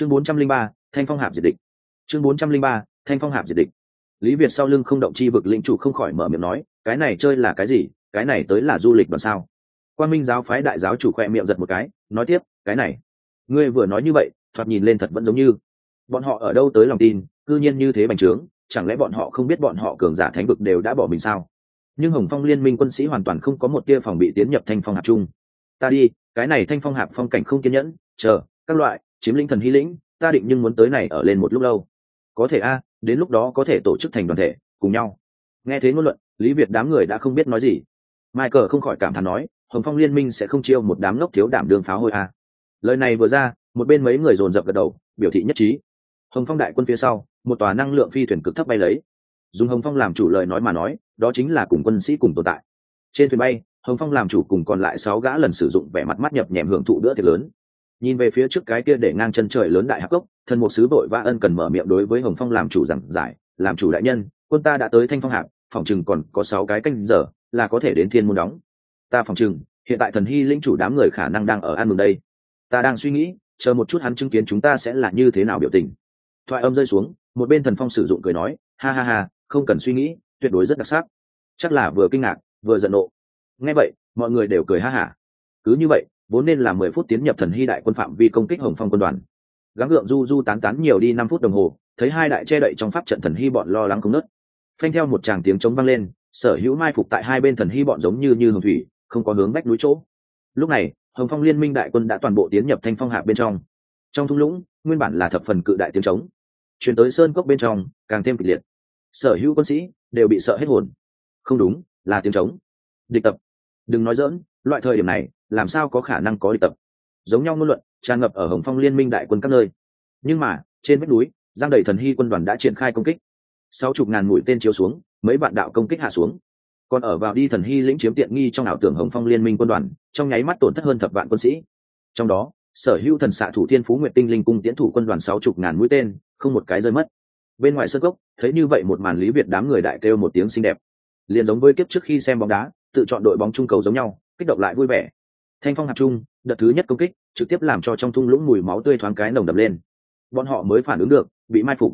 chương bốn trăm linh ba, thanh phong hạp diệt địch. Chương bốn trăm linh ba, thanh phong hạp diệt địch. Lý việt sau lưng không động chi vực lĩnh chủ không khỏi mở miệng nói, cái này chơi là cái gì? Cái này tới là du lịch đoàn sao? Quan minh giáo phái đại giáo chủ khoe miệng giật một cái, nói tiếp, cái này, ngươi vừa nói như vậy, thoạt nhìn lên thật vẫn giống như. Bọn họ ở đâu tới lòng tin, cư nhiên như thế bành trướng, chẳng lẽ bọn họ không biết bọn họ cường giả thánh vực đều đã bỏ mình sao? Nhưng hồng phong liên minh quân sĩ hoàn toàn không có một tia phòng bị tiến nhập thanh phong hạp chung. Ta đi, cái này thanh phong hạp phong cảnh không kiên nhẫn, chờ, các loại chiếm lĩnh thần hy lĩnh, ta định nhưng muốn tới này ở lên một lúc lâu. Có thể a, đến lúc đó có thể tổ chức thành đoàn thể, cùng nhau. Nghe thế ngôn luận, lý việt đám người đã không biết nói gì. Michael không khỏi cảm thán nói, hồng phong liên minh sẽ không chiêu một đám ngốc thiếu đảm đương pháo hôi a. Lời này vừa ra, một bên mấy người dồn dập gật đầu, biểu thị nhất trí. Hồng phong đại quân phía sau, một tòa năng lượng phi thuyền cực thấp bay lấy. Dùng hồng phong làm chủ lời nói mà nói, đó chính là cùng quân sĩ cùng tồn tại. Trên thuyền bay, hồng phong làm chủ cùng còn lại sáu gã lần sử dụng vẻ mặt mắt nhập nhèm hưởng thụ bữa tiệc lớn nhìn về phía trước cái kia để ngang chân trời lớn đại hạc cốc thần một sứ vội vã ân cần mở miệng đối với hồng phong làm chủ giảng giải, làm chủ đại nhân, quân ta đã tới thanh phong hạc phòng chừng còn có sáu cái canh giờ, là có thể đến thiên môn đóng. Ta phòng chừng, hiện tại thần hy lĩnh chủ đám người khả năng đang ở an mừng đây. Ta đang suy nghĩ, chờ một chút hắn chứng kiến chúng ta sẽ là như thế nào biểu tình. Thoại âm rơi xuống, một bên thần phong sử dụng cười nói, ha ha ha, không cần suy nghĩ, tuyệt đối rất đặc sắc. Chắc là vừa kinh ngạc, vừa giận nộ. Nghe vậy, mọi người đều cười ha hả. Cứ như vậy vốn nên là mười phút tiến nhập thần hy đại quân phạm vi công kích hồng phong quân đoàn. Gắng gượng du du tán tán nhiều đi năm phút đồng hồ, thấy hai đại che đậy trong pháp trận thần hy bọn lo lắng không nớt phanh theo một tràng tiếng trống vang lên, sở hữu mai phục tại hai bên thần hy bọn giống như như hồng thủy, không có hướng bách núi chỗ. Lúc này, hồng phong liên minh đại quân đã toàn bộ tiến nhập thanh phong hạ bên trong. Trong thung lũng, nguyên bản là thập phần cự đại tiếng trống. Chuyển tới sơn cốc bên trong, càng thêm kịch liệt. Sở hữu quân sĩ đều bị sợ hết hồn. Không đúng, là tiếng trống. Địch tập. Đừng nói dỡn loại thời điểm này làm sao có khả năng có địch tập? Giống nhau ngôn luận tràn ngập ở hồng phong liên minh đại quân các nơi. Nhưng mà trên vách núi giang đầy thần hy quân đoàn đã triển khai công kích. Sáu chục ngàn mũi tên chiếu xuống mấy vạn đạo công kích hạ xuống. Còn ở vào đi thần hy lĩnh chiếm tiện nghi trong ảo tưởng hồng phong liên minh quân đoàn trong nháy mắt tổn thất hơn thập vạn quân sĩ. Trong đó sở hữu thần xạ thủ thiên phú nguyệt tinh linh cung tiến thủ quân đoàn sáu chục ngàn mũi tên không một cái rơi mất. Bên ngoài sân gốc, thấy như vậy một màn lý việt đám người đại kêu một tiếng xinh đẹp. Liền giống với kiếp trước khi xem bóng đá tự chọn đội bóng trung cầu giống nhau kích động lại vui vẻ. Thanh phong hạt trung, đợt thứ nhất công kích, trực tiếp làm cho trong thung lũng mùi máu tươi thoáng cái nồng đập lên. Bọn họ mới phản ứng được, bị mai phục.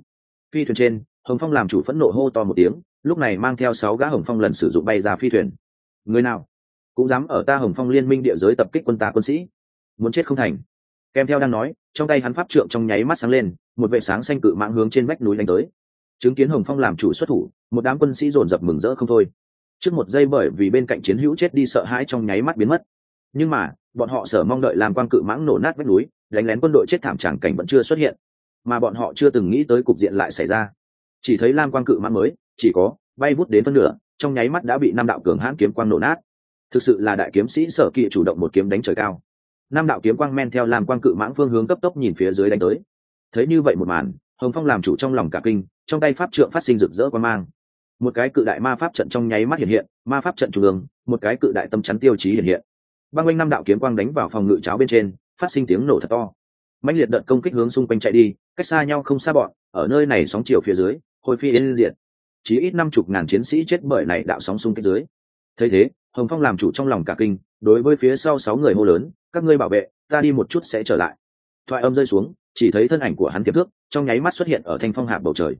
Phi thuyền trên, hồng phong làm chủ phẫn nộ hô to một tiếng, lúc này mang theo sáu gã hồng phong lần sử dụng bay ra phi thuyền. Người nào? Cũng dám ở ta hồng phong liên minh địa giới tập kích quân ta quân sĩ. Muốn chết không thành. Kèm theo đang nói, trong tay hắn pháp trượng trong nháy mắt sáng lên, một vệ sáng xanh cự mạng hướng trên vách núi đánh tới. Chứng kiến hồng phong làm chủ xuất thủ, một đám quân sĩ dồn dập mừng rỡ không thôi trước một giây bởi vì bên cạnh chiến hữu chết đi sợ hãi trong nháy mắt biến mất. Nhưng mà, bọn họ sở mong đợi làm quang cự mãng nổ nát vách núi, đánh lén quân đội chết thảm tràng cảnh vẫn chưa xuất hiện. Mà bọn họ chưa từng nghĩ tới cục diện lại xảy ra. Chỉ thấy lam quang cự mãng mới, chỉ có, bay vút đến phân nửa, trong nháy mắt đã bị năm đạo cường hãn kiếm quang nổ nát. Thực sự là đại kiếm sĩ sở kỵ chủ động một kiếm đánh trời cao. Năm đạo kiếm quang men theo lam quang cự mãng phương hướng cấp tốc nhìn phía dưới đánh tới. Thấy như vậy một màn, hồng phong làm chủ trong lòng cả kinh, trong tay pháp trượng phát sinh rực rỡ quan mang một cái cự đại ma pháp trận trong nháy mắt hiện hiện, ma pháp trận trung ương, một cái cự đại tâm chắn tiêu chí hiện hiện. Băng quanh năm đạo kiếm quang đánh vào phòng ngự cháo bên trên, phát sinh tiếng nổ thật to. Mạnh liệt đợt công kích hướng xung quanh chạy đi, cách xa nhau không xa bọn, ở nơi này sóng chiều phía dưới, hồi phi yên diệt. Chỉ ít năm chục ngàn chiến sĩ chết bởi này đạo sóng xung kích dưới. Thấy thế, hồng phong làm chủ trong lòng cả kinh, đối với phía sau sáu người hô lớn, các ngươi bảo vệ, ta đi một chút sẽ trở lại. Thoại âm rơi xuống, chỉ thấy thân ảnh của hắn tiếp thước trong nháy mắt xuất hiện ở thanh phong hạ bầu trời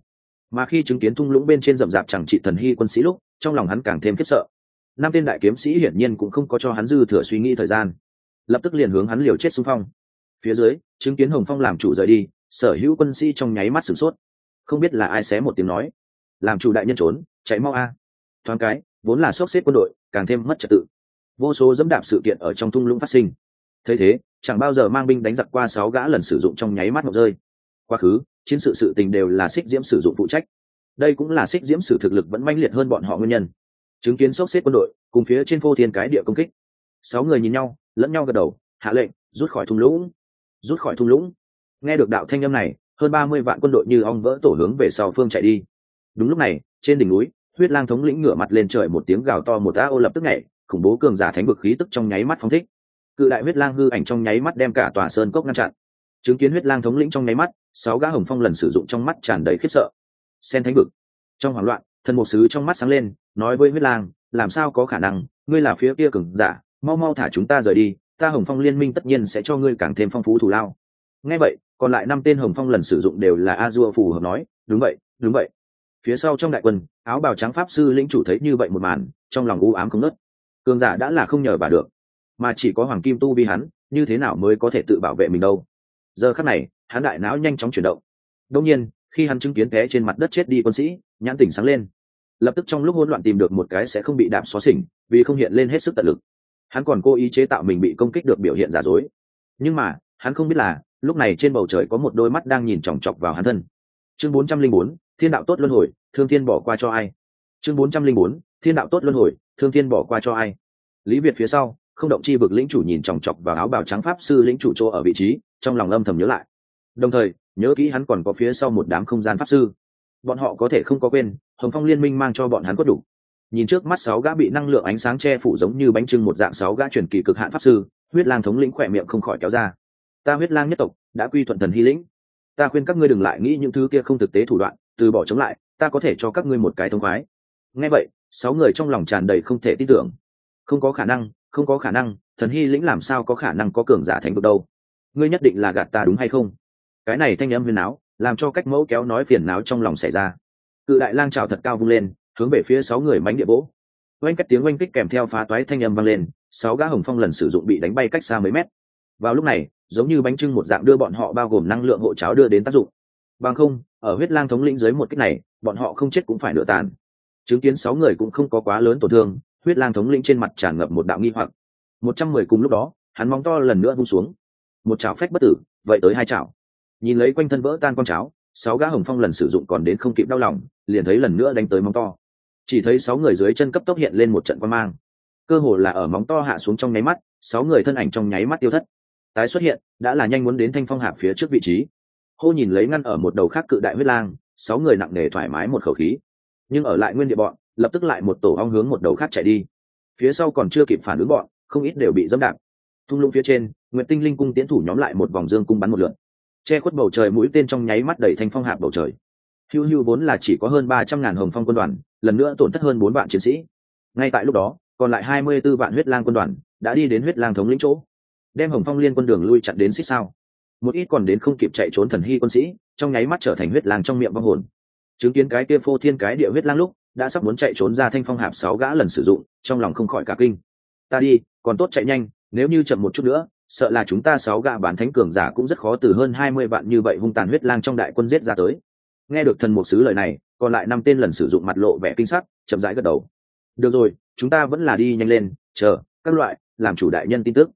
mà khi chứng kiến thung lũng bên trên rậm rạp chẳng trị thần hy quân sĩ lúc, trong lòng hắn càng thêm khiếp sợ. Năm tên đại kiếm sĩ hiển nhiên cũng không có cho hắn dư thừa suy nghĩ thời gian. Lập tức liền hướng hắn liều chết xung phong. Phía dưới, chứng kiến hồng phong làm chủ rời đi, sở hữu quân sĩ trong nháy mắt sửng sốt. Không biết là ai xé một tiếng nói. Làm chủ đại nhân trốn, chạy mau a. À. Thoáng cái, vốn là sốc xếp quân đội, càng thêm mất trật tự. Vô số dẫm đạp sự kiện ở trong thung lũng phát sinh. Thấy thế, chẳng bao giờ mang binh đánh giặc qua sáu gã lần sử dụng trong nháy mắt ngọc rơi. Quá khứ chiến sự sự tình đều là xích diễm sử dụng phụ trách. Đây cũng là xích diễm sử thực lực vẫn manh liệt hơn bọn họ nguyên nhân. Chứng kiến sốc xếp quân đội, cùng phía trên phô thiên cái địa công kích, sáu người nhìn nhau, lẫn nhau gật đầu, hạ lệnh, rút khỏi thung lũng. Rút khỏi thung lũng. Nghe được đạo thanh âm này, hơn ba mươi vạn quân đội như ong vỡ tổ hướng về sau phương chạy đi. Đúng lúc này, trên đỉnh núi, huyết lang thống lĩnh ngửa mặt lên trời một tiếng gào to một a ô lập tức nhảy, khủng bố cường giả thánh vực khí tức trong nháy mắt phóng thích. Cự đại huyết lang hư ảnh trong nháy mắt đem cả tòa sơn cốc ngăn chặn. Chứng kiến huyết lang thống lĩnh trong nháy mắt sáu gã hồng phong lần sử dụng trong mắt tràn đầy khiếp sợ. Sen thánh vực. Trong hoảng loạn, thần một sứ trong mắt sáng lên, nói với huyết lang, làm sao có khả năng? Ngươi là phía kia cường giả, mau mau thả chúng ta rời đi, ta hồng phong liên minh tất nhiên sẽ cho ngươi càng thêm phong phú thù lao. Ngay vậy, còn lại năm tên hồng phong lần sử dụng đều là a dua phù hợp nói, đúng vậy đúng vậy. Phía sau trong đại quân, áo bào trắng pháp sư lĩnh chủ thấy như vậy một màn, trong lòng u ám không nớt cường giả đã là không nhờ bà được, mà chỉ có hoàng kim tu vi hắn, như thế nào mới có thể tự bảo vệ mình đâu? Giờ khắc này hắn đại não nhanh chóng chuyển động. Đông nhiên, khi hắn chứng kiến té trên mặt đất chết đi quân sĩ, nhãn tỉnh sáng lên. Lập tức trong lúc hỗn loạn tìm được một cái sẽ không bị đạp xóa xỉnh, vì không hiện lên hết sức tận lực. Hắn còn cố ý chế tạo mình bị công kích được biểu hiện giả dối. Nhưng mà, hắn không biết là, lúc này trên bầu trời có một đôi mắt đang nhìn chòng chọc vào hắn thân. Chương bốn trăm linh bốn, thiên đạo tốt luân hồi, thương thiên bỏ qua cho ai? Chương bốn trăm linh bốn, thiên đạo tốt luân hồi, thương thiên bỏ qua cho ai? Lý việt phía sau, không động chi vực lĩnh chủ nhìn chòng chọc vào áo bào trắng pháp sư lĩnh chủ chỗ ở vị trí, trong lòng âm thầm nhớ lại đồng thời, nhớ kỹ hắn còn có phía sau một đám không gian pháp sư. Bọn họ có thể không có quên, hồng phong liên minh mang cho bọn hắn có đủ. Nhìn trước mắt sáu gã bị năng lượng ánh sáng che phủ giống như bánh trưng một dạng sáu gã truyền kỳ cực hạn pháp sư, huyết lang thống lĩnh khỏe miệng không khỏi kéo ra. Ta huyết lang nhất tộc, đã quy thuận thần hy lĩnh. Ta khuyên các ngươi đừng lại nghĩ những thứ kia không thực tế thủ đoạn, từ bỏ chống lại, ta có thể cho các ngươi một cái thông khoái. Nghe vậy, sáu người trong lòng tràn đầy không thể tin tưởng. Không có khả năng, không có khả năng, thần hy lĩnh làm sao có khả năng có cường giả thành vực đâu? Ngươi nhất định là gạt ta đúng hay không? Cái này thanh âm huyền áo, làm cho cách mẫu kéo nói phiền não trong lòng xảy ra. Cự đại lang trào thật cao vung lên, hướng về phía sáu người mánh địa vỗ oanh cách tiếng oanh kích kèm theo phá toái thanh âm vang lên, sáu gã hồng phong lần sử dụng bị đánh bay cách xa mấy mét. Vào lúc này, giống như bánh trưng một dạng đưa bọn họ bao gồm năng lượng hộ cháo đưa đến tác dụng. Bằng không, ở huyết lang thống lĩnh dưới một cách này, bọn họ không chết cũng phải nửa tàn. Chứng kiến sáu người cũng không có quá lớn tổn thương, huyết lang thống lĩnh trên mặt tràn ngập một đạo nghi hoặc. Một trăm mười cùng lúc đó, hắn móng to lần nữa vung xuống. Một chảo phách bất tử, vậy tới hai chảo nhìn lấy quanh thân vỡ tan con cháo, sáu gã hồng phong lần sử dụng còn đến không kịp đau lòng, liền thấy lần nữa đánh tới móng to. Chỉ thấy sáu người dưới chân cấp tốc hiện lên một trận quan mang. Cơ hồ là ở móng to hạ xuống trong nháy mắt, sáu người thân ảnh trong nháy mắt tiêu thất. Tái xuất hiện, đã là nhanh muốn đến thanh phong hạp phía trước vị trí. Hô nhìn lấy ngăn ở một đầu khác cự đại huyết lang, sáu người nặng nề thoải mái một khẩu khí. Nhưng ở lại nguyên địa bọn, lập tức lại một tổ ong hướng một đầu khác chạy đi. Phía sau còn chưa kịp phản ứng bọn, không ít đều bị dẫm đạp. Thung lũng phía trên nguyện tinh linh cung tiến thủ nhóm lại một vòng dương cung bắn một lượn che khuất bầu trời mũi tên trong nháy mắt đẩy thanh phong hạp bầu trời. Hưu hưu vốn là chỉ có hơn ba trăm ngàn hồng phong quân đoàn, lần nữa tổn thất hơn bốn vạn chiến sĩ. Ngay tại lúc đó, còn lại hai mươi b ố vạn huyết lang quân đoàn đã đi đến huyết lang thống lĩnh chỗ. Đem hồng phong liên quân đường lui chặn đến xích sao. Một ít còn đến không kịp chạy trốn thần hy quân sĩ, trong nháy mắt trở thành huyết lang trong miệng vong hồn. Chứng kiến cái kia phô thiên cái địa huyết lang lúc, đã sắp muốn chạy trốn ra thanh phong hạp sáu gã lần sử dụng, trong lòng không khỏi cả kinh. Ta đi, còn tốt chạy nhanh, nếu như chậm một chút nữa sợ là chúng ta sáu gã bán thánh cường giả cũng rất khó từ hơn hai mươi vạn như vậy hung tàn huyết lang trong đại quân giết ra tới. Nghe được thần một sứ lời này, còn lại năm tên lần sử dụng mặt lộ vẻ kinh sắc, chậm rãi gật đầu. Được rồi, chúng ta vẫn là đi nhanh lên, chờ, các loại, làm chủ đại nhân tin tức.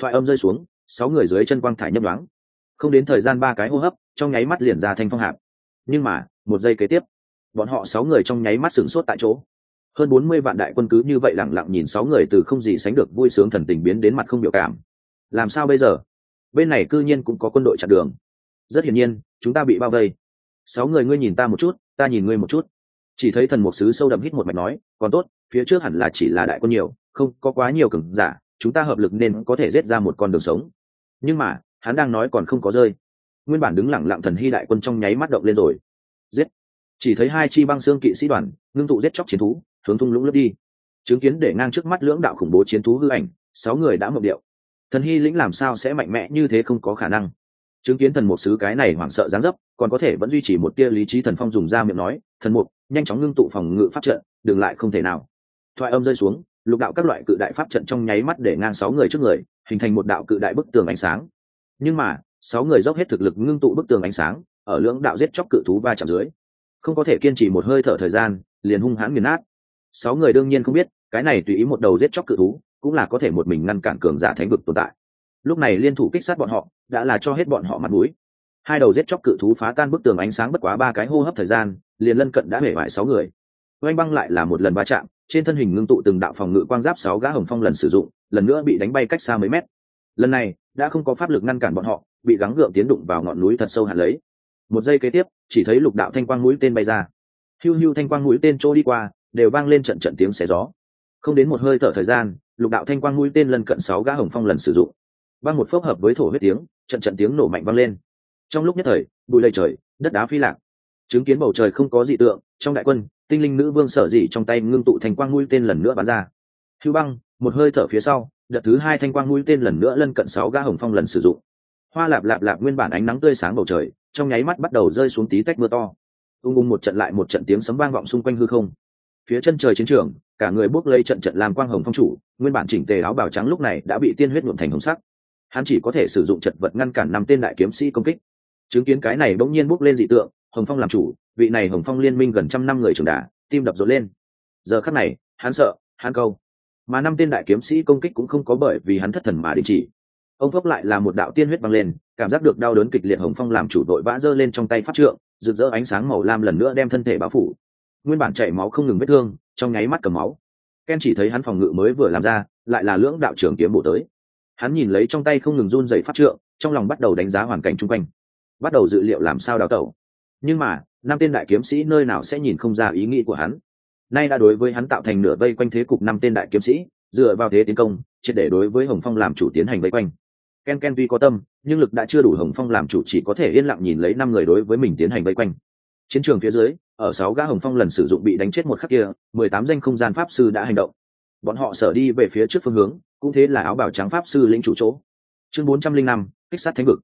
Thoại âm rơi xuống, sáu người dưới chân quang thải nhấp đoáng không đến thời gian ba cái hô hấp, trong nháy mắt liền ra thành phong hạp. Nhưng mà, một giây kế tiếp, bọn họ sáu người trong nháy mắt sửng sốt tại chỗ. Hơn bốn mươi vạn đại quân cứ như vậy lẳng lặng nhìn sáu người từ không gì sánh được vui sướng thần tình biến đến mặt không biểu cảm làm sao bây giờ? Bên này cư nhiên cũng có quân đội chặn đường. Rất hiển nhiên, chúng ta bị bao vây. Sáu người ngươi nhìn ta một chút, ta nhìn ngươi một chút. Chỉ thấy thần mục sứ sâu đậm hít một mạch nói, còn tốt, phía trước hẳn là chỉ là đại quân nhiều, không có quá nhiều cứng giả, chúng ta hợp lực nên có thể giết ra một con đường sống. Nhưng mà, hắn đang nói còn không có rơi. Nguyên bản đứng lẳng lặng thần hy đại quân trong nháy mắt động lên rồi. Giết. Chỉ thấy hai chi băng xương kỵ sĩ đoàn, ngưng tụ giết chóc chiến thú, hướng thung lũng lướt đi. Chứng kiến để ngang trước mắt lưỡng đạo khủng bố chiến thú hư ảnh, sáu người đã mộng điệu thần hy lĩnh làm sao sẽ mạnh mẽ như thế không có khả năng. Chứng kiến thần mục sứ cái này hoảng sợ giáng dấp, còn có thể vẫn duy trì một tia lý trí thần phong dùng ra miệng nói, thần mục, nhanh chóng ngưng tụ phòng ngự pháp trận đừng lại không thể nào. Thoại âm rơi xuống, lục đạo các loại cự đại pháp trận trong nháy mắt để ngang sáu người trước người, hình thành một đạo cự đại bức tường ánh sáng. Nhưng mà, sáu người dốc hết thực lực ngưng tụ bức tường ánh sáng, ở lưỡng đạo giết chóc cự thú va chạm dưới, không có thể kiên trì một hơi thở thời gian, liền hung hãn nghiền nát. Sáu người đương nhiên không biết, cái này tùy ý một đầu giết chóc cự thú cũng là có thể một mình ngăn cản cường giả thánh vực tồn tại. Lúc này liên thủ kích sát bọn họ, đã là cho hết bọn họ mặt mũi. Hai đầu giết chóc cự thú phá tan bức tường ánh sáng bất quá ba cái hô hấp thời gian, liền lân cận đã hể vải sáu người. Oanh băng lại là một lần va chạm, trên thân hình ngưng tụ từng đạo phòng ngự quang giáp sáu gã hồng phong lần sử dụng, lần nữa bị đánh bay cách xa mấy mét. Lần này, đã không có pháp lực ngăn cản bọn họ, bị gắng gượng tiến đụng vào ngọn núi thật sâu hạt lấy. Một giây kế tiếp, chỉ thấy lục đạo thanh quang mũi tên bay ra. Hiu hiu thanh quang mũi tên trôi đi qua, đều vang lên trận trận tiếng xé gió. Không đến một hơi thở thời gian lục đạo thanh quang mũi tên lần cận sáu gã hồng phong lần sử dụng. Băng một phốc hợp với thổ huyết tiếng, trận trận tiếng nổ mạnh vang lên. Trong lúc nhất thời, bụi lầy trời, đất đá phi lạc. Chứng kiến bầu trời không có dị tượng, trong đại quân, tinh linh nữ vương sở dị trong tay ngưng tụ thành quang mũi tên lần nữa bắn ra. Hưu băng, một hơi thở phía sau, đợt thứ hai thanh quang mũi tên lần nữa lân cận sáu gã hồng phong lần sử dụng. Hoa lạp lạp lạp nguyên bản ánh nắng tươi sáng bầu trời, trong nháy mắt bắt đầu rơi xuống tí tách mưa to. Ung ung một trận lại một trận tiếng sấm vang vọng xung quanh hư không. Phía chân trời chiến trường cả người bước lây trận trận làm quang hồng phong chủ, nguyên bản chỉnh tề áo bào trắng lúc này đã bị tiên huyết nhuộm thành hồng sắc. Hắn chỉ có thể sử dụng trận vật ngăn cản năm tên đại kiếm sĩ công kích. Chứng kiến cái này bỗng nhiên bước lên dị tượng, hồng phong làm chủ, vị này hồng phong liên minh gần trăm năm người trưởng đà, tim đập rộn lên. Giờ khắc này, hắn sợ, hắn câu. Mà năm tên đại kiếm sĩ công kích cũng không có bởi vì hắn thất thần mà đình chỉ. Ông phốc lại là một đạo tiên huyết băng lên, cảm giác được đau đớn kịch liệt hồng phong làm chủ đội vã giơ lên trong tay phát trượng, rực rỡ ánh sáng màu lam lần nữa đem thân thể bao phủ nguyên bản chảy máu không ngừng vết thương, trong nháy mắt cầm máu. Ken chỉ thấy hắn phòng ngự mới vừa làm ra, lại là lưỡng đạo trưởng kiếm bổ tới. Hắn nhìn lấy trong tay không ngừng run dày phát trượng, trong lòng bắt đầu đánh giá hoàn cảnh chung quanh. Bắt đầu dự liệu làm sao đào tẩu. Nhưng mà, năm tên đại kiếm sĩ nơi nào sẽ nhìn không ra ý nghĩ của hắn. Nay đã đối với hắn tạo thành nửa vây quanh thế cục năm tên đại kiếm sĩ, dựa vào thế tiến công, triệt để đối với hồng phong làm chủ tiến hành vây quanh. Ken ken tuy có tâm, nhưng lực đã chưa đủ hồng phong làm chủ chỉ có thể yên lặng nhìn lấy năm người đối với mình tiến hành vây quanh chiến trường phía dưới, ở sáu gã hồng phong lần sử dụng bị đánh chết một khắc kia, mười tám danh không gian pháp sư đã hành động. Bọn họ sở đi về phía trước phương hướng, cũng thế là áo bảo trắng pháp sư lĩnh chủ chỗ. Chương bốn trăm linh năm, kích sát thánh vực.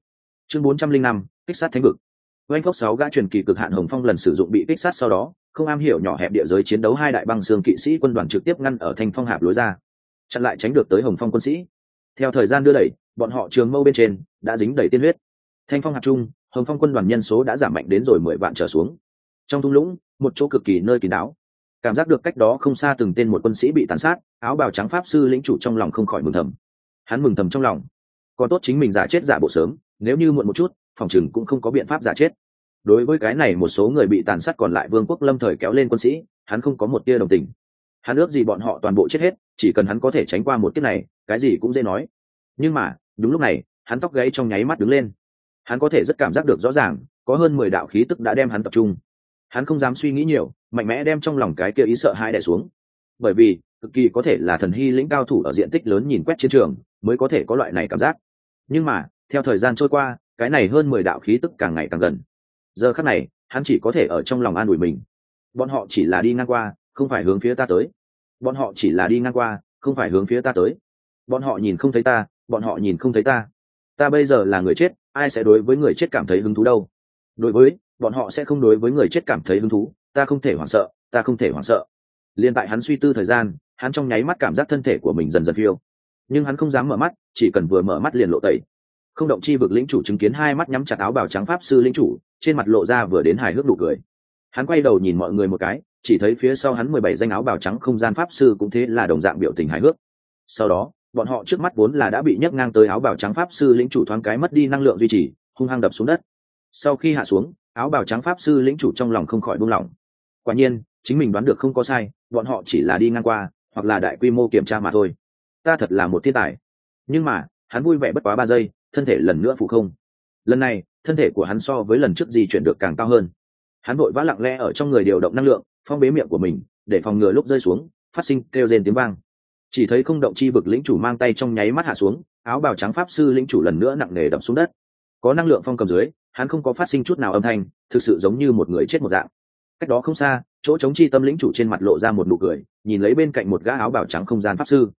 Chương bốn trăm linh năm, kích sát thánh vực. Oanh phốc sáu gã truyền kỳ cực hạn hồng phong lần sử dụng bị kích sát sau đó, không am hiểu nhỏ hẹp địa giới chiến đấu hai đại băng xương kỵ sĩ quân đoàn trực tiếp ngăn ở thanh phong hạp lối ra. Chặn lại tránh được tới hồng phong quân sĩ. Theo thời gian đưa đẩy, bọn họ trường mâu bên trên, đã dính đầy tiên huyết. Thanh phong hạp trung hồng phong quân đoàn nhân số đã giảm mạnh đến rồi mười vạn trở xuống. Trong thung lũng, một chỗ cực kỳ nơi kín đáo. Cảm giác được cách đó không xa từng tên một quân sĩ bị tàn sát, áo bào trắng pháp sư lĩnh chủ trong lòng không khỏi mừng thầm. Hắn mừng thầm trong lòng. Còn tốt chính mình giả chết giả bộ sớm, nếu như muộn một chút, phòng chừng cũng không có biện pháp giả chết. Đối với cái này một số người bị tàn sát còn lại vương quốc lâm thời kéo lên quân sĩ, hắn không có một tia đồng tình. Hắn ước gì bọn họ toàn bộ chết hết, chỉ cần hắn có thể tránh qua một kiếp này, cái gì cũng dễ nói. Nhưng mà, đúng lúc này, hắn tóc gáy trong nháy mắt đứng lên hắn có thể rất cảm giác được rõ ràng, có hơn mười đạo khí tức đã đem hắn tập trung. Hắn không dám suy nghĩ nhiều, mạnh mẽ đem trong lòng cái kia ý sợ hai đẻ xuống. Bởi vì, cực kỳ có thể là thần hy lĩnh cao thủ ở diện tích lớn nhìn quét chiến trường, mới có thể có loại này cảm giác. Nhưng mà, theo thời gian trôi qua, cái này hơn mười đạo khí tức càng ngày càng gần. Giờ khắc này, hắn chỉ có thể ở trong lòng an ủi mình. Bọn họ chỉ là đi ngang qua, không phải hướng phía ta tới. Bọn họ chỉ là đi ngang qua, không phải hướng phía ta tới. Bọn họ nhìn không thấy ta, bọn họ nhìn không thấy ta. Ta bây giờ là người chết ai sẽ đối với người chết cảm thấy hứng thú đâu? Đối với, bọn họ sẽ không đối với người chết cảm thấy hứng thú, ta không thể hoảng sợ, ta không thể hoảng sợ. Liên tại hắn suy tư thời gian, hắn trong nháy mắt cảm giác thân thể của mình dần dần phiêu. Nhưng hắn không dám mở mắt, chỉ cần vừa mở mắt liền lộ tẩy. Không động chi vực lĩnh chủ chứng kiến hai mắt nhắm chặt áo bào trắng pháp sư lĩnh chủ, trên mặt lộ ra vừa đến hài hước đủ cười. Hắn quay đầu nhìn mọi người một cái, chỉ thấy phía sau hắn mười bảy danh áo bào trắng không gian pháp sư cũng thế là đồng dạng biểu tình hài hước. Sau đó bọn họ trước mắt vốn là đã bị nhấc ngang tới áo bào trắng pháp sư lĩnh chủ thoáng cái mất đi năng lượng duy trì, hung hăng đập xuống đất. Sau khi hạ xuống, áo bào trắng pháp sư lĩnh chủ trong lòng không khỏi buông lỏng. Quả nhiên, chính mình đoán được không có sai, bọn họ chỉ là đi ngang qua, hoặc là đại quy mô kiểm tra mà thôi. Ta thật là một thiên tài. Nhưng mà, hắn vui vẻ bất quá ba giây, thân thể lần nữa phụ không. Lần này, thân thể của hắn so với lần trước di chuyển được càng cao hơn. Hắn vội vã lặng lẽ ở trong người điều động năng lượng, phong bế miệng của mình, để phòng ngừa lúc rơi xuống, phát sinh kêu rên tiếng vang chỉ thấy không động chi vực lĩnh chủ mang tay trong nháy mắt hạ xuống, áo bào trắng pháp sư lĩnh chủ lần nữa nặng nề đập xuống đất. Có năng lượng phong cầm dưới, hắn không có phát sinh chút nào âm thanh, thực sự giống như một người chết một dạng. Cách đó không xa, chỗ chống chi tâm lĩnh chủ trên mặt lộ ra một nụ cười, nhìn lấy bên cạnh một gã áo bào trắng không gian pháp sư.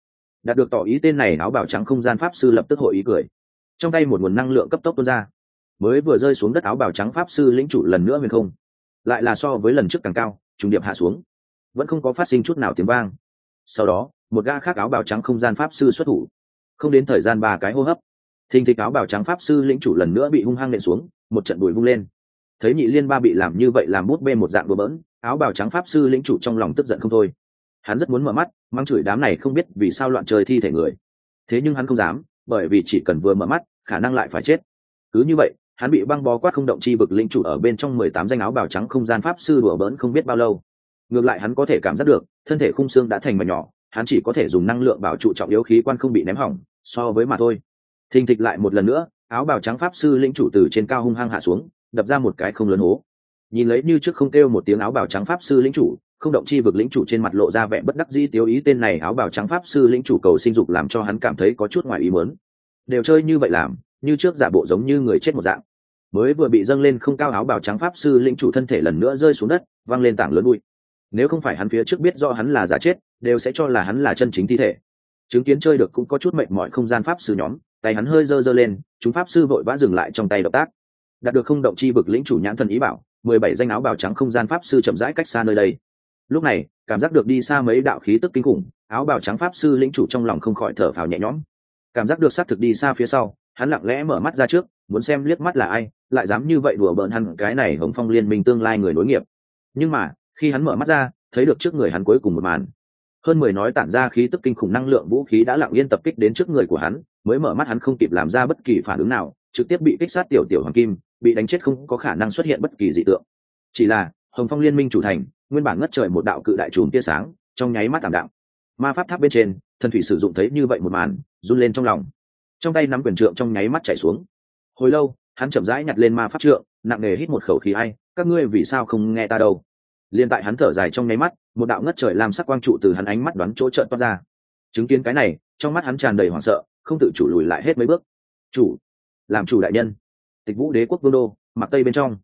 Đạt được tỏ ý tên này, áo bào trắng không gian pháp sư lập tức hội ý cười. Trong tay một nguồn năng lượng cấp tốc tuôn ra. Mới vừa rơi xuống đất, áo bào trắng pháp sư lĩnh chủ lần nữa huyền không. Lại là so với lần trước càng cao, trùng điệp hạ xuống. Vẫn không có phát sinh chút nào tiếng vang. Sau đó một ga khác áo bào trắng không gian pháp sư xuất thủ. Không đến thời gian ba cái hô hấp, thình thịch áo bào trắng pháp sư lĩnh chủ lần nữa bị hung hăng nện xuống, một trận đùi vung lên. Thấy nhị liên ba bị làm như vậy làm bút bê một dạng bừa bỡn, áo bào trắng pháp sư lĩnh chủ trong lòng tức giận không thôi. Hắn rất muốn mở mắt mang chửi đám này không biết vì sao loạn trời thi thể người. Thế nhưng hắn không dám, bởi vì chỉ cần vừa mở mắt, khả năng lại phải chết. Cứ như vậy, hắn bị băng bó quát không động chi vực lĩnh chủ ở bên trong mười tám danh áo bào trắng không gian pháp sư đùa bỡn không biết bao lâu. Ngược lại hắn có thể cảm giác được, thân thể khung xương đã thành mà nhỏ hắn chỉ có thể dùng năng lượng bảo trụ trọng yếu khí quan không bị ném hỏng, so với mà thôi. Thình thịch lại một lần nữa, áo bào trắng pháp sư lĩnh chủ từ trên cao hung hăng hạ xuống, đập ra một cái không lớn hố. Nhìn lấy như trước không kêu một tiếng áo bào trắng pháp sư lĩnh chủ, không động chi vực lĩnh chủ trên mặt lộ ra vẻ bất đắc dĩ tiêu ý tên này áo bào trắng pháp sư lĩnh chủ cầu sinh dục làm cho hắn cảm thấy có chút ngoài ý muốn. Đều chơi như vậy làm, như trước giả bộ giống như người chết một dạng. Mới vừa bị dâng lên không cao áo bào trắng pháp sư lĩnh chủ thân thể lần nữa rơi xuống đất văng lên tảng lớn bụi. Nếu không phải hắn phía trước biết do hắn là giả chết đều sẽ cho là hắn là chân chính thi thể. Chứng kiến chơi được cũng có chút mệt mỏi không gian pháp sư nhóm, tay hắn hơi giơ giơ lên, chúng pháp sư vội vã dừng lại trong tay động tác. Đạt được không động chi vực lĩnh chủ nhãn thần ý bảo, mười bảy danh áo bào trắng không gian pháp sư chậm rãi cách xa nơi đây. Lúc này, cảm giác được đi xa mấy đạo khí tức kinh khủng, áo bào trắng pháp sư lĩnh chủ trong lòng không khỏi thở phào nhẹ nhõm. Cảm giác được xác thực đi xa phía sau, hắn lặng lẽ mở mắt ra trước, muốn xem liếc mắt là ai, lại dám như vậy đùa bỡn hẳn cái này hồng phong liên minh tương lai người nối nghiệp. Nhưng mà, khi hắn mở mắt ra, thấy được trước người hắn cuối cùng một màn hơn mười nói tản ra khí tức kinh khủng năng lượng vũ khí đã lặng yên tập kích đến trước người của hắn, mới mở mắt hắn không kịp làm ra bất kỳ phản ứng nào, trực tiếp bị kích sát tiểu tiểu hoàng kim, bị đánh chết không có khả năng xuất hiện bất kỳ dị tượng. Chỉ là, hồng phong liên minh chủ thành, nguyên bản ngất trời một đạo cự đại chùm tia sáng, trong nháy mắt tảm đạo ma pháp tháp bên trên, thần thủy sử dụng thấy như vậy một màn, run lên trong lòng. Trong tay nắm quyền trượng trong nháy mắt chảy xuống. Hồi lâu, hắn chậm rãi nhặt lên ma pháp trượng, nặng nề hít một khẩu khí ai, các ngươi vì sao không nghe ta đâu? Liên tại hắn thở dài trong nháy mắt, một đạo ngất trời làm sắc quang trụ từ hắn ánh mắt đoán chỗ trợn toát ra. Chứng kiến cái này, trong mắt hắn tràn đầy hoảng sợ, không tự chủ lùi lại hết mấy bước. Chủ, làm chủ đại nhân. Tịch vũ đế quốc vương đô mặc tây bên trong.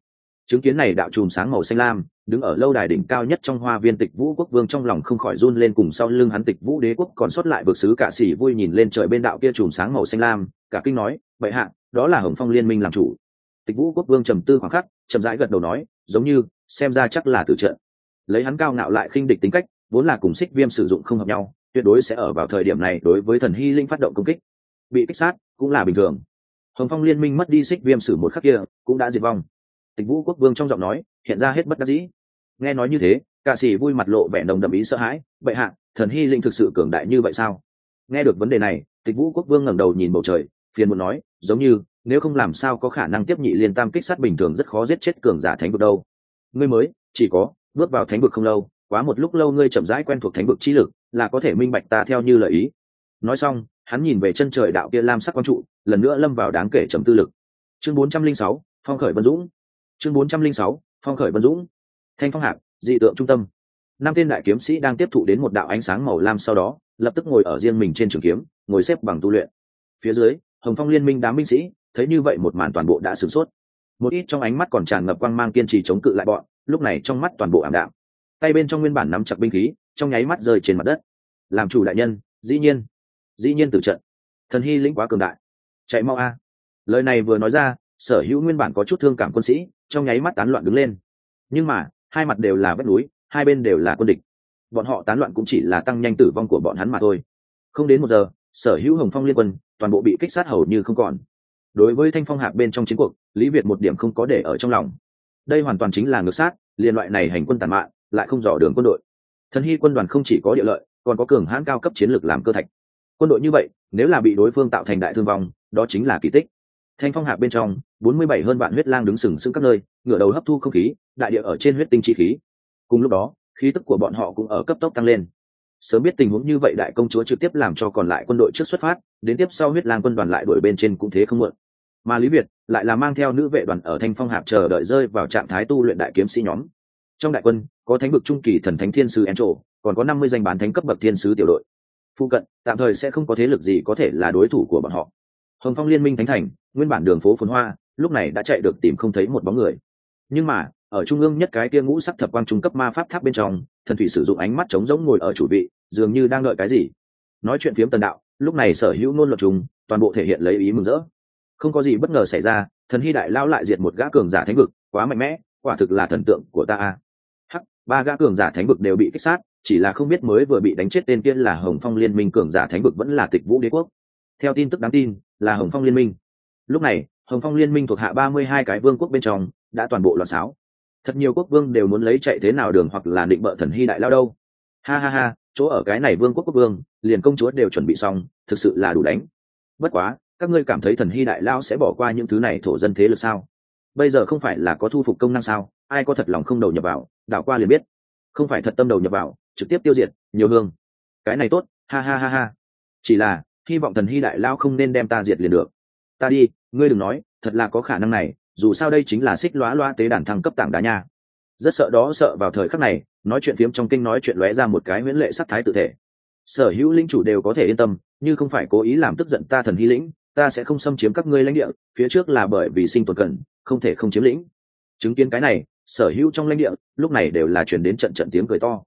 Chứng kiến này đạo chùm sáng màu xanh lam, đứng ở lâu đài đỉnh cao nhất trong hoa viên tịch vũ quốc vương trong lòng không khỏi run lên cùng sau lưng hắn tịch vũ đế quốc còn sót lại vực sứ cả xỉ vui nhìn lên trời bên đạo kia chùm sáng màu xanh lam, cả kinh nói vậy hạ, đó là hồng phong liên minh làm chủ. Tịch vũ quốc vương trầm tư khoảng khắc, chậm rãi gật đầu nói, giống như xem ra chắc là tử trận. Lấy hắn cao ngạo lại khinh địch tính cách, vốn là cùng xích viêm sử dụng không hợp nhau, tuyệt đối sẽ ở vào thời điểm này đối với thần hy linh phát động công kích. Bị kích sát cũng là bình thường. Hồng phong liên minh mất đi xích viêm sử một khắc kia, cũng đã diệt vong. Tịch vũ quốc vương trong giọng nói, hiện ra hết bất đắc dĩ. Nghe nói như thế cả sĩ vui mặt lộ vẻ đồng đậm ý sợ hãi, bệ hạ, thần hy linh thực sự cường đại như vậy sao? Nghe được vấn đề này, tịch vũ quốc vương ngẩng đầu nhìn bầu trời, phiền muốn nói, giống như, nếu không làm sao có khả năng tiếp nhị liên tam kích sát bình thường rất khó giết chết cường giả thánh vực đâu ngươi mới, chỉ có, bước vào thánh vực không lâu, quá một lúc lâu ngươi chậm rãi quen thuộc thánh vực chi lực, là có thể minh bạch ta theo như lời ý. Nói xong, hắn nhìn về chân trời đạo kia lam sắc quang trụ, lần nữa lâm vào đáng kể chấm tư lực. Chương bốn trăm linh sáu, phong khởi vân dũng. Chương bốn trăm linh sáu, phong khởi vân dũng. Thanh phong hạc, dị tượng trung tâm. Năm tên đại kiếm sĩ đang tiếp thụ đến một đạo ánh sáng màu lam sau đó, lập tức ngồi ở riêng mình trên trường kiếm, ngồi xếp bằng tu luyện. Phía dưới, hồng phong liên minh đám binh sĩ, thấy như vậy một màn toàn bộ đã sửng sốt một ít trong ánh mắt còn tràn ngập quang mang kiên trì chống cự lại bọn, lúc này trong mắt toàn bộ ảm đạm. Tay bên trong nguyên bản nắm chặt binh khí, trong nháy mắt rơi trên mặt đất. Làm chủ đại nhân, dĩ nhiên dĩ nhiên từ trận. Thần hy lĩnh quá cường đại. Chạy mau a. Lời này vừa nói ra, sở hữu nguyên bản có chút thương cảm quân sĩ, trong nháy mắt tán loạn đứng lên. Nhưng mà, hai mặt đều là vách núi, hai bên đều là quân địch. Bọn họ tán loạn cũng chỉ là tăng nhanh tử vong của bọn hắn mà thôi. Không đến một giờ, sở hữu hồng phong liên quân toàn bộ bị kích sát hầu như không còn đối với thanh phong hạc bên trong chiến cuộc, lý việt một điểm không có để ở trong lòng. Đây hoàn toàn chính là ngược sát, liên loại này hành quân tàn mạn, lại không dò đường quân đội. Thần hy quân đoàn không chỉ có địa lợi, còn có cường hãn cao cấp chiến lược làm cơ thạch. Quân đội như vậy, nếu là bị đối phương tạo thành đại thương vong, đó chính là kỳ tích. Thanh phong hạc bên trong, bốn mươi bảy hơn vạn huyết lang đứng sừng sững các nơi, ngửa đầu hấp thu không khí, đại địa ở trên huyết tinh chi khí. Cùng lúc đó, khí tức của bọn họ cũng ở cấp tốc tăng lên. Sớm biết tình huống như vậy đại công chúa trực tiếp làm cho còn lại quân đội trước xuất phát, đến tiếp sau huyết lang quân đoàn lại đuổi bên trên cũng thế không muộn mà lý việt lại là mang theo nữ vệ đoàn ở thanh phong hạp chờ đợi rơi vào trạng thái tu luyện đại kiếm sĩ nhóm. Trong đại quân, có thánh vực trung kỳ thần thánh thiên sứ en trổ còn có năm mươi danh bán thánh cấp bậc thiên sứ tiểu đội. Phụ cận, tạm thời sẽ không có thế lực gì có thể là đối thủ của bọn họ. Hồng phong liên minh thánh thành, nguyên bản đường phố phồn hoa, lúc này đã chạy được tìm không thấy một bóng người. Nhưng mà, ở trung ương nhất cái kia ngũ sắc thập quang trung cấp ma pháp tháp bên trong, thần thủy sử dụng ánh mắt trống rỗng ngồi ở chủ vị, dường như đang đợi cái gì. Nói chuyện phiếm tần đạo, lúc này sở hữu ngôn luật chúng toàn bộ thể hiện lấy ý mừng rỡ không có gì bất ngờ xảy ra, thần hy đại lao lại diệt một gã cường giả thánh vực, quá mạnh mẽ, quả thực là thần tượng của ta a. Hắc, ba gã cường giả thánh vực đều bị kích sát, chỉ là không biết mới vừa bị đánh chết tên kia là hồng phong liên minh cường giả thánh vực vẫn là tịch vũ đế quốc. Theo tin tức đáng tin, là hồng phong liên minh. Lúc này, hồng phong liên minh thuộc hạ ba mươi hai cái vương quốc bên trong, đã toàn bộ loạn xáo. Thật nhiều quốc vương đều muốn lấy chạy thế nào đường hoặc là định bợ thần hy đại lao đâu. Ha ha ha, chỗ ở cái này vương quốc quốc vương, liền công chúa đều chuẩn bị xong, thực sự là đủ đánh. Bất quá các ngươi cảm thấy thần hy đại lao sẽ bỏ qua những thứ này thổ dân thế lực sao? Bây giờ không phải là có thu phục công năng sao? Ai có thật lòng không đầu nhập vào? Đảo qua liền biết. Không phải thật tâm đầu nhập vào, trực tiếp tiêu diệt, nhiều hương. Cái này tốt, ha ha ha ha. Chỉ là, hy vọng thần hy đại lao không nên đem ta diệt liền được. Ta đi, ngươi đừng nói, thật là có khả năng này, dù sao đây chính là xích lóa loa tế đàn thăng cấp tảng đá nha. Rất sợ đó sợ vào thời khắc này, nói chuyện phiếm trong kinh nói chuyện lóe ra một cái huyễn lệ sắc thái tự thể. Sở hữu linh chủ đều có thể yên tâm, như không phải cố ý làm tức giận ta thần hy lĩnh ta sẽ không xâm chiếm các ngươi lãnh địa, phía trước là bởi vì sinh tồn cần, không thể không chiếm lĩnh. Chứng kiến cái này, sở hữu trong lãnh địa, lúc này đều là chuyển đến trận trận tiếng cười to.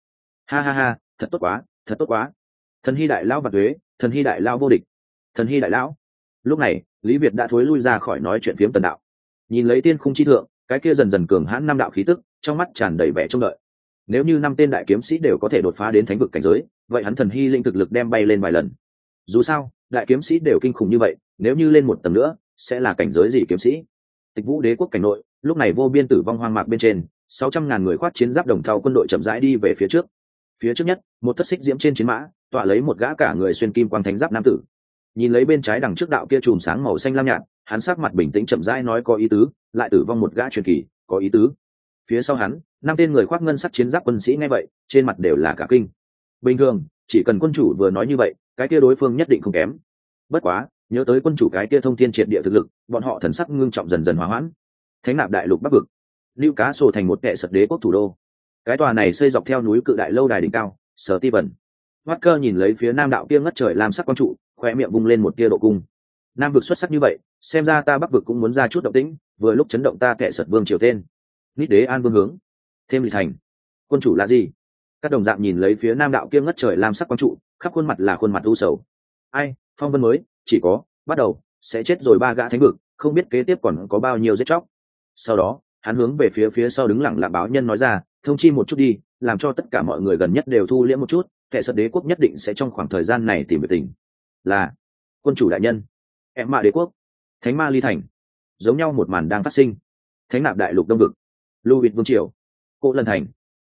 Ha ha ha, thật tốt quá, thật tốt quá. Thần hy đại lao và thuế, thần hy đại lao vô địch. Thần hy đại lão. Lúc này, lý việt đã thối lui ra khỏi nói chuyện phiếm tần đạo. Nhìn lấy tiên khung chi thượng, cái kia dần dần cường hãn năm đạo khí tức, trong mắt tràn đầy vẻ trông đợi. Nếu như năm tên đại kiếm sĩ đều có thể đột phá đến thánh vực cảnh giới, vậy hắn thần hy linh thực lực đem bay lên vài lần. Dù sao, đại kiếm sĩ đều kinh khủng như vậy nếu như lên một tầng nữa, sẽ là cảnh giới gì kiếm sĩ? Tịch vũ đế quốc cảnh nội, lúc này vô biên tử vong hoang mạc bên trên, sáu trăm ngàn người khoát chiến giáp đồng thau quân đội chậm rãi đi về phía trước. Phía trước nhất, một thất xích diễm trên chiến mã, tọa lấy một gã cả người xuyên kim quang thánh giáp nam tử. Nhìn lấy bên trái đằng trước đạo kia chùm sáng màu xanh lam nhạt, hắn sắc mặt bình tĩnh chậm rãi nói có ý tứ, lại tử vong một gã truyền kỳ, có ý tứ. Phía sau hắn, năm tên người khoác ngân sắc chiến giáp quân sĩ ngay vậy, trên mặt đều là cả kinh. Bình thường, chỉ cần quân chủ vừa nói như vậy, cái kia đối phương nhất định không kém. Bất quá nhớ tới quân chủ cái kia thông thiên triệt địa thực lực, bọn họ thần sắc ngưng trọng dần dần hòa hoãn. Thánh nạp đại lục bắc vực, lưu cá sổ thành một kệ sật đế quốc thủ đô. Cái tòa này xây dọc theo núi cự đại lâu đài đỉnh cao, sở ti vần hoắt cơ nhìn lấy phía nam đạo kia ngất trời làm sắc quang trụ khoe miệng vung lên một tia độ cung. Nam vực xuất sắc như vậy, xem ra ta bắc vực cũng muốn ra chút động tĩnh, vừa lúc chấn động ta kệ sật vương triều tên. Nít đế an vương hướng. Thêm lì thành. Quân chủ là gì? Các đồng dạng nhìn lấy phía nam đạo kia ngất trời làm sắc quang trụ, khắp khuôn mặt là khuôn mặt u sầu. Ai, phong vân mới chỉ có, bắt đầu, sẽ chết rồi ba gã thánh vực, không biết kế tiếp còn có bao nhiêu giết chóc. Sau đó, hắn hướng về phía phía sau đứng lặng lặng báo nhân nói ra, thông chi một chút đi, làm cho tất cả mọi người gần nhất đều thu liễm một chút, kẻ sật đế quốc nhất định sẽ trong khoảng thời gian này tìm về tình. Là, quân chủ đại nhân. Em mạ đế quốc, thánh ma ly thành, giống nhau một màn đang phát sinh. Thánh nạp đại lục đông vực, lưu vịt vương triều, cỗ lần thành,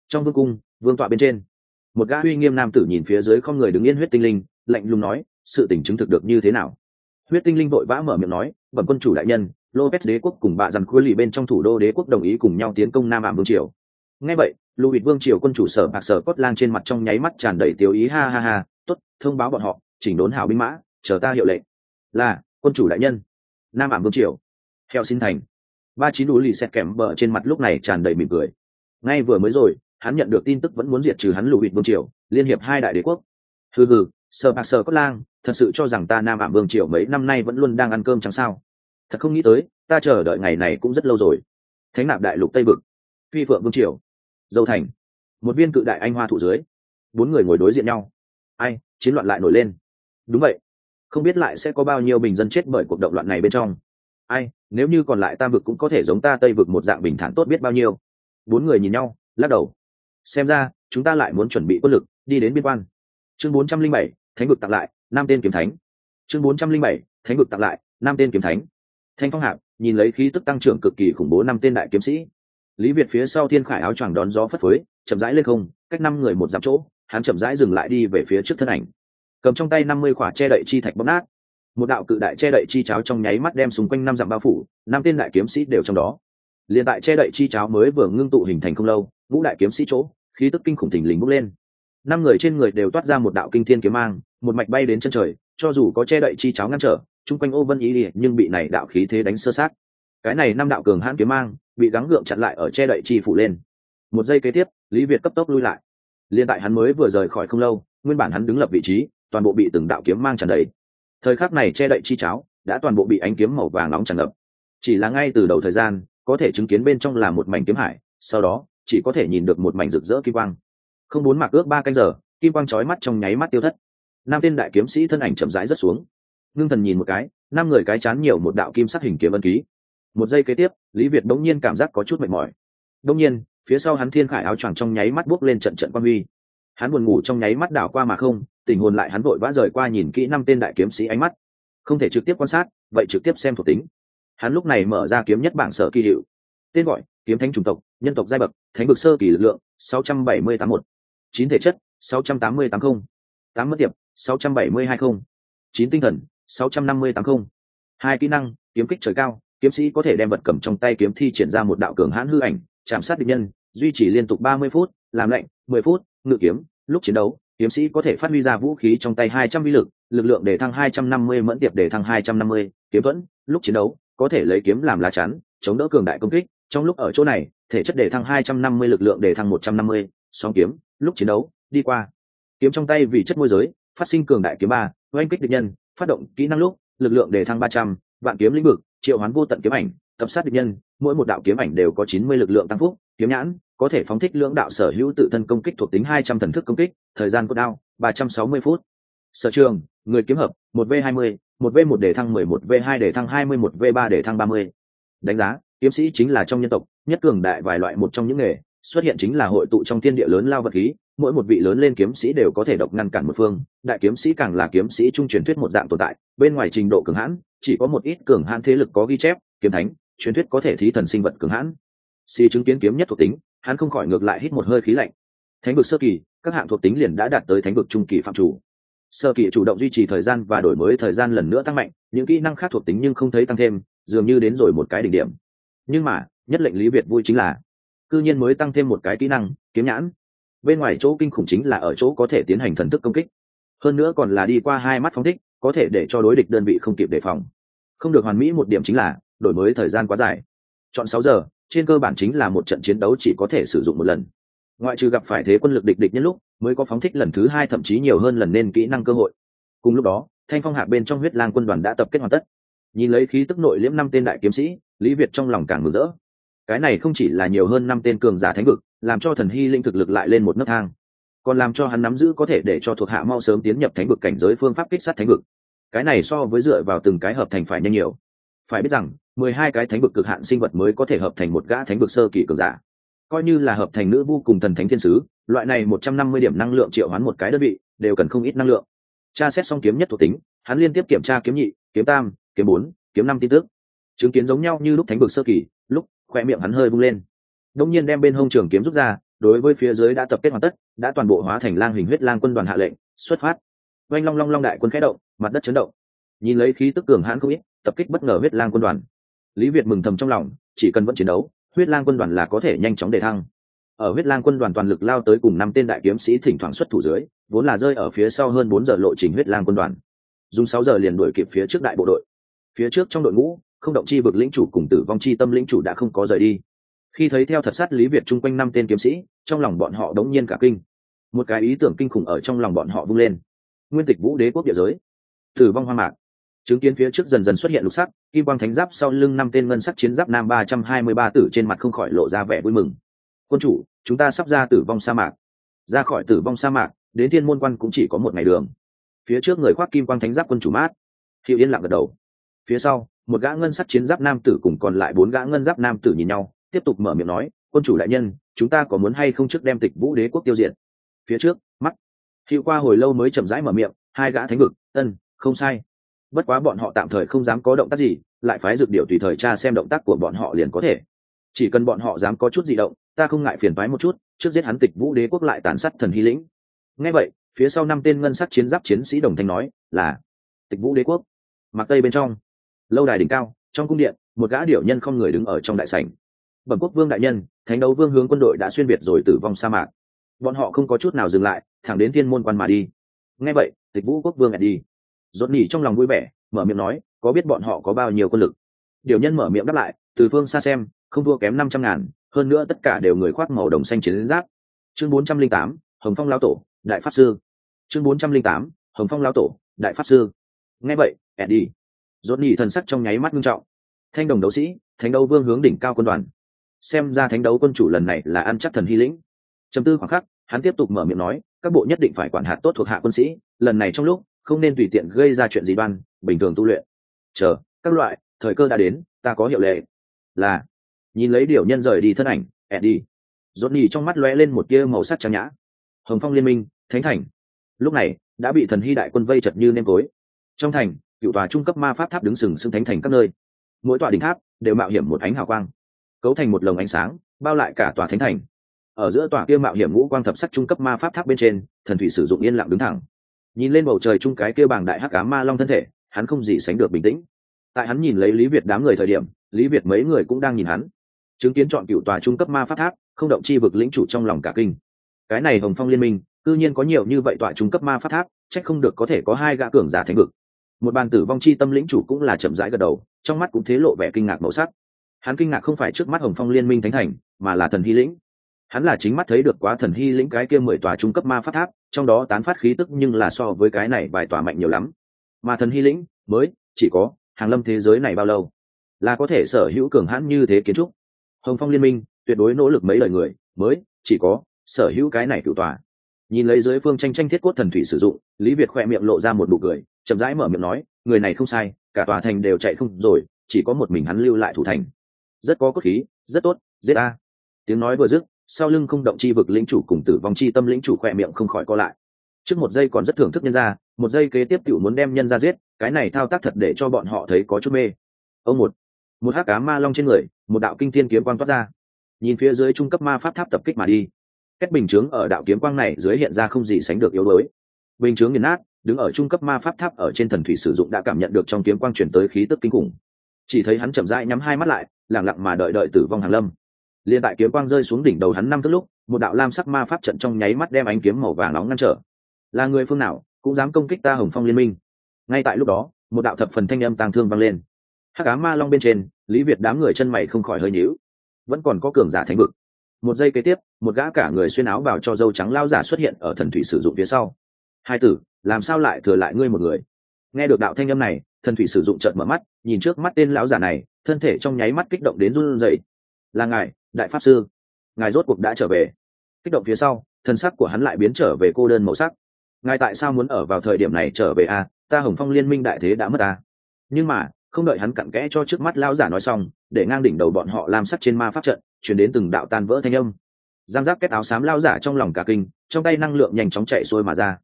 trong vương cung, vương tọa bên trên. Một gã uy nghiêm nam tử nhìn phía dưới không người đứng yên huyết tinh linh, lạnh lùng nói sự tình chứng thực được như thế nào? Huyết tinh linh vội vã mở miệng nói, bẩm quân chủ đại nhân, lopez đế quốc cùng bạ dằn khuê lì bên trong thủ đô đế quốc đồng ý cùng nhau tiến công nam ảm vương triều. Ngay vậy lưu vịt vương triều quân chủ sở bạc sở cốt lang trên mặt trong nháy mắt tràn đầy tiêu ý, ha ha ha, tốt, thông báo bọn họ, chỉnh đốn hảo binh mã, chờ ta hiệu lệnh. Là, quân chủ đại nhân. Nam ảm vương triều theo xin thành. Ba chín đủ lì xẹt kèm bờ trên mặt lúc này tràn đầy mỉm cười. Ngay vừa mới rồi, hắn nhận được tin tức vẫn muốn diệt trừ hắn lù vịt vương triều, liên hiệp hai đại đế quốc. Hừ hừ sờ bạc sờ cốt lang, thật sự cho rằng ta nam ảm vương triều mấy năm nay vẫn luôn đang ăn cơm chẳng sao? Thật không nghĩ tới, ta chờ đợi ngày này cũng rất lâu rồi. Thánh nạp đại lục tây vực, phi phượng vương triều, dâu thành, một viên cự đại anh hoa thủ dưới, bốn người ngồi đối diện nhau. Ai, chiến loạn lại nổi lên. Đúng vậy. Không biết lại sẽ có bao nhiêu bình dân chết bởi cuộc động loạn này bên trong. Ai, nếu như còn lại tam vực cũng có thể giống ta tây vực một dạng bình thản tốt biết bao nhiêu. Bốn người nhìn nhau, lắc đầu. Xem ra, chúng ta lại muốn chuẩn bị quân lực, đi đến biên quan. Chương bốn trăm linh bảy thánh vực tặng lại, năm tên kiếm thánh. Chương bốn trăm linh bảy, thánh vực tặng lại, năm tên kiếm thánh. Thanh phong hạp nhìn lấy khí tức tăng trưởng cực kỳ khủng bố năm tên đại kiếm sĩ. Lý việt phía sau thiên khải áo choàng đón gió phất phới, chậm rãi lên không, cách năm người một dặm chỗ, hắn chậm rãi dừng lại đi về phía trước thân ảnh. Cầm trong tay năm mươi khỏa che đậy chi thạch bóp nát. Một đạo cự đại che đậy chi cháo trong nháy mắt đem xung quanh năm dặm bao phủ, năm tên đại kiếm sĩ đều trong đó. Liền tại che đậy chi cháo mới vừa ngưng tụ hình thành không lâu, ngũ đại kiếm sĩ chỗ, khí tức kinh khủng thình lình bốc lên năm người trên người đều toát ra một đạo kinh thiên kiếm mang, một mạch bay đến chân trời, cho dù có che đậy chi cháo ngăn trở, chung quanh ô vân ý ỉa nhưng bị này đạo khí thế đánh sơ sát. Cái này năm đạo cường hãn kiếm mang, bị gắng gượng chặn lại ở che đậy chi phủ lên. Một giây kế tiếp, lý việt cấp tốc lui lại. Liên tại hắn mới vừa rời khỏi không lâu, nguyên bản hắn đứng lập vị trí, toàn bộ bị từng đạo kiếm mang tràn đầy. Thời khắc này che đậy chi cháo đã toàn bộ bị ánh kiếm màu vàng nóng tràn ngập. Chỉ là ngay từ đầu thời gian, có thể chứng kiến bên trong là một mảnh kiếm hải, sau đó, chỉ có thể nhìn được một mảnh rực rỡ kim quang không muốn mạc ước ba canh giờ, kim quang trói mắt trong nháy mắt tiêu thất. Năm tên đại kiếm sĩ thân ảnh chậm rãi rất xuống. Ngưng thần nhìn một cái, năm người cái chán nhiều một đạo kim sắc hình kiếm ân ký. Một giây kế tiếp, lý việt đống nhiên cảm giác có chút mệt mỏi. Đống nhiên, phía sau hắn thiên khải áo choàng trong nháy mắt buốc lên trận trận quan huy. Hắn buồn ngủ trong nháy mắt đảo qua mà không, tình hồn lại hắn vội vã rời qua nhìn kỹ năm tên đại kiếm sĩ ánh mắt. Không thể trực tiếp quan sát, vậy trực tiếp xem thuộc tính. Hắn lúc này mở ra kiếm nhất bảng sở kỳ hiệu. Tên gọi, kiếm thánh chủng tộc, nhân tộc giai bậc, thánh vực sơ kỳ lực lượng, sáu trăm bảy mươi tám một chín thể chất sáu trăm tám mươi tám không. Tám mất tiệp sáu trăm bảy mươi hai không. Chín tinh thần sáu trăm năm mươi tám không. Hai kỹ năng kiếm kích trời cao kiếm sĩ có thể đem vật cầm trong tay kiếm thi triển ra một đạo cường hãn hư ảnh chạm sát địch nhân duy trì liên tục ba mươi phút làm lạnh, mười phút ngự kiếm lúc chiến đấu kiếm sĩ có thể phát huy ra vũ khí trong tay hai trăm vi lực lực lượng để thăng hai trăm năm mươi mẫn tiệp để thăng hai trăm năm mươi kiếm thuẫn lúc chiến đấu có thể lấy kiếm làm lá chắn chống đỡ cường đại công kích trong lúc ở chỗ này thể chất để thăng hai trăm năm mươi lực lượng để thăng một trăm năm mươi song kiếm lúc chiến đấu, đi qua. Kiếm trong tay vì chất môi giới, phát sinh cường đại kiếm ba, oanh kích địch nhân, phát động kỹ năng lúc, lực lượng để thăng ba trăm, vạn kiếm lĩnh vực, triệu hoán vô tận kiếm ảnh, tập sát địch nhân, mỗi một đạo kiếm ảnh đều có chín mươi lực lượng tăng phúc, kiếm nhãn, có thể phóng thích lưỡng đạo sở hữu tự thân công kích thuộc tính hai trăm thần thức công kích, thời gian cốt đao, ba trăm sáu mươi phút. Sở trường, người kiếm hợp, một v hai mươi, một v một để thăng mười, một v hai để thăng hai mươi, một v ba để thăng ba mươi. Đánh giá, kiếm sĩ chính là trong nhân tộc, nhất cường đại vài loại một trong những nghề xuất hiện chính là hội tụ trong thiên địa lớn lao vật khí, mỗi một vị lớn lên kiếm sĩ đều có thể độc ngăn cản một phương, đại kiếm sĩ càng là kiếm sĩ trung truyền thuyết một dạng tồn tại, bên ngoài trình độ cường hãn, chỉ có một ít cường hãn thế lực có ghi chép, kiếm thánh, truyền thuyết có thể thí thần sinh vật cường hãn. Si chứng kiến kiếm nhất thuộc tính, hắn không khỏi ngược lại hít một hơi khí lạnh. Thánh vực sơ kỳ, các hạng thuộc tính liền đã đạt tới thánh vực trung kỳ phạm chủ. Sơ kỳ chủ động duy trì thời gian và đổi mới thời gian lần nữa tăng mạnh, những kỹ năng khác thuộc tính nhưng không thấy tăng thêm, dường như đến rồi một cái đỉnh điểm. Nhưng mà, nhất lệnh lý việt vui chính là cư nhiên mới tăng thêm một cái kỹ năng, kiếm nhãn. Bên ngoài chỗ kinh khủng chính là ở chỗ có thể tiến hành thần thức công kích. Hơn nữa còn là đi qua hai mắt phóng thích, có thể để cho đối địch đơn vị không kịp đề phòng. Không được hoàn mỹ một điểm chính là, đổi mới thời gian quá dài. Chọn sáu giờ, trên cơ bản chính là một trận chiến đấu chỉ có thể sử dụng một lần. Ngoại trừ gặp phải thế quân lực địch địch nhân lúc, mới có phóng thích lần thứ hai thậm chí nhiều hơn lần nên kỹ năng cơ hội. Cùng lúc đó, thanh phong hạ bên trong huyết lang quân đoàn đã tập kết hoàn tất. Nhìn lấy khí tức nội liễm năm tên đại kiếm sĩ, lý việt trong lòng càng mừng rỡ cái này không chỉ là nhiều hơn năm tên cường giả thánh vực, làm cho thần hy linh thực lực lại lên một nấc thang, còn làm cho hắn nắm giữ có thể để cho thuộc hạ mau sớm tiến nhập thánh vực cảnh giới phương pháp kích sát thánh vực. Cái này so với dựa vào từng cái hợp thành phải nhanh nhiều. Phải biết rằng, mười hai cái thánh vực cực hạn sinh vật mới có thể hợp thành một gã thánh vực sơ kỳ cường giả. Coi như là hợp thành nữ vô cùng thần thánh thiên sứ, loại này một trăm năm mươi điểm năng lượng triệu hoán một cái đơn vị, đều cần không ít năng lượng. Tra xét xong kiếm nhất thuộc tính, hắn liên tiếp kiểm tra kiếm nhị, kiếm tam, kiếm bốn, kiếm năm tin tức. Chứng kiến giống nhau như lúc thánh vực sơ kỳ, lúc khoe miệng hắn hơi bung lên. Đông nhiên đem bên hông trường kiếm rút ra, đối với phía dưới đã tập kết hoàn tất, đã toàn bộ hóa thành lang hình huyết lang quân đoàn hạ lệnh, xuất phát. Oanh long long long đại quân khẽ động, mặt đất chấn động. Nhìn lấy khí tức cường hãn không ít, tập kích bất ngờ huyết lang quân đoàn. Lý việt mừng thầm trong lòng, chỉ cần vẫn chiến đấu, huyết lang quân đoàn là có thể nhanh chóng đề thăng. Ở huyết lang quân đoàn toàn lực lao tới cùng năm tên đại kiếm sĩ thỉnh thoảng xuất thủ dưới, vốn là rơi ở phía sau hơn bốn giờ lộ trình huyết lang quân đoàn. Dùng sáu giờ liền đuổi kịp phía trước đại bộ đội. Phía trước trong đội ngũ không động chi vực lĩnh chủ cùng tử vong chi tâm lĩnh chủ đã không có rời đi. Khi thấy theo thật sát lý việt chung quanh năm tên kiếm sĩ, trong lòng bọn họ đống nhiên cả kinh. Một cái ý tưởng kinh khủng ở trong lòng bọn họ vung lên. Nguyên tịch vũ đế quốc địa giới. Tử vong hoa mạc. Chứng kiến phía trước dần dần xuất hiện lục sắc, kim quang thánh giáp sau lưng năm tên ngân sắc chiến giáp nam ba trăm hai mươi ba tử trên mặt không khỏi lộ ra vẻ vui mừng. Quân chủ, chúng ta sắp ra tử vong sa mạc. Ra khỏi tử vong sa mạc, đến thiên môn quan cũng chỉ có một ngày đường. Phía trước người khoác kim quang thánh giáp quân chủ mát. Hiệu yên lặng gật đầu phía sau, một gã ngân sắc chiến giáp nam tử cùng còn lại bốn gã ngân giáp nam tử nhìn nhau, tiếp tục mở miệng nói, quân chủ đại nhân, chúng ta có muốn hay không trước đem tịch vũ đế quốc tiêu diệt? Phía trước, mắt hiệu qua hồi lâu mới chậm rãi mở miệng, hai gã thánh vực, ân, không sai. Bất quá bọn họ tạm thời không dám có động tác gì, lại phái dược điệu tùy thời tra xem động tác của bọn họ liền có thể. Chỉ cần bọn họ dám có chút gì động, ta không ngại phiền phái một chút, trước giết hắn tịch vũ đế quốc lại tàn sát thần hy lĩnh. Ngay vậy, phía sau năm tên ngân sắc chiến giáp chiến sĩ đồng thanh nói, là tịch vũ đế quốc. Mặc tây bên trong lâu đài đỉnh cao, trong cung điện, một gã điểu nhân không người đứng ở trong đại sảnh. Bẩm quốc vương đại nhân, thánh đấu vương hướng quân đội đã xuyên biệt rồi tử vong sa mạc. Bọn họ không có chút nào dừng lại, thẳng đến thiên môn quan mà đi. Ngay vậy, tịch vũ quốc vương đi. Dốt nỉ trong lòng vui vẻ, mở miệng nói, có biết bọn họ có bao nhiêu quân lực? Điều nhân mở miệng đáp lại, từ phương xa xem, không thua kém năm trăm ngàn, hơn nữa tất cả đều người khoác màu đồng xanh chiến giáp. Chương bốn trăm linh tám, hồng phong lao tổ, đại pháp sư. Chương bốn trăm linh tám, hồng phong lao tổ, đại pháp sư. Nghe vậy đi dốt nhị thần sắc trong nháy mắt nghiêm trọng. Thanh đồng đấu sĩ, thánh đấu vương hướng đỉnh cao quân đoàn. Xem ra thánh đấu quân chủ lần này là ăn chắc thần hy lĩnh. Chấm tư khoảng khắc, hắn tiếp tục mở miệng nói, các bộ nhất định phải quản hạt tốt thuộc hạ quân sĩ, lần này trong lúc, không nên tùy tiện gây ra chuyện gì đoan bình thường tu luyện. Chờ, các loại, thời cơ đã đến, ta có hiệu lệ. Là, nhìn lấy điều nhân rời đi thân ảnh, eddie. Dốt nhì trong mắt lóe lên một tia màu sắc trắng nhã. Hồng phong liên minh, thánh thành. Lúc này, đã bị thần hy đại quân vây chật như nêm tối. Trong thành cựu tòa trung cấp ma pháp tháp đứng sừng sững thánh thành các nơi. Mỗi tòa đỉnh tháp đều mạo hiểm một ánh hào quang, cấu thành một lồng ánh sáng, bao lại cả tòa thánh thành. Ở giữa tòa kia mạo hiểm ngũ quang thập sắc trung cấp ma pháp tháp bên trên, thần thủy sử dụng yên lặng đứng thẳng. Nhìn lên bầu trời chung cái kia bảng đại hắc cá ma long thân thể, hắn không gì sánh được bình tĩnh. Tại hắn nhìn lấy lý việt đám người thời điểm, lý việt mấy người cũng đang nhìn hắn. Chứng kiến chọn cựu tòa trung cấp ma pháp tháp, không động chi vực lĩnh chủ trong lòng cả kinh. Cái này hồng phong liên minh, cư nhiên có nhiều như vậy tòa trung cấp ma pháp tháp trách không được có thể có hai gã cường giả thánh vực một bàn tử vong chi tâm lĩnh chủ cũng là chậm rãi gật đầu, trong mắt cũng thế lộ vẻ kinh ngạc màu sắc. Hắn kinh ngạc không phải trước mắt hồng phong liên minh thánh thành, mà là thần hy lĩnh. Hắn là chính mắt thấy được quá thần hy lĩnh cái kia mười tòa trung cấp ma phát tháp, trong đó tán phát khí tức nhưng là so với cái này vài tòa mạnh nhiều lắm. Mà thần hy lĩnh, mới, chỉ có, hàng lâm thế giới này bao lâu? Là có thể sở hữu cường hãn như thế kiến trúc. Hồng phong liên minh, tuyệt đối nỗ lực mấy lời người, mới, chỉ có, sở hữu cái này cựu tòa. Nhìn lấy dưới phương tranh tranh thiết cốt thần thủy sử dụng, lý việt khoe miệng lộ ra một nụ cười chậm rãi mở miệng nói, người này không sai, cả tòa thành đều chạy không rồi, chỉ có một mình hắn lưu lại thủ thành. Rất có cốt khí, rất tốt, giết a tiếng nói vừa dứt, sau lưng không động chi vực lĩnh chủ cùng tử vong chi tâm lĩnh chủ khỏe miệng không khỏi co lại. Trước một giây còn rất thưởng thức nhân ra một giây kế tiếp tiểu muốn đem nhân ra giết, cái này thao tác thật để cho bọn họ thấy có chút mê. Ông một một hắc cá ma long trên người, một đạo kinh thiên kiếm quang toát ra. Nhìn phía dưới trung cấp ma pháp tháp tập kích mà đi. Cách bình chướng ở đạo kiếm quang này dưới hiện ra không gì sánh được yếu đuối. Bình chướng nghiền nát đứng ở trung cấp ma pháp tháp ở trên thần thủy sử dụng đã cảm nhận được trong kiếm quang chuyển tới khí tức kinh khủng. Chỉ thấy hắn chậm rãi nhắm hai mắt lại lẳng lặng mà đợi đợi tử vong hàng lâm. Liên tại kiếm quang rơi xuống đỉnh đầu hắn năm tức lúc, một đạo lam sắc ma pháp trận trong nháy mắt đem ánh kiếm màu vàng nóng ngăn trở. Là người phương nào cũng dám công kích ta hồng phong liên minh. Ngay tại lúc đó, một đạo thập phần thanh âm tàng thương vang lên. Hắc ma long bên trên, lý việt đám người chân mày không khỏi hơi nhíu. Vẫn còn có cường giả thánh vực. Một giây kế tiếp, một gã cả người xuyên áo vào cho dâu trắng lao giả xuất hiện ở thần thủy sử dụng phía sau. Hai tử làm sao lại thừa lại ngươi một người? Nghe được đạo thanh âm này, thần thủy sử dụng trợt mở mắt, nhìn trước mắt tên lão giả này, thân thể trong nháy mắt kích động đến run rẩy. Là ngài, đại pháp sư. Ngài rốt cuộc đã trở về. Kích động phía sau, thân sắc của hắn lại biến trở về cô đơn màu sắc. Ngài tại sao muốn ở vào thời điểm này trở về a à? ta hồng phong liên minh đại thế đã mất a à? nhưng mà, không đợi hắn cặn kẽ cho trước mắt lão giả nói xong, để ngang đỉnh đầu bọn họ làm sắc trên ma pháp trận chuyển đến từng đạo tan vỡ thanh âm. Giang giáp kết áo xám lao giả trong lòng cả kinh, trong tay năng lượng nhanh chóng chạy xuôi mà ra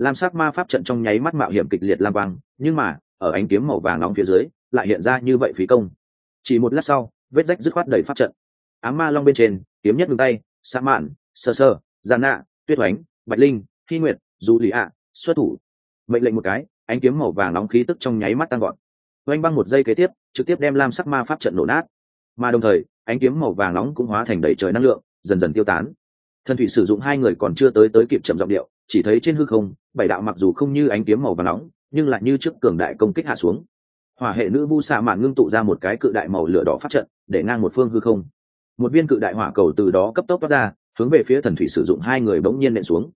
lam sắc ma pháp trận trong nháy mắt mạo hiểm kịch liệt lam vang nhưng mà, ở ánh kiếm màu vàng nóng phía dưới, lại hiện ra như vậy phí công. Chỉ một lát sau, vết rách dứt khoát đầy pháp trận. Ám ma long bên trên, kiếm nhất ngừng tay, sa mạn, sơ sơ gian nạ, tuyết oánh, bạch linh thi nguyệt, dù lì ạ, xuất thủ. Mệnh lệnh một cái, ánh kiếm màu vàng nóng khí tức trong nháy mắt tăng gọn oanh băng một giây kế tiếp, trực tiếp đem lam sắc ma pháp trận nổ nát. Mà đồng thời, ánh kiếm màu vàng nóng cũng hóa thành đầy trời năng lượng, dần dần tiêu tán. Thần thủy sử dụng hai người còn chưa tới tới kịp chậm giọng điệu chỉ thấy trên hư không, bảy đạo mặc dù không như ánh kiếm màu và nóng, nhưng lại như trước cường đại công kích hạ xuống. Hỏa hệ nữ vu xạ mạn ngưng tụ ra một cái cự đại màu lửa đỏ phát trận, để ngang một phương hư không. Một viên cự đại hỏa cầu từ đó cấp tốc toát ra, hướng về phía thần thủy sử dụng hai người bỗng nhiên nện xuống.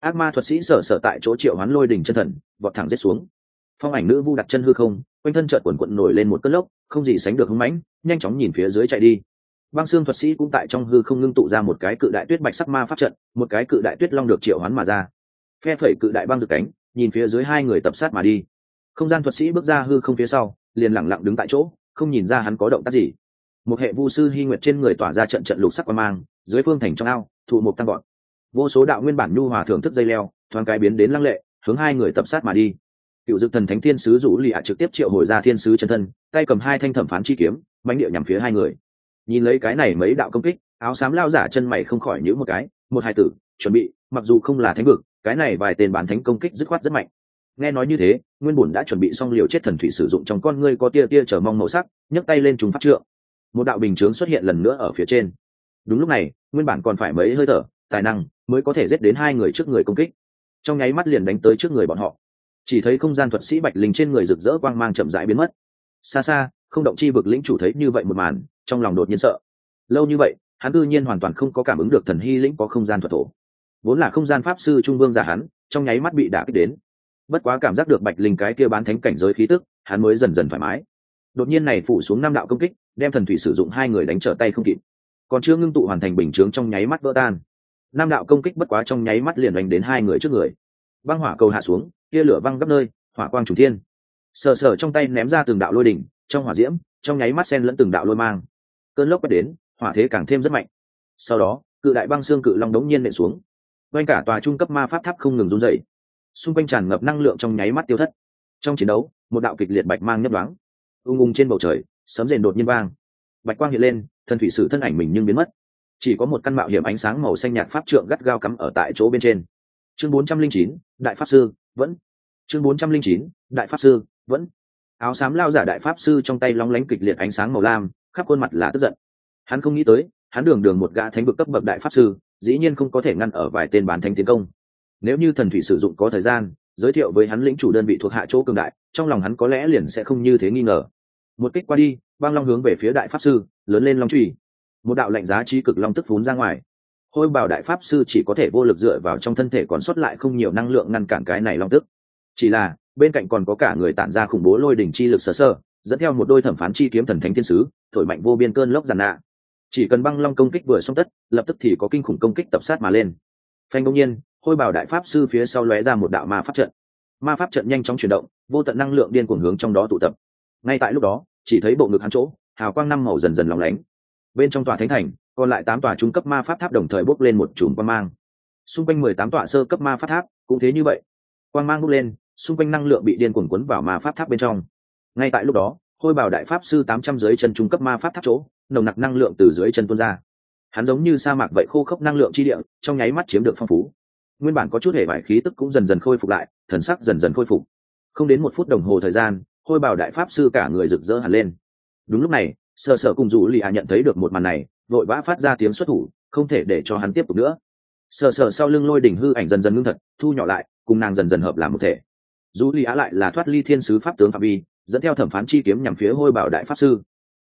Ác ma thuật sĩ sở sở tại chỗ triệu hoán lôi đỉnh chân thần, vọt thẳng giết xuống. Phong ảnh nữ vu đặt chân hư không, quanh thân trợt quần quận nổi lên một cơn lốc, không gì sánh được hứng mãnh, nhanh chóng nhìn phía dưới chạy đi. Băng xương thuật sĩ cũng tại trong hư không ngưng tụ ra một cái cự đại tuyết bạch sắc ma pháp trận, một cái cự đại tuyết long được triệu hoán mà ra phe phẩy cự đại băng rực cánh, nhìn phía dưới hai người tập sát mà đi. Không gian thuật sĩ bước ra hư không phía sau, liền lẳng lặng đứng tại chỗ, không nhìn ra hắn có động tác gì. Một hệ vu sư hy nguyệt trên người tỏa ra trận trận lục sắc qua mang, dưới phương thành trong ao thụ một tăng gọn vô số đạo nguyên bản nhu hòa thưởng thức dây leo, thoáng cái biến đến lăng lệ, hướng hai người tập sát mà đi. Cựu dực thần thánh thiên sứ rủ lì ạ trực tiếp triệu hồi ra thiên sứ chân thân, tay cầm hai thanh thẩm phán chi kiếm mánh điệu nhằm phía hai người. Nhìn lấy cái này mấy đạo công kích, áo xám lao giả chân mày không khỏi nhữ một cái, một hai tử, chuẩn bị, mặc dù không là thánh vực cái này vài tên bán thánh công kích dứt khoát rất mạnh. Nghe nói như thế, nguyên bùn đã chuẩn bị xong liều chết thần thủy sử dụng trong con ngươi có tia tia chờ mong màu sắc, nhấc tay lên trùng phát trượng. Một đạo bình chướng xuất hiện lần nữa ở phía trên. Đúng lúc này, nguyên bản còn phải mấy hơi thở, tài năng mới có thể giết đến hai người trước người công kích. Trong nháy mắt liền đánh tới trước người bọn họ. Chỉ thấy không gian thuật sĩ bạch linh trên người rực rỡ quang mang chậm rãi biến mất. Xa xa, không động chi vực lĩnh chủ thấy như vậy một màn, trong lòng đột nhiên sợ. Lâu như vậy, hắn tự nhiên hoàn toàn không có cảm ứng được thần hy lĩnh có không gian thuật thổ vốn là không gian pháp sư trung vương giả hắn, trong nháy mắt bị đả kích đến. Bất quá cảm giác được bạch linh cái kia bán thánh cảnh giới khí tức, hắn mới dần dần thoải mái. Đột nhiên này phủ xuống năm đạo công kích, đem thần thủy sử dụng hai người đánh trở tay không kịp. Còn chưa ngưng tụ hoàn thành bình chướng trong nháy mắt vỡ tan. Năm đạo công kích bất quá trong nháy mắt liền đánh đến hai người trước người. Băng hỏa cầu hạ xuống, kia lửa văng gấp nơi, hỏa quang chủ thiên. Sờ sờ trong tay ném ra từng đạo lôi đỉnh, trong hỏa diễm, trong nháy mắt sen lẫn từng đạo lôi mang. Cơn lốc quét đến, hỏa thế càng thêm rất mạnh. Sau đó, cự đại băng xương cự long đống nhiên nện xuống quanh cả tòa trung cấp ma pháp tháp không ngừng run dậy xung quanh tràn ngập năng lượng trong nháy mắt tiêu thất. Trong chiến đấu, một đạo kịch liệt bạch mang nhấp đoáng ung ung trên bầu trời, sấm rền đột nhiên vang. Bạch quang hiện lên, thần thủy sử thân ảnh mình nhưng biến mất. Chỉ có một căn mạo hiểm ánh sáng màu xanh nhạt pháp trượng gắt gao cắm ở tại chỗ bên trên. Chương bốn trăm linh chín, đại pháp sư, vẫn. Chương bốn trăm linh chín, đại pháp sư, vẫn. Áo xám lao giả đại pháp sư trong tay lóng lánh kịch liệt ánh sáng màu lam, khắp khuôn mặt là tức giận. Hắn không nghĩ tới hắn đường đường một gã thánh vực cấp bậc đại pháp sư, dĩ nhiên không có thể ngăn ở vài tên bán thánh tiến công. Nếu như thần thủy sử dụng có thời gian, giới thiệu với hắn lĩnh chủ đơn vị thuộc hạ chỗ cường đại, trong lòng hắn có lẽ liền sẽ không như thế nghi ngờ. Một kích qua đi, băng long hướng về phía đại pháp sư, lớn lên long trùy. Một đạo lạnh giá trí cực long tức phún ra ngoài. Hôi bảo đại pháp sư chỉ có thể vô lực dựa vào trong thân thể còn sót lại không nhiều năng lượng ngăn cản cái này long tức. Chỉ là, bên cạnh còn có cả người tản ra khủng bố lôi đỉnh chi lực sơ sơ dẫn theo một đôi thẩm phán chi kiếm thần thánh thiên sứ, thổi mạnh vô biên cơn lốc giàn nạ chỉ cần băng long công kích vừa xong tất, lập tức thì có kinh khủng công kích tập sát mà lên. Phanh công nhiên, hôi bảo đại pháp sư phía sau lóe ra một đạo ma pháp trận. Ma pháp trận nhanh chóng chuyển động, vô tận năng lượng điên cuồng hướng trong đó tụ tập. Ngay tại lúc đó, chỉ thấy bộ ngực hắn chỗ, hào quang năm màu dần dần lóng lánh. Bên trong tòa thánh thành, còn lại tám tòa trung cấp ma pháp tháp đồng thời bốc lên một chùm quang mang. Xung quanh mười tám tòa sơ cấp ma pháp tháp, cũng thế như vậy. Quang mang bốc lên, xung quanh năng lượng bị điên cuồng cuốn vào ma pháp tháp bên trong. Ngay tại lúc đó hôi bảo đại pháp sư tám trăm dưới chân trung cấp ma pháp tháp chỗ, nồng nặc năng lượng từ dưới chân tuôn ra. Hắn giống như sa mạc vậy khô khốc năng lượng chi địa, trong nháy mắt chiếm được phong phú. Nguyên bản có chút hệ vải khí tức cũng dần dần khôi phục lại, thần sắc dần dần khôi phục. Không đến một phút đồng hồ thời gian hôi bảo đại pháp sư cả người rực rỡ hẳn lên. Đúng lúc này, sờ sờ cùng dù lì hạ nhận thấy được một màn này, vội vã phát ra tiếng xuất thủ, không thể để cho hắn tiếp tục nữa. Sờ sờ sau lưng lôi đỉnh hư ảnh dần dần ngưng thật, thu nhỏ lại, cùng nàng dần dần hợp làm một thể. Dù lì á lại là thoát ly thiên sứ pháp tướng phạm vi dẫn theo thẩm phán chi kiếm nhằm phía hôi bảo đại pháp sư.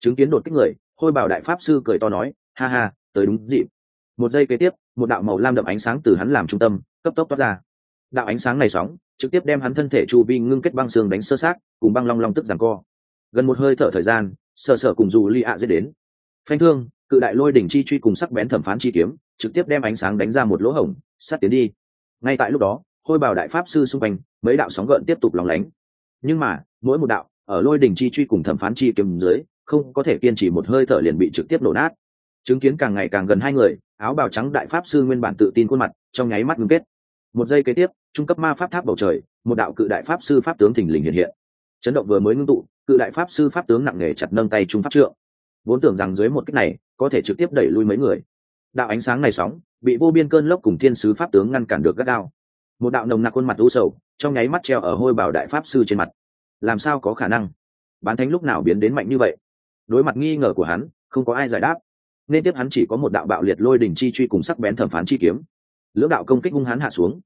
Chứng kiến đột kích người, hôi bảo đại pháp sư cười to nói, ha ha, tới đúng dịp. Một giây kế tiếp, một đạo màu lam đậm ánh sáng từ hắn làm trung tâm, cấp tốc toát ra. Đạo ánh sáng này sóng, trực tiếp đem hắn thân thể chu vi ngưng kết băng xương đánh sơ sát, cùng băng long long tức giằng co. Gần một hơi thở thời gian, sờ sờ cùng dù li ạ dễ đến. Phanh thương, cự đại lôi đỉnh chi truy cùng sắc bén thẩm phán chi kiếm, trực tiếp đem ánh sáng đánh ra một lỗ hổng sát tiến đi. Ngay tại lúc đó, hôi bảo đại pháp sư xung quanh, mấy đạo sóng gợn tiếp tục lóng lánh nhưng mà, mỗi một đạo, ở lôi đỉnh chi truy cùng thẩm phán chi kiếm dưới, không có thể kiên trì một hơi thở liền bị trực tiếp nổ nát. Chứng kiến càng ngày càng gần hai người, áo bào trắng đại pháp sư nguyên bản tự tin khuôn mặt, trong nháy mắt ngưng kết. Một giây kế tiếp, trung cấp ma pháp tháp bầu trời, một đạo cự đại pháp sư pháp tướng thình lình hiện hiện. Chấn động vừa mới ngưng tụ, cự đại pháp sư pháp tướng nặng nề chặt nâng tay trung pháp trượng. Vốn tưởng rằng dưới một cách này, có thể trực tiếp đẩy lui mấy người. Đạo ánh sáng này sóng, bị vô biên cơn lốc cùng thiên sứ pháp tướng ngăn cản được gắt đao một đạo nồng nặc khuôn mặt u sầu, trong nháy mắt treo ở hôi bảo đại pháp sư trên mặt. Làm sao có khả năng? Bán thánh lúc nào biến đến mạnh như vậy? Đối mặt nghi ngờ của hắn, không có ai giải đáp. Nên tiếp hắn chỉ có một đạo bạo liệt lôi đỉnh chi truy cùng sắc bén thẩm phán chi kiếm. Lưỡng đạo công kích hung hắn hạ xuống.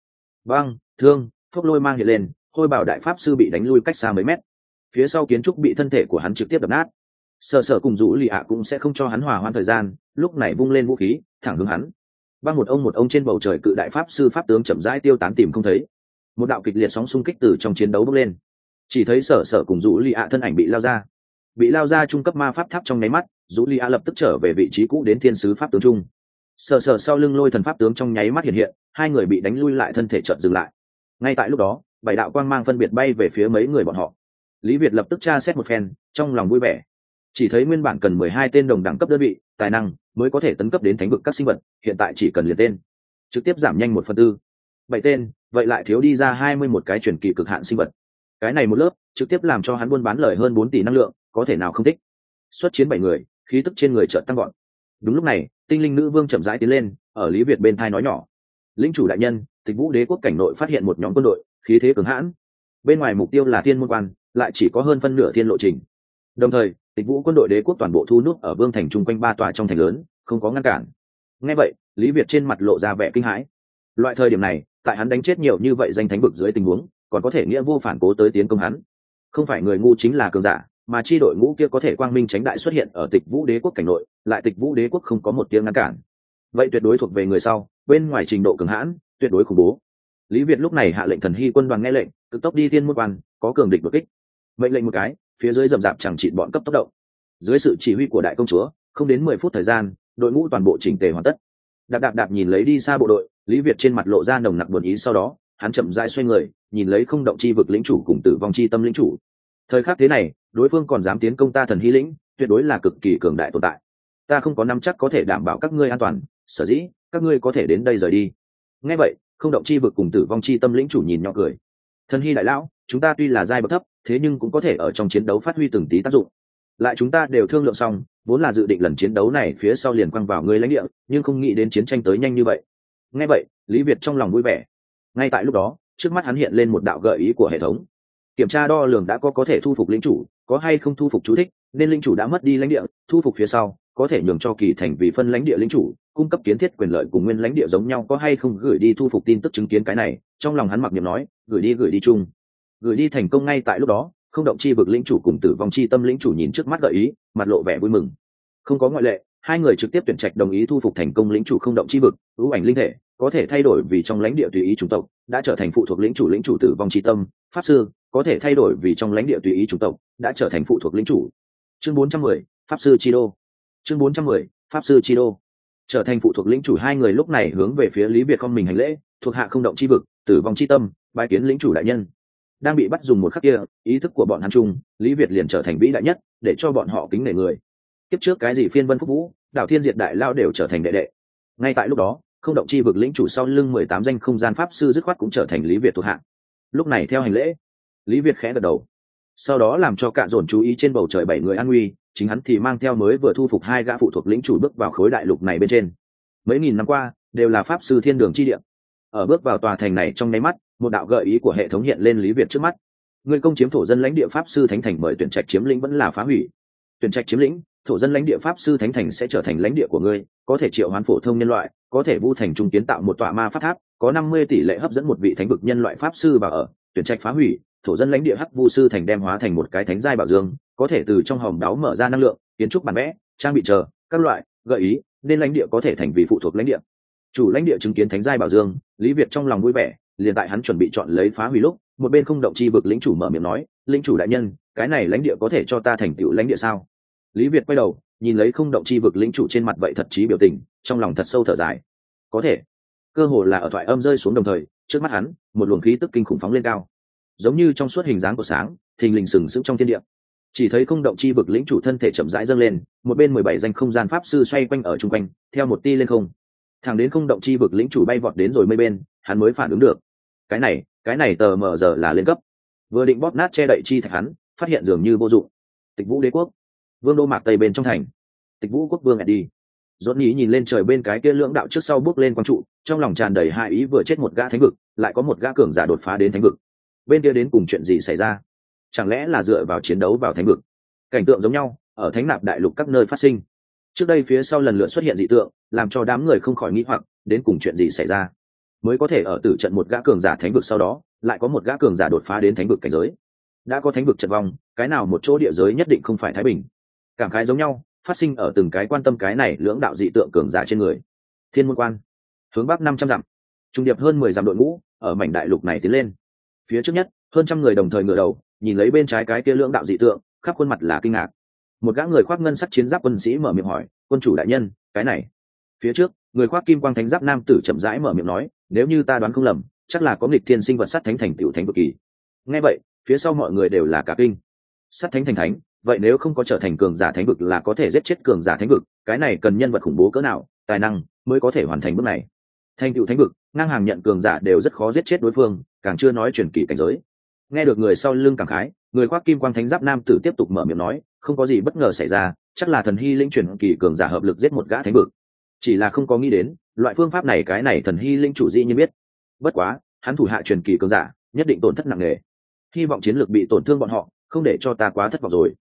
Băng, thương, phốc lôi mang hiện lên, hôi bảo đại pháp sư bị đánh lui cách xa mấy mét. Phía sau kiến trúc bị thân thể của hắn trực tiếp đập nát. Sợ sợ cùng rũ lì ạ cũng sẽ không cho hắn hòa hoãn thời gian, lúc này vung lên vũ khí, thẳng hướng hắn ba một ông một ông trên bầu trời cự đại pháp sư pháp tướng chậm rãi tiêu tán tìm không thấy. Một đạo kịch liệt sóng xung kích từ trong chiến đấu bốc lên. Chỉ thấy sở sở cùng rũ lì ạ thân ảnh bị lao ra. Bị lao ra trung cấp ma pháp tháp trong nháy mắt rũ lì ạ lập tức trở về vị trí cũ đến thiên sứ pháp tướng trung. Sở sở sau lưng lôi thần pháp tướng trong nháy mắt hiện hiện, hai người bị đánh lui lại thân thể chợt dừng lại. Ngay tại lúc đó, bảy đạo quang mang phân biệt bay về phía mấy người bọn họ. Lý việt lập tức tra xét một phen, trong lòng vui vẻ. Chỉ thấy nguyên bản cần mười hai tên đồng đẳng cấp đơn vị, tài năng mới có thể tấn cấp đến thánh vực các sinh vật, hiện tại chỉ cần liền tên. Trực tiếp giảm nhanh một phần tư. Bảy tên, vậy lại thiếu đi ra hai mươi một cái chuyển kỳ cực hạn sinh vật. Cái này một lớp, trực tiếp làm cho hắn buôn bán lời hơn bốn tỷ năng lượng, có thể nào không thích. Xuất chiến bảy người, khí tức trên người chợt tăng gọn đúng lúc này, tinh linh nữ vương chậm rãi tiến lên, ở lý việt bên thai nói nhỏ. Lính chủ đại nhân, tịch vũ đế quốc cảnh nội phát hiện một nhóm quân đội, khí thế cường hãn. Bên ngoài mục tiêu là thiên môn quan, lại chỉ có hơn phân nửa thiên lộ trình. Đồng thời tịch vũ quân đội đế quốc toàn bộ thu nút ở vương thành chung quanh ba tòa trong thành lớn, không có ngăn cản. Ngay vậy, lý việt trên mặt lộ ra vẻ kinh hãi. Loại thời điểm này, tại hắn đánh chết nhiều như vậy danh thánh vực dưới tình huống, còn có thể nghĩa vô phản cố tới tiến công hắn. Không phải người ngu chính là cường giả, mà chi đội ngũ kia có thể quang minh tránh đại xuất hiện ở tịch vũ đế quốc cảnh nội, lại tịch vũ đế quốc không có một tiếng ngăn cản. Vậy tuyệt đối thuộc về người sau, bên ngoài trình độ cường hãn, tuyệt đối khủng bố. Lý việt lúc này hạ lệnh thần hy quân đoàn nghe lệnh, cực tốc đi thiên môn quan, có cường địch đột kích. Mệnh lệnh một cái phía dưới rậm rạp chẳng chịt bọn cấp tốc động. Dưới sự chỉ huy của đại công chúa, không đến mười phút thời gian, đội ngũ toàn bộ chỉnh tề hoàn tất. Đạp đạp đạp nhìn lấy đi xa bộ đội, lý việt trên mặt lộ ra nồng nặc buồn ý sau đó, hắn chậm rãi xoay người, nhìn lấy không động chi vực lĩnh chủ cùng tử vong chi tâm lĩnh chủ. Thời khắc thế này, đối phương còn dám tiến công ta thần hy lĩnh, tuyệt đối là cực kỳ cường đại tồn tại. Ta không có nắm chắc có thể đảm bảo các ngươi an toàn, sở dĩ, các ngươi có thể đến đây rời đi. Ngay vậy, không động chi vực cùng tử vong chi tâm lĩnh chủ nhìn nhỏ cười. Thần hy đại lão, chúng ta tuy là giai bậc thấp thế nhưng cũng có thể ở trong chiến đấu phát huy từng tí tác dụng. Lại chúng ta đều thương lượng xong, vốn là dự định lần chiến đấu này phía sau liền quăng vào ngươi lãnh địa, nhưng không nghĩ đến chiến tranh tới nhanh như vậy. Ngay vậy, lý việt trong lòng vui vẻ. Ngay tại lúc đó, trước mắt hắn hiện lên một đạo gợi ý của hệ thống. Kiểm tra đo lường đã có có thể thu phục lính chủ, có hay không thu phục chú thích, nên lính chủ đã mất đi lãnh địa, thu phục phía sau, có thể nhường cho kỳ thành vì phân lãnh địa lính chủ, cung cấp kiến thiết quyền lợi cùng nguyên lãnh địa giống nhau, có hay không gửi đi thu phục tin tức chứng kiến cái này, trong lòng hắn mặc niệm nói, gửi đi gửi đi chung gửi đi thành công ngay tại lúc đó không động chi vực lĩnh chủ cùng tử vong chi tâm lĩnh chủ nhìn trước mắt gợi ý mặt lộ vẻ vui mừng. Không có ngoại lệ hai người trực tiếp tuyển trạch đồng ý thu phục thành công lĩnh chủ không động chi vực ưu ảnh linh thể có thể thay đổi vì trong lãnh địa tùy ý chủng tộc đã trở thành phụ thuộc lĩnh chủ lĩnh chủ tử vong chi tâm pháp sư có thể thay đổi vì trong lãnh địa tùy ý chủng tộc đã trở thành phụ thuộc lĩnh chủ. Chương 410, pháp sư chi đô. Chương 410, pháp sư chi đô. Trở thành phụ thuộc lĩnh chủ hai người lúc này hướng về phía lý việt con mình hành lễ thuộc hạ không động chi vực tử vong chi tâm bài kiến lĩnh chủ đại nhân đang bị bắt dùng một khắc kia, ý thức của bọn hắn chung, lý việt liền trở thành vĩ đại nhất, để cho bọn họ kính nể người. Tiếp trước cái gì phiên vân phúc vũ, đảo thiên diệt đại lao đều trở thành đệ đệ. Ngay tại lúc đó, không động chi vực lĩnh chủ sau lưng mười tám danh không gian pháp sư dứt khoát cũng trở thành lý việt thuộc hạng. lúc này theo hành lễ, lý việt khẽ gật đầu. Sau đó làm cho cạn dồn chú ý trên bầu trời bảy người an nguy chính hắn thì mang theo mới vừa thu phục hai gã phụ thuộc lĩnh chủ bước vào khối đại lục này bên trên. Mấy nghìn năm qua, đều là pháp sư thiên đường chi địa ở bước vào tòa thành này trong nháy mắt, một đạo gợi ý của hệ thống hiện lên lý việt trước mắt. Người công chiếm thổ dân lãnh địa pháp sư thánh thành mời tuyển trạch chiếm lĩnh vẫn là phá hủy. Tuyển trạch chiếm lĩnh, thổ dân lãnh địa pháp sư thánh thành sẽ trở thành lãnh địa của ngươi, có thể triệu hoán phổ thông nhân loại, có thể vu thành trung kiến tạo một tòa ma pháp tháp, có năm mươi tỷ lệ hấp dẫn một vị thánh vực nhân loại pháp sư vào ở, tuyển trạch phá hủy, thổ dân lãnh địa hắc vu sư thành đem hóa thành một cái thánh giai bảo dương, có thể từ trong hòm đáo mở ra năng lượng, kiến trúc bản vẽ, trang bị chờ, các loại, gợi ý, nên lãnh địa có thể thành vì phụ thuộc lãnh địa. Chủ lãnh địa chứng kiến thánh giai bảo dương lý việt trong lòng vui vẻ, liền tại hắn chuẩn bị chọn lấy phá hủy lúc, một bên không động chi vực lĩnh chủ mở miệng nói, lĩnh chủ đại nhân, cái này lãnh địa có thể cho ta thành tựu lãnh địa sao? Lý việt quay đầu, nhìn lấy không động chi vực lĩnh chủ trên mặt vậy thật trí biểu tình, trong lòng thật sâu thở dài. Có thể. Cơ hồ là ở thoại âm rơi xuống đồng thời, trước mắt hắn, một luồng khí tức kinh khủng phóng lên cao. Giống như trong suốt hình dáng của sáng, thình lình sừng sững trong thiên địa. Chỉ thấy không động chi vực lĩnh chủ thân thể chậm rãi dâng lên, một bên mười bảy danh không gian pháp sư xoay quanh ở chung quanh, theo một ti lên không thằng đến không động chi vực lĩnh chủ bay vọt đến rồi mây bên, hắn mới phản ứng được. Cái này cái này tờ mờ giờ là lên cấp. Vừa định bóp nát che đậy chi thạch hắn, phát hiện dường như vô dụng. Tịch vũ đế quốc. Vương đô mạc tây bên trong thành. Tịch vũ quốc vương đi. Dốt nhí nhìn lên trời bên cái kia lưỡng đạo trước sau bước lên quang trụ, trong lòng tràn đầy hai ý vừa chết một gã thánh vực, lại có một gã cường giả đột phá đến thánh vực. Bên kia đến cùng chuyện gì xảy ra? Chẳng lẽ là dựa vào chiến đấu vào thánh vực? Cảnh tượng giống nhau, ở thánh nạp đại lục các nơi phát sinh trước đây phía sau lần lượt xuất hiện dị tượng, làm cho đám người không khỏi nghĩ hoặc, đến cùng chuyện gì xảy ra? Mới có thể ở tử trận một gã cường giả thánh vực sau đó, lại có một gã cường giả đột phá đến thánh vực cảnh giới. Đã có thánh vực trận vong, cái nào một chỗ địa giới nhất định không phải thái bình. Cảm khái giống nhau, phát sinh ở từng cái quan tâm cái này lưỡng đạo dị tượng cường giả trên người. Thiên môn quan, hướng bắc năm trăm dặm, trung điệp hơn mười dặm đội ngũ, ở mảnh đại lục này tiến lên. Phía trước nhất, hơn trăm người đồng thời ngửa đầu, nhìn lấy bên trái cái kia lưỡng đạo dị tượng, khắp khuôn mặt là kinh ngạc một gã người khoác ngân sắc chiến giáp quân sĩ mở miệng hỏi, quân chủ đại nhân, cái này? Phía trước, người khoác kim quang thánh giáp nam tử chậm rãi mở miệng nói, nếu như ta đoán không lầm, chắc là có nghịch thiên sinh vật sắt thánh thành tiểu thánh cực kỳ. Nghe vậy, phía sau mọi người đều là cả kinh. Sắt thánh thành thánh, vậy nếu không có trở thành cường giả thánh vực là có thể giết chết cường giả thánh vực, cái này cần nhân vật khủng bố cỡ nào, tài năng mới có thể hoàn thành bước này. Thành tựu thánh vực, ngang hàng nhận cường giả đều rất khó giết chết đối phương, càng chưa nói chuyển kỳ cảnh giới nghe được người sau lưng cảm khái, người khoác kim quang thánh giáp nam tử tiếp tục mở miệng nói, không có gì bất ngờ xảy ra, chắc là thần hy linh chuyển kỳ cường giả hợp lực giết một gã thánh vực. Chỉ là không có nghĩ đến, loại phương pháp này, cái này thần hy linh chủ dĩ như biết. Bất quá, hắn thủ hạ truyền kỳ cường giả, nhất định tổn thất nặng nề. Hy vọng chiến lược bị tổn thương bọn họ, không để cho ta quá thất vọng rồi.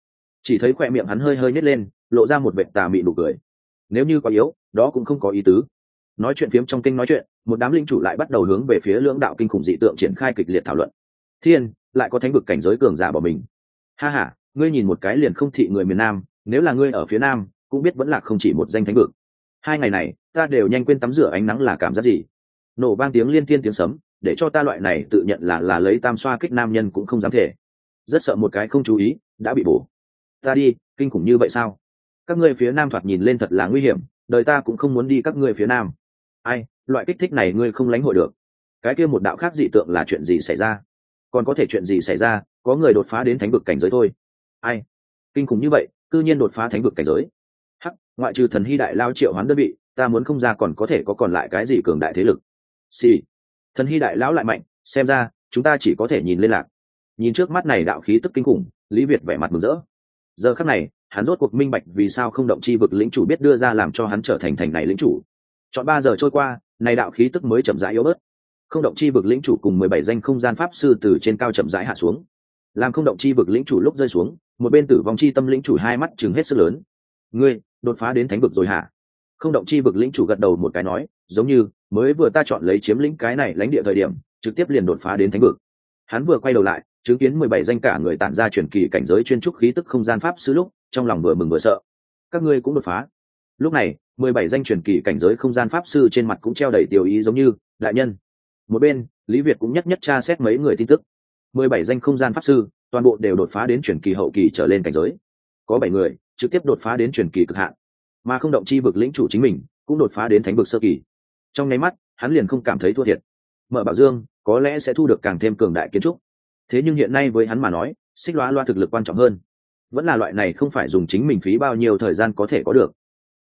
Chỉ thấy khoe miệng hắn hơi hơi nhét lên, lộ ra một vệ tà mị nụ cười. Nếu như quá yếu, đó cũng không có ý tứ. Nói chuyện phiếm trong kinh nói chuyện, một đám linh chủ lại bắt đầu hướng về phía lưỡng đạo kinh khủng dị tượng triển khai kịch liệt thảo luận. Thiên lại có thánh vực cảnh giới cường giả bỏ mình. Ha ha, ngươi nhìn một cái liền không thị người miền nam, nếu là ngươi ở phía nam, cũng biết vẫn là không chỉ một danh thánh vực. Hai ngày này, ta đều nhanh quên tắm rửa ánh nắng là cảm giác gì. Nổ vang tiếng liên thiên tiếng sấm, để cho ta loại này tự nhận là là lấy tam xoa kích nam nhân cũng không dám thể. Rất sợ một cái không chú ý, đã bị bổ. Ta đi, kinh khủng như vậy sao? Các ngươi phía nam thoạt nhìn lên thật là nguy hiểm, đời ta cũng không muốn đi các ngươi phía nam. Ai, loại kích thích này ngươi không lánh hội được. Cái kia một đạo khác dị tượng là chuyện gì xảy ra? Còn có thể chuyện gì xảy ra, có người đột phá đến thánh vực cảnh giới thôi. Ai? Kinh khủng như vậy, cư nhiên đột phá thánh vực cảnh giới. Hắc, ngoại trừ thần hy đại lao triệu hoán đơn vị, ta muốn không ra còn có thể có còn lại cái gì cường đại thế lực. Xì、sì. thần hy đại lão lại mạnh, xem ra, chúng ta chỉ có thể nhìn liên lạc. Nhìn trước mắt này đạo khí tức kinh khủng, lý việt vẻ mặt mừng rỡ. Giờ khắc này, hắn rốt cuộc minh bạch vì sao không động chi vực lĩnh chủ biết đưa ra làm cho hắn trở thành thành này lĩnh chủ. Chọn ba giờ trôi qua, này đạo khí tức mới chậm rãi yếu bớt không động chi vực lĩnh chủ cùng mười bảy danh không gian pháp sư từ trên cao chậm rãi hạ xuống. Làm không động chi vực lĩnh chủ lúc rơi xuống, một bên tử vong chi tâm lĩnh chủ hai mắt chừng hết sức lớn. Ngươi, đột phá đến thánh vực rồi hả? Không động chi vực lĩnh chủ gật đầu một cái nói, giống như, mới vừa ta chọn lấy chiếm lĩnh cái này lãnh địa thời điểm, trực tiếp liền đột phá đến thánh vực. Hắn vừa quay đầu lại, chứng kiến mười bảy danh cả người tản ra truyền kỳ cảnh giới chuyên trúc khí tức không gian pháp sư lúc, trong lòng vừa mừng vừa sợ. Các ngươi cũng đột phá. Lúc này, mười bảy danh truyền kỳ cảnh giới không gian pháp sư trên mặt cũng treo đầy tiểu ý giống như, đại nhân một bên, lý việt cũng nhất nhất tra xét mấy người tin tức. Mười bảy danh không gian pháp sư, toàn bộ đều đột phá đến chuyển kỳ hậu kỳ trở lên cảnh giới. Có bảy người, trực tiếp đột phá đến chuyển kỳ cực hạn. Mà không động chi vực lĩnh chủ chính mình, cũng đột phá đến thánh vực sơ kỳ. Trong nháy mắt, hắn liền không cảm thấy thua thiệt. Mở bảo dương, có lẽ sẽ thu được càng thêm cường đại kiến trúc. Thế nhưng hiện nay với hắn mà nói, xích loa loa thực lực quan trọng hơn. Vẫn là loại này không phải dùng chính mình phí bao nhiêu thời gian có thể có được.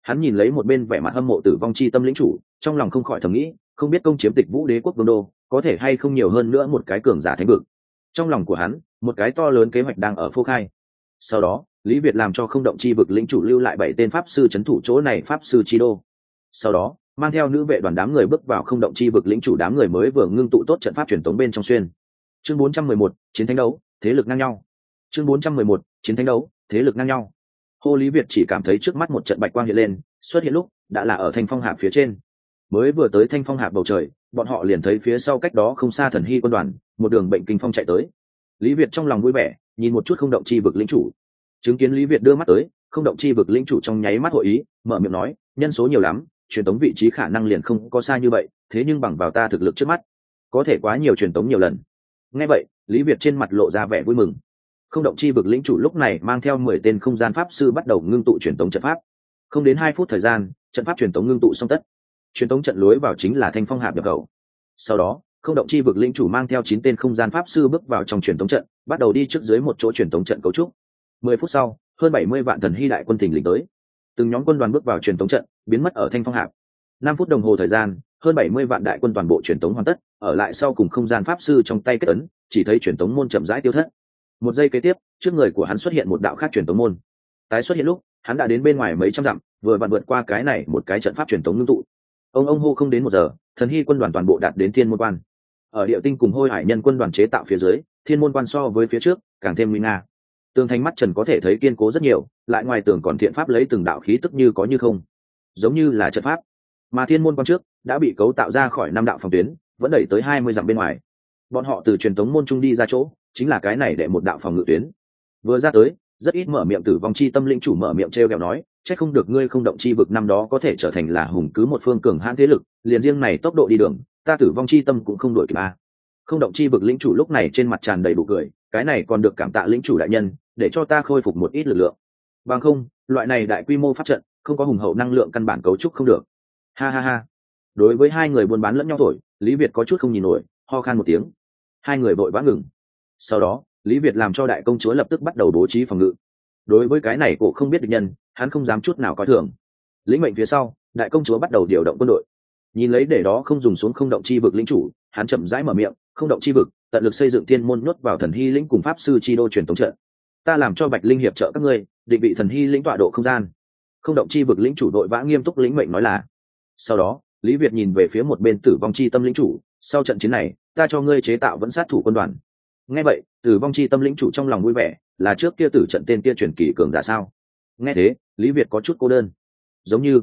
Hắn nhìn lấy một bên vẻ mặt hâm mộ tử vong chi tâm lĩnh chủ, trong lòng không khỏi thầm nghĩ không biết công chiếm tịch vũ đế quốc vương đô có thể hay không nhiều hơn nữa một cái cường giả thánh vực. Trong lòng của hắn một cái to lớn kế hoạch đang ở phô khai. Sau đó lý việt làm cho không động chi vực lĩnh chủ lưu lại bảy tên pháp sư c h ấ n thủ chỗ này pháp sư chi đô. Sau đó mang theo nữ vệ đoàn đám người bước vào không động chi vực lĩnh chủ đám người mới vừa ngưng tụ tốt trận pháp truyền tống bên trong xuyên. Chương 411, chiến thánh đấu thế lực ngang nhau. Chương 411, chiến thánh đấu thế lực ngang nhau. Hô lý việt chỉ cảm thấy trước mắt một trận bạch quang hiện lên xuất hiện lúc đã là ở thành phong hạ phía trên mới vừa tới thanh phong hạp bầu trời, bọn họ liền thấy phía sau cách đó không xa thần hy quân đoàn, một đường bệnh kinh phong chạy tới. Lý việt trong lòng vui vẻ, nhìn một chút không động chi vực lĩnh chủ. Chứng kiến lý việt đưa mắt tới, không động chi vực lĩnh chủ trong nháy mắt hội ý, mở miệng nói, nhân số nhiều lắm, truyền tống vị trí khả năng liền không có xa như vậy, thế nhưng bằng vào ta thực lực trước mắt, có thể quá nhiều truyền tống nhiều lần. Nghe vậy, lý việt trên mặt lộ ra vẻ vui mừng. Không động chi vực lĩnh chủ lúc này mang theo mười tên không gian pháp sư bắt đầu ngưng tụ truyền tống trận pháp. Không đến hai phút thời gian, trận pháp truyền tống ngưng tụ xong tất truyền tống trận lối vào chính là thanh phong hạp nhập khẩu. Sau đó, không động chi vực lĩnh chủ mang theo chín tên không gian pháp sư bước vào trong truyền tống trận, bắt đầu đi trước dưới một chỗ truyền tống trận cấu trúc. Mười phút sau, hơn bảy mươi vạn thần hy đại quân thình lình tới. Từng nhóm quân đoàn bước vào truyền tống trận, biến mất ở thanh phong hạp. năm phút đồng hồ thời gian, hơn bảy mươi vạn đại quân toàn bộ truyền tống hoàn tất, ở lại sau cùng không gian pháp sư trong tay kết ấn, chỉ thấy truyền tống môn chậm rãi tiêu thất. Một giây kế tiếp, trước người của hắn xuất hiện một đạo khác truyền tống môn. Tái xuất hiện lúc, hắn đã đến bên ngoài mấy trăm dặm, vừa vặn vượt qua cái này một cái trận pháp truyền tống ngưng tụ ông ông hô không đến một giờ, thần hy quân đoàn toàn bộ đạt đến thiên môn quan. Ở địa tinh cùng hôi hải nhân quân đoàn chế tạo phía dưới, thiên môn quan so với phía trước, càng thêm nguy nga. Tường thành mắt trần có thể thấy kiên cố rất nhiều, lại ngoài tường còn thiện pháp lấy từng đạo khí tức như có như không. Giống như là trận pháp. Mà thiên môn quan trước, đã bị cấu tạo ra khỏi năm đạo phòng tuyến, vẫn đẩy tới hai mươi dặm bên ngoài. Bọn họ từ truyền thống môn trung đi ra chỗ, chính là cái này để một đạo phòng ngự tuyến. Vừa ra tới rất ít mở miệng tử vong chi tâm linh chủ mở miệng treo r kẹo nói, chắc không được ngươi không động chi vực năm đó có thể trở thành là hùng cứ một phương cường hãn thế lực, liền riêng này tốc độ đi đường, ta tử vong chi tâm cũng không đổi kịp a. Không động chi vực lĩnh chủ lúc này trên mặt tràn đầy đủ cười, cái này còn được cảm tạ lĩnh chủ đại nhân, để cho ta khôi phục một ít lực lượng. Bằng không, loại này đại quy mô phát trận, không có hùng hậu năng lượng căn bản cấu trúc không được. Ha ha ha. Đối với hai người buôn bán lẫn nhau thổi, lý việt có chút không nhìn nổi, ho khan một tiếng. Hai người vội vã ngừng. Sau đó lý việt làm cho đại công chúa lập tức bắt đầu bố trí phòng ngự. Đối với cái này cổ không biết được nhân, hắn không dám chút nào coi thường. Lĩnh mệnh phía sau, đại công chúa bắt đầu điều động quân đội. Nhìn lấy để đó không dùng xuống không động chi vực lĩnh chủ, hắn chậm rãi mở miệng, không động chi vực, tận lực xây dựng thiên môn nhốt vào thần hy lĩnh cùng pháp sư chi đô truyền thống trợ. ta làm cho bạch linh hiệp trợ các ngươi, định vị thần hy lĩnh tọa độ không gian. Không động chi vực lĩnh chủ đội vã nghiêm túc lĩnh mệnh nói là. Sau đó, lý việt nhìn về phía một bên tử vong chi tâm lĩnh chủ, sau trận chiến này, ta cho ngươi chế tạo vẫn sát thủ quân đoàn nghe vậy tử vong chi tâm lĩnh chủ trong lòng vui vẻ, là trước kia tử trận tên kia truyền kỳ cường giả sao? Nghe thế, lý việt có chút cô đơn. Giống như,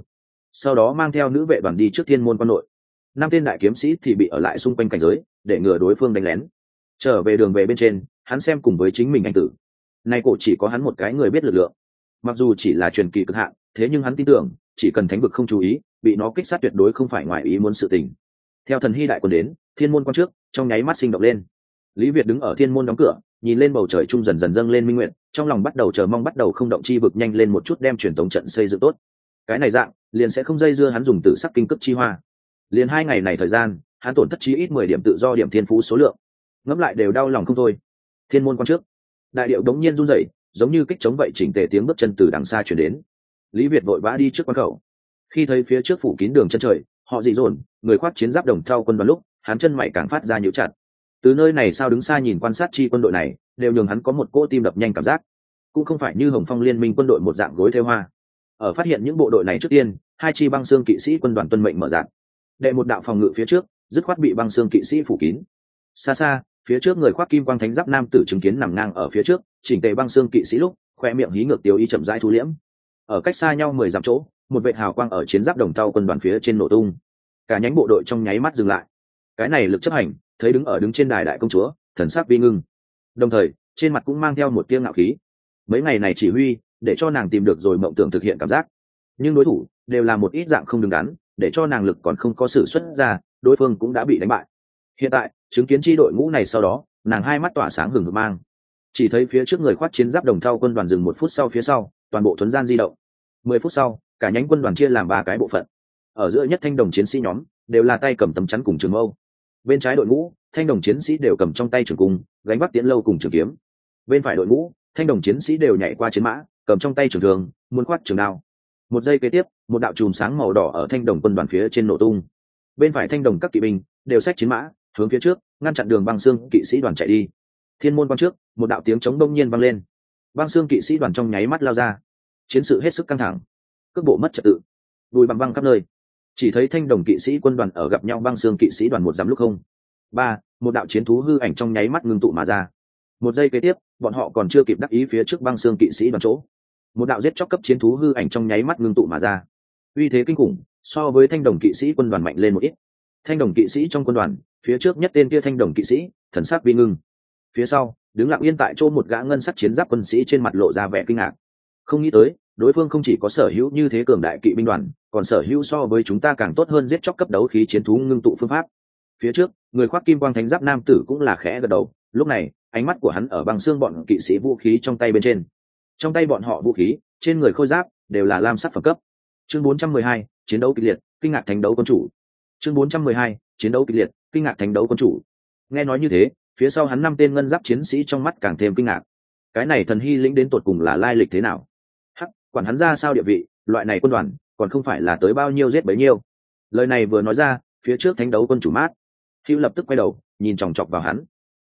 sau đó mang theo nữ vệ đoàn đi trước thiên môn quan nội năm tên đại kiếm sĩ thì bị ở lại xung quanh cảnh giới, để ngừa đối phương đánh lén. Trở về đường về bên trên, hắn xem cùng với chính mình anh tử. Nay cổ chỉ có hắn một cái người biết lực lượng. Mặc dù chỉ là truyền kỳ cực hạn, thế nhưng hắn tin tưởng, chỉ cần thánh vực không chú ý, bị nó kích sát tuyệt đối không phải ngoài ý muốn sự tình. Theo thần hy đại quân đến, thiên môn quan trước, trong nháy mắt sinh động lên lý việt đứng ở thiên môn đóng cửa, nhìn lên bầu trời trung dần dần dâng lên minh nguyện, trong lòng bắt đầu chờ mong bắt đầu không động chi vực nhanh lên một chút đem truyền thống trận xây dựng tốt. Cái này dạng, liền sẽ không dây dưa hắn dùng tự sắc kinh cấp chi hoa. Liền hai ngày này thời gian, hắn tổn thất chí ít mười điểm tự do điểm thiên phú số lượng. Ngẫm lại đều đau lòng không thôi. Thiên môn quan trước, đại điệu đống nhiên run rẩy, giống như kích chống vậy chỉnh tề tiếng bước chân từ đằng xa chuyển đến. Lý việt vội vã đi trước quan khẩu. Khi thấy phía trước phủ kín đường chân trời, họ dị dồn, người khoác chiến giáp đồng thau quân đoàn lúc, hắn chân mày càng phát ra nhũ chặt từ nơi này sao đứng xa nhìn quan sát chi quân đội này, đều nhường hắn có một cỗ tim đập nhanh cảm giác. Cũng không phải như hồng phong liên minh quân đội một dạng gối theo hoa. Ở phát hiện những bộ đội này trước tiên, hai chi băng xương kỵ sĩ quân đoàn tuân mệnh mở dạng. Đệ một đạo phòng ngự phía trước, dứt khoát bị băng xương kỵ sĩ phủ kín. Xa xa, phía trước người khoác kim quang thánh giáp nam tử chứng kiến nằm ngang ở phía trước, chỉnh tề băng xương kỵ sĩ lúc, khoe miệng hí ngược tiêu y chậm rãi thu liễm. Ở cách xa nhau mười dặm chỗ, một vệ hào quang ở chiến giáp đồng tàu quân đoàn phía trên nổ tung. Cả nhánh bộ đội trong nháy mắt dừng lại. Cái này lực chấp hành thấy đứng ở đứng trên đài đại công chúa, thần sắc vi ngưng. Đồng thời, trên mặt cũng mang theo một tiếng ngạo khí. Mấy ngày này chỉ huy, để cho nàng tìm được rồi mộng tưởng thực hiện cảm giác. Nhưng đối thủ đều là một ít dạng không đứng đắn, để cho nàng lực còn không có sự xuất ra, đối phương cũng đã bị đánh bại. Hiện tại, chứng kiến tri đội ngũ này sau đó, nàng hai mắt tỏa sáng hừng hực mang. Chỉ thấy phía trước người khoác chiến giáp đồng thau quân đoàn dừng một phút sau phía sau, toàn bộ thuấn gian di động. Mười phút sau, cả nhánh quân đoàn chia làm ba cái bộ phận. Ở giữa nhất thanh đồng chiến sĩ nhóm, đều là tay cầm tấm chắn cùng trường mâu bên trái đội ngũ, thanh đồng chiến sĩ đều cầm trong tay trường cung, gánh vác tiễn lâu cùng trường kiếm. Bên phải đội ngũ, thanh đồng chiến sĩ đều nhảy qua chiến mã, cầm trong tay trường thường muốn khoát trường đao. Một giây kế tiếp, một đạo chùm sáng màu đỏ ở thanh đồng quân đoàn phía trên nổ tung. Bên phải thanh đồng các kỵ binh đều xách chiến mã, hướng phía trước, ngăn chặn đường băng xương kỵ sĩ đoàn chạy đi. Thiên môn quan trước, một đạo tiếng chống đông nhiên vang lên. Băng xương kỵ sĩ đoàn trong nháy mắt lao ra. Chiến sự hết sức căng thẳng. Cước bộ mất trật tự. Đùi bằng băng khắp nơi chỉ thấy thanh đồng kỵ sĩ quân đoàn ở gặp nhau băng xương kỵ sĩ đoàn một dám lúc không. Ba, một đạo chiến thú hư ảnh trong nháy mắt ngưng tụ mà ra. Một giây kế tiếp, bọn họ còn chưa kịp đắc ý phía trước băng xương kỵ sĩ đoàn chỗ. Một đạo giết chóc cấp chiến thú hư ảnh trong nháy mắt ngưng tụ mà ra. Uy thế kinh khủng, so với thanh đồng kỵ sĩ quân đoàn mạnh lên một ít. Thanh đồng kỵ sĩ trong quân đoàn, phía trước nhất tên kia thanh đồng kỵ sĩ, thần sắc vi ngưng. Phía sau, đứng lặng yên tại chỗ một gã ngân sắc chiến giáp quân sĩ trên mặt lộ ra vẻ kinh ngạc. Không nghĩ tới đối phương không chỉ có sở hữu như thế cường đại kỵ binh đoàn còn sở hữu so với chúng ta càng tốt hơn giết chóc cấp đấu khí chiến thú ngưng tụ phương pháp. Phía trước người khoác kim quang thánh giáp nam tử cũng là khẽ gật đầu lúc này ánh mắt của hắn ở băng xương bọn kỵ sĩ vũ khí trong tay bên trên. Trong tay bọn họ vũ khí trên người khôi giáp đều là lam sắc phẩm cấp. Chương 412, chiến đấu kịch liệt kinh ngạc thánh đấu quân chủ. Chương 412, chiến đấu kịch liệt kinh ngạc thánh đấu quân chủ. Nghe nói như thế phía sau hắn năm tên ngân giáp chiến sĩ trong mắt càng thêm kinh ngạc. Cái này thần hy lĩnh đến tột cùng là lai lịch thế nào? Quản hắn ra sao địa vị, loại này quân đoàn, còn không phải là tới bao nhiêu giết bấy nhiêu. Lời này vừa nói ra, phía trước thánh đấu quân chủ mát hữu lập tức quay đầu, nhìn chòng chọc vào hắn.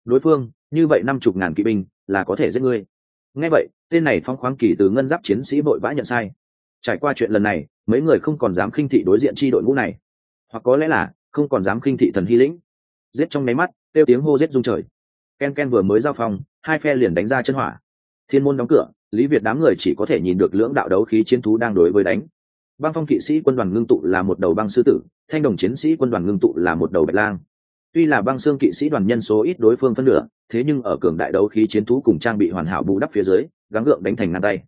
Đối phương, như vậy năm chục ngàn kỵ binh, là có thể giết ngươi. Nghe vậy, tên này phong khoáng kỳ từ ngân giáp chiến sĩ vội vã nhận sai. Trải qua chuyện lần này, mấy người không còn dám khinh thị đối diện chi đội ngũ này. Hoặc có lẽ là, không còn dám khinh thị thần hy lĩnh. Giết trong mấy mắt, kêu tiếng hô giết rung trời. Ken ken vừa mới giao phòng, hai phe liền đánh ra chân hỏa thiên môn đóng cửa, lý việt đám người chỉ có thể nhìn được lưỡng đạo đấu khí chiến thú đang đối với đánh. Băng phong kỵ sĩ quân đoàn ngưng tụ là một đầu băng sư tử, thanh đồng chiến sĩ quân đoàn ngưng tụ là một đầu bạch lang. Tuy là băng xương kỵ sĩ đoàn nhân số ít đối phương phân nửa, thế nhưng ở cường đại đấu khí chiến thú cùng trang bị hoàn hảo bù đắp phía dưới, gắng gượng đánh thành ngăn tay.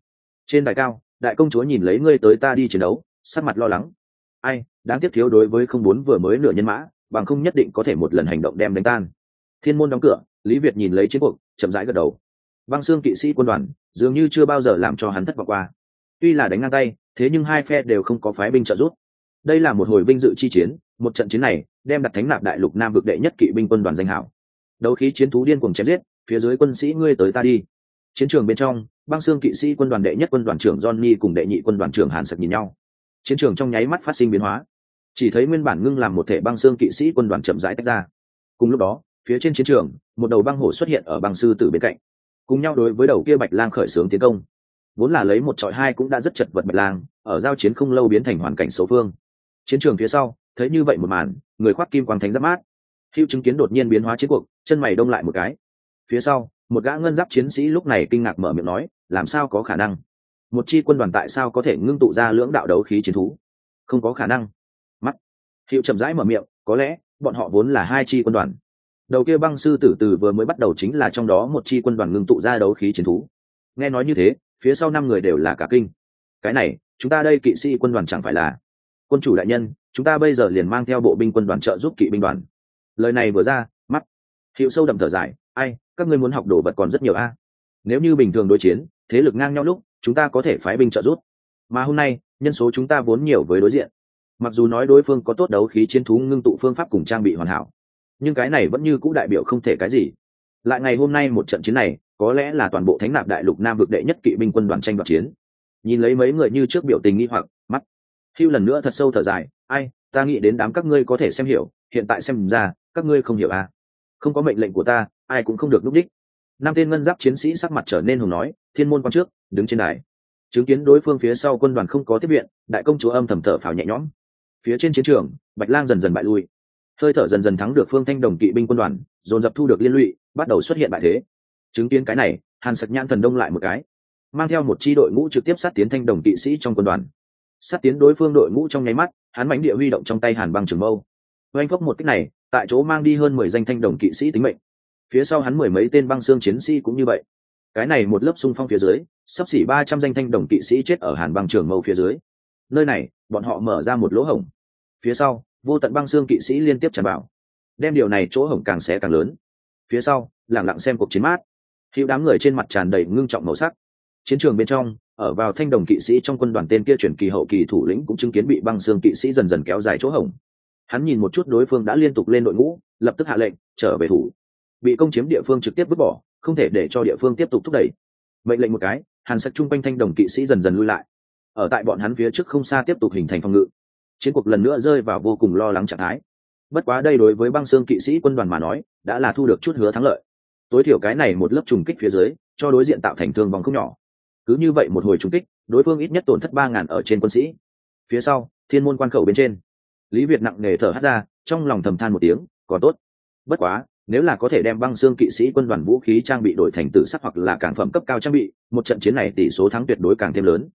Trên đài cao, đại công chúa nhìn lấy ngươi tới ta đi chiến đấu, sắc mặt lo lắng. Ai, đáng tiếc thiếu đối với không bốn vừa mới nửa nhân mã, bằng không nhất định có thể một lần hành động đem đánh tan. Thiên môn đóng cửa, lý việt nhìn lấy chiến cuộc, chậm rãi gật đầu băng xương kỵ sĩ quân đoàn dường như chưa bao giờ làm cho hắn thất vọng qua. Tuy là đánh ngang tay, thế nhưng hai phe đều không có phái binh trợ giúp. Đây là một hồi vinh dự chi chiến, một trận chiến này đem đặt thánh nạp đại lục nam vực đệ nhất kỵ binh quân đoàn danh hảo. Đấu khí chiến thú điên cuồng chém giết, phía dưới quân sĩ ngươi tới ta đi. Chiến trường bên trong băng xương kỵ sĩ quân đoàn đệ nhất quân đoàn trưởng johnny cùng đệ nhị quân đoàn trưởng hàn sập nhìn nhau. Chiến trường trong nháy mắt phát sinh biến hóa. Chỉ thấy nguyên bản ngưng làm một thể băng xương kỵ sĩ quân đoàn chậm rãi tách ra. Cùng lúc đó, phía trên chiến trường, một đầu băng hổ xuất hiện ở băng sư tử bên cạnh cùng nhau đối với đầu kia bạch lang khởi xướng tiến công. Vốn là lấy một trọi hai cũng đã rất chật vật bạch lang, ở giao chiến không lâu biến thành hoàn cảnh số phương. Chiến trường phía sau, thấy như vậy một màn, người khoác kim quang thánh giáp mát. Hữu chứng kiến đột nhiên biến hóa chiến cuộc, chân mày đông lại một cái. Phía sau, một gã ngân giáp chiến sĩ lúc này kinh ngạc mở miệng nói, làm sao có khả năng? Một chi quân đoàn tại sao có thể ngưng tụ ra lưỡng đạo đấu khí chiến thú? Không có khả năng. Mắt. Hiệu chậm rãi mở miệng, có lẽ, bọn họ vốn là hai chi quân đoàn đầu kia băng sư tử từ vừa mới bắt đầu chính là trong đó một chi quân đoàn ngưng tụ ra đấu khí chiến thú. Nghe nói như thế, phía sau năm người đều là cả kinh. Cái này, chúng ta đây kỵ sĩ quân đoàn chẳng phải là? Quân chủ đại nhân, chúng ta bây giờ liền mang theo bộ binh quân đoàn trợ giúp kỵ binh đoàn. Lời này vừa ra, mắt hiệu sâu đậm thở dài, ai, các ngươi muốn học đồ vật còn rất nhiều a. Nếu như bình thường đối chiến, thế lực ngang nhau lúc, chúng ta có thể phái binh trợ giúp. Mà hôm nay, nhân số chúng ta vốn nhiều với đối diện. Mặc dù nói đối phương có tốt đấu khí chiến thú ngưng tụ phương pháp cùng trang bị hoàn hảo nhưng cái này vẫn như cũ đại biểu không thể cái gì. Lại ngày hôm nay một trận chiến này, có lẽ là toàn bộ thánh nạp đại lục nam vực đệ nhất kỵ binh quân đoàn tranh đoạt chiến. Nhìn lấy mấy người như trước biểu tình nghi hoặc, mắt hưu lần nữa thật sâu thở dài, ai, ta nghĩ đến đám các ngươi có thể xem hiểu, hiện tại xem ra, các ngươi không hiểu à? Không có mệnh lệnh của ta, ai cũng không được núp đích. Năm tên ngân giáp chiến sĩ sắc mặt trở nên hùng nói, thiên môn quan trước, đứng trên đài. Chứng kiến đối phương phía sau quân đoàn không có tiếp viện, đại công chúa âm thầm thở phào nhẹ nhõm. Phía trên chiến trường, bạch lang dần dần bại lui hơi thở dần dần thắng được phương thanh đồng kỵ binh quân đoàn, dồn dập thu được liên lụy, bắt đầu xuất hiện bại thế. Chứng kiến cái này, hàn sặc nhãn thần đông lại một cái, mang theo một chi đội ngũ trực tiếp sát tiến thanh đồng kỵ sĩ trong quân đoàn. Sát tiến đối phương đội ngũ trong nháy mắt, hắn mánh địa huy động trong tay hàn băng trường mâu. Oanh phốc một cách này, tại chỗ mang đi hơn mười danh thanh đồng kỵ sĩ tính mệnh. Phía sau hắn mười mấy tên băng xương chiến sĩ cũng như vậy. Cái này một lớp xung phong phía dưới, sắp xỉ ba trăm danh thanh đồng kỵ sĩ chết ở hàn băng trường mâu phía dưới. Nơi này, bọn họ mở ra một lỗ hổng. Phía sau vô tận băng xương kỵ sĩ liên tiếp tràn bảo đem điều này chỗ hổng càng xé càng lớn. Phía sau lẳng lặng xem cuộc chiến mát. Hữu đám người trên mặt tràn đầy ngưng trọng màu sắc. Chiến trường bên trong, ở vào thanh đồng kỵ sĩ trong quân đoàn tên kia chuyển kỳ hậu kỳ thủ lĩnh cũng chứng kiến bị băng xương kỵ sĩ dần dần kéo dài chỗ hổng. Hắn nhìn một chút đối phương đã liên tục lên đội ngũ, lập tức hạ lệnh, trở về thủ. Bị công chiếm địa phương trực tiếp vứt bỏ, không thể để cho địa phương tiếp tục thúc đẩy. Mệnh lệnh một cái, hàn sắc chung quanh thanh đồng kỵ sĩ dần dần lui lại. Ở tại bọn hắn phía trước không xa tiếp tục hình thành phòng ngự chiến cuộc lần nữa rơi vào vô cùng lo lắng trạng thái. Bất quá đây đối với băng xương kỵ sĩ quân đoàn mà nói, đã là thu được chút hứa thắng lợi. Tối thiểu cái này một lớp trùng kích phía dưới, cho đối diện tạo thành thương vòng không nhỏ. Cứ như vậy một hồi trùng kích, đối phương ít nhất tổn thất ba ngàn ở trên quân sĩ. Phía sau, thiên môn quan khẩu bên trên. Lý việt nặng nề thở hắt ra, trong lòng thầm than một tiếng, còn tốt. Bất quá, nếu là có thể đem băng xương kỵ sĩ quân đoàn vũ khí trang bị đổi thành tử sắc hoặc là cảng phẩm cấp cao trang bị, một trận chiến này tỷ số thắng tuyệt đối càng thêm lớn.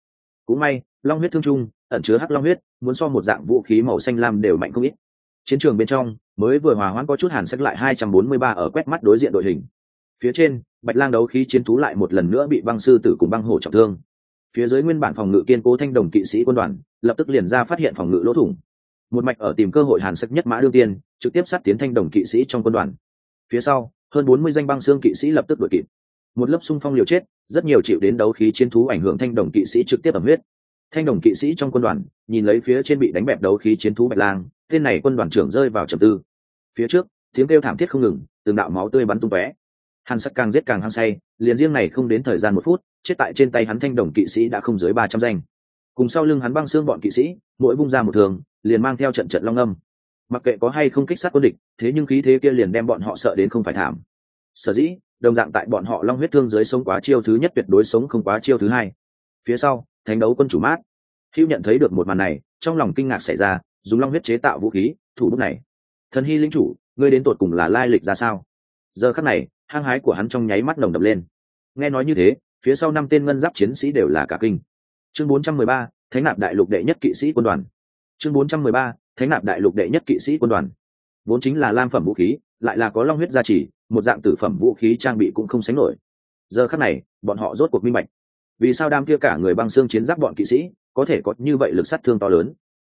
Cũng may, long huyết thương trung ẩn chứa hắc long huyết, muốn so một dạng vũ khí màu xanh lam đều mạnh không ít. Chiến trường bên trong, mới vừa hòa hoãn có chút hàn sắc lại 243 ở quét mắt đối diện đội hình. Phía trên, bạch lang đấu khí chiến thú lại một lần nữa bị băng sư tử cùng băng hổ trọng thương. Phía dưới nguyên bản phòng ngự kiên cố thanh đồng kỵ sĩ quân đoàn, lập tức liền ra phát hiện phòng ngự lỗ thủng. Một mạch ở tìm cơ hội hàn sắc nhất mã đương tiên, trực tiếp sát tiến thanh đồng kỵ sĩ trong quân đoàn. Phía sau, hơn bốn mươi danh băng xương kỵ sĩ lập tức đuổi kịp. Một lớp xung phong liều chết, rất nhiều chịu đến đấu khí chiến thú ảnh hưởng thanh đồng kỵ sĩ trực tiếp ẩm huyết thanh đồng kỵ sĩ trong quân đoàn, nhìn lấy phía trên bị đánh bẹp đấu khí chiến thú bạch lang, tên này quân đoàn trưởng rơi vào trầm tư. Phía trước, tiếng kêu thảm thiết không ngừng, từng đạo máu tươi bắn tung tóe. Hàn sắc càng giết càng hăng say, liền riêng này không đến thời gian một phút, chết tại trên tay hắn thanh đồng kỵ sĩ đã không dưới ba trăm danh. Cùng sau lưng hắn băng xương bọn kỵ sĩ, mỗi vung ra một thường, liền mang theo trận trận long âm. Mặc kệ có hay không kích sát quân địch, thế nhưng khí thế kia liền đem bọn họ sợ đến không phải thảm. Sở dĩ, đồng dạng tại bọn họ long huyết thương dưới sống quá chiêu thứ nhất tuyệt đối sống không quá chiêu thứ hai. Phía sau thánh đấu quân chủ mát. Hữu nhận thấy được một màn này trong lòng kinh ngạc xảy ra dùng long huyết chế tạo vũ khí thủ bút này. Thần hy linh chủ ngươi đến tột cùng là lai lịch ra sao? Giờ khắc này hang hái của hắn trong nháy mắt nồng đập lên. Nghe nói như thế phía sau năm tên ngân giáp chiến sĩ đều là cả kinh. Chương 413, thánh nạp đại lục đệ nhất kỵ sĩ quân đoàn. Chương 413, thánh nạp đại lục đệ nhất kỵ sĩ quân đoàn. Vốn chính là lam phẩm vũ khí lại là có long huyết gia trì một dạng tử phẩm vũ khí trang bị cũng không sánh nổi. Giờ khắc này bọn họ rốt cuộc minh bạch vì sao đám kia cả người băng xương chiến giáp bọn kỵ sĩ có thể có như vậy lực sát thương to lớn?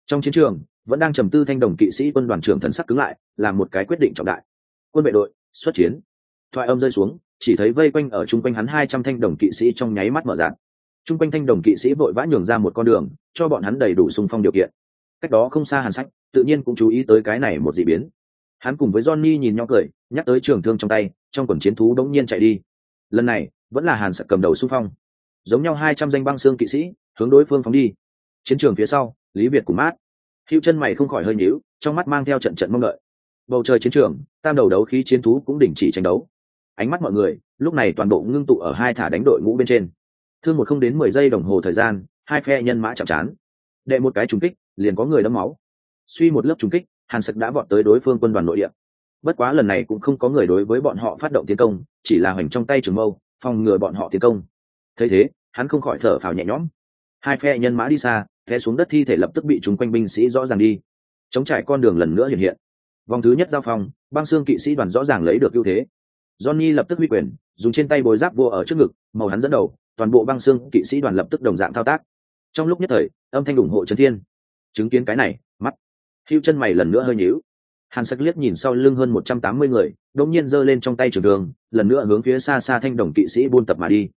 Trong chiến trường, vẫn đang trầm tư thanh đồng kỵ sĩ quân đoàn trưởng thần sắc cứng lại làm một cái quyết định trọng đại. Quân vệ đội, xuất chiến. Thoại âm rơi xuống, chỉ thấy vây quanh ở chung quanh hắn hai trăm thanh đồng kỵ sĩ trong nháy mắt mở dạng chung quanh thanh đồng kỵ sĩ vội vã nhường ra một con đường, cho bọn hắn đầy đủ sung phong điều kiện. Cách đó không xa hàn sách, tự nhiên cũng chú ý tới cái này một d ị biến. Hắn cùng với johnny nhìn nhau cười, nhắc tới trường thương trong tay, trong quần chiến thú đống nhiên chạy đi. Lần này, vẫn là hàn sặc cầm đầu xung phong giống nhau hai trăm danh băng xương kỵ sĩ, hướng đối phương phóng đi. Chiến trường phía sau, lý việt cùng mát. Hữu chân mày không khỏi hơi nhíu, trong mắt mang theo trận trận mong đợi. Bầu trời chiến trường, tam đầu đấu khí chiến thú cũng đình chỉ tranh đấu. Ánh mắt mọi người, lúc này toàn bộ ngưng tụ ở hai thả đánh đội ngũ bên trên. Thương một không đến mười giây đồng hồ thời gian, hai phe nhân mã chạm trán. Đệ một cái trùng kích, liền có người đấm máu. Suy một lớp trùng kích, hàn sực đã vọt tới đối phương quân đoàn nội địa. Bất quá lần này cũng không có người đối với bọn họ phát động tiến công, chỉ là hoành trong tay trường mâu, phòng ngừa bọn họ tiến công thấy thế hắn không khỏi thở phào nhẹ nhõm. Hai phe nhân mã đi xa té xuống đất thi thể lập tức bị chúng quanh binh sĩ rõ ràng đi. Chống trải con đường lần nữa hiện hiện. Vòng thứ nhất giao phong băng xương kỵ sĩ đoàn rõ ràng lấy được ưu thế. Johnny lập tức huy quyền dùng trên tay bồi giáp vô ở trước ngực màu hắn dẫn đầu toàn bộ băng xương kỵ sĩ đoàn lập tức đồng dạng thao tác. Trong lúc nhất thời âm thanh ủng hộ trấn thiên. Chứng kiến cái này mắt hữu chân mày lần nữa hơi nhíu. Hàn sắc liếc nhìn sau lưng hơn một trăm tám mươi người đột nhiên giơ lên trong tay trường đường, lần nữa hướng phía xa xa thanh đồng kỵ sĩ buôn tập mà đi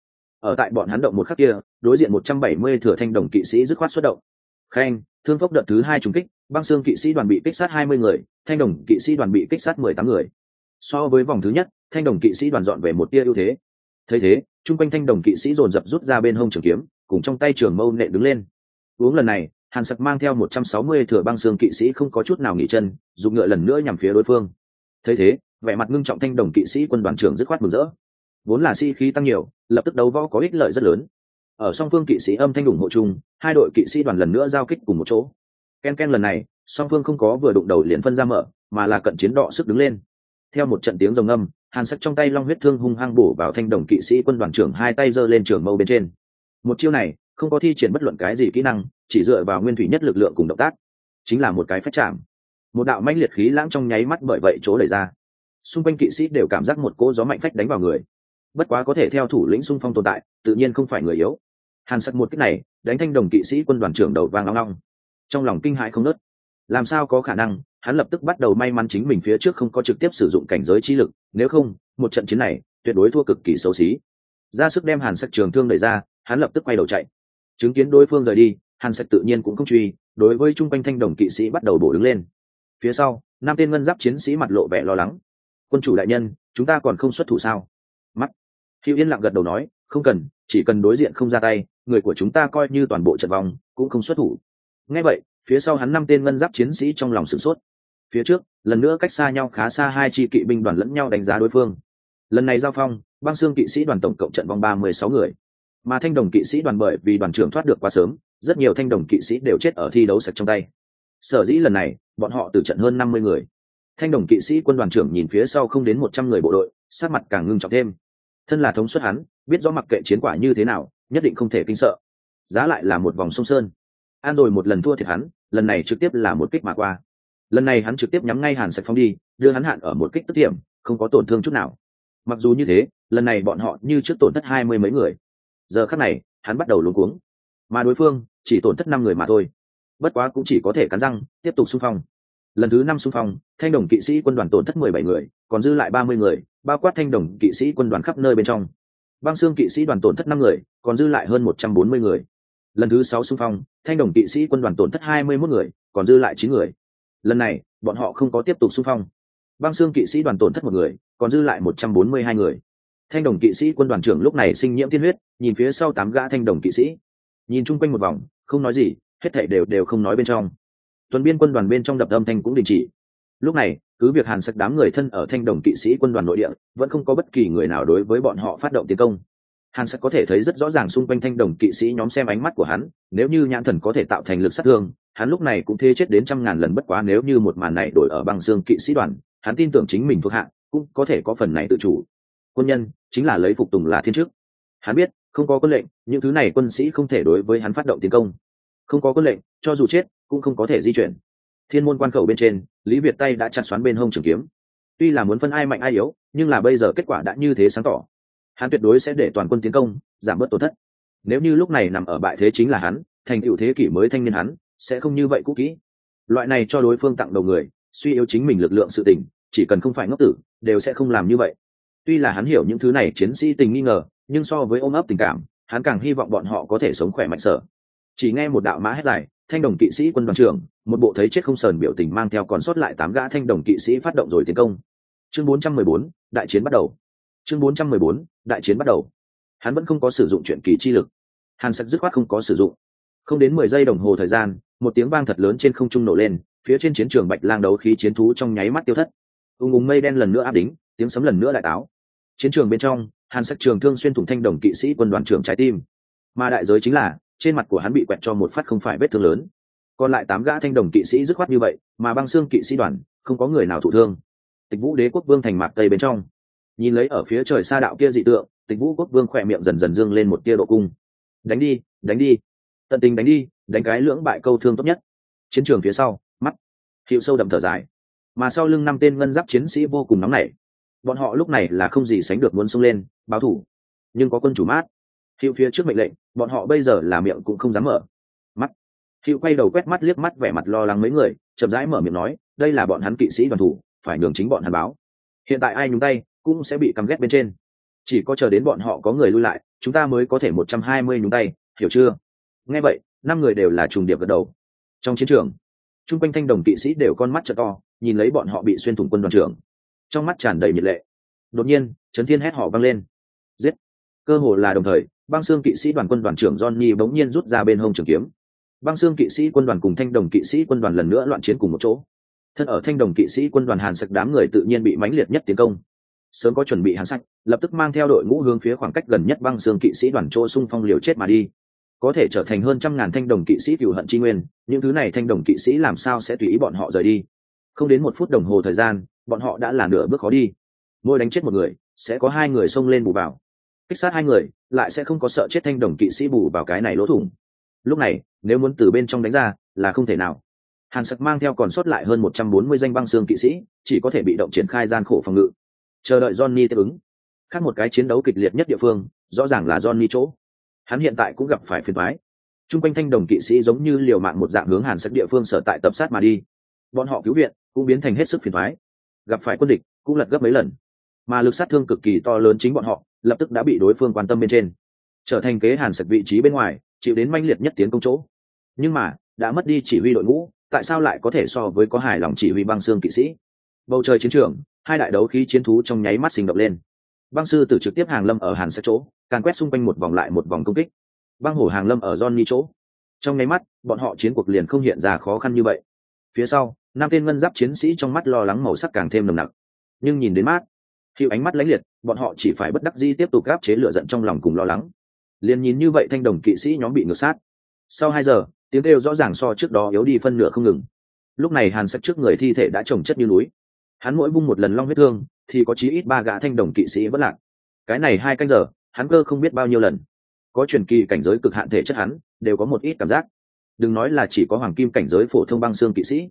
ở tại bọn hắn động một khắc kia, đối diện một trăm bảy mươi thừa thanh đồng kỵ sĩ dứt khoát xuất động. Khen thương phốc đợt thứ hai trùng kích, băng xương kỵ sĩ đoàn bị kích sát hai mươi người, thanh đồng kỵ sĩ đoàn bị kích sát mười tám người. So với vòng thứ nhất, thanh đồng kỵ sĩ đoàn dọn về một tia ưu thế. Thấy thế, chung quanh thanh đồng kỵ sĩ dồn dập rút ra bên hông trường kiếm, cùng trong tay trường mâu nệ đứng lên. Uống lần này, hàn sặc mang theo một trăm sáu mươi thừa băng xương kỵ sĩ không có chút nào nghỉ chân, dùng ngựa lần nữa nhằm phía đối phương. Thấy thế, vẻ mặt ngưng trọng thanh đồng kỵ sĩ quân đoàn trưởng dứt khoát mừng rỡ. Vốn là si khí tăng nhiều lập tức đấu võ có ích lợi rất lớn. Ở song phương kỵ sĩ âm thanh ủng hộ chung, hai đội kỵ sĩ đoàn lần nữa giao kích cùng một chỗ. Ken ken lần này, song phương không có vừa đụng đầu liền phân ra mở, mà là cận chiến đọ sức đứng lên. Theo một trận tiếng rồng âm, hàn sắc trong tay long huyết thương hung hăng bổ vào thanh đồng kỵ sĩ quân đoàn trưởng hai tay giơ lên trường mâu bên trên. Một chiêu này, không có thi triển bất luận cái gì kỹ năng, chỉ dựa vào nguyên thủy nhất lực lượng cùng động tác. Chính là một cái phách chạm. Một đạo mãnh liệt khí lãng trong nháy mắt bởi vậy chỗ đẩy ra. Xung quanh kỵ sĩ đều cảm giác một cỗ gió mạnh phách đánh vào người bất quá có thể theo thủ lĩnh xung phong tồn tại, tự nhiên không phải người yếu. Hàn sắt một cách này, đánh thanh đồng kỵ sĩ quân đoàn trưởng đầu vang long long. Trong lòng kinh hãi không nớt làm sao có khả năng, hắn lập tức bắt đầu may mắn chính mình phía trước không có trực tiếp sử dụng cảnh giới chi lực, nếu không, một trận chiến này, tuyệt đối thua cực kỳ xấu xí. Ra sức đem hàn sắt trường thương đẩy ra, hắn lập tức quay đầu chạy. Chứng kiến đối phương rời đi, hàn sắt tự nhiên cũng không truy, đối với trung quanh thanh đồng kỵ sĩ bắt đầu bổ đứng lên. Phía sau, năm tên ngân giáp chiến sĩ mặt lộ vẻ lo lắng. Quân chủ đại nhân, chúng ta còn không xuất thủ sao? Hữu yên lặng gật đầu nói, không cần, chỉ cần đối diện không ra tay, người của chúng ta coi như toàn bộ trận vòng cũng không xuất thủ. Ngay vậy, phía sau hắn năm tên ngân giáp chiến sĩ trong lòng sửng sốt. Phía trước, lần nữa cách xa nhau khá xa hai chi kỵ binh đoàn lẫn nhau đánh giá đối phương. Lần này giao phong, băng xương kỵ sĩ đoàn tổng cộng trận vòng ba mươi sáu người. Mà thanh đồng kỵ sĩ đoàn bởi vì đoàn trưởng thoát được quá sớm, rất nhiều thanh đồng kỵ sĩ đều chết ở thi đấu sạch trong tay. Sở dĩ lần này, bọn họ từ trận hơn năm mươi người. Thanh đồng kỵ sĩ quân đoàn trưởng nhìn phía sau không đến một trăm người bộ đội sát mặt càng ngưng trọng thêm thân là thống suất hắn, biết rõ mặc kệ chiến quả như thế nào, nhất định không thể kinh sợ. Giá lại là một vòng sông sơn. An rồi một lần thua thiệt hắn, lần này trực tiếp là một kích mà qua. Lần này hắn trực tiếp nhắm ngay hàn sạch phong đi, đưa hắn hạn ở một kích tức điểm không có tổn thương chút nào. Mặc dù như thế, lần này bọn họ như trước tổn thất hai mươi mấy người. Giờ khắc này, hắn bắt đầu luống cuống. Mà đối phương chỉ tổn thất năm người mà thôi. Bất quá cũng chỉ có thể cắn răng, tiếp tục xung phong lần thứ năm xung phong, thanh đồng kỵ sĩ quân đoàn tổn thất mười bảy người, còn dư lại ba mươi người, bao quát thanh đồng kỵ sĩ quân đoàn khắp nơi bên trong. Băng xương kỵ sĩ đoàn tổn thất năm người, còn dư lại hơn một trăm bốn mươi người. Lần thứ sáu xung phong, thanh đồng kỵ sĩ quân đoàn tổn thất hai mươi mốt người, còn dư lại chín người. Lần này, bọn họ không có tiếp tục xung phong. Băng xương kỵ sĩ đoàn tổn thất một người, còn dư lại một trăm bốn mươi hai người. Thanh đồng kỵ sĩ quân đoàn trưởng lúc này sinh nhiễm tiên huyết, nhìn phía sau tám gã thanh đồng kỵ sĩ. Nhìn chung quanh một vòng, không nói gì, hết thảy đều đều không nói bên trong tuần biên quân đoàn bên trong đập âm thanh cũng đình chỉ. Lúc này, cứ việc hàn sặc đám người thân ở thanh đồng kỵ sĩ quân đoàn nội địa, vẫn không có bất kỳ người nào đối với bọn họ phát động tiến công. Hàn sặc có thể thấy rất rõ ràng xung quanh thanh đồng kỵ sĩ nhóm xem ánh mắt của hắn, nếu như nhãn thần có thể tạo thành lực sát thương, hắn lúc này cũng thế chết đến trăm ngàn lần bất quá nếu như một màn này đổi ở băng xương kỵ sĩ đoàn, hắn tin tưởng chính mình thuộc hạ, cũng có thể có phần này tự chủ. Quân nhân, chính là lấy phục tùng là thiên chức. Hắn biết, không có quân lệnh, những thứ này quân sĩ không thể đối với hắn phát động tiến công. Không có quân lệnh, cho dù chết cũng không có thể di chuyển. Thiên môn quan khẩu bên trên, lý việt tay đã chặt xoắn bên hông trường kiếm. Tuy là muốn phân ai mạnh ai yếu, nhưng là bây giờ kết quả đã như thế sáng tỏ. Hắn tuyệt đối sẽ để toàn quân tiến công, giảm bớt tổn thất. Nếu như lúc này nằm ở bại thế chính là hắn, thành tựu thế kỷ mới thanh niên hắn, sẽ không như vậy cũ kỹ. Loại này cho đối phương tặng đầu người, suy yếu chính mình lực lượng sự tình, chỉ cần không phải ngốc tử, đều sẽ không làm như vậy. Tuy là hắn hiểu những thứ này chiến sĩ tình nghi ngờ, nhưng so với ôm ấp tình cảm, hắn càng hy vọng bọn họ có thể sống khỏe mạnh sở chỉ nghe một đạo mã hét dài thanh đồng kỵ sĩ quân đoàn trưởng một bộ thấy chết không sờn biểu tình mang theo còn sót lại tám gã thanh đồng kỵ sĩ phát động rồi tiến công. Chương 414, đại chiến bắt đầu. Chương 414, đại chiến bắt đầu. Hắn vẫn không có sử dụng chuyện kỳ chi lực. Hàn sắc dứt khoát không có sử dụng. Không đến mười giây đồng hồ thời gian một tiếng vang thật lớn trên không trung nổ lên phía trên chiến trường bạch lang đấu khí chiến thú trong nháy mắt tiêu thất. Ùng ùng mây đen lần nữa áp đính tiếng sấm lần nữa lại táo. Chiến trường bên trong hàn sắc trường thương xuyên thủng thanh đồng kỵ sĩ quân đoàn trưởng trái tim. Mà đại giới chính là trên mặt của hắn bị quẹt cho một phát không phải vết thương lớn. Còn lại tám gã thanh đồng kỵ sĩ dứt khoát như vậy, mà băng xương kỵ sĩ đoàn, không có người nào thụ thương. Tịch vũ đế quốc vương thành mạc tây bên trong. Nhìn lấy ở phía trời xa đạo kia dị tượng, tịch vũ quốc vương khỏe miệng dần dần dương lên một tia độ cung. Đánh đi đánh đi. Tận tình đánh đi, đánh cái lưỡng bại câu thương tốt nhất. Chiến trường phía sau, mắt. Hiệu sâu đậm thở dài. Mà sau lưng năm tên ngân giáp chiến sĩ vô cùng nóng nảy. Bọn họ lúc này là không gì sánh được muốn xông lên, báo thủ. Nhưng có quân chủ mát hữu phía trước mệnh lệnh, bọn họ bây giờ là miệng cũng không dám mở. Mắt. Hữu quay đầu quét mắt liếc mắt vẻ mặt lo lắng mấy người, chậm rãi mở miệng nói, đây là bọn hắn kỵ sĩ đoàn thủ, phải nhường chính bọn hắn báo. Hiện tại ai nhúng tay, cũng sẽ bị căm ghét bên trên. Chỉ có chờ đến bọn họ có người lui lại, chúng ta mới có thể một trăm hai mươi nhúng tay, hiểu chưa? Nghe vậy, năm người đều là trùng điệp gật đầu. Trong chiến trường t r u n g quanh thanh đồng kỵ sĩ đều con mắt t to, nhìn lấy bọn họ bị xuyên thủng quân đoàn trưởng. Trong mắt tràn đầy nhiệt lệ. Đột nhiên trấn thiên hét họ vang lên. Giết. Cơ hồ là đồng thời băng xương kỵ sĩ đoàn quân đoàn trưởng johnny bỗng nhiên rút ra bên hông trường kiếm. Băng xương kỵ sĩ quân đoàn cùng thanh đồng kỵ sĩ quân đoàn lần nữa loạn chiến cùng một chỗ. Thân ở thanh đồng kỵ sĩ quân đoàn hàn sạch đám người tự nhiên bị mãnh liệt nhất tiến công. Sớm có chuẩn bị hàn sạch, lập tức mang theo đội ngũ hướng phía khoảng cách gần nhất băng xương kỵ sĩ đoàn chỗ xung phong liều chết mà đi. Có thể trở thành hơn trăm ngàn thanh đồng kỵ sĩ cựu hận tri nguyên, những thứ này thanh đồng kỵ sĩ làm sao sẽ tùy ý bọn họ rời đi? Không đến một phút đồng hồ thời gian, bọn họ đã là nửa bước khó đi. Mỗi đánh chết một người, sẽ có hai người xông lên bù vào kích sát hai người, lại sẽ không có sợ chết thanh đồng kỵ sĩ bù vào cái này lỗ thủng. Lúc này, nếu muốn từ bên trong đánh ra, là không thể nào. Hàn sặc mang theo còn sót lại hơn một trăm bốn mươi danh băng xương kỵ sĩ, chỉ có thể bị động triển khai gian khổ phòng ngự. Chờ đợi johnny tiếp ứng. Khác một cái chiến đấu kịch liệt nhất địa phương, rõ ràng là johnny chỗ. Hắn hiện tại cũng gặp phải phiền thoái t r u n g quanh thanh đồng kỵ sĩ giống như liều mạng một dạng hướng hàn sặc địa phương sở tại tập sát mà đi. Bọn họ cứu viện, cũng biến thành hết sức phiền thoái gặp phải quân địch, cũng lật gấp mấy lần mà lực sát thương cực kỳ to lớn chính bọn họ, lập tức đã bị đối phương quan tâm bên trên. Trở thành kế hàn sạch vị trí bên ngoài, chịu đến manh liệt nhất tiến công chỗ. Nhưng mà, đã mất đi chỉ huy đội ngũ, tại sao lại có thể so với có hài lòng chỉ huy băng xương kỵ sĩ? Bầu trời chiến trường, hai đại đấu khí chiến thú trong nháy mắt sinh động lên. Băng sư tử trực tiếp hàng lâm ở hàn sạch chỗ càng quét xung quanh một vòng lại một vòng công kích. Băng hổ hàng lâm ở johnny chỗ. Trong nháy mắt, bọn họ chiến cuộc liền không hiện ra khó khăn như vậy. Phía sau nam tên ngân giáp chiến sĩ trong mắt lo lắng màu sắc càng thêm nồng nặc. Nhưng nhìn đến mát khi ánh mắt lãnh liệt, bọn họ chỉ phải bất đắc di tiếp tục gáp chế lửa giận trong lòng cùng lo lắng. Liền nhìn như vậy thanh đồng kỵ sĩ nhóm bị ngược sát. Sau hai giờ, tiếng kêu rõ ràng so trước đó yếu đi phân nửa không ngừng. Lúc này hàn sắc trước người thi thể đã trồng chất như núi. Hắn mỗi vung một lần long huyết thương, thì có chí ít ba gã thanh đồng kỵ sĩ vẫn lạc. Cái này hai canh giờ, hắn cơ không biết bao nhiêu lần. Có truyền kỳ cảnh giới cực hạn thể chất hắn, đều có một ít cảm giác. Đừng nói là chỉ có hoàng kim cảnh giới phổ thông băng xương kỵ sĩ.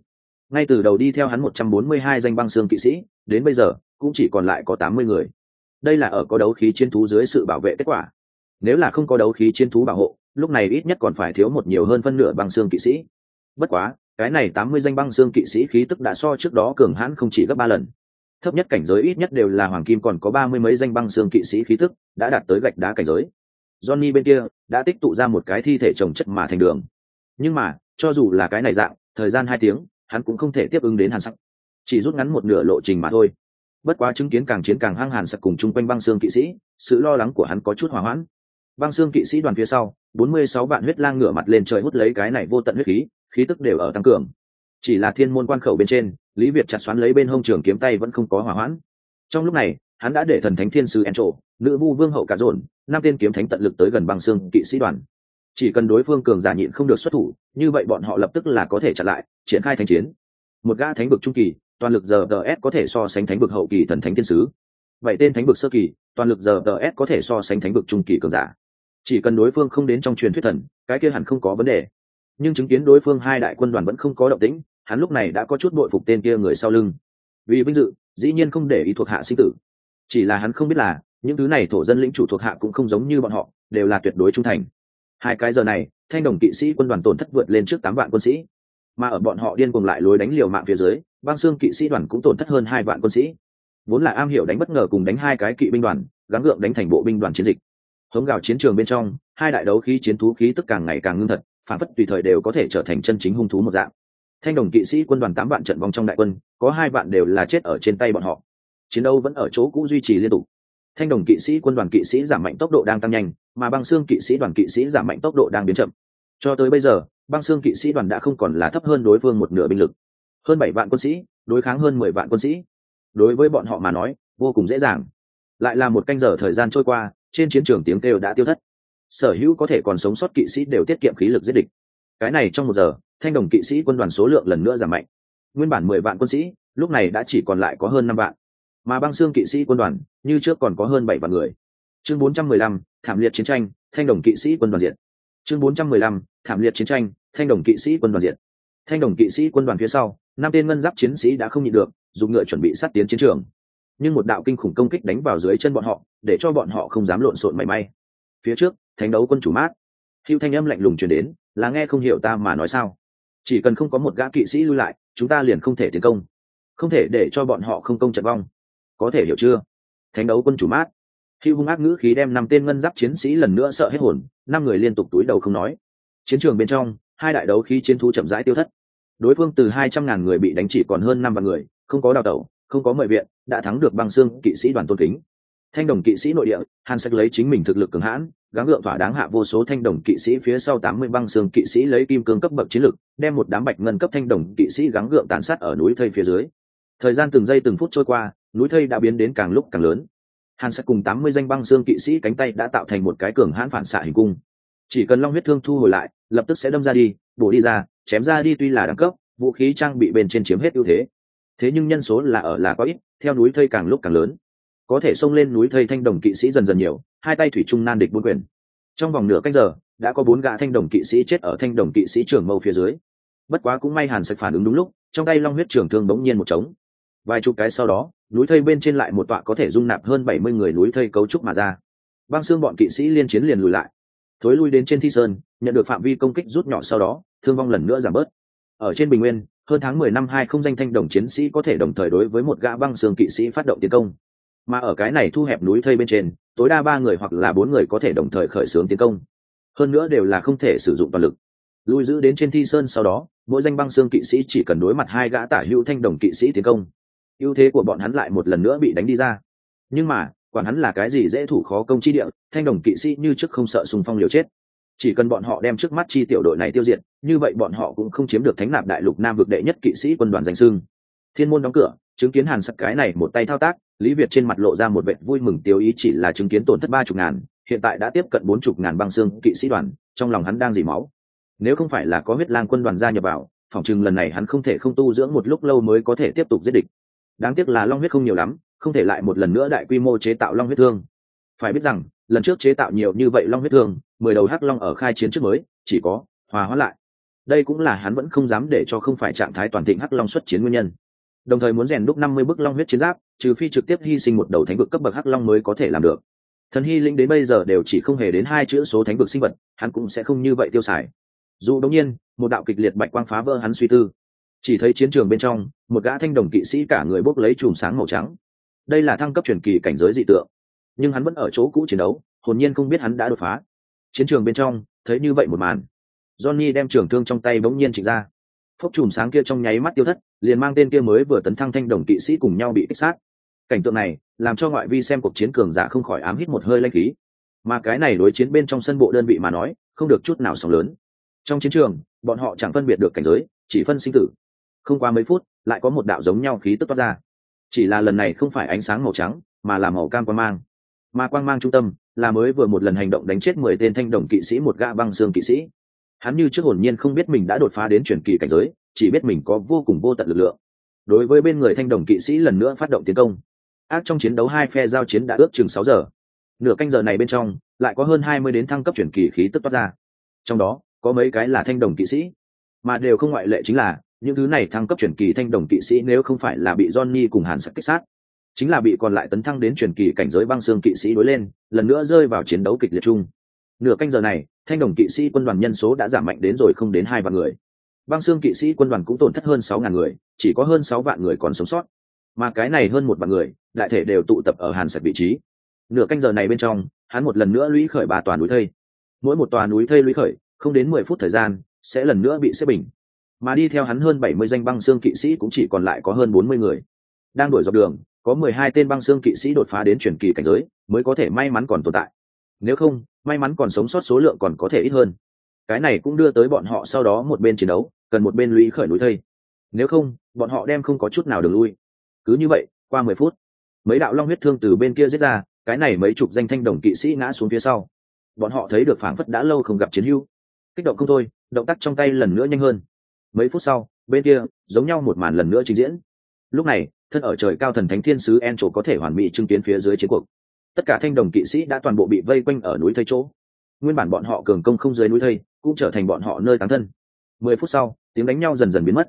Ngay từ đầu đi theo hắn một trăm bốn mươi hai danh băng xương kỵ sĩ, đến bây giờ cũng chỉ còn lại có tám mươi người. Đây là ở có đấu khí chiến thú dưới sự bảo vệ kết quả. Nếu là không có đấu khí chiến thú bảo hộ, lúc này ít nhất còn phải thiếu một nhiều hơn phân nửa băng xương kỵ sĩ. Bất quá, cái này tám mươi danh băng xương kỵ sĩ khí tức đã so trước đó cường hãn không chỉ gấp ba lần. Thấp nhất cảnh giới ít nhất đều là hoàng kim còn có ba mươi mấy danh băng xương kỵ sĩ khí tức, đã đạt tới gạch đá cảnh giới. Johnny bên kia đã tích tụ ra một cái thi thể trồng chất mà thành đường. Nhưng mà, cho dù là cái này dạng, thời gian hai tiếng, hắn cũng không thể tiếp ứng đến hàn sắc. Chỉ rút ngắn một nửa lộ trình mà thôi bất quá chứng kiến càng chiến càng hăng hàn sặc cùng chung quanh băng xương kỵ sĩ, sự lo lắng của hắn có chút hỏa hoãn. Băng xương kỵ sĩ đoàn phía sau, bốn mươi sáu vạn huyết lang ngửa mặt lên trời hút lấy cái này vô tận huyết khí khí tức đều ở tăng cường. Chỉ là thiên môn quan khẩu bên trên, lý việt chặt xoắn lấy bên hông trường kiếm tay vẫn không có hỏa hoãn. Trong lúc này, hắn đã để thần thánh thiên sứ en trộ nữ vu vương hậu cả dồn, năm tên kiếm thánh tận lực tới gần băng xương kỵ sĩ đoàn. Chỉ cần đối phương cường giả nhịn không được xuất thủ, như vậy bọn họ lập tức là có thể chặn lại, triển khai thánh chiến. Một gã thánh vực trung kỳ toàn lực giờ ts có thể so sánh thánh vực hậu kỳ thần thánh thiên sứ. Vậy tên thánh vực sơ kỳ, toàn lực giờ ts có thể so sánh thánh vực trung kỳ cường giả. Chỉ cần đối phương không đến trong truyền thuyết thần, cái kia hẳn không có vấn đề. Nhưng chứng kiến đối phương hai đại quân đoàn vẫn không có động tĩnh, hắn lúc này đã có chút bội phục tên kia người sau lưng. Vì vinh dự, dĩ nhiên không để ý thuộc hạ sinh tử. Chỉ là hắn không biết là, những thứ này thổ dân lĩnh chủ thuộc hạ cũng không giống như bọn họ, đều là tuyệt đối trung thành. Hai cái giờ này, thanh đồng kỵ sĩ quân đoàn tổn thất vượt lên trước tám vạn quân sĩ. Mà ở bọn họ điên cuồng lại lối đánh liều mạng phía dưới băng xương kỵ sĩ đoàn cũng tổn thất hơn hai vạn quân sĩ. Vốn là am hiểu đánh bất ngờ cùng đánh hai cái kỵ binh đoàn, gắng gượng đánh thành bộ binh đoàn chiến dịch. Hống gào chiến trường bên trong, hai đại đấu khí chiến thú khí tức càng ngày càng ngưng thật, phản phất tùy thời đều có thể trở thành chân chính hung thú một dạng. Thanh đồng kỵ sĩ quân đoàn tám vạn trận vòng trong đại quân, có hai vạn đều là chết ở trên tay bọn họ. Chiến đấu vẫn ở chỗ cũ duy trì liên tục. Thanh đồng kỵ sĩ quân đoàn kỵ sĩ giảm mạnh tốc độ đang tăng nhanh, mà băng xương kỵ sĩ đoàn kỵ sĩ giảm mạnh tốc độ đang biến chậm. Cho tới bây giờ, băng xương kỵ sĩ đoàn đã không còn là thấp hơn đối phương một nửa binh lực hơn bảy vạn quân sĩ, đối kháng hơn mười vạn quân sĩ. Đối với bọn họ mà nói, vô cùng dễ dàng. Lại là một canh giờ thời gian trôi qua, trên chiến trường tiếng kêu đã tiêu thất. Sở hữu có thể còn sống sót kỵ sĩ đều tiết kiệm khí lực giết địch. Cái này trong một giờ, thanh đồng kỵ sĩ quân đoàn số lượng lần nữa giảm mạnh. Nguyên bản mười vạn quân sĩ, lúc này đã chỉ còn lại có hơn năm vạn. Mà băng xương kỵ sĩ quân đoàn, như trước còn có hơn bảy vạn người. Chương bốn trăm mười lăm, thảm liệt chiến tranh, thanh đồng kỵ sĩ quân đoàn diện chương bốn trăm mười lăm, thảm liệt chiến tranh, thanh đồng kỵ sĩ quân đoàn diện thanh đồng kỵ sĩ quân đoàn phía sau năm tên ngân giáp chiến sĩ đã không nhịn được, dùng ngựa chuẩn bị sát tiến chiến trường. Nhưng một đạo kinh khủng công kích đánh vào dưới chân bọn họ, để cho bọn họ không dám lộn xộn mảy may. Phía trước, thánh đấu quân chủ mát. Hữu thanh âm lạnh lùng truyền đến, là nghe không hiểu ta mà nói sao. Chỉ cần không có một gã kỵ sĩ lưu lại, chúng ta liền không thể tiến công. Không thể để cho bọn họ không công trận vong. Có thể hiểu chưa? Thánh đấu quân chủ mát. Hữu hung ác ngữ khí đem năm tên ngân giáp chiến sĩ lần nữa sợ hết hồn, năm người liên tục túi đầu không nói. Chiến trường bên trong, hai đại đấu khí chiến thu chậm rãi tiêu thất đối phương từ hai trăm ngàn người bị đánh chỉ còn hơn năm vạn người, không có đào tẩu, không có mời viện, đã thắng được băng xương kỵ sĩ đoàn tôn kính. Thanh đồng kỵ sĩ nội địa, hàn sách lấy chính mình thực lực cường hãn, gắng gượng thỏa đáng hạ vô số thanh đồng kỵ sĩ phía sau tám mươi băng xương kỵ sĩ lấy kim cương cấp bậc chiến lực, đem một đám bạch ngân cấp thanh đồng kỵ sĩ gắng gượng tàn sát ở núi thây phía dưới. Thời gian từng giây từng phút trôi qua, núi thây đã biến đến càng lúc càng lớn. Hàn sách cùng tám mươi danh băng xương kỵ sĩ cánh tay đã tạo thành một cái cường hãn phản xạ hình cung. Chỉ cần long huyết thương thu hồi lại, lập tức sẽ đâm ra đi, bổ đi ra chém ra đi tuy là đẳng cấp, vũ khí trang bị bên trên chiếm hết ưu thế. Thế nhưng nhân số là ở là có ít, theo núi thây càng lúc càng lớn. Có thể xông lên núi thây thanh đồng kỵ sĩ dần dần nhiều, hai tay thủy trung nan địch buôn quyền. Trong vòng nửa canh giờ, đã có bốn gã thanh đồng kỵ sĩ chết ở thanh đồng kỵ sĩ trường mâu phía dưới. Bất quá cũng may hàn sạch phản ứng đúng lúc, trong tay long huyết trường thương bỗng nhiên một trống. Vài chục cái sau đó, núi thây bên trên lại một tọa có thể dung nạp hơn bảy mươi người núi thây cấu trúc mà ra. Băng xương bọn kỵ sĩ liên chiến liền lùi lại thối lui đến trên thi sơn, nhận được phạm vi công kích rút nhỏ sau đó, thương vong lần nữa giảm bớt. Ở trên bình nguyên, hơn tháng mười năm hai không danh thanh đồng chiến sĩ có thể đồng thời đối với một gã băng xương kỵ sĩ phát động tiến công. Mà ở cái này thu hẹp núi thây bên trên, tối đa ba người hoặc là bốn người có thể đồng thời khởi xướng tiến công. Hơn nữa đều là không thể sử dụng toàn lực. Lui giữ đến trên thi sơn sau đó, mỗi danh băng xương kỵ sĩ chỉ cần đối mặt hai gã tả hữu thanh đồng kỵ sĩ tiến công. Ưu thế của bọn hắn lại một lần nữa bị đánh đi ra. Nhưng mà quản hắn là cái gì dễ thủ khó công chi địa, thanh đồng kỵ sĩ như trước không sợ sùng phong liều chết. Chỉ cần bọn họ đem trước mắt chi tiểu đội này tiêu diệt, như vậy bọn họ cũng không chiếm được thánh nạp đại lục nam vực đệ nhất kỵ sĩ quân đoàn danh sưng thiên môn đóng cửa, chứng kiến hàn sắc cái này một tay thao tác, lý việt trên mặt lộ ra một vệ vui mừng tiêu ý chỉ là chứng kiến tổn thất ba chục ngàn, hiện tại đã tiếp cận bốn chục ngàn băng xương kỵ sĩ đoàn, trong lòng hắn đang dỉ máu. Nếu không phải là có huyết lang quân đoàn gia nhập vào phòng chừng lần này hắn không thể không tu dưỡng một lúc lâu mới có thể tiếp tục giết địch. Đáng tiếc là long huyết không nhiều lắm không thể lại một lần nữa đại quy mô chế tạo long huyết thương. Phải biết rằng, lần trước chế tạo nhiều như vậy long huyết thương, mười đầu hắc long ở khai chiến trước mới, chỉ có hòa hóa lại. Đây cũng là hắn vẫn không dám để cho không phải trạng thái toàn thịnh hắc long xuất chiến nguyên nhân. Đồng thời muốn rèn đúc năm mươi bức long huyết chiến giáp, trừ phi trực tiếp hy sinh một đầu thánh vực cấp bậc hắc long mới có thể làm được. Thần hy linh đến bây giờ đều chỉ không hề đến hai chữ số thánh vực sinh vật, hắn cũng sẽ không như vậy tiêu xài. Dù đống nhiên, một đạo kịch liệt bạch quang phá vỡ hắn suy tư. Chỉ thấy chiến trường bên trong, một gã thanh đồng kỵ sĩ cả người bốc lấy chùm sáng màu trắng đây là thăng cấp truyền kỳ cảnh giới dị tượng. Nhưng hắn vẫn ở chỗ cũ chiến đấu, hồn nhiên không biết hắn đã đột phá. Chiến trường bên trong, thấy như vậy một màn. Johnny đem trường thương trong tay bỗng nhiên trịnh ra. Phốc chùm sáng kia trong nháy mắt tiêu thất, liền mang tên kia mới vừa tấn thăng thanh đồng kỵ sĩ cùng nhau bị kích sát. Cảnh tượng này, làm cho ngoại vi xem cuộc chiến cường giả không khỏi ám hít một hơi lanh khí. Mà cái này đối chiến bên trong sân bộ đơn vị mà nói, không được chút nào sóng lớn. Trong chiến trường, bọn họ chẳng phân biệt được cảnh giới, chỉ phân sinh tử. Không qua mấy phút, lại có một đạo giống nhau khí tức toát ra chỉ là lần này không phải ánh sáng màu trắng, mà là màu cam quang mang. Mà quang mang trung tâm, là mới vừa một lần hành động đánh chết mười tên thanh đồng kỵ sĩ, một gã băng xương kỵ sĩ. Hắn như trước hồn nhiên không biết mình đã đột phá đến truyền kỳ cảnh giới, chỉ biết mình có vô cùng vô tận lực lượng. Đối với bên người thanh đồng kỵ sĩ lần nữa phát động tiến công. Ác trong chiến đấu hai phe giao chiến đã ước chừng sáu giờ. Nửa canh giờ này bên trong, lại có hơn hai mươi đến thăng cấp truyền kỳ khí tức toát ra. Trong đó, có mấy cái là thanh đồng kỵ sĩ, mà đều không ngoại lệ chính là những thứ này thăng cấp truyền kỳ thanh đồng kỵ sĩ nếu không phải là bị Johnny cùng Hàn Sắt kích sát, chính là bị còn lại tấn thăng đến truyền kỳ cảnh giới băng xương kỵ sĩ đối lên, lần nữa rơi vào chiến đấu kịch liệt chung. Nửa canh giờ này, thanh đồng kỵ sĩ quân đoàn nhân số đã giảm mạnh đến rồi không đến hai vạn người. Băng xương kỵ sĩ quân đoàn cũng tổn thất hơn sáu ngàn người, chỉ có hơn sáu vạn người còn sống sót. Mà cái này hơn một vạn người, đại thể đều tụ tập ở Hàn Sắt vị trí. Nửa canh giờ này bên trong, hắn một lần nữa lũy khởi ba tòa núi thây. Mỗi một tòa núi thây lũy khởi, không đến mười phút thời gian, sẽ lần nữa bị xếp bình mà đi theo hắn hơn bảy mươi danh băng xương kỵ sĩ cũng chỉ còn lại có hơn bốn mươi người. Đang đuổi dọc đường có mười hai tên băng xương kỵ sĩ đột phá đến truyền kỳ cảnh giới mới có thể may mắn còn tồn tại. Nếu không may mắn còn sống sót số lượng còn có thể ít hơn. Cái này cũng đưa tới bọn họ sau đó một bên chiến đấu cần một bên lũy khởi núi thây. Nếu không bọn họ đem không có chút nào đường lui. Cứ như vậy qua mười phút mấy đạo long huyết thương từ bên kia giết ra cái này mấy chục danh thanh đồng kỵ sĩ ngã xuống phía sau. Bọn họ thấy được phảng phất đã lâu không gặp chiến hữu, kích động không thôi động tác trong tay lần nữa nhanh hơn mấy phút sau, bên kia, giống nhau một màn lần nữa trình diễn. Lúc này, thân ở trời cao thần thánh thiên sứ en trổ có thể hoàn mỹ chứng kiến phía dưới chiến cuộc. Tất cả thanh đồng kỵ sĩ đã toàn bộ bị vây quanh ở núi thây chỗ. Nguyên bản bọn họ cường công không dưới núi thây, cũng trở thành bọn họ nơi tán thân. Mười phút sau, tiếng đánh nhau dần dần biến mất.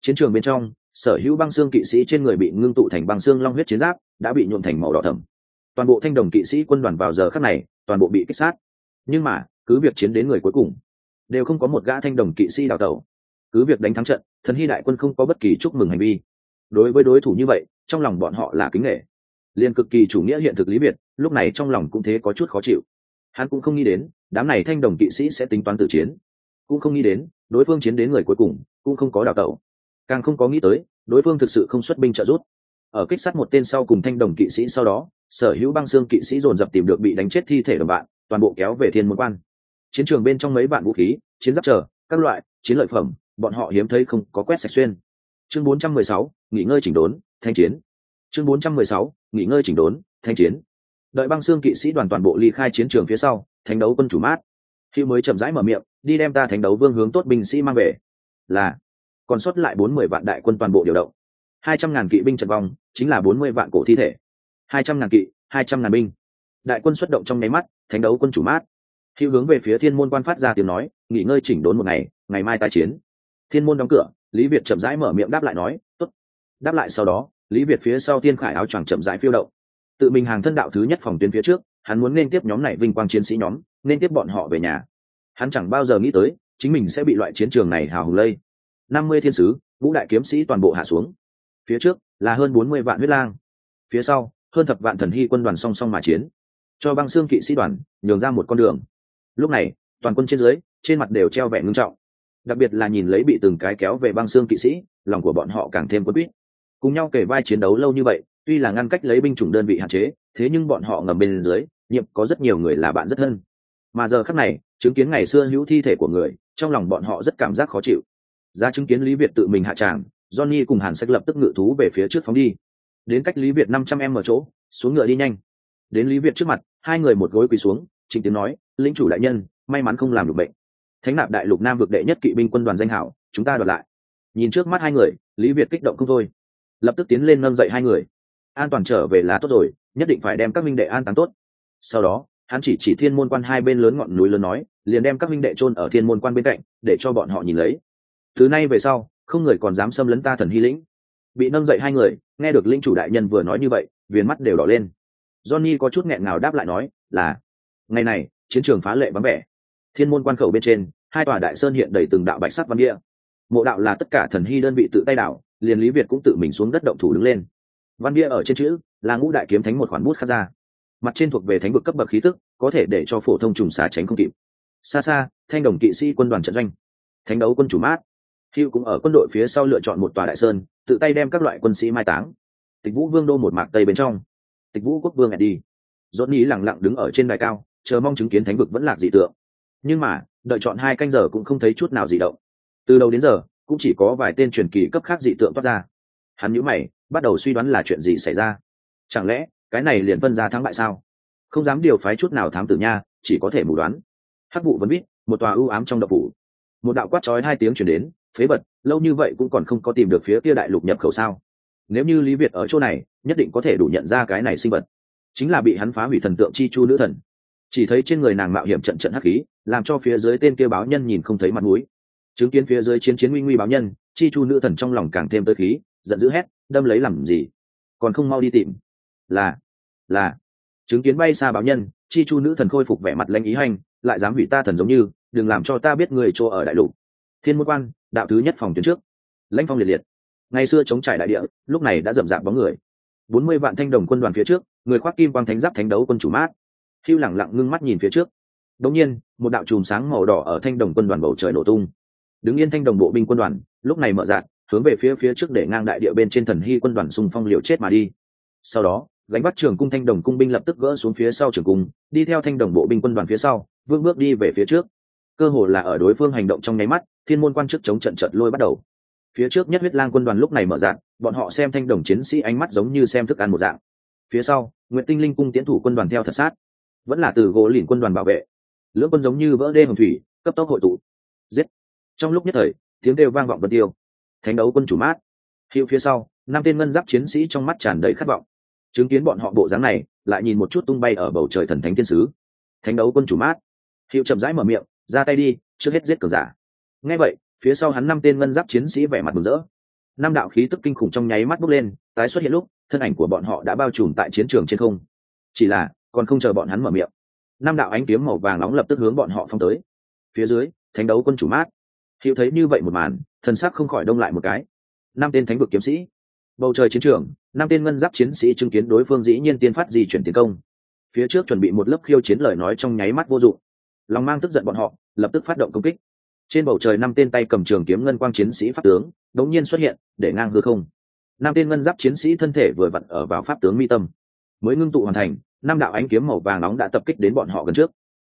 Chiến trường bên trong, sở hữu băng xương kỵ sĩ trên người bị ngưng tụ thành băng xương long huyết chiến giáp, đã bị nhuộm thành màu đỏ thầm toàn bộ thanh đồng kỵ sĩ quân đoàn vào giờ khắc này, toàn bộ bị kích sát. Nhưng mà, cứ việc chiến đến người cuối cùng, đều không có một gã thanh đồng kỵ sĩ đào tẩu cứ việc đánh thắng trận, thần hy đại quân không có bất kỳ chúc mừng hành vi. Đối với đối thủ như vậy, trong lòng bọn họ là kính nghệ liền cực kỳ chủ nghĩa hiện thực lý biệt, lúc này trong lòng cũng thế có chút khó chịu. Hắn cũng không nghĩ đến, đám này thanh đồng kỵ sĩ sẽ tính toán tự chiến. Cũng không nghĩ đến, đối phương chiến đến người cuối cùng, cũng không có đào tẩu. Càng không có nghĩ tới, đối phương thực sự không xuất binh trợ giúp. Ở kích sát một tên sau cùng thanh đồng kỵ sĩ sau đó, sở hữu băng xương kỵ sĩ dồn dập tìm được bị đánh chết thi thể đồng bạn, toàn bộ kéo về thiên môn quan. Chiến trường bên trong mấy bạn vũ khí, chiến giáp chờ, các loại, chiến lợi phẩm bọn họ hiếm thấy không có quét sạch xuyên. Chương 416, nghỉ ngơi chỉnh đốn thanh chiến. Chương 416, nghỉ ngơi chỉnh đốn thanh chiến. Đợi băng xương kỵ sĩ đoàn toàn bộ ly khai chiến trường phía sau thánh đấu quân chủ mát. Khi mới chậm rãi mở miệng đi đem ta thánh đấu vương hướng tốt binh sĩ mang về. Là còn sót lại bốn mươi vạn đại quân toàn bộ điều động. Hai trăm ngàn kỵ binh trận vong chính là bốn mươi vạn cổ thi thể. Hai trăm ngàn kỵ hai trăm ngàn binh. Đại quân xuất động trong nháy mắt thánh đấu quân chủ mát. Khi hướng về phía thiên môn quan phát ra tiếng nói nghỉ ngơi chỉnh đốn một ngày ngày mai tái chiến thiên môn đóng cửa, lý việt chậm rãi mở miệng đáp lại nói t ố t đáp lại sau đó, lý việt phía sau tiên khải áo choàng chậm rãi phiêu động. Tự mình hàng thân đạo thứ nhất phòng tuyến phía trước, hắn muốn nên tiếp nhóm này vinh quang chiến sĩ nhóm, nên tiếp bọn họ về nhà. Hắn chẳng bao giờ nghĩ tới, chính mình sẽ bị loại chiến trường này hào hùng lây. Năm mươi thiên sứ vũ đại kiếm sĩ toàn bộ hạ xuống. Phía trước là hơn bốn mươi vạn huyết lang. Phía sau, hơn thập vạn thần hy quân đoàn song song mà chiến. Cho băng xương kỵ sĩ đoàn, nhường ra một con đường. Lúc này, toàn quân trên dưới, trên mặt đều treo vẻ ngưng trọng đặc biệt là nhìn lấy bị từng cái kéo về băng xương kỵ sĩ, lòng của bọn họ càng thêm quân quýt. Cùng nhau kể vai chiến đấu lâu như vậy, tuy là ngăn cách lấy binh chủng đơn vị hạn chế, thế nhưng bọn họ ngầm bên dưới, nhiệm có rất nhiều người là bạn rất thân. Mà giờ khắc này, chứng kiến ngày xưa hữu thi thể của người, trong lòng bọn họ rất cảm giác khó chịu. Ra chứng kiến lý việt tự mình hạ tràng, johnny cùng hàn sách lập tức ngự thú về phía trước phóng đi. Đến cách lý việt năm trăm em ở chỗ, xuống ngựa đi nhanh. Đến lý việt trước mặt, hai người một gối quỳ xuống chính tiếng nói, lĩnh chủ đại nhân, may mắn không làm được bệnh thánh nạp đại lục nam vực đệ nhất kỵ binh quân đoàn danh hảo, chúng ta đoạt lại. Nhìn trước mắt hai người, lý việt kích động không thôi. Lập tức tiến lên nâng dậy hai người. An toàn trở về lá tốt rồi, nhất định phải đem các minh đệ an táng tốt. Sau đó, hắn chỉ chỉ thiên môn quan hai bên lớn ngọn núi lớn nói, liền đem các minh đệ chôn ở thiên môn quan bên cạnh, để cho bọn họ nhìn lấy. Thứ nay về sau, không người còn dám xâm lấn ta thần hy lĩnh. Bị nâng dậy hai người, nghe được linh chủ đại nhân vừa nói như vậy, viền mắt đều đỏ lên. Johnny có chút nghẹn ngào đáp lại nói, là, ngày này, chiến trường phá lệ vắng vẻ thiên môn quan khẩu bên trên, hai tòa đại sơn hiện đầy từng đạo bạch sắc văn địa mộ đạo là tất cả thần hy đơn vị tự tay đạo liền lý việt cũng tự mình xuống đất động thủ đứng lên. Văn bia ở trên chữ, là ngũ đại kiếm thánh một khoản bút khắc ra. Mặt trên thuộc về thánh vực cấp bậc khí tức, có thể để cho phổ thông trùng xá tránh không kịp. Xa xa, thanh đồng kỵ sĩ quân đoàn trận doanh. Thánh đấu quân chủ mát. Hữu cũng ở quân đội phía sau lựa chọn một tòa đại sơn, tự tay đem các loại quân sĩ mai táng. Tịch vũ vương đô một mạc tây bên trong. Tịch vũ quốc vương đi. Dốt ý lẳng lặng đứng ở trên đài cao, chờ mong chứng kiến thánh vực vẫn lạc dị tượng nhưng mà, đợi chọn hai canh giờ cũng không thấy chút nào dị động. Từ đầu đến giờ, cũng chỉ có vài tên truyền kỳ cấp khác dị tượng toát ra. Hắn nhữ mày, bắt đầu suy đoán là chuyện gì xảy ra. Chẳng lẽ, cái này liền phân ra thắng bại sao? Không dám điều phái chút nào thám tử nha, chỉ có thể mù đoán. Hắc vụ vẫn biết, một tòa ưu ám trong độc phủ. Một đạo quát trói hai tiếng chuyển đến, phế vật, lâu như vậy cũng còn không có tìm được phía kia đại lục nhập khẩu sao? Nếu như lý việt ở chỗ này, nhất định có thể đủ nhận ra cái này sinh vật. Chính là bị hắn phá hủy thần tượng chi chu nữ thần chỉ thấy trên người nàng mạo hiểm trận trận hắc khí, làm cho phía dưới tên kia báo nhân nhìn không thấy mặt mũi. Chứng kiến phía dưới chiến chiến nguy nguy báo nhân, chi chu nữ thần trong lòng càng thêm tới khí, giận dữ hét, đâm lấy làm gì? Còn không mau đi tìm. Là là. Chứng kiến bay xa báo nhân, chi chu nữ thần khôi phục vẻ mặt lanh ý hành, lại dám hủy ta thần giống như, đừng làm cho ta biết người chỗ ở đại lục. Thiên môn quan, đạo thứ nhất phòng tuyến trước. Lãnh phong liệt liệt. Ngày xưa chống trải đại địa, lúc này đã rậm rạp bóng người. Bốn mươi vạn thanh đồng quân đoàn phía trước, người khoác kim quang thánh giáp thánh đấu quân chủ mát hưu lẳng lặng ngưng mắt nhìn phía trước. Đống nhiên, một đạo chùm sáng màu đỏ ở thanh đồng quân đoàn bầu trời nổ tung. Đứng yên thanh đồng bộ binh quân đoàn, lúc này mở rạt, hướng về phía phía trước để ngang đại địa bên trên thần hy quân đoàn xung phong liều chết mà đi. Sau đó, gánh bắt trường cung thanh đồng cung binh lập tức gỡ xuống phía sau trường cung, đi theo thanh đồng bộ binh quân đoàn phía sau vương bước đi về phía trước. Cơ hồ là ở đối phương hành động trong nháy mắt, thiên môn quan chức chống trận trận lôi bắt đầu. Phía trước nhất huyết lang quân đoàn lúc này mở dạng bọn họ xem thanh đồng chiến sĩ ánh mắt giống như xem thức ăn một dạng. Phía sau nguyễn tinh linh cung tiến thủ quân đoàn theo thật sát vẫn là từ gỗ lìn quân đoàn bảo vệ. Lưỡng quân giống như vỡ đê hồng thủy, cấp tốc hội tụ. Giết. Trong lúc nhất thời, tiếng kêu vang vọng vân tiêu. Thánh đấu quân chủ mát. Hiệu phía sau, năm tên ngân giáp chiến sĩ trong mắt tràn đầy khát vọng. Chứng kiến bọn họ bộ dáng này, lại nhìn một chút tung bay ở bầu trời thần thánh thiên sứ. Thánh đấu quân chủ mát. Hiệu chậm rãi mở miệng, ra tay đi, trước hết giết cờ giả. Nghe vậy, phía sau hắn năm tên ngân giáp chiến sĩ vẻ mặt mừng rỡ. Năm đạo khí tức kinh khủng trong nháy mắt bốc lên, tái xuất hiện lúc, thân ảnh của bọn họ đã bao trùm tại chiến trường trên không. Chỉ là còn không chờ bọn hắn mở miệng, năm đạo ánh kiếm màu vàng nóng lập tức hướng bọn họ phong tới. Phía dưới, thánh đấu quân chủ mát. Hữu thấy như vậy một màn, thần sắc không khỏi đông lại một cái. Năm tên thánh vực kiếm sĩ, bầu trời chiến trường, năm tên ngân giáp chiến sĩ chứng kiến đối phương dĩ nhiên tiên phát di chuyển tiến công. Phía trước chuẩn bị một lớp khiêu chiến lời nói trong nháy mắt vô dụng. Lòng mang tức giận bọn họ, lập tức phát động công kích. Trên bầu trời năm tên tay cầm trường kiếm ngân quang chiến sĩ pháp tướng đống nhiên xuất hiện, để ngang hư không. Năm tên ngân giáp chiến sĩ thân thể vừa vặn ở vào pháp tướng mi tâm mới ngưng tụ hoàn thành, năm đạo ánh kiếm màu vàng nóng đã tập kích đến bọn họ gần trước.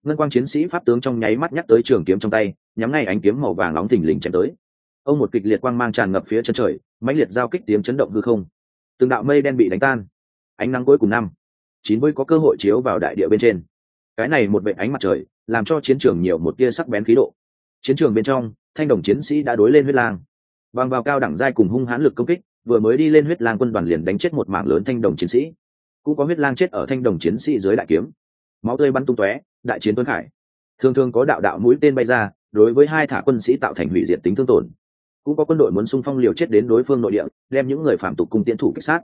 Ngân quang chiến sĩ pháp tướng trong nháy mắt nhắc tới trường kiếm trong tay, nhắm ngay ánh kiếm màu vàng nóng thình lình chém tới. Ông một kịch liệt quang mang tràn ngập phía chân trời, mãnh liệt giao kích tiếng chấn động hư không. Từng đạo mây đen bị đánh tan. Ánh nắng cuối cùng năm. Chín mươi có cơ hội chiếu vào đại địa bên trên. Cái này một vệ ánh mặt trời, làm cho chiến trường nhiều một tia sắc bén khí độ. Chiến trường bên trong, thanh đồng chiến sĩ đã đối lên huyết lang. Bằng vào cao đẳng giai cùng hung hãn lực công kích, vừa mới đi lên huyết lang quân đoàn liền đánh chết một mảng lớn thanh đồng chiến sĩ cũng có huyết lang chết ở thanh đồng chiến sĩ dưới đại kiếm. Máu tươi bắn tung tóe đại chiến tuấn khải. Thường thường có đạo đạo mũi tên bay ra đối với hai thả quân sĩ tạo thành hủy diệt tính thương tổn. Cũng có quân đội muốn xung phong liều chết đến đối phương nội địa đem những người phạm tục cùng tiến thủ kích sát.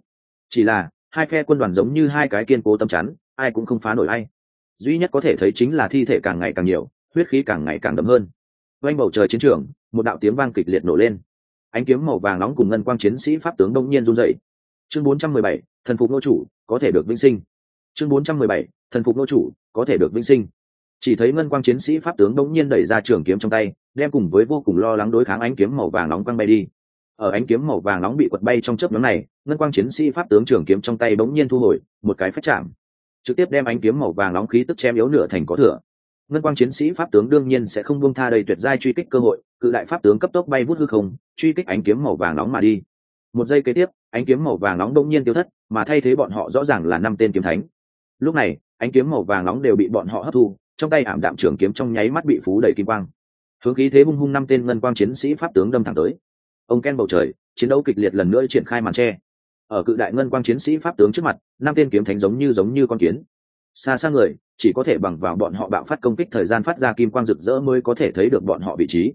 Chỉ là hai phe quân đoàn giống như hai cái kiên cố tâm chắn ai cũng không phá nổi ai. Duy nhất có thể thấy chính là thi thể càng ngày càng nhiều huyết khí càng ngày càng đậm hơn. Quanh bầu trời chiến trường một đạo tiếng vang kịch liệt nổ lên. Ánh kiếm màu vàng nóng cùng ngân quang chiến sĩ pháp tướng đông nhiên run dậy chương 417, thần phục nô chủ có thể được vinh sinh. Chương 417, thần phục nô chủ có thể được vinh sinh. Chỉ thấy ngân quang chiến sĩ pháp tướng đống nhiên đẩy ra trường kiếm trong tay đem cùng với vô cùng lo lắng đối kháng ánh kiếm màu vàng nóng quăng bay đi. Ở ánh kiếm màu vàng nóng bị quật bay trong chớp nhóm này ngân quang chiến sĩ pháp tướng trường kiếm trong tay bỗng nhiên thu hồi một cái phách chạm. Trực tiếp đem ánh kiếm màu vàng nóng khí tức chém yếu nửa thành có thừa. Ngân quang chiến sĩ pháp tướng đương nhiên sẽ không buông tha đầy tuyệt giai truy kích cơ hội cự đại pháp tướng cấp tốc bay vút hư không truy kích ánh kiếm màu vàng nóng mà đi một giây kế tiếp, ánh kiếm màu vàng nóng đông nhiên tiêu thất, mà thay thế bọn họ rõ ràng là năm tên kiếm thánh. Lúc này, ánh kiếm màu vàng nóng đều bị bọn họ hấp thu, trong tay ảm đạm trưởng kiếm trong nháy mắt bị phú đầy kim quang. Hướng khí thế hung hung năm tên ngân quang chiến sĩ pháp tướng đâm thẳng tới. Ông ken bầu trời, chiến đấu kịch liệt lần nữa triển khai màn tre ở cự đại ngân quang chiến sĩ pháp tướng trước mặt, năm tên kiếm thánh giống như giống như con kiến. Xa xa người, chỉ có thể bằng vào bọn họ bạo phát công kích thời gian phát ra kim quang rực rỡ mới có thể thấy được bọn họ vị trí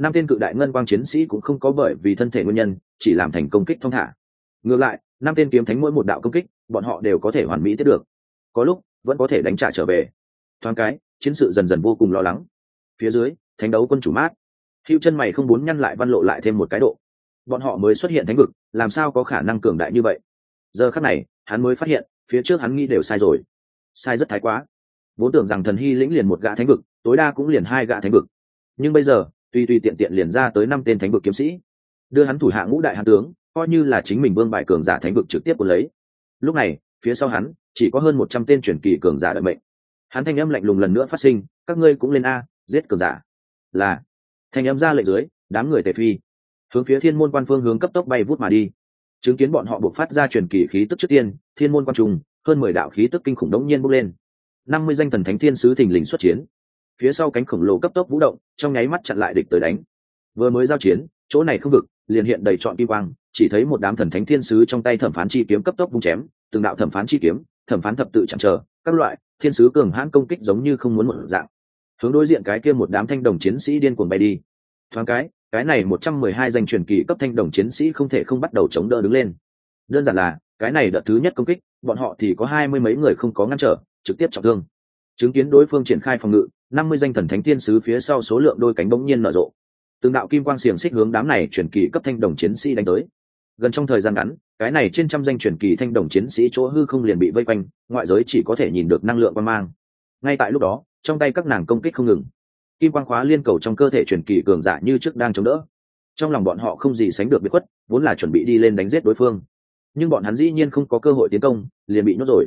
năm tên cự đại ngân quang chiến sĩ cũng không có bởi vì thân thể nguyên nhân, chỉ làm thành công kích thông thả. Ngược lại năm tên kiếm thánh mỗi một đạo công kích, bọn họ đều có thể hoàn mỹ tiếp được. Có lúc, vẫn có thể đánh trả trở về. Thoáng cái, chiến sự dần dần vô cùng lo lắng. Phía dưới, thánh đấu quân chủ mát. Hữu chân mày không muốn nhăn lại văn lộ lại thêm một cái độ. Bọn họ mới xuất hiện thánh vực, làm sao có khả năng cường đại như vậy? Giờ khắc này, hắn mới phát hiện, phía trước hắn nghĩ đều sai rồi. Sai rất thái quá. Vốn tưởng rằng thần hy lĩnh liền một gã thánh vực, tối đa cũng liền hai gã thánh vực. Nhưng bây giờ tuy tuy tiện tiện liền ra tới năm tên thánh vực kiếm sĩ, đưa hắn thủ hạ ngũ đại hán tướng, coi như là chính mình vương bại cường giả thánh vực trực tiếp của lấy. Lúc này, phía sau hắn, chỉ có hơn một trăm tên truyền kỳ cường giả đợi mệnh. Hắn thanh âm lạnh lùng lần nữa phát sinh, các ngươi cũng lên a, giết cường giả. Là, thanh âm ra lệnh dưới, đám người tề phi, hướng phía thiên môn quan phương hướng cấp tốc bay vút mà đi. Chứng kiến bọn họ buộc phát ra truyền kỳ khí tức trước tiên, thiên môn quan trung, hơn mười đạo khí tức kinh khủng đống nhiên bốc lên. Năm mươi danh thần thánh thiên sứ thình lình xuất chiến phía sau cánh khổng lồ cấp tốc vũ động, trong nháy mắt chặn lại địch tới đánh. Vừa mới giao chiến, chỗ này không vực, liền hiện đầy trọn kim quang, chỉ thấy một đám thần thánh thiên sứ trong tay thẩm phán chi kiếm cấp tốc vung chém, từng đạo thẩm phán chi kiếm, thẩm phán thập tự chặn chờ các loại, thiên sứ cường hãn công kích giống như không muốn một dạng. Hướng đối diện cái kia một đám thanh đồng chiến sĩ điên cuồng bay đi. Thoáng cái cái này một trăm mười hai danh truyền kỳ cấp thanh đồng chiến sĩ không thể không bắt đầu chống đỡ đứng lên. Đơn giản là, cái này đợt thứ nhất công kích, bọn họ thì có hai mươi mấy người không có ngăn trở, trực tiếp trọng thương. Chứng kiến đối phương triển khai phòng ngự năm mươi danh thần thánh tiên sứ phía sau số lượng đôi cánh bỗng nhiên nở rộ. Từng đạo kim quang xiềng xích hướng đám này chuyển kỳ cấp thanh đồng chiến sĩ đánh tới. Gần trong thời gian ngắn, cái này trên trăm danh chuyển kỳ thanh đồng chiến sĩ chỗ hư không liền bị vây quanh, ngoại giới chỉ có thể nhìn được năng lượng quan mang. Ngay tại lúc đó, trong tay các nàng công kích không ngừng. Kim quang khóa liên cầu trong cơ thể chuyển kỳ cường giả như trước đang chống đỡ. Trong lòng bọn họ không gì sánh được biệt khuất, vốn là chuẩn bị đi lên đánh giết đối phương. Nhưng bọn hắn dĩ nhiên không có cơ hội tiến công, liền bị nhốt rồi.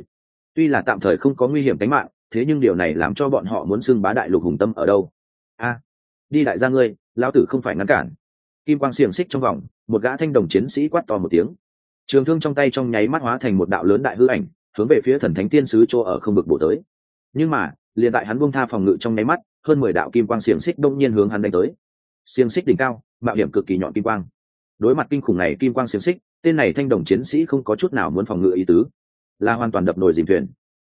Tuy là tạm thời không có nguy hiểm tính mạng thế nhưng điều này làm cho bọn họ muốn xưng bá đại lục hùng tâm ở đâu? A, đi đại gia ngươi, lão tử không phải ngăn cản. Kim quang xiềng xích trong vòng, một gã thanh đồng chiến sĩ quát to một tiếng. Trường thương trong tay trong nháy mắt hóa thành một đạo lớn đại hư ảnh, hướng về phía thần thánh tiên sứ chỗ ở không bực bổ tới. Nhưng mà, liền tại hắn buông tha phòng ngự trong nháy mắt, hơn mười đạo kim quang xiềng xích đông nhiên hướng hắn đánh tới. Xiềng xích đỉnh cao, mạo hiểm cực kỳ nhọn kim quang. Đối mặt kinh khủng này kim quang xiềng xích, tên này thanh đồng chiến sĩ không có chút nào muốn phòng ngự ý tứ, là hoàn toàn đập nồi dìm thuyền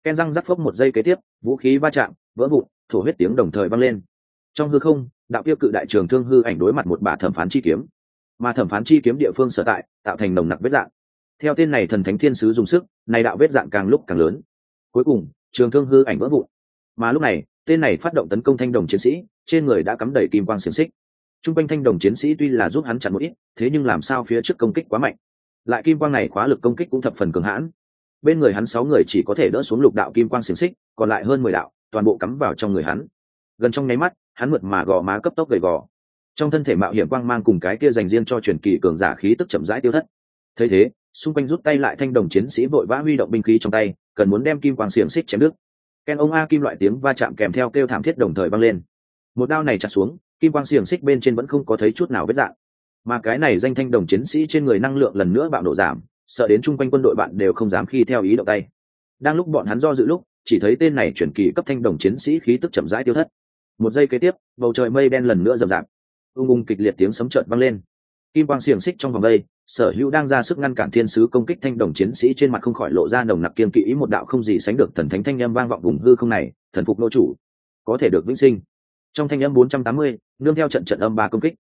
ken răng rắc phốc một giây kế tiếp, vũ khí va chạm, vỡ vụn, thổ huyết tiếng đồng thời vang lên. Trong hư không, đạo kia cự đại trường thương hư ảnh đối mặt một bà thẩm phán chi kiếm. Mà thẩm phán chi kiếm địa phương sở tại, tạo thành nồng nặc vết dạng. Theo tên này thần thánh thiên sứ dùng sức, này đạo vết dạng càng lúc càng lớn. Cuối cùng, trường thương hư ảnh vỡ vụn. Mà lúc này, tên này phát động tấn công thanh đồng chiến sĩ, trên người đã cắm đầy kim quang xiềng xích. T r u n g quanh thanh đồng chiến sĩ tuy là giúp hắn chặn một ít, thế nhưng làm sao phía trước công kích quá mạnh? Lại kim quang này khóa lực công kích cũng thập phần cường hãn bên người hắn sáu người chỉ có thể đỡ xuống lục đạo kim quang xiềng xích, còn lại hơn mười đạo, toàn bộ cắm vào trong người hắn. Gần trong nháy mắt, hắn mượt mà gò má cấp tốc gầy gò. Trong thân thể mạo hiểm quang mang cùng cái kia dành riêng cho truyền kỳ cường giả khí tức chậm rãi tiêu thất. Thấy thế, xung quanh rút tay lại thanh đồng chiến sĩ vội vã huy động binh khí trong tay, cần muốn đem kim quang xiềng xích chém đứt. Ken ông a kim loại tiếng va chạm kèm theo kêu thảm thiết đồng thời vang lên. Một đao này chặt xuống, kim quang xiềng xích bên trên vẫn không có thấy chút nào vết dạng. Mà cái này danh thanh đồng chiến sĩ trên người năng lượng lần nữa bạo nổ giảm sợ đến chung quanh quân đội bạn đều không dám khi theo ý động tay. Đang lúc bọn hắn do dự lúc, chỉ thấy tên này chuyển kỳ cấp thanh đồng chiến sĩ khí tức chậm rãi tiêu thất. Một giây kế tiếp, bầu trời mây đen lần nữa rậm rạp. Ung ung kịch liệt tiếng sấm trợn vang lên. Kim quang xiềng xích trong vòng đây, sở hữu đang ra sức ngăn cản thiên sứ công kích thanh đồng chiến sĩ trên mặt không khỏi lộ ra nồng nặc kiên kỵ ý một đạo không gì sánh được thần thánh thanh âm vang vọng vùng hư không này, thần phục nô chủ, có thể được vĩnh sinh. Trong thanh âm bốn trăm tám mươi, nương theo trận trận âm ba công kích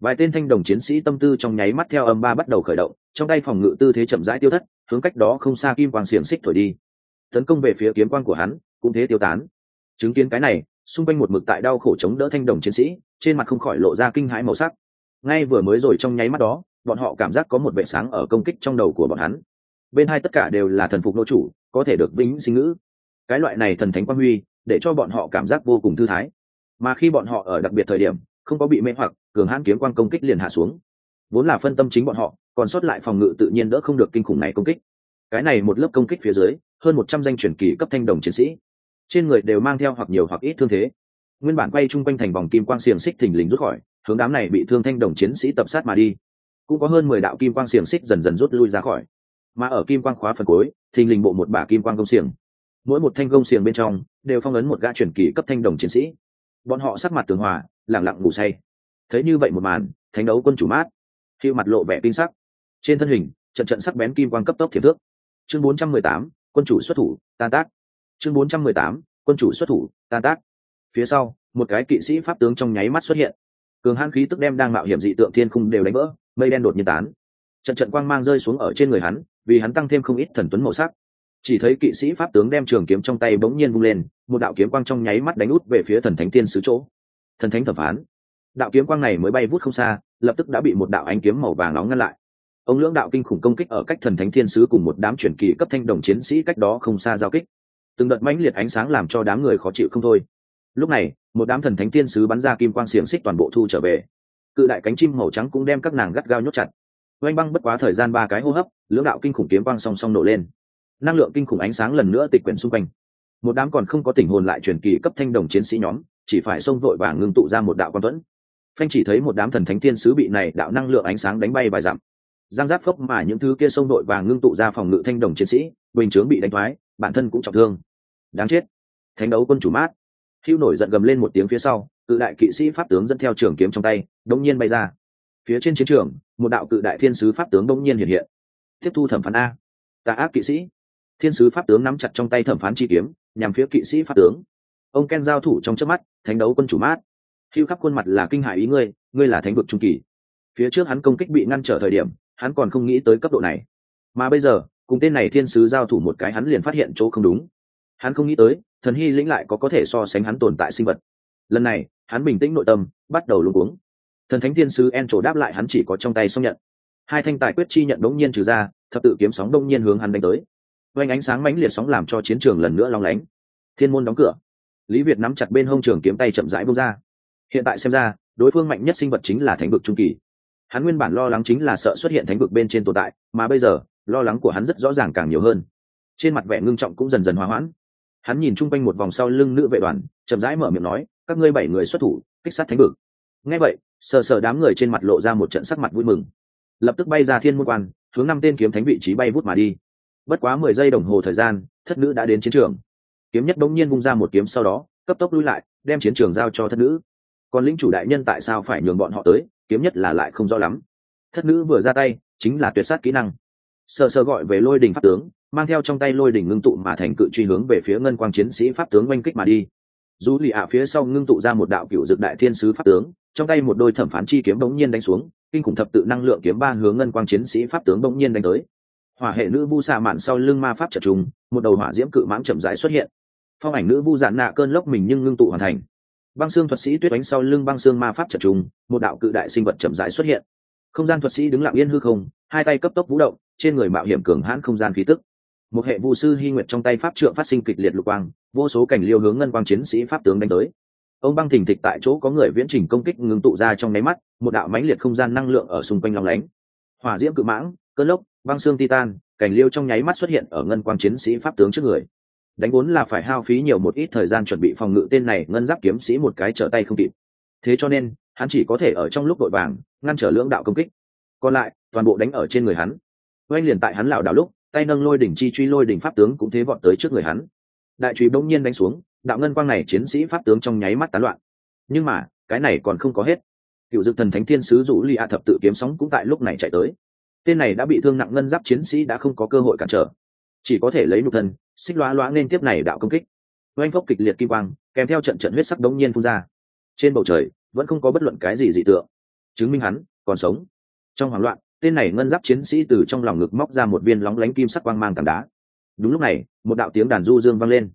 vài tên thanh đồng chiến sĩ tâm tư trong nháy mắt theo âm ba bắt đầu khởi động, trong tay phòng ngự tư thế chậm rãi tiêu thất, hướng cách đó không xa kim quang xiềng xích thổi đi. Tấn công về phía kiếm quang của hắn, cũng thế tiêu tán. Chứng kiến cái này, xung quanh một mực tại đau khổ chống đỡ thanh đồng chiến sĩ, trên mặt không khỏi lộ ra kinh hãi màu sắc. Ngay vừa mới rồi trong nháy mắt đó, bọn họ cảm giác có một vệ sáng ở công kích trong đầu của bọn hắn. Bên hai tất cả đều là thần phục nô chủ, có thể được vĩnh sinh ngữ. Cái loại này thần thánh quang huy, để cho bọn họ cảm giác vô cùng thư thái. Mà khi bọn họ ở đặc biệt thời điểm, không có bị mê hoặc cường hãn kiếm quang công kích liền hạ xuống. Vốn là phân tâm chính bọn họ, còn sót lại phòng ngự tự nhiên đỡ không được kinh khủng này công kích. Cái này một lớp công kích phía dưới, hơn một trăm danh truyền kỳ cấp thanh đồng chiến sĩ. Trên người đều mang theo hoặc nhiều hoặc ít thương thế. Nguyên bản quay chung quanh thành vòng kim quang xiềng xích thình lình rút khỏi, hướng đám này bị thương thanh đồng chiến sĩ tập sát mà đi. Cũng có hơn mười đạo kim quang xiềng xích dần dần rút lui ra khỏi. Mà ở kim quang khóa phần cuối, thình lình bộ một bả kim quang công xiềng. Mỗi một thanh công xiềng bên trong, đều phong ấn một gã truyền kỳ cấp thanh đồng chiến sĩ. Bọn họ sắc mặt tường hòa lẳng lặng ngủ say thấy như vậy một màn thánh đấu quân chủ mát khi mặt lộ vẻ kinh sắc. Trên thân hình trận trận sắc bén kim quang cấp tốc thiệp thước. Chương 418, quân chủ xuất thủ tan tác. Chương 418, quân chủ xuất thủ tan tác. Phía sau một cái kỵ sĩ pháp tướng trong nháy mắt xuất hiện. Cường hãn khí tức đem đang mạo hiểm dị tượng thiên khung đều đánh vỡ mây đen đột nhiên tán. Trận trận quang mang rơi xuống ở trên người hắn vì hắn tăng thêm không ít thần tuấn màu sắc. Chỉ thấy kỵ sĩ pháp tướng đem trường kiếm trong tay bỗng nhiên vung lên một đạo kiếm quang trong nháy mắt đánh út về phía thần thánh tiên sứ chỗ. Thần thánh thẩm phán đạo kiếm quang này mới bay vút không xa, lập tức đã bị một đạo ánh kiếm màu vàng nóng ngăn lại. Ông lưỡng đạo kinh khủng công kích ở cách thần thánh thiên sứ cùng một đám truyền kỳ cấp thanh đồng chiến sĩ cách đó không xa giao kích. Từng đợt mãnh liệt ánh sáng làm cho đám người khó chịu không thôi. Lúc này, một đám thần thánh thiên sứ bắn ra kim quang xiềng xích toàn bộ thu trở về. Cự đại cánh chim màu trắng cũng đem các nàng gắt gao nhốt chặt. Oanh băng bất quá thời gian ba cái hô hấp, lưỡng đạo kinh khủng kiếm quang song song nổ lên. Năng lượng kinh khủng ánh sáng lần nữa tịch quyển xung quanh. Một đám còn không có tình hồn lại truyền kỳ cấp thanh đồng chiến sĩ nhóm, chỉ phải xông vội và ngưng tụ ra một đạo quan tuẫn phanh chỉ thấy một đám thần thánh thiên sứ bị này đạo năng lượng ánh sáng đánh bay vài dặm. Giang giáp phốc mà những thứ kia xông đội và ngưng tụ ra phòng ngự thanh đồng chiến sĩ, bình chướng bị đánh thoái, bản thân cũng trọng thương. Đáng chết. Thánh đấu quân chủ mát. Hưu nổi giận gầm lên một tiếng phía sau, cự đại kỵ sĩ pháp tướng dẫn theo trường kiếm trong tay đông nhiên bay ra. Phía trên chiến trường, một đạo cự đại thiên sứ pháp tướng đông nhiên hiện hiện. Tiếp thu thẩm phán a. Tà ác kỵ sĩ. Thiên sứ pháp tướng nắm chặt trong tay thẩm phán chi kiếm, nhằm phía kỵ sĩ pháp tướng. Ông ken giao thủ trong trước mắt, thánh đấu quân chủ mát hưu khắp khuôn mặt là kinh hại ý ngươi ngươi là thánh vực trung kỳ. Phía trước hắn công kích bị ngăn trở thời điểm, hắn còn không nghĩ tới cấp độ này. Mà bây giờ, cùng tên này thiên sứ giao thủ một cái hắn liền phát hiện chỗ không đúng. Hắn không nghĩ tới, thần hy lĩnh lại có có thể so sánh hắn tồn tại sinh vật. Lần này, hắn bình tĩnh nội tâm, bắt đầu luôn uống thần thánh thiên sứ en trổ đáp lại hắn chỉ có trong tay xong nhận. Hai thanh tài quyết chi nhận đống nhiên trừ ra, thập tự kiếm sóng đông nhiên hướng hắn đánh tới. Oanh ánh sáng mãnh liệt sóng làm cho chiến trường lần nữa long lánh. Thiên môn đóng cửa. Lý việt nắm chặt bên hông trường kiếm tay chậm rãi bông ra hiện tại xem ra, đối phương mạnh nhất sinh vật chính là thánh vực trung kỳ. Hắn nguyên bản lo lắng chính là sợ xuất hiện thánh vực bên trên tồn tại, mà bây giờ, lo lắng của hắn rất rõ ràng càng nhiều hơn. Trên mặt vẻ ngưng trọng cũng dần dần hòa hoãn. Hắn nhìn chung quanh một vòng sau lưng nữ vệ đoàn, chậm rãi mở miệng nói, các ngươi bảy người xuất thủ, kích sát thánh vực. Ngay vậy, sờ sờ đám người trên mặt lộ ra một trận sắc mặt vui mừng. Lập tức bay ra thiên môn quan, hướng năm tên kiếm thánh vị trí bay vút mà đi. Bất quá mười giây đồng hồ thời gian, thất nữ đã đến chiến trường. Kiếm nhất bỗng nhiên vung ra một kiếm sau đó, cấp tốc lui lại, đem chiến trường giao cho thất nữ còn lĩnh chủ đại nhân tại sao phải nhường bọn họ tới, kiếm nhất là lại không rõ lắm. Thất nữ vừa ra tay, chính là tuyệt sát kỹ năng. Sơ sơ gọi về lôi đình pháp tướng, mang theo trong tay lôi đình ngưng tụ mà thành cự truy hướng về phía ngân quang chiến sĩ pháp tướng oanh kích mà đi. Dù lì ạ phía sau ngưng tụ ra một đạo cựu dực đại thiên sứ pháp tướng, trong tay một đôi thẩm phán chi kiếm bỗng nhiên đánh xuống, kinh khủng thập tự năng lượng kiếm ba hướng ngân quang chiến sĩ pháp tướng bỗng nhiên đánh tới. Hỏa hệ nữ vu xạ mạn sau lưng ma pháp trợ trùng, một đầu hỏa diễm cự mãng chậm rãi xuất hiện. Phong ảnh nữ vu dạn nạ cơn lốc mình nhưng ngưng tụ hoàn thành băng xương thuật sĩ tuyết đánh sau lưng băng xương ma pháp trợ trùng, một đạo cự đại sinh vật chậm rãi xuất hiện. Không gian thuật sĩ đứng lặng yên hư không, hai tay cấp tốc vũ động, trên người mạo hiểm cường hãn không gian khí tức. Một hệ vu sư hy nguyệt trong tay pháp trượng phát sinh kịch liệt lục quang, vô số cảnh liêu hướng ngân quang chiến sĩ pháp tướng đánh tới. Ông băng thình thịch tại chỗ có người viễn trình công kích ngưng tụ ra trong nháy mắt, một đạo mãnh liệt không gian năng lượng ở xung quanh lòng lánh. Hỏa diễm cự mãng, cơn lốc, băng xương titan, cảnh liêu trong nháy mắt xuất hiện ở ngân quang chiến sĩ pháp tướng trước người đánh vốn là phải hao phí nhiều một ít thời gian chuẩn bị phòng ngự tên này ngân giáp kiếm sĩ một cái trở tay không kịp. Thế cho nên, hắn chỉ có thể ở trong lúc đội vàng, ngăn trở lưỡng đạo công kích. Còn lại, toàn bộ đánh ở trên người hắn. Oanh liền tại hắn lảo đảo lúc, tay nâng lôi đỉnh chi truy lôi đỉnh pháp tướng cũng thế vọt tới trước người hắn. Đại truy bỗng nhiên đánh xuống, đạo ngân quang này chiến sĩ pháp tướng trong nháy mắt tán loạn. Nhưng mà, cái này còn không có hết. Cựu dực thần thánh thiên sứ rủ li a thập tự kiếm sóng cũng tại lúc này chạy tới. Tên này đã bị thương nặng ngân giáp chiến sĩ đã không có cơ hội cản trở chỉ có thể lấy nhục thân, xích loá loá nên tiếp này đạo công kích. Oanh phốc kịch liệt kim quang, kèm theo trận trận huyết sắc đống nhiên phun ra. Trên bầu trời, vẫn không có bất luận cái gì dị tượng. Chứng minh hắn còn sống. Trong hoảng loạn, tên này ngân giáp chiến sĩ từ trong lòng ngực móc ra một viên lóng lánh kim sắc quang mang tảng đá. Đúng lúc này, một đạo tiếng đàn du dương vang lên.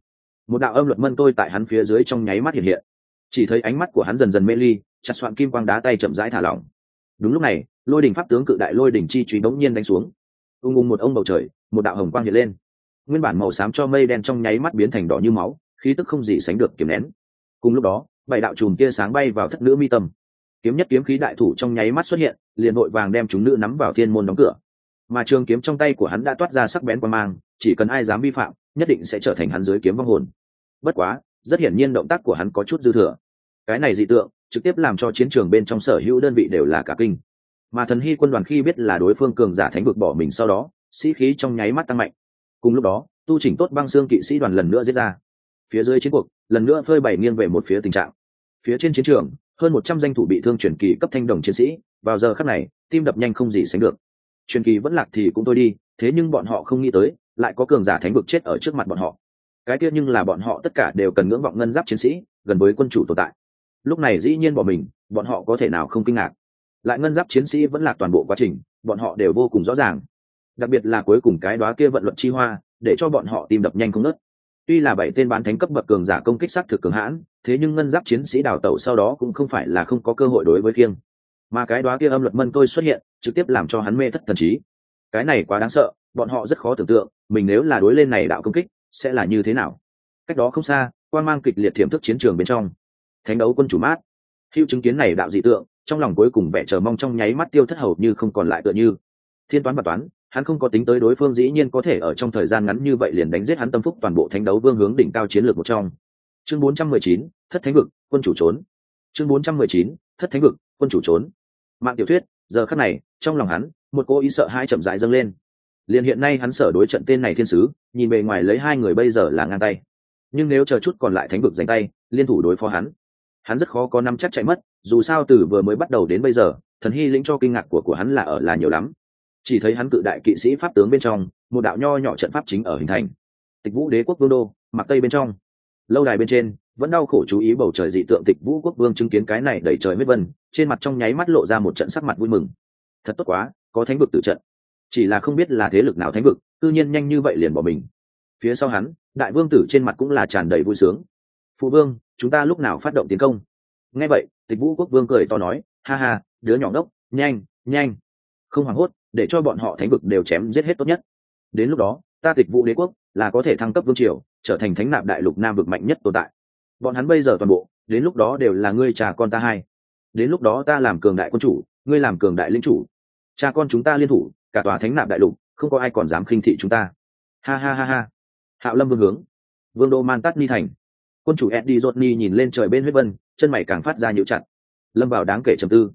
Một đạo âm luật mân tôi tại hắn phía dưới trong nháy mắt hiện hiện. Chỉ thấy ánh mắt của hắn dần dần mê ly, chặt soạn kim quang đá tay chậm rãi thả lỏng. Đúng lúc này, lôi đình pháp tướng cự đại lôi đình chi truy bỗng nhiên đánh xuống. Ung ung một ông bầu trời, một đạo hồng quang hiện lên nguyên bản màu xám cho mây đen trong nháy mắt biến thành đỏ như máu, khí tức không gì sánh được kiếm nén. Cùng lúc đó, bảy đạo chùm tia sáng bay vào thất nữ mi tâm. Kiếm nhất kiếm khí đại thủ trong nháy mắt xuất hiện, liền vội vàng đem chúng nữ nắm vào thiên môn đóng cửa. Mà trường kiếm trong tay của hắn đã toát ra sắc bén quan mang, chỉ cần ai dám vi phạm, nhất định sẽ trở thành hắn dưới kiếm vong hồn. Bất quá, rất hiển nhiên động tác của hắn có chút dư thừa. Cái này dị tượng, trực tiếp làm cho chiến trường bên trong sở hữu đơn vị đều là cả kinh. Mà thần hy quân đoàn khi biết là đối phương cường giả thánh vực bỏ mình sau đó, sĩ khí trong nháy mắt tăng mạnh cùng lúc đó, tu chỉnh tốt băng xương kỵ sĩ đoàn lần nữa diễn ra. Phía dưới chiến cuộc, lần nữa phơi bày nghiêng về một phía tình trạng. Phía trên chiến trường, hơn một trăm danh thủ bị thương truyền kỳ cấp thanh đồng chiến sĩ. Vào giờ khắc này, tim đập nhanh không gì sánh được. Truyền kỳ vẫn lạc thì cũng thôi đi, thế nhưng bọn họ không nghĩ tới, lại có cường giả thánh vực chết ở trước mặt bọn họ. Cái kia nhưng là bọn họ tất cả đều cần ngưỡng vọng ngân giáp chiến sĩ, gần với quân chủ tồn tại. Lúc này dĩ nhiên bọn mình, bọn họ có thể nào không kinh ngạc. Lại ngân giáp chiến sĩ vẫn là toàn bộ quá trình, bọn họ đều vô cùng rõ ràng đặc biệt là cuối cùng cái đó kia vận luận chi hoa, để cho bọn họ tìm đập nhanh không nớt. Tuy là bảy tên bán thánh cấp bậc cường giả công kích sát thực cường hãn, thế nhưng ngân giáp chiến sĩ đào tẩu sau đó cũng không phải là không có cơ hội đối với khiêng. Mà cái đó kia âm luật mân tôi xuất hiện, trực tiếp làm cho hắn mê thất thần trí. Cái này quá đáng sợ, bọn họ rất khó tưởng tượng, mình nếu là đối lên này đạo công kích, sẽ là như thế nào? Cách đó không xa, quan mang kịch liệt thiểm thức chiến trường bên trong. Thánh đấu quân chủ mát. Hữu chứng kiến này đạo dị tượng, trong lòng cuối cùng vẻ chờ mong trong nháy mắt tiêu thất hầu như không còn lại tựa như. Thiên toán và toán hắn không có tính tới đối phương dĩ nhiên có thể ở trong thời gian ngắn như vậy liền đánh giết hắn tâm phúc toàn bộ thánh đấu vương hướng đỉnh cao chiến lược một trong. Chương 419, thất thánh vực quân chủ trốn. Chương 419, thất thánh vực quân chủ trốn. Mạng tiểu thuyết giờ khắc này trong lòng hắn một cô ý sợ hai chậm rãi dâng lên. Liền hiện nay hắn sở đối trận tên này thiên sứ nhìn bề ngoài lấy hai người bây giờ là ngang tay. Nhưng nếu chờ chút còn lại thánh vực giành tay liên thủ đối phó hắn hắn rất khó có năm chắc chạy mất dù sao từ vừa mới bắt đầu đến bây giờ thần hy lĩnh cho kinh ngạc của của hắn là ở là nhiều lắm chỉ thấy hắn cự đại kỵ sĩ pháp tướng bên trong, một đạo nho nhỏ trận pháp chính ở hình thành. Tịch vũ đế quốc vương đô mặc tây bên trong. Lâu đài bên trên, vẫn đau khổ chú ý bầu trời dị tượng tịch vũ quốc vương chứng kiến cái này đẩy trời huyết vân, trên mặt trong nháy mắt lộ ra một trận sắc mặt vui mừng. Thật tốt quá, có thánh vực tự trận. Chỉ là không biết là thế lực nào thánh vực tư nhiên nhanh như vậy liền bỏ mình. Phía sau hắn, đại vương tử trên mặt cũng là tràn đầy vui sướng. Phụ vương, chúng ta lúc nào phát động tiến công? Nghe vậy, tịch vũ quốc vương cười to nói, ha ha, đứa nhỏ ngốc, nhanh nhanh. Không hoảng hốt để cho bọn họ thánh vực đều chém giết hết tốt nhất. Đến lúc đó, ta tịch vũ đế quốc là có thể thăng cấp vương triều, trở thành thánh nạp đại lục nam vực mạnh nhất tồn tại. Bọn hắn bây giờ toàn bộ, đến lúc đó đều là ngươi trà con ta hai. Đến lúc đó ta làm cường đại quân chủ, ngươi làm cường đại linh chủ. Cha con chúng ta liên thủ, cả tòa thánh nạp đại lục, không có ai còn dám khinh thị chúng ta. Ha ha ha ha. Hạo lâm vương hướng. Vương đô man tắt ni thành. Quân chủ eddie jotni nhìn lên trời bên huyết vân, chân mày càng phát ra nhịu chặt. Lâm vào đáng kể trầm tư.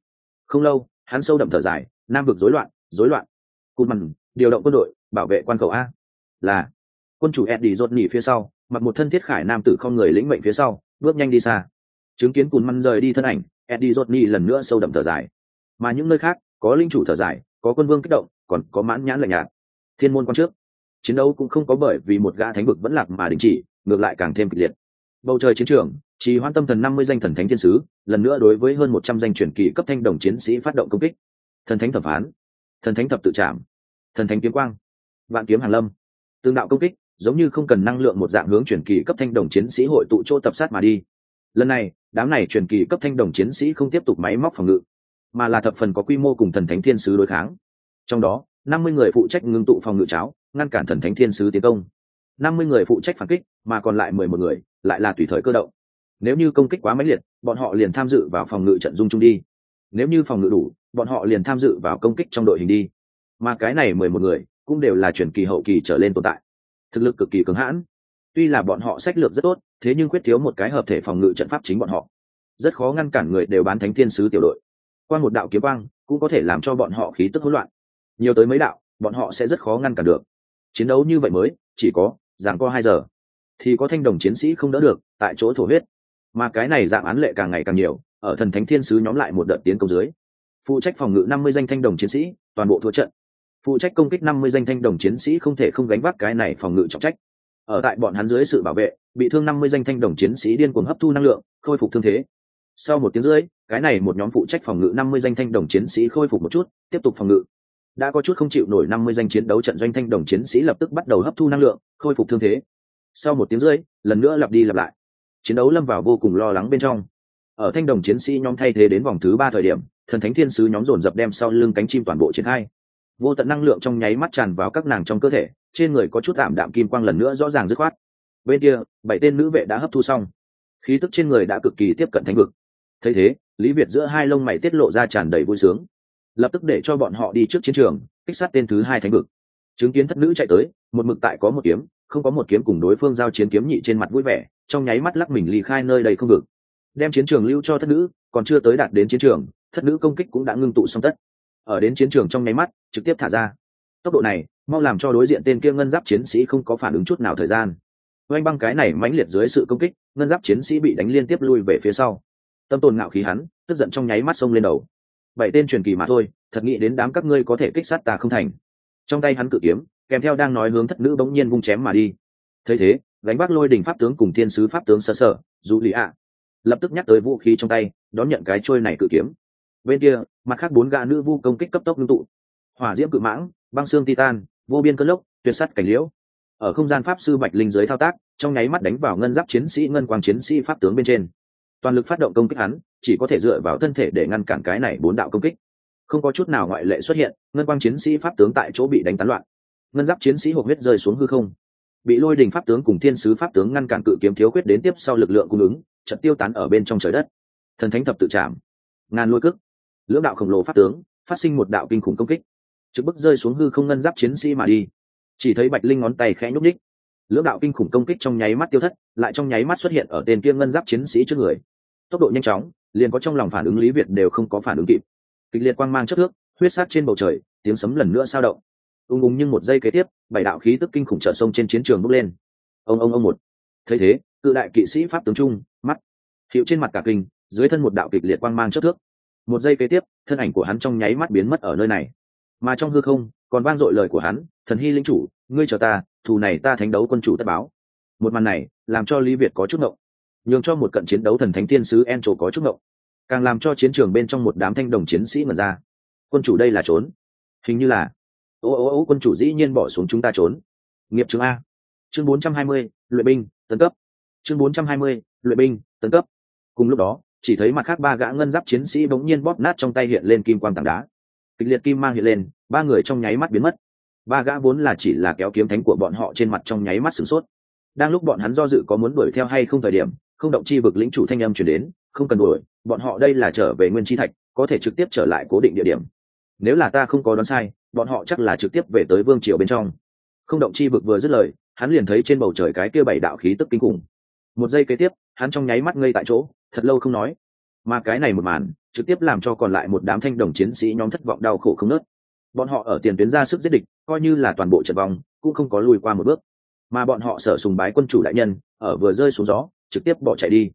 Không lâu, hắn sâu đậm thở dài, nam vực rối loạn rối loạn. Cụt mằn, điều động quân đội, bảo vệ quan cầu a. Là, quân chủ eddie jotni phía sau, mặc một thân thiết khải nam tử không người lĩnh mệnh phía sau, bước nhanh đi xa. Chứng kiến cùn mần rời đi thân ảnh, eddie jotni lần nữa sâu đậm thở dài. Mà những nơi khác, có linh chủ thở dài, có quân vương kích động, còn có mãn nhãn lạnh nhạt. Thiên môn quan trước. Chiến đấu cũng không có bởi vì một gã thánh vực vẫn lạc mà đình chỉ, ngược lại càng thêm kịch liệt. Bầu trời chiến trường chỉ hoan tâm thần năm mươi danh thần thánh thiên sứ, lần nữa đối với hơn một trăm danh truyền kỳ cấp thanh đồng chiến sĩ phát động công kích. Thần thánh thẩm phán thần thánh thập tự trảm, thần thánh kiếm quang, vạn kiếm hàn lâm. Tương đạo công kích, giống như không cần năng lượng một dạng hướng truyền kỳ cấp thanh đồng chiến sĩ hội tụ chỗ tập sát mà đi. Lần này, đám này truyền kỳ cấp thanh đồng chiến sĩ không tiếp tục máy móc phòng ngự, mà là thập phần có quy mô cùng thần thánh thiên sứ đối kháng. Trong đó, năm mươi người phụ trách ngưng tụ phòng ngự cháo, ngăn cản thần thánh thiên sứ tiến công. năm mươi người phụ trách phản kích, mà còn lại mười một người, lại là tùy thời cơ động. Nếu như công kích quá mãnh liệt, bọn họ liền tham dự vào phòng ngự trận dung chung đi nếu như phòng ngự đủ, bọn họ liền tham dự vào công kích trong đội hình đi. Mà cái này mười một người cũng đều là chuyển kỳ hậu kỳ trở lên tồn tại. Thực lực cực kỳ cứng hãn. Tuy là bọn họ sách lược rất tốt, thế nhưng quyết thiếu một cái hợp thể phòng ngự trận pháp chính bọn họ. Rất khó ngăn cản người đều bán thánh thiên sứ tiểu đội. Qua một đạo kiếm quang, cũng có thể làm cho bọn họ khí tức hỗn loạn. Nhiều tới mấy đạo, bọn họ sẽ rất khó ngăn cản được. Chiến đấu như vậy mới, chỉ có, giảng co hai giờ, thì có thanh đồng chiến sĩ không đỡ được, tại chỗ thổ huyết. Mà cái này dạng án lệ càng ngày càng nhiều ở thần thánh thiên sứ nhóm lại một đợt tiến công dưới. Phụ trách phòng ngự năm mươi danh thanh đồng chiến sĩ, toàn bộ thua trận. Phụ trách công kích năm mươi danh thanh đồng chiến sĩ không thể không gánh vác cái này phòng ngự trọng trách. Ở tại bọn hắn dưới sự bảo vệ, bị thương năm mươi danh thanh đồng chiến sĩ điên cuồng hấp thu năng lượng, khôi phục thương thế. Sau một tiếng rưỡi, cái này một nhóm phụ trách phòng ngự năm mươi danh thanh đồng chiến sĩ khôi phục một chút, tiếp tục phòng ngự. Đã có chút không chịu nổi năm mươi danh chiến đấu trận doanh thanh đồng chiến sĩ lập tức bắt đầu hấp thu năng lượng, khôi phục thương thế. Sau một tiếng rưỡi, lần nữa lặp đi lặp lại. Chiến đấu lâm vào vô cùng lo lắng bên trong ở thanh đồng chiến sĩ nhóm thay thế đến vòng thứ ba thời điểm, thần thánh thiên sứ nhóm dồn dập đem sau lưng cánh chim toàn bộ triển khai. Vô tận năng lượng trong nháy mắt tràn vào các nàng trong cơ thể, trên người có chút ảm đạm kim quang lần nữa rõ ràng dứt khoát. Bên kia, bảy tên nữ vệ đã hấp thu xong. Khí tức trên người đã cực kỳ tiếp cận thánh vực. Thấy thế, lý việt giữa hai lông mày tiết lộ ra tràn đầy vui sướng. Lập tức để cho bọn họ đi trước chiến trường, kích sát tên thứ hai thánh vực. Chứng kiến thất nữ chạy tới, một mực tại có một kiếm, không có một kiếm cùng đối phương giao chiến kiếm nhị trên mặt vui vẻ, trong nháy mắt lắc mình ly khai nơi đây không vực đem chiến trường lưu cho thất nữ, còn chưa tới đạt đến chiến trường, thất nữ công kích cũng đã ngưng tụ xong tất. Ở đến chiến trường trong nháy mắt, trực tiếp thả ra. Tốc độ này, mau làm cho đối diện tên kia ngân giáp chiến sĩ không có phản ứng chút nào thời gian. Oanh băng cái này mãnh liệt dưới sự công kích, ngân giáp chiến sĩ bị đánh liên tiếp lui về phía sau. Tâm tồn ngạo khí hắn, tức giận trong nháy mắt xông lên đầu. Bảy tên truyền kỳ mà thôi, thật nghĩ đến đám các ngươi có thể kích sát ta không thành. Trong tay hắn cự kiếm, kèm theo đang nói hướng thất nữ bỗng nhiên vung chém mà đi. Thấy thế, gánh bác lôi đình pháp tướng cùng thiên sứ pháp tướng sơ sở dù lì ạ lập tức nhắc tới vũ khí trong tay, đón nhận cái trôi này cự kiếm. Bên kia, mặt khác bốn gã nữ vu công kích cấp tốc ngưng tụ. Hỏa diễm cự mãng, băng xương titan, vô biên cơn lốc, tuyệt sắt cảnh liễu. Ở không gian pháp sư bạch linh giới thao tác, trong nháy mắt đánh vào ngân giáp chiến sĩ, ngân quang chiến sĩ pháp tướng bên trên. Toàn lực phát động công kích hắn, chỉ có thể dựa vào thân thể để ngăn cản cái này bốn đạo công kích. Không có chút nào ngoại lệ xuất hiện, ngân quang chiến sĩ pháp tướng tại chỗ bị đánh tán loạn. Ngân giáp chiến sĩ hộp huyết rơi xuống hư không. Bị lôi đình pháp tướng cùng thiên sứ pháp tướng ngăn cản cự kiếm thiếu khuyết đến tiếp sau lực lượng cung ứng chật tiêu tán ở bên trong trời đất. Thần thánh thập tự chạm ngàn lôi cức lưỡng đạo khổng lồ pháp tướng phát sinh một đạo kinh khủng công kích. Trực bức rơi xuống hư không ngân giáp chiến sĩ mà đi. Chỉ thấy bạch linh ngón tay khẽ nhúc ních lưỡng đạo kinh khủng công kích trong nháy mắt tiêu thất lại trong nháy mắt xuất hiện ở tên kia ngân giáp chiến sĩ trước người. Tốc độ nhanh chóng liền có trong lòng phản ứng lý việt đều không có phản ứng kịp. Kịch liệt quang mang chất thước, huyết sát trên bầu trời tiếng sấm lần nữa sao động. Ung ung nhưng một giây kế tiếp bảy đạo khí tức kinh khủng trợ sông trên chiến trường bốc lên. Ông ông ông một. Thấy thế cự đại kỵ sĩ pháp tướng trung hiệu trên mặt cả kinh dưới thân một đạo kịch liệt quang mang chất thước. Một giây kế tiếp thân ảnh của hắn trong nháy mắt biến mất ở nơi này. Mà trong hư không còn vang dội lời của hắn thần hy linh chủ ngươi chờ ta thù này ta thánh đấu quân chủ tất báo. Một màn này làm cho lý việt có chút ngộng. Nhường cho một cận chiến đấu thần thánh tiên sứ en trổ có chút ngộng. Càng làm cho chiến trường bên trong một đám thanh đồng chiến sĩ mật ra. Quân chủ đây là trốn. Hình như là ô ô ô quân chủ dĩ nhiên bỏ xuống chúng ta trốn. Nghiệp chứng a. Chương 420, luyện binh tấn cấp. Chương 420, luyện binh tấn cấp cùng lúc đó, chỉ thấy mặt khác ba gã ngân giáp chiến sĩ bỗng nhiên bóp nát trong tay hiện lên kim quang tảng đá. Kịch liệt kim mang hiện lên, ba người trong nháy mắt biến mất. Ba gã vốn là chỉ là kéo kiếm thánh của bọn họ trên mặt trong nháy mắt sửng sốt. Đang lúc bọn hắn do dự có muốn đuổi theo hay không thời điểm, không động chi vực lĩnh chủ thanh âm chuyển đến, không cần đuổi, bọn họ đây là trở về nguyên chi thạch, có thể trực tiếp trở lại cố định địa điểm. Nếu là ta không có đoán sai, bọn họ chắc là trực tiếp về tới vương triều bên trong. Không động chi vực vừa dứt lời, hắn liền thấy trên bầu trời cái kia bảy đạo khí tức kinh khủng một giây kế tiếp, hắn trong nháy mắt ngây tại chỗ, thật lâu không nói. Mà cái này một màn, trực tiếp làm cho còn lại một đám thanh đồng chiến sĩ nhóm thất vọng đau khổ không nớt bọn họ ở tiền tuyến ra sức giết địch, coi như là toàn bộ trận vòng cũng không có lùi qua một bước. Mà bọn họ sở sùng bái quân chủ đại nhân, ở vừa rơi xuống gió, trực tiếp bỏ chạy đi.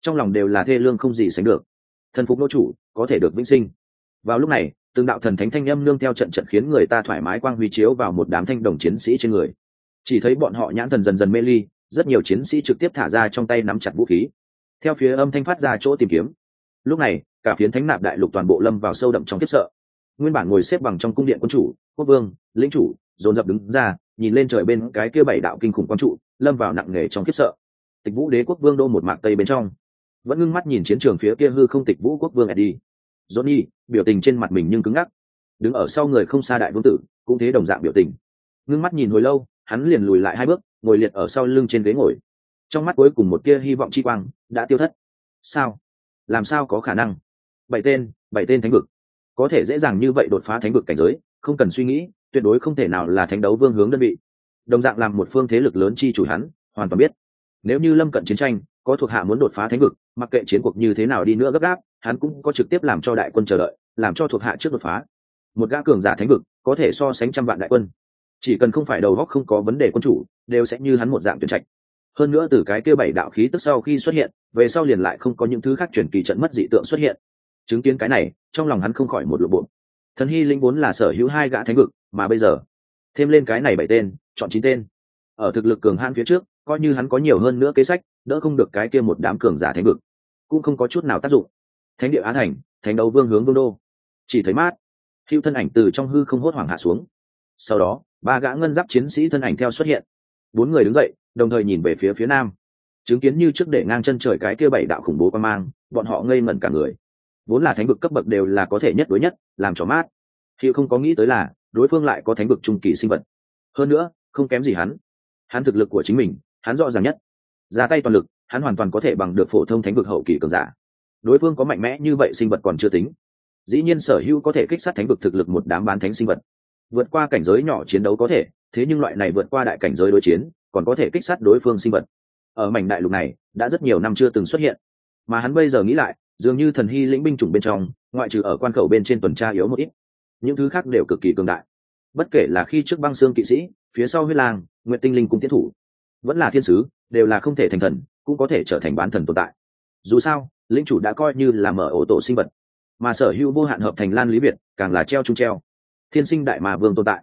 Trong lòng đều là thê lương không gì sánh được. Thần phục nô chủ, có thể được vĩnh sinh. Vào lúc này, từng đạo thần thánh thanh âm nương theo trận trận khiến người ta thoải mái quang huy chiếu vào một đám thanh đồng chiến sĩ trên người. Chỉ thấy bọn họ nhãn thần dần dần mê ly rất nhiều chiến sĩ trực tiếp thả ra trong tay nắm chặt vũ khí, theo phía âm thanh phát ra chỗ tìm kiếm. Lúc này, cả phiến thánh nạp đại lục toàn bộ lâm vào sâu đậm trong kiếp sợ. Nguyên bản ngồi xếp bằng trong cung điện quân chủ, quốc vương, lĩnh chủ, dồn dập đứng ra, nhìn lên trời bên cái kia bảy đạo kinh khủng quang trụ, lâm vào nặng nề trong kiếp sợ. Tịch vũ đế quốc vương đô một mạc tây bên trong. Vẫn ngưng mắt nhìn chiến trường phía kia hư không tịch vũ quốc vương eddie. Johnny, biểu tình trên mặt mình nhưng cứng ngắc. Đứng ở sau người không xa đại vương tử, cũng thế đồng dạng biểu tình. Ngưng mắt nhìn hồi lâu, hắn liền lùi lại hai bước ngồi liệt ở sau lưng trên ghế ngồi. Trong mắt cuối cùng một tia hy vọng chi quang đã tiêu thất. Sao? Làm sao có khả năng? Bảy tên bảy tên thánh vực. Có thể dễ dàng như vậy đột phá thánh vực cảnh giới, không cần suy nghĩ, tuyệt đối không thể nào là thánh đấu vương hướng đơn vị. Đồng dạng làm một phương thế lực lớn chi chủ hắn, hoàn toàn biết. Nếu như lâm cận chiến tranh có thuộc hạ muốn đột phá thánh vực, mặc kệ chiến cuộc như thế nào đi nữa gấp gáp, hắn cũng có trực tiếp làm cho đại quân chờ đợi, làm cho thuộc hạ trước đột phá. Một gã cường giả thánh vực có thể so sánh trăm vạn đại quân chỉ cần không phải đầu góc không có vấn đề quân chủ, đều sẽ như hắn một dạng tuyển trạch. Hơn nữa từ cái kia bảy đạo khí tức sau khi xuất hiện, về sau liền lại không có những thứ khác chuyển kỳ trận mất dị tượng xuất hiện. Chứng kiến cái này, trong lòng hắn không khỏi một lộ bộ. Thần hy linh vốn là sở hữu hai gã thánh vực, mà bây giờ, thêm lên cái này bảy tên, chọn chín tên. Ở thực lực cường hãn phía trước, coi như hắn có nhiều hơn nữa kế sách, đỡ không được cái kia một đám cường giả thánh vực, cũng không có chút nào tác dụng. Thánh địa á thành, thánh đấu vương hướng vương đô. Chỉ thấy mát hữu thân ảnh từ trong hư không hốt hoảng hạ xuống. Sau đó ba gã ngân giáp chiến sĩ thân ảnh theo xuất hiện. Bốn người đứng dậy, đồng thời nhìn về phía phía nam. Chứng kiến như trước để ngang chân trời cái kia bảy đạo khủng bố qua mang, bọn họ ngây ngẩn cả người. Vốn là thánh vực cấp bậc đều là có thể nhất đối nhất, làm cho mát. Hữu không có nghĩ tới là, đối phương lại có thánh vực trung kỳ sinh vật. Hơn nữa, không kém gì hắn. Hắn thực lực của chính mình, hắn rõ ràng nhất. Ra tay toàn lực, hắn hoàn toàn có thể bằng được phổ thông thánh vực hậu kỳ cường giả. Đối phương có mạnh mẽ như vậy sinh vật còn chưa tính. Dĩ nhiên sở hữu có thể kích sát thánh vực thực lực một đám bán thánh sinh vật vượt qua cảnh giới nhỏ chiến đấu có thể, thế nhưng loại này vượt qua đại cảnh giới đối chiến, còn có thể kích sát đối phương sinh vật. Ở mảnh đại lục này, đã rất nhiều năm chưa từng xuất hiện. Mà hắn bây giờ nghĩ lại, dường như thần hy lĩnh binh chủng bên trong, ngoại trừ ở quan khẩu bên trên tuần tra yếu một ít. Những thứ khác đều cực kỳ cường đại. Bất kể là khi trước băng xương kỵ sĩ, phía sau huyết lang nguyện tinh linh cung tiến thủ, vẫn là thiên sứ, đều là không thể thành thần, cũng có thể trở thành bán thần tồn tại. Dù sao, lĩnh chủ đã coi như là mở ổ tổ sinh vật. Mà sở hữu vô hạn hợp thành lan lý việt, càng là treo chung treo thiên sinh đại mà vương tồn tại.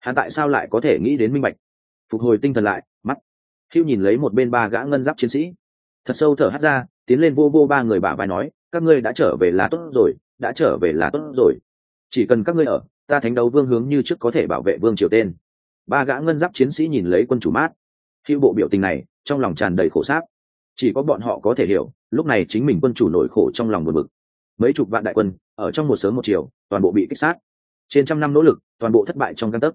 Hắn tại sao lại có thể nghĩ đến minh bạch? Phục hồi tinh thần lại, mắt. Hữu nhìn lấy một bên ba gã ngân giáp chiến sĩ. Thật sâu thở hắt ra, tiến lên vô vô ba người bà vai nói, các ngươi đã trở về là tốt rồi, đã trở về là tốt rồi. Chỉ cần các ngươi ở, ta thánh đấu vương hướng như trước có thể bảo vệ vương triều tên. Ba gã ngân giáp chiến sĩ nhìn lấy quân chủ mát. Hữu bộ biểu tình này, trong lòng tràn đầy khổ sát chỉ có bọn họ có thể hiểu, lúc này chính mình quân chủ nổi khổ trong lòng buồn bực. Mấy chục vạn đại quân, ở trong một sớm một chiều, toàn bộ bị kích sát trên trăm năm nỗ lực, toàn bộ thất bại trong căn tấc.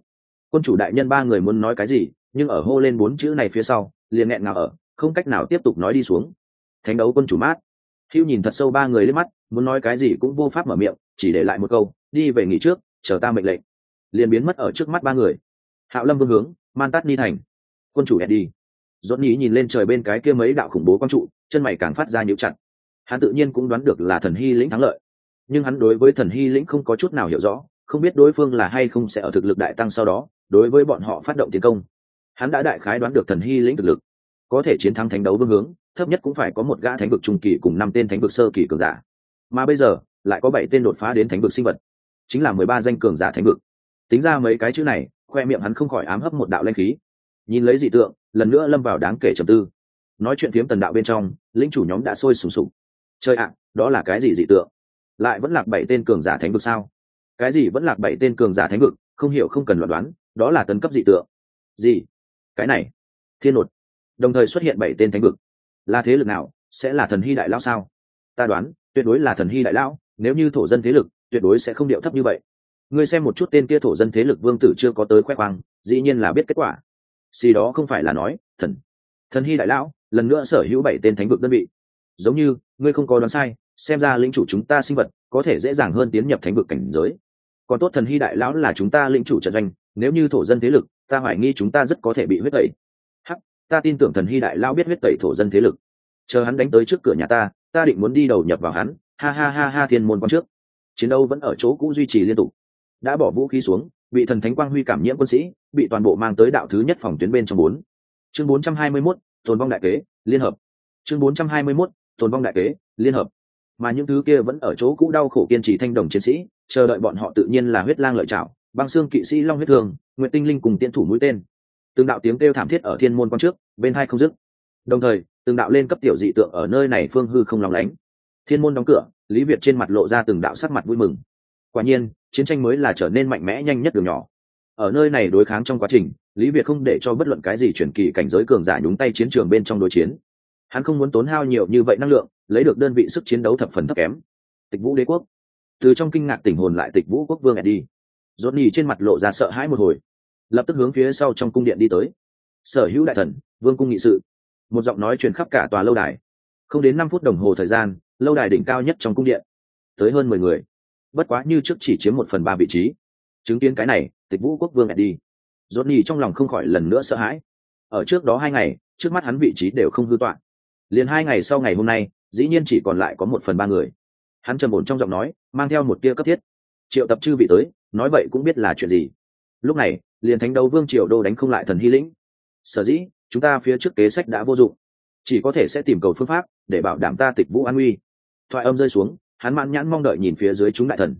Quân chủ đại nhân ba người muốn nói cái gì, nhưng ở hô lên bốn chữ này phía sau, liền nghẹn ngào ở, không cách nào tiếp tục nói đi xuống. Thánh đấu quân chủ mát. Hữu nhìn thật sâu ba người lên mắt, muốn nói cái gì cũng vô pháp mở miệng, chỉ để lại một câu, đi về nghỉ trước, chờ ta mệnh lệnh. Liền biến mất ở trước mắt ba người. Hạo lâm vương hướng, man tát ni thành. Quân chủ đi. Dốt nhí nhìn lên trời bên cái kia mấy đạo khủng bố quang trụ, chân mày càng phát ra nhịu chặt. Hắn tự nhiên cũng đoán được là thần hy lĩnh thắng lợi. Nhưng hắn đối với thần hy lĩnh không có chút nào hiểu rõ không biết đối phương là hay không sẽ ở thực lực đại tăng sau đó, đối với bọn họ phát động tiến công. Hắn đã đại khái đoán được thần hy lĩnh thực lực. Có thể chiến thắng thánh đấu vương hướng, thấp nhất cũng phải có một gã thánh vực trung kỳ cùng năm tên thánh vực sơ kỳ cường giả. Mà bây giờ, lại có bảy tên đột phá đến thánh vực sinh vật. Chính là mười ba danh cường giả thánh vực. Tính ra mấy cái chữ này, khoe miệng hắn không khỏi ám hấp một đạo lanh khí. Nhìn lấy dị tượng, lần nữa lâm vào đáng kể trầm tư. Nói chuyện phiếm tần đạo bên trong linh chủ nhóm đã sôi sùng sục. Chơi ạ, đó là cái gì dị tượng? Lại vẫn lạc bảy tên cường giả thánh vực sao? Cái gì vẫn lạc bảy tên cường giả thánh vực, không hiểu không cần loạn đoán, đó là tấn cấp dị tượng. Gì? Cái này. Thiên nột. Đồng thời xuất hiện bảy tên thánh vực. Là thế lực nào, sẽ là thần hy đại lão sao? Ta đoán, tuyệt đối là thần hy đại lão, nếu như thổ dân thế lực, tuyệt đối sẽ không điệu thấp như vậy. Ngươi xem một chút tên kia thổ dân thế lực vương tử chưa có tới khoe khoang, dĩ nhiên là biết kết quả. Xì đó không phải là nói, thần. Thần hy đại lão, lần nữa sở hữu bảy tên thánh vực đơn vị. Giống như, ngươi không có đoán sai, xem ra lĩnh chủ chúng ta sinh vật, có thể dễ dàng hơn tiến nhập thánh vực cảnh giới còn tốt thần hy đại lão là chúng ta lĩnh chủ trận doanh nếu như thổ dân thế lực ta hoài nghi chúng ta rất có thể bị huyết tẩy. Hắc ta tin tưởng thần hy đại lão biết huyết tẩy thổ dân thế lực. Chờ hắn đánh tới trước cửa nhà ta ta định muốn đi đầu nhập vào hắn ha ha ha ha thiên môn quan trước. Chiến đấu vẫn ở chỗ cũ duy trì liên tục. Đã bỏ vũ khí xuống bị thần thánh quang huy cảm nhiễm quân sĩ bị toàn bộ mang tới đạo thứ nhất phòng tuyến bên trong bốn. Chương bốn trăm hai mươi 421, tồn vong đại kế liên hợp. Chương bốn trăm hai mươi 421, tồn vong đại kế liên hợp. Mà những thứ kia vẫn ở chỗ cũ đau khổ kiên trì thanh đồng chiến sĩ chờ đợi bọn họ tự nhiên là huyết lang lợi trảo, băng xương kỵ sĩ long huyết thường nguyện tinh linh cùng tiên thủ mũi tên. Từng đạo tiếng kêu thảm thiết ở thiên môn quan trước, bên hai không dứt. Đồng thời, từng đạo lên cấp tiểu dị tượng ở nơi này phương hư không lòng lánh. Thiên môn đóng cửa, lý việt trên mặt lộ ra từng đạo sắc mặt vui mừng. Quả nhiên, chiến tranh mới là trở nên mạnh mẽ nhanh nhất đường nhỏ. Ở nơi này đối kháng trong quá trình, lý việt không để cho bất luận cái gì chuyển kỳ cảnh giới cường giả nhúng tay chiến trường bên trong đối chiến. Hắn không muốn tốn hao nhiều như vậy năng lượng, lấy được đơn vị sức chiến đấu thập phần thấp kém. Tịch vũ đế quốc từ trong kinh ngạc tỉnh hồn lại tịch vũ quốc vương đi dốt nhì trên mặt lộ ra sợ hãi một hồi. Lập tức hướng phía sau trong cung điện đi tới. Sở hữu đại thần, vương cung nghị sự. Một giọng nói truyền khắp cả tòa lâu đài. Không đến năm phút đồng hồ thời gian, lâu đài đỉnh cao nhất trong cung điện. Tới hơn mười người. Bất quá như trước chỉ chiếm một phần ba vị trí. Chứng kiến cái này, tịch vũ quốc vương đi dốt nhì trong lòng không khỏi lần nữa sợ hãi. Ở trước đó hai ngày, trước mắt hắn vị trí đều không hư toạn liền hai ngày sau ngày hôm nay, dĩ nhiên chỉ còn lại có một phần ba người. Hắn trầm ổn trong giọng nói mang theo một tia cấp thiết. Triệu tập chư vị tới, nói vậy cũng biết là chuyện gì. Lúc này, liền thánh đấu vương triều đô đánh không lại thần hy lĩnh. Sở dĩ, chúng ta phía trước kế sách đã vô dụng. Chỉ có thể sẽ tìm cầu phương pháp để bảo đảm ta tịch vũ an uy thoại âm rơi xuống, hắn mãn nhãn mong đợi nhìn phía dưới chúng đại thần.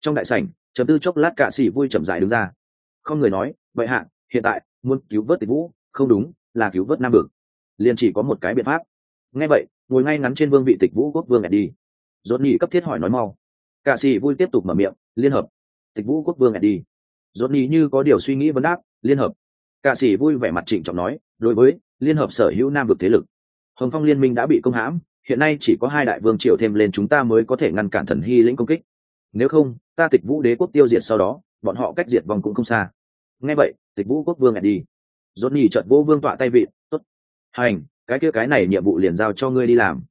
Trong đại sảnh chấm tư chốc lát cạ xỉ vui chậm dại đứng ra. Không người nói vậy hạ, hiện tại muốn cứu vớt tịch vũ, không đúng, là cứu vớt nam vực. Liền chỉ có một cái biện pháp. Nghe vậy, ngồi ngay ngắn trên vương vị tịch vũ quốc vương đi dốt nhị cấp thiết hỏi nói mau cạ sĩ vui tiếp tục mở miệng, liên hợp. Tịch vũ quốc vương đi. Dốt nhị như có điều suy nghĩ vấn đáp, liên hợp. Cạ sĩ vui vẻ mặt trịnh trọng nói, đối với liên hợp sở hữu nam vực thế lực, hồng phong liên minh đã bị công hãm, hiện nay chỉ có hai đại vương triều thêm lên chúng ta mới có thể ngăn cản thần hy lĩnh công kích. Nếu không, ta tịch vũ đế quốc tiêu diệt sau đó, bọn họ cách diệt vòng cũng không xa. Nghe vậy, tịch vũ quốc vương đi. Dốt nhì chợt vô vương tọa tay vị, tốt. Hành, cái kia cái này nhiệm vụ liền giao cho ngươi đi làm.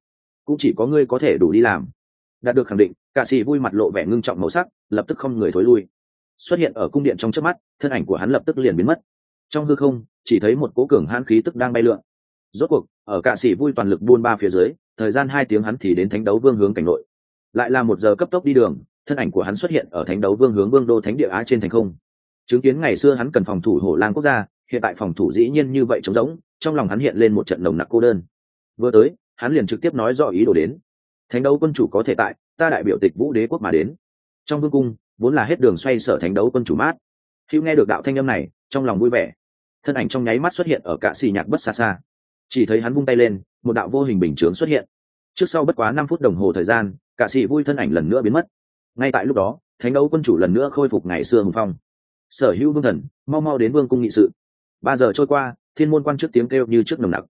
Cũng chỉ có ngươi có thể đủ đi làm. Đạt được khẳng định cả sĩ vui mặt lộ vẻ ngưng trọng màu sắc, lập tức không người thối lui. Xuất hiện ở cung điện trong trước mắt, thân ảnh của hắn lập tức liền biến mất. Trong hư không, chỉ thấy một cố cường hãn khí tức đang bay lượn. Rốt cuộc, ở cạ sĩ vui toàn lực buôn ba phía dưới, thời gian hai tiếng hắn thì đến thánh đấu vương hướng cảnh nội. Lại là một giờ cấp tốc đi đường, thân ảnh của hắn xuất hiện ở thánh đấu vương hướng vương đô thánh địa á trên thành không. Chứng kiến ngày xưa hắn cần phòng thủ hổ lang quốc gia, hiện tại phòng thủ dĩ nhiên như vậy trống rỗng, trong lòng hắn hiện lên một trận nồng nặc cô đơn. Vừa tới, hắn liền trực tiếp nói rõ ý đồ đến. Thánh đấu quân chủ có thể tại ta đại biểu tịch vũ đế quốc mà đến. Trong vương cung, vốn là hết đường xoay sở thánh đấu quân chủ mát. Hữu nghe được đạo thanh âm này, trong lòng vui vẻ. Thân ảnh trong nháy mắt xuất hiện ở cạ xì nhạc bất xa xa. Chỉ thấy hắn vung tay lên, một đạo vô hình bình chướng xuất hiện. Trước sau bất quá năm phút đồng hồ thời gian cạ xì vui thân ảnh lần nữa biến mất. Ngay tại lúc đó, thánh đấu quân chủ lần nữa khôi phục ngày xưa hùng phong. Sở hữu vương thần, mau mau đến vương cung nghị sự. Ba giờ trôi qua, thiên môn quan trước tiếng kêu như trước nồng nặc.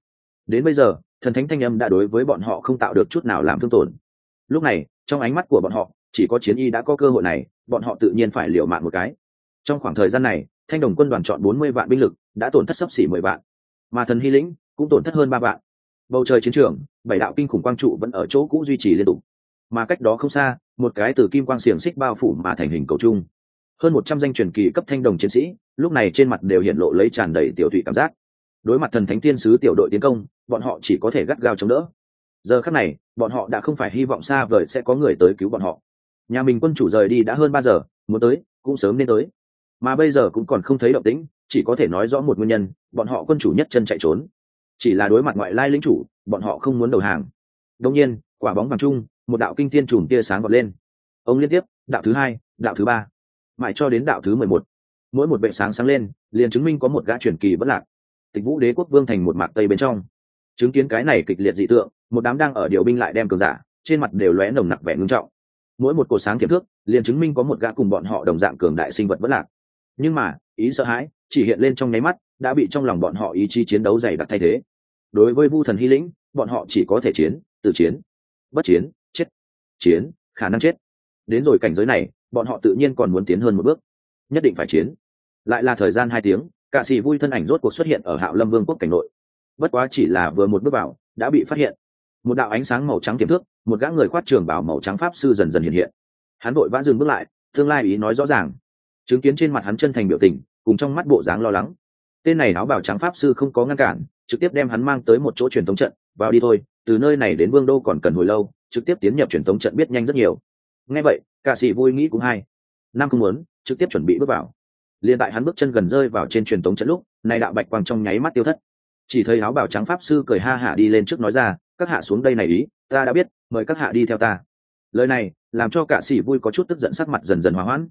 Đến bây giờ, thần thánh thanh âm đã đối với bọn họ không tạo được chút nào làm thương tổn. Lúc này trong ánh mắt của bọn họ, chỉ có chiến y đã có cơ hội này, bọn họ tự nhiên phải liều mạng một cái. Trong khoảng thời gian này, thanh đồng quân đoàn chọn bốn mươi vạn binh lực, đã tổn thất sấp xỉ mười vạn. Mà thần hy lĩnh cũng tổn thất hơn ba vạn. Bầu trời chiến trường, bảy đạo kinh khủng quang trụ vẫn ở chỗ cũ duy trì liên tục. Mà cách đó không xa, một cái từ kim quang xiềng xích bao phủ mà thành hình cầu trung. Hơn một trăm danh truyền kỳ cấp thanh đồng chiến sĩ, lúc này trên mặt đều hiện lộ lấy tràn đầy tiểu thụy cảm giác. Đối mặt thần thánh tiên sứ tiểu đội tiến công, bọn họ chỉ có thể gắt gao chống đỡ. Giờ khắc này bọn họ đã không phải hy vọng xa vời sẽ có người tới cứu bọn họ. Nhà mình quân chủ rời đi đã hơn ba giờ, muốn tới, cũng sớm nên tới. Mà bây giờ cũng còn không thấy động tĩnh, chỉ có thể nói rõ một nguyên nhân, bọn họ quân chủ nhất chân chạy trốn. Chỉ là đối mặt ngoại lai lính chủ, bọn họ không muốn đầu hàng. Đông nhiên, quả bóng vàng chung, một đạo kinh thiên trùm tia sáng vọt lên. Ông liên tiếp, đạo thứ hai, đạo thứ ba. Mãi cho đến đạo thứ mười một. Mỗi một vệ sáng sáng lên, liền chứng minh có một gã truyền kỳ bất lạc. Tịch vũ đế quốc vương thành một mạc tây bên trong. Chứng kiến cái này kịch liệt dị tượng một đám đang ở điều binh lại đem cường giả, trên mặt đều lóe nồng nặc vẻ ngưng trọng. Mỗi một cột sáng thiệp thước, liền chứng minh có một gã cùng bọn họ đồng dạng cường đại sinh vật bất lạc. Nhưng mà, ý sợ hãi chỉ hiện lên trong nháy mắt, đã bị trong lòng bọn họ ý chí chiến đấu dày đặc thay thế. Đối với vu thần hy lĩnh, bọn họ chỉ có thể chiến, tự chiến. Bất chiến, chết. Chiến, khả năng chết. Đến rồi cảnh giới này, bọn họ tự nhiên còn muốn tiến hơn một bước. Nhất định phải chiến. Lại là thời gian hai tiếng cạ sĩ vui thân ảnh rốt cuộc xuất hiện ở hạo lâm vương quốc cảnh nội. Bất quá chỉ là vừa một bước vào, đã bị phát hiện một đạo ánh sáng màu trắng tiềm thước một gã người khoát trường bảo màu trắng pháp sư dần dần hiện hiện. Hắn vội vã dừng bước lại, tương lai ý nói rõ ràng. Chứng kiến trên mặt hắn chân thành biểu tình, cùng trong mắt bộ dáng lo lắng. Tên này áo bảo trắng pháp sư không có ngăn cản, trực tiếp đem hắn mang tới một chỗ truyền thống trận, vào đi thôi, từ nơi này đến vương đô còn cần hồi lâu, trực tiếp tiến nhập truyền thống trận biết nhanh rất nhiều. Nghe vậy cả sĩ vui nghĩ cũng hay. Nam không muốn, trực tiếp chuẩn bị bước vào. Liền tại hắn bước chân gần rơi vào trên truyền thống trận lúc, này đạo bạch quang trong nháy mắt tiêu thất. Chỉ thấy áo bảo trắng pháp sư cười ha hả đi lên trước nói ra các hạ xuống đây này ý, ta đã biết, mời các hạ đi theo ta. Lời này, làm cho cả sĩ vui có chút tức giận sắc mặt dần dần hòa hoãn.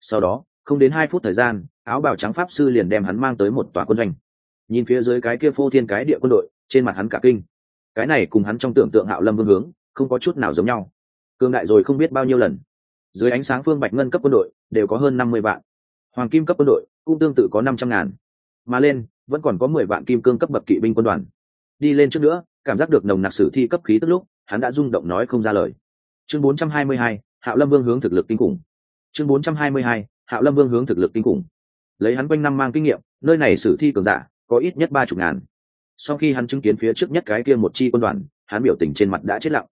Sau đó, không đến hai phút thời gian, áo bào trắng pháp sư liền đem hắn mang tới một tòa quân doanh. Nhìn phía dưới cái kia phô thiên cái địa quân đội, trên mặt hắn cả kinh. Cái này cùng hắn trong tưởng tượng hạo lâm vương hướng, không có chút nào giống nhau. Cương đại rồi không biết bao nhiêu lần. Dưới ánh sáng phương bạch ngân cấp quân đội, đều có hơn năm mươi vạn. Hoàng kim cấp quân đội, cũng tương tự có năm trăm ngàn. Mà lên, vẫn còn có mười vạn kim cương cấp bậc kỵ binh quân đoàn. Đi lên trước nữa cảm giác được nồng nặc sử thi cấp khí tức lúc, hắn đã rung động nói không ra lời. Chương bốn trăm hai mươi hai, hạo lâm vương hướng thực lực kinh khủng. Chương bốn trăm hai mươi hai, hạo lâm vương hướng thực lực kinh khủng. Lấy hắn quanh năm mang kinh nghiệm, nơi này sử thi cường giả, có ít nhất ba chục ngàn. Sau khi hắn chứng kiến phía trước nhất cái kia một chi quân đoàn, hắn biểu tình trên mặt đã chết lặng.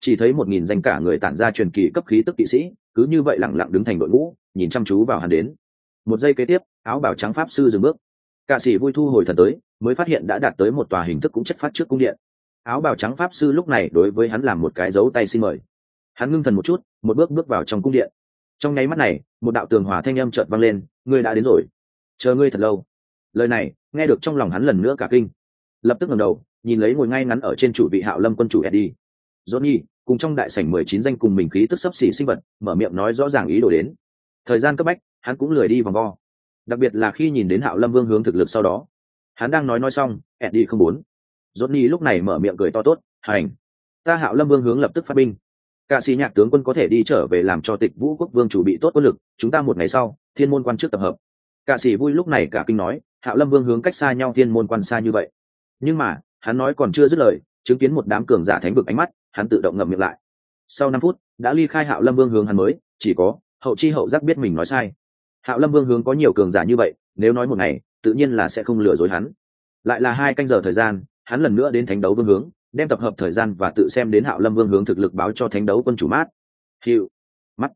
Chỉ thấy một nghìn danh cả người tản ra truyền kỳ cấp khí tức kỵ sĩ, cứ như vậy lẳng lặng đứng thành đội ngũ, nhìn chăm chú vào hắn đến. Một giây kế tiếp, áo bảo trắng pháp sư dừng bước. Cả sĩ vui thu hồi thần tới, mới phát hiện đã đạt tới một tòa hình thức cũng chất phát trước cung điện áo bào trắng pháp sư lúc này đối với hắn làm một cái dấu tay xin mời. Hắn ngưng thần một chút, một bước bước vào trong cung điện. Trong nháy mắt này, một đạo tường hòa thanh âm chợt vang lên, ngươi đã đến rồi. Chờ ngươi thật lâu. Lời này, nghe được trong lòng hắn lần nữa cả kinh. Lập tức ngẩng đầu, nhìn lấy ngồi ngay ngắn ở trên chủ vị hạo lâm quân chủ eddie. Johnny cùng trong đại sảnh mười chín danh cùng mình khí tức sấp xỉ sinh vật, mở miệng nói rõ ràng ý đồ đến. Thời gian cấp bách, hắn cũng lười đi vòng vo. Đặc biệt là khi nhìn đến hạo lâm vương hướng thực lực sau đó. Hắn đang nói nói xong, eddie không muốn johnny lúc này mở miệng cười to tốt, hành, ta hạo lâm vương hướng lập tức phát binh. Cả sĩ nhạc tướng quân có thể đi trở về làm cho tịch vũ quốc vương chủ bị tốt quân lực, chúng ta một ngày sau, thiên môn quan trước tập hợp. Cả sĩ vui lúc này cả kinh nói, hạo lâm vương hướng cách xa nhau thiên môn quan xa như vậy. Nhưng mà, hắn nói còn chưa dứt lời, chứng kiến một đám cường giả thánh vực ánh mắt, hắn tự động ngậm miệng lại. Sau năm phút, đã ly khai hạo lâm vương hướng hắn mới, chỉ có hậu chi hậu giác biết mình nói sai. Hạo lâm vương hướng có nhiều cường giả như vậy, nếu nói một ngày, tự nhiên là sẽ không lừa dối hắn. Lại là hai canh giờ thời gian hắn lần nữa đến thánh đấu vương hướng, đem tập hợp thời gian và tự xem đến hạo lâm vương hướng thực lực báo cho thánh đấu quân chủ mát. Hiệu mắt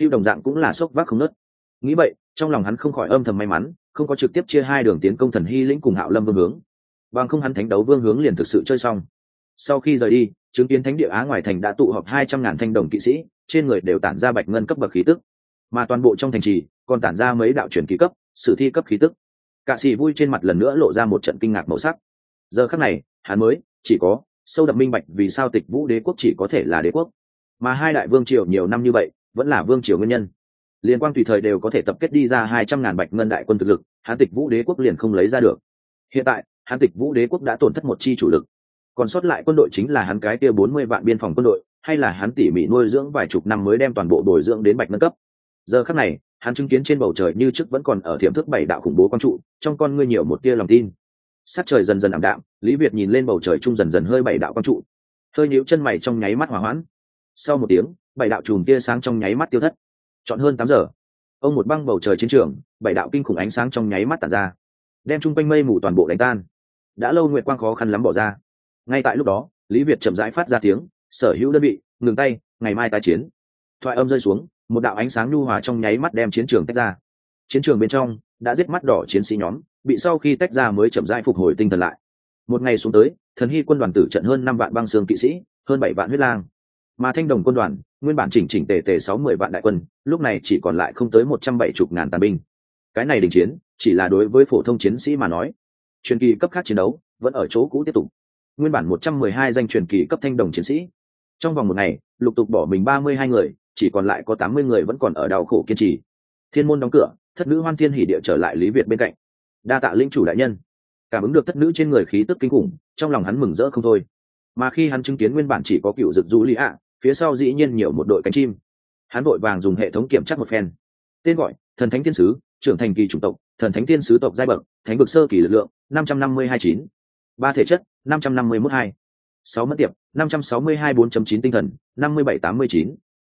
hiệu đồng dạng cũng là sốc vác không nớt. Nghĩ vậy, trong lòng hắn không khỏi âm thầm may mắn, không có trực tiếp chia hai đường tiến công thần hy lĩnh cùng hạo lâm vương hướng. Bằng không hắn thánh đấu vương hướng liền thực sự chơi xong. Sau khi rời đi, chứng kiến thánh địa á ngoài thành đã tụ họp hai trăm ngàn thanh đồng kỵ sĩ, trên người đều tản ra bạch ngân cấp bậc khí tức. Mà toàn bộ trong thành trì, còn tản ra mấy đạo truyền ký cấp, sử thi cấp khí tức. Cạ sĩ vui trên mặt lần nữa lộ ra một trận kinh ngạc màu sắc giờ khắc này, hắn mới chỉ có sâu đậm minh bạch vì sao tịch vũ đế quốc chỉ có thể là đế quốc. Mà hai đại vương triều nhiều năm như vậy, vẫn là vương triều nguyên nhân. Liên quan tùy thời đều có thể tập kết đi ra hai trăm ngàn bạch ngân đại quân thực lực, hắn tịch vũ đế quốc liền không lấy ra được. Hiện tại, hắn tịch vũ đế quốc đã tổn thất một chi chủ lực. Còn sót lại quân đội chính là hắn cái kia bốn mươi vạn biên phòng quân đội, hay là hắn tỉ mỉ nuôi dưỡng vài chục năm mới đem toàn bộ bồi dưỡng đến bạch nâng cấp. Giờ khắc này, hắn chứng kiến trên bầu trời như trước vẫn còn ở thiểm thức bảy đạo khủng bố quang trụ, trong con ngươi nhiều một tia lòng tin sát trời dần dần ảm đạm, lý việt nhìn lên bầu trời trung dần dần hơi bảy đạo quang trụ. Hơi nhíu chân mày trong nháy mắt hỏa hoãn. Sau một tiếng, bảy đạo chùm tia sáng trong nháy mắt tiêu thất. Chọn hơn tám giờ. Ông một băng bầu trời chiến trường, bảy đạo kinh khủng ánh sáng trong nháy mắt tàn ra, đem chung quanh mây mù toàn bộ đánh tan. Đã lâu nguyệt quang khó khăn lắm bỏ ra. Ngay tại lúc đó, lý việt chậm rãi phát ra tiếng, sở hữu đơn vị, ngừng tay, ngày mai tái chiến. Thoại âm rơi xuống, một đạo ánh sáng nhu hòa trong nháy mắt đem chiến trường tách ra. Chiến trường bên trong, đã giết mắt đỏ chiến sĩ nhóm bị sau khi tách ra mới chậm rãi phục hồi tinh thần lại. Một ngày xuống tới, thần hy quân đoàn tử trận hơn năm vạn băng xương kỵ sĩ, hơn bảy vạn huyết lang. Mà thanh đồng quân đoàn, nguyên bản chỉnh chỉnh tề tề sáu mươi vạn đại quân, lúc này chỉ còn lại không tới một trăm bảy chục ngàn tàn binh. Cái này đình chiến, chỉ là đối với phổ thông chiến sĩ mà nói. Truyền kỳ cấp khác chiến đấu, vẫn ở chỗ cũ tiếp tục. Nguyên bản một trăm mười hai danh truyền kỳ cấp thanh đồng chiến sĩ. Trong vòng một ngày, lục tục bỏ mình ba mươi hai người, chỉ còn lại có tám mươi người vẫn còn ở đau khổ kiên trì. Thiên môn đóng cửa, thất nữ hoan thiên hỉ địa trở lại lý việt bên cạnh đa tạ linh chủ đại nhân. Cảm ứng được thất nữ trên người khí tức kinh khủng, trong lòng hắn mừng rỡ không thôi. Mà khi hắn chứng kiến nguyên bản chỉ có cựu dực du lý ạ, phía sau dĩ nhiên nhiều một đội cánh chim. Hắn vội vàng dùng hệ thống kiểm tra một phen. Tên gọi, thần thánh thiên sứ, trưởng thành kỳ chủng tộc, thần thánh thiên sứ tộc giai bậc, thánh vực sơ kỳ lực lượng, năm trăm năm mươi hai chín. Ba thể chất, năm trăm năm mươi mốt hai. Sáu mất tiệp, năm trăm sáu mươi hai bốn chín tinh thần, năm mươi bảy tám mươi chín.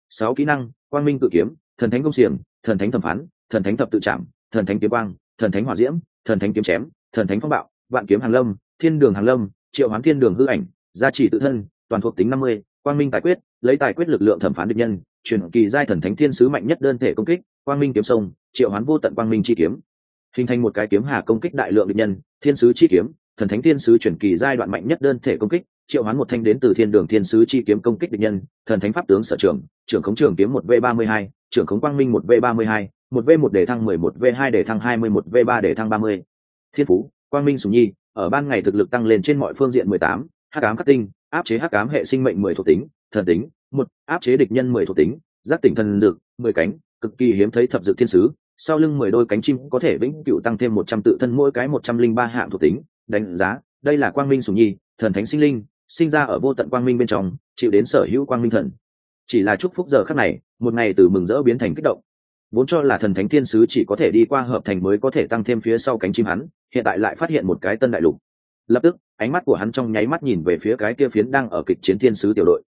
Sáu kỹ năng, quang minh cự kiếm, thần thánh công xiềng, thần thánh thẩm phán, thần thánh thập tự trạm thần thánh kiếm quang thần thánh hỏa diễm, thần thánh kiếm chém, thần thánh phong bạo, vạn kiếm hàng lâm, thiên đường hàng lâm, triệu hoán thiên đường hư ảnh, gia trì tự thân, toàn thuộc tính năm mươi, quang minh tài quyết, lấy tài quyết lực lượng thẩm phán địch nhân, chuyển kỳ giai thần thánh thiên sứ mạnh nhất đơn thể công kích, quang minh kiếm sông, triệu hoán vô tận quang minh chi kiếm. Hình thành một cái kiếm hà công kích đại lượng địch nhân, thiên sứ chi kiếm, thần thánh thiên sứ chuyển kỳ giai đoạn mạnh nhất đơn thể công kích, triệu hoán một thanh đến từ thiên đường thiên sứ chi kiếm công kích địch nhân, thần thánh pháp tướng sở trường, trưởng khống trường kiếm một v ba mươi hai, trưởng khống quang minh một v ba mươi hai một v một để thăng mười, một v hai để thăng hai mươi, một v ba để thăng ba mươi. Thiên phú, quang minh sùng nhi, ở ban ngày thực lực tăng lên trên mọi phương diện mười tám, hắc ám khắc tinh, áp chế hắc ám hệ sinh mệnh mười thuộc tính, thần tính, một, áp chế địch nhân mười thuộc tính, giác tỉnh thần dược, mười cánh, cực kỳ hiếm thấy thập dược thiên sứ, sau lưng mười đôi cánh chim có thể vĩnh cựu tăng thêm một trăm tự thân mỗi cái một trăm linh ba hạng thuộc tính, đánh giá, đây là quang minh sùng nhi, thần thánh sinh linh, sinh ra ở vô tận quang minh bên trong, chịu đến sở hữu quang minh thần. Chỉ là chúc phúc giờ khắc này, một ngày từ mừng rỡ biến thành kích động vốn cho là thần thánh thiên sứ chỉ có thể đi qua hợp thành mới có thể tăng thêm phía sau cánh chim hắn, hiện tại lại phát hiện một cái tân đại lục. Lập tức, ánh mắt của hắn trong nháy mắt nhìn về phía cái kia phiến đang ở kịch chiến thiên sứ tiểu đội.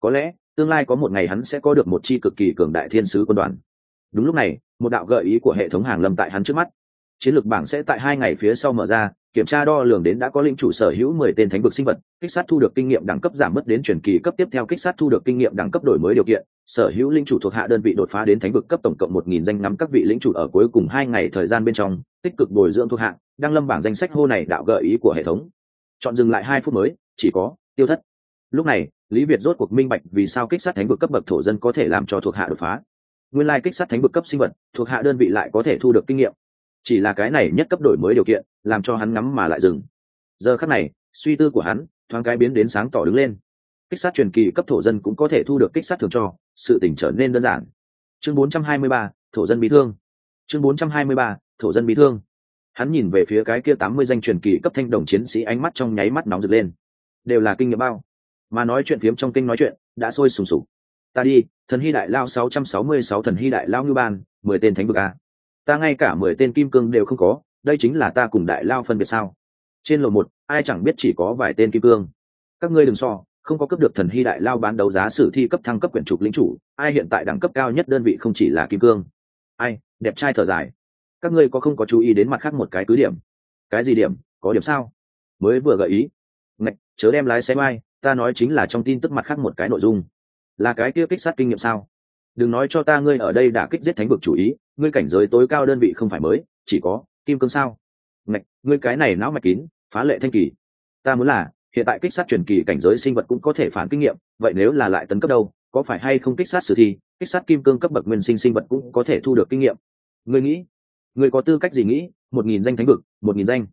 Có lẽ, tương lai có một ngày hắn sẽ có được một chi cực kỳ cường đại thiên sứ quân đoàn. Đúng lúc này, một đạo gợi ý của hệ thống hàng lâm tại hắn trước mắt. Chiến lược bảng sẽ tại hai ngày phía sau mở ra kiểm tra đo lường đến đã có linh chủ sở hữu mười tên thánh vực sinh vật, kích sát thu được kinh nghiệm đẳng cấp giảm mất đến truyền kỳ cấp tiếp theo kích sát thu được kinh nghiệm đẳng cấp đổi mới điều kiện, sở hữu linh chủ thuộc hạ đơn vị đột phá đến thánh vực cấp tổng cộng một nghìn danh nắm các vị linh chủ ở cuối cùng hai ngày thời gian bên trong, tích cực bồi dưỡng thuộc hạ, đang lâm bảng danh sách hô này đạo gợi ý của hệ thống. Chọn dừng lại hai phút mới, chỉ có tiêu thất. Lúc này, lý việt rốt cuộc minh bạch vì sao kích sát thánh vực cấp bậc thổ dân có thể làm cho thuộc hạ đột phá. Nguyên lai kích sát thánh vực cấp sinh vật, thuộc hạ đơn vị lại có thể thu được kinh nghiệm chỉ là cái này nhất cấp đổi mới điều kiện làm cho hắn ngắm mà lại dừng. Giờ khắc này suy tư của hắn thoáng cái biến đến sáng tỏ đứng lên. Kích sát truyền kỳ cấp thổ dân cũng có thể thu được kích sát thường cho sự tỉnh trở nên đơn giản. Chương 423, thổ dân bị thương. Chương 423, thổ dân bị thương. Hắn nhìn về phía cái kia tám mươi danh truyền kỳ cấp thanh đồng chiến sĩ ánh mắt trong nháy mắt nóng rực lên. Đều là kinh nghiệm bao. Mà nói chuyện phiếm trong kinh nói chuyện đã sôi sùng sục. Ta đi thần hy đại lao sáu trăm sáu mươi sáu thần hy đại lao ngư ban mười tên thánh vực a ta ngay cả mười tên kim cương đều không có, đây chính là ta cùng đại lao phân biệt sao? Trên lầu một, ai chẳng biết chỉ có vài tên kim cương? Các ngươi đừng so, không có cấp được thần hy đại lao bán đấu giá sử thi cấp thăng cấp quyển trục lính chủ, ai hiện tại đẳng cấp cao nhất đơn vị không chỉ là kim cương? Ai, đẹp trai thở dài. Các ngươi có không có chú ý đến mặt khác một cái cứ điểm? Cái gì điểm? Có điểm sao? Mới vừa gợi ý. Chớ đem lái xe bay ta nói chính là trong tin tức mặt khác một cái nội dung. Là cái kia kích sát kinh nghiệm sao? Đừng nói cho ta ngươi ở đây đã kích giết thánh vực chủ ý, ngươi cảnh giới tối cao đơn vị không phải mới, chỉ có kim cương sao? Ngạch, ngươi cái này não mạch kín, phá lệ thanh kỳ. Ta muốn là, hiện tại kích sát truyền kỳ cảnh giới sinh vật cũng có thể phản kinh nghiệm, vậy nếu là lại tấn cấp đâu, có phải hay không kích sát sử thi, kích sát kim cương cấp bậc nguyên sinh sinh vật cũng có thể thu được kinh nghiệm? Ngươi nghĩ, ngươi có tư cách gì nghĩ, một nghìn danh thánh vực, một nghìn danh?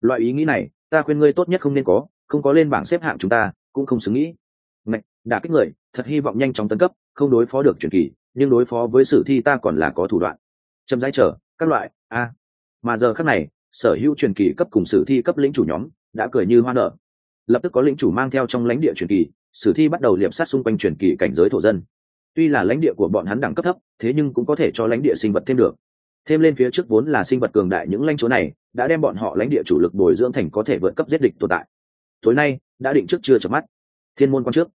Loại ý nghĩ này, ta khuyên ngươi tốt nhất không nên có, không có lên bảng xếp hạng chúng ta, cũng không xứng nghĩ. Ngạch đả kích người, thật hy vọng nhanh chóng tấn cấp không đối phó được truyền kỳ, nhưng đối phó với sử thi ta còn là có thủ đoạn. Chậm rãi chờ, các loại, a. Mà giờ khác này, sở hữu truyền kỳ cấp cùng sử thi cấp lĩnh chủ nhóm đã cười như hoa nở. Lập tức có lĩnh chủ mang theo trong lãnh địa truyền kỳ, sử thi bắt đầu liệp sát xung quanh truyền kỳ cảnh giới thổ dân. Tuy là lãnh địa của bọn hắn đẳng cấp thấp, thế nhưng cũng có thể cho lãnh địa sinh vật thêm được. Thêm lên phía trước vốn là sinh vật cường đại những lãnh chúa này, đã đem bọn họ lãnh địa chủ lực bồi dưỡng thành có thể vượt cấp giết địch tồn tại. Tối nay, đã định trước chưa chợp mắt. Thiên môn quan trước.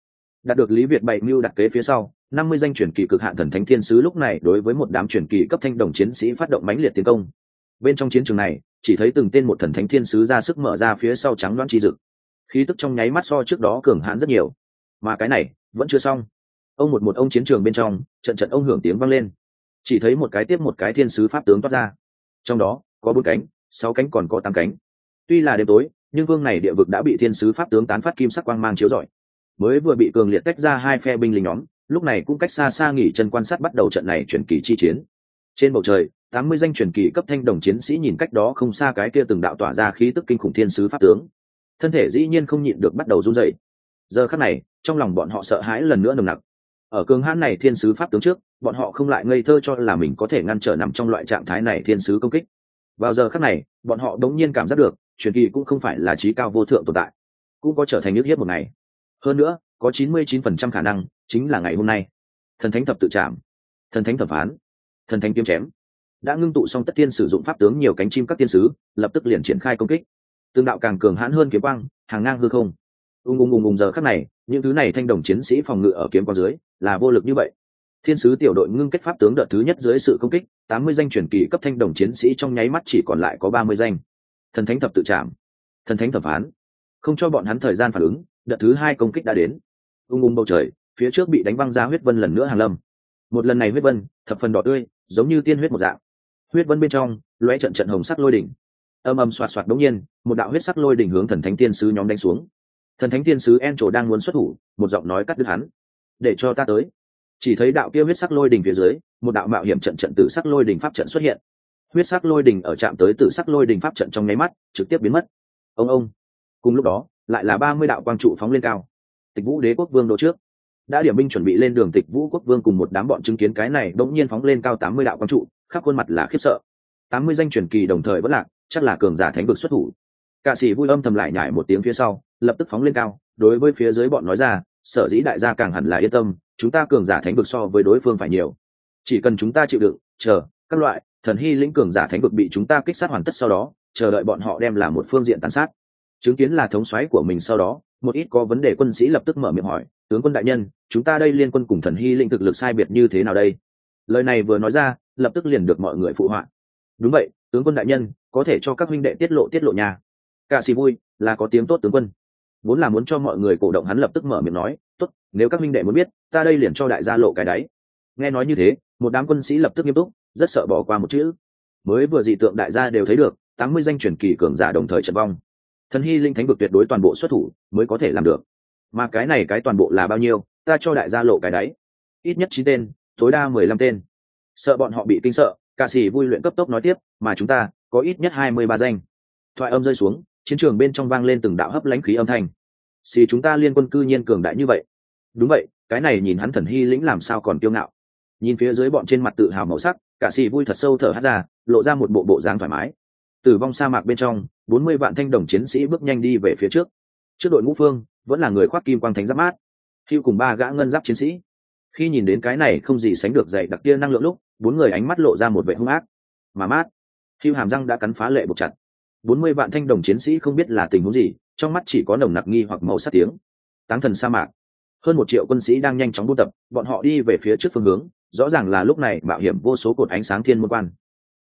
Đạt được lý việt bày mưu đặt kế phía sau năm mươi danh truyền kỳ cực hạn thần thánh thiên sứ lúc này đối với một đám truyền kỳ cấp thanh đồng chiến sĩ phát động mãnh liệt tiến công. Bên trong chiến trường này, chỉ thấy từng tên một thần thánh thiên sứ ra sức mở ra phía sau trắng đoán chi dực khí tức trong nháy mắt so trước đó cường hãn rất nhiều. Mà cái này, vẫn chưa xong. Ông một một ông chiến trường bên trong, trận trận ông hưởng tiếng vang lên. Chỉ thấy một cái tiếp một cái thiên sứ pháp tướng toát ra. Trong đó, có bốn cánh, sáu cánh còn có tám cánh. Tuy là đêm tối, nhưng vương này địa vực đã bị thiên sứ pháp tướng tán phát kim sắc quang mang chiếu rọi. Mới vừa bị cường liệt tách ra hai phe binh lính nhóm lúc này cũng cách xa xa nghỉ chân quan sát bắt đầu trận này chuyển kỳ chi chiến. Trên bầu trời, tám mươi danh truyền kỳ cấp thanh đồng chiến sĩ nhìn cách đó không xa cái kia từng đạo tỏa ra khí tức kinh khủng thiên sứ pháp tướng. Thân thể dĩ nhiên không nhịn được bắt đầu run dậy giờ khắc này, trong lòng bọn họ sợ hãi lần nữa nồng nặc. Ở cường hãn này thiên sứ pháp tướng trước, bọn họ không lại ngây thơ cho là mình có thể ngăn trở nằm trong loại trạng thái này thiên sứ công kích. Vào giờ khắc này, bọn họ đống nhiên cảm giác được truyền kỳ cũng không phải là trí cao vô thượng tồn tại, cũng có trở thành nước hiếp một ngày. Hơn nữa có chín mươi chín phần trăm khả năng chính là ngày hôm nay. Thần thánh thập tự trảm, thần thánh thẩm phán, thần thánh kiếm chém đã ngưng tụ xong tất tiên sử dụng pháp tướng nhiều cánh chim các tiên sứ, lập tức liền triển khai công kích. Tương đạo càng cường hãn hơn kiếm quang, hàng ngang hư không. Ung ung ung ung giờ khắc này, những thứ này thanh đồng chiến sĩ phòng ngự ở kiếm quang dưới là vô lực như vậy. Thiên sứ tiểu đội ngưng kết pháp tướng đợt thứ nhất dưới sự công kích, tám mươi danh truyền kỳ cấp thanh đồng chiến sĩ trong nháy mắt chỉ còn lại có ba mươi danh. Thần thánh thập tự trảm, thần thánh thẩm phán. Không cho bọn hắn thời gian phản ứng, đợt thứ hai công kích đã đến ung ung bầu trời, phía trước bị đánh văng ra huyết vân lần nữa hàng lâm. Một lần này huyết vân, thập phần đỏ tươi, giống như tiên huyết một dạng. Huyết vân bên trong loe trận trận hồng sắc lôi đỉnh. Âm âm xoạt xoạt đống nhiên, một đạo huyết sắc lôi đỉnh hướng thần thánh tiên sứ nhóm đánh xuống. Thần thánh tiên sứ en trổ đang muốn xuất thủ, một giọng nói cắt đứt hắn. Để cho ta tới. Chỉ thấy đạo kia huyết sắc lôi đỉnh phía dưới, một đạo mạo hiểm trận trận tử sắc lôi đỉnh pháp trận xuất hiện. Huyết sắc lôi đỉnh ở chạm tới tử sắc lôi đỉnh pháp trận trong nháy mắt, trực tiếp biến mất. Ông ông. Cùng lúc đó, lại là ba mươi đạo quang trụ phóng lên cao tịch vũ đế quốc vương đỗ trước. Đã điểm binh chuẩn bị lên đường tịch vũ quốc vương cùng một đám bọn chứng kiến cái này đ ỗ n g nhiên phóng lên cao tám mươi đạo quang trụ, khắp khuôn mặt là khiếp sợ. Tám mươi danh truyền kỳ đồng thời vẫn lạc, chắc là cường giả thánh vực xuất thủ. Cả sĩ vui âm thầm lại nhải một tiếng phía sau, lập tức phóng lên cao, đối với phía dưới bọn nói ra, sở dĩ đại gia càng hẳn là yên tâm, chúng ta cường giả thánh vực so với đối phương phải nhiều. Chỉ cần chúng ta chịu đựng, chờ, các loại, thần hy lĩnh cường giả thánh vực bị chúng ta kích sát hoàn tất sau đó, chờ đợi bọn họ đem là một phương diện tàn sát chứng kiến là thống xoáy của mình sau đó, một ít có vấn đề quân sĩ lập tức mở miệng hỏi, tướng quân đại nhân, chúng ta đây liên quân cùng thần hy linh thực lực sai biệt như thế nào đây? Lời này vừa nói ra, lập tức liền được mọi người phụ họa. Đúng vậy, tướng quân đại nhân, có thể cho các huynh đệ tiết lộ tiết lộ nhà cả xì vui, là có tiếng tốt tướng quân. Vốn là muốn cho mọi người cổ động hắn lập tức mở miệng nói, tốt, nếu các huynh đệ muốn biết, ta đây liền cho đại gia lộ cái đáy. Nghe nói như thế, một đám quân sĩ lập tức nghiêm túc, rất sợ bỏ qua một chữ. Mới vừa dị tượng đại gia đều thấy được, tám mươi danh truyền kỳ cường giả đồng thời trận vong thần hy linh thánh vực tuyệt đối toàn bộ xuất thủ mới có thể làm được. Mà cái này cái toàn bộ là bao nhiêu, ta cho đại gia lộ cái đáy. Ít nhất chín tên, tối đa mười lăm tên. Sợ bọn họ bị kinh sợ, ca sĩ vui luyện cấp tốc nói tiếp, mà chúng ta có ít nhất hai mươi ba danh. Thoại âm rơi xuống, chiến trường bên trong vang lên từng đạo hấp lãnh khí âm thanh. Xì chúng ta liên quân cư nhiên cường đại như vậy. Đúng vậy, cái này nhìn hắn thần hy lĩnh làm sao còn kiêu ngạo. Nhìn phía dưới bọn trên mặt tự hào màu sắc cả xì vui thật sâu thở hát ra, lộ ra một bộ bộ dáng thoải mái. Tử vong sa mạc bên trong bốn mươi vạn thanh đồng chiến sĩ bước nhanh đi về phía trước. Trước đội ngũ phương, vẫn là người khoác kim quang thánh giáp mát. Hữu cùng ba gã ngân giáp chiến sĩ. Khi nhìn đến cái này không gì sánh được dậy đặc tia năng lượng lúc, bốn người ánh mắt lộ ra một vệ hung ác. Mà mát hữu hàm răng đã cắn phá lệ buộc chặt. Bốn mươi vạn thanh đồng chiến sĩ không biết là tình huống gì, trong mắt chỉ có nồng nặc nghi hoặc màu sắc tiếng. Táng thần sa mạc. Hơn một triệu quân sĩ đang nhanh chóng buôn tập, bọn họ đi về phía trước phương hướng, rõ ràng là lúc này mạo hiểm vô số cột ánh sáng thiên môn quan.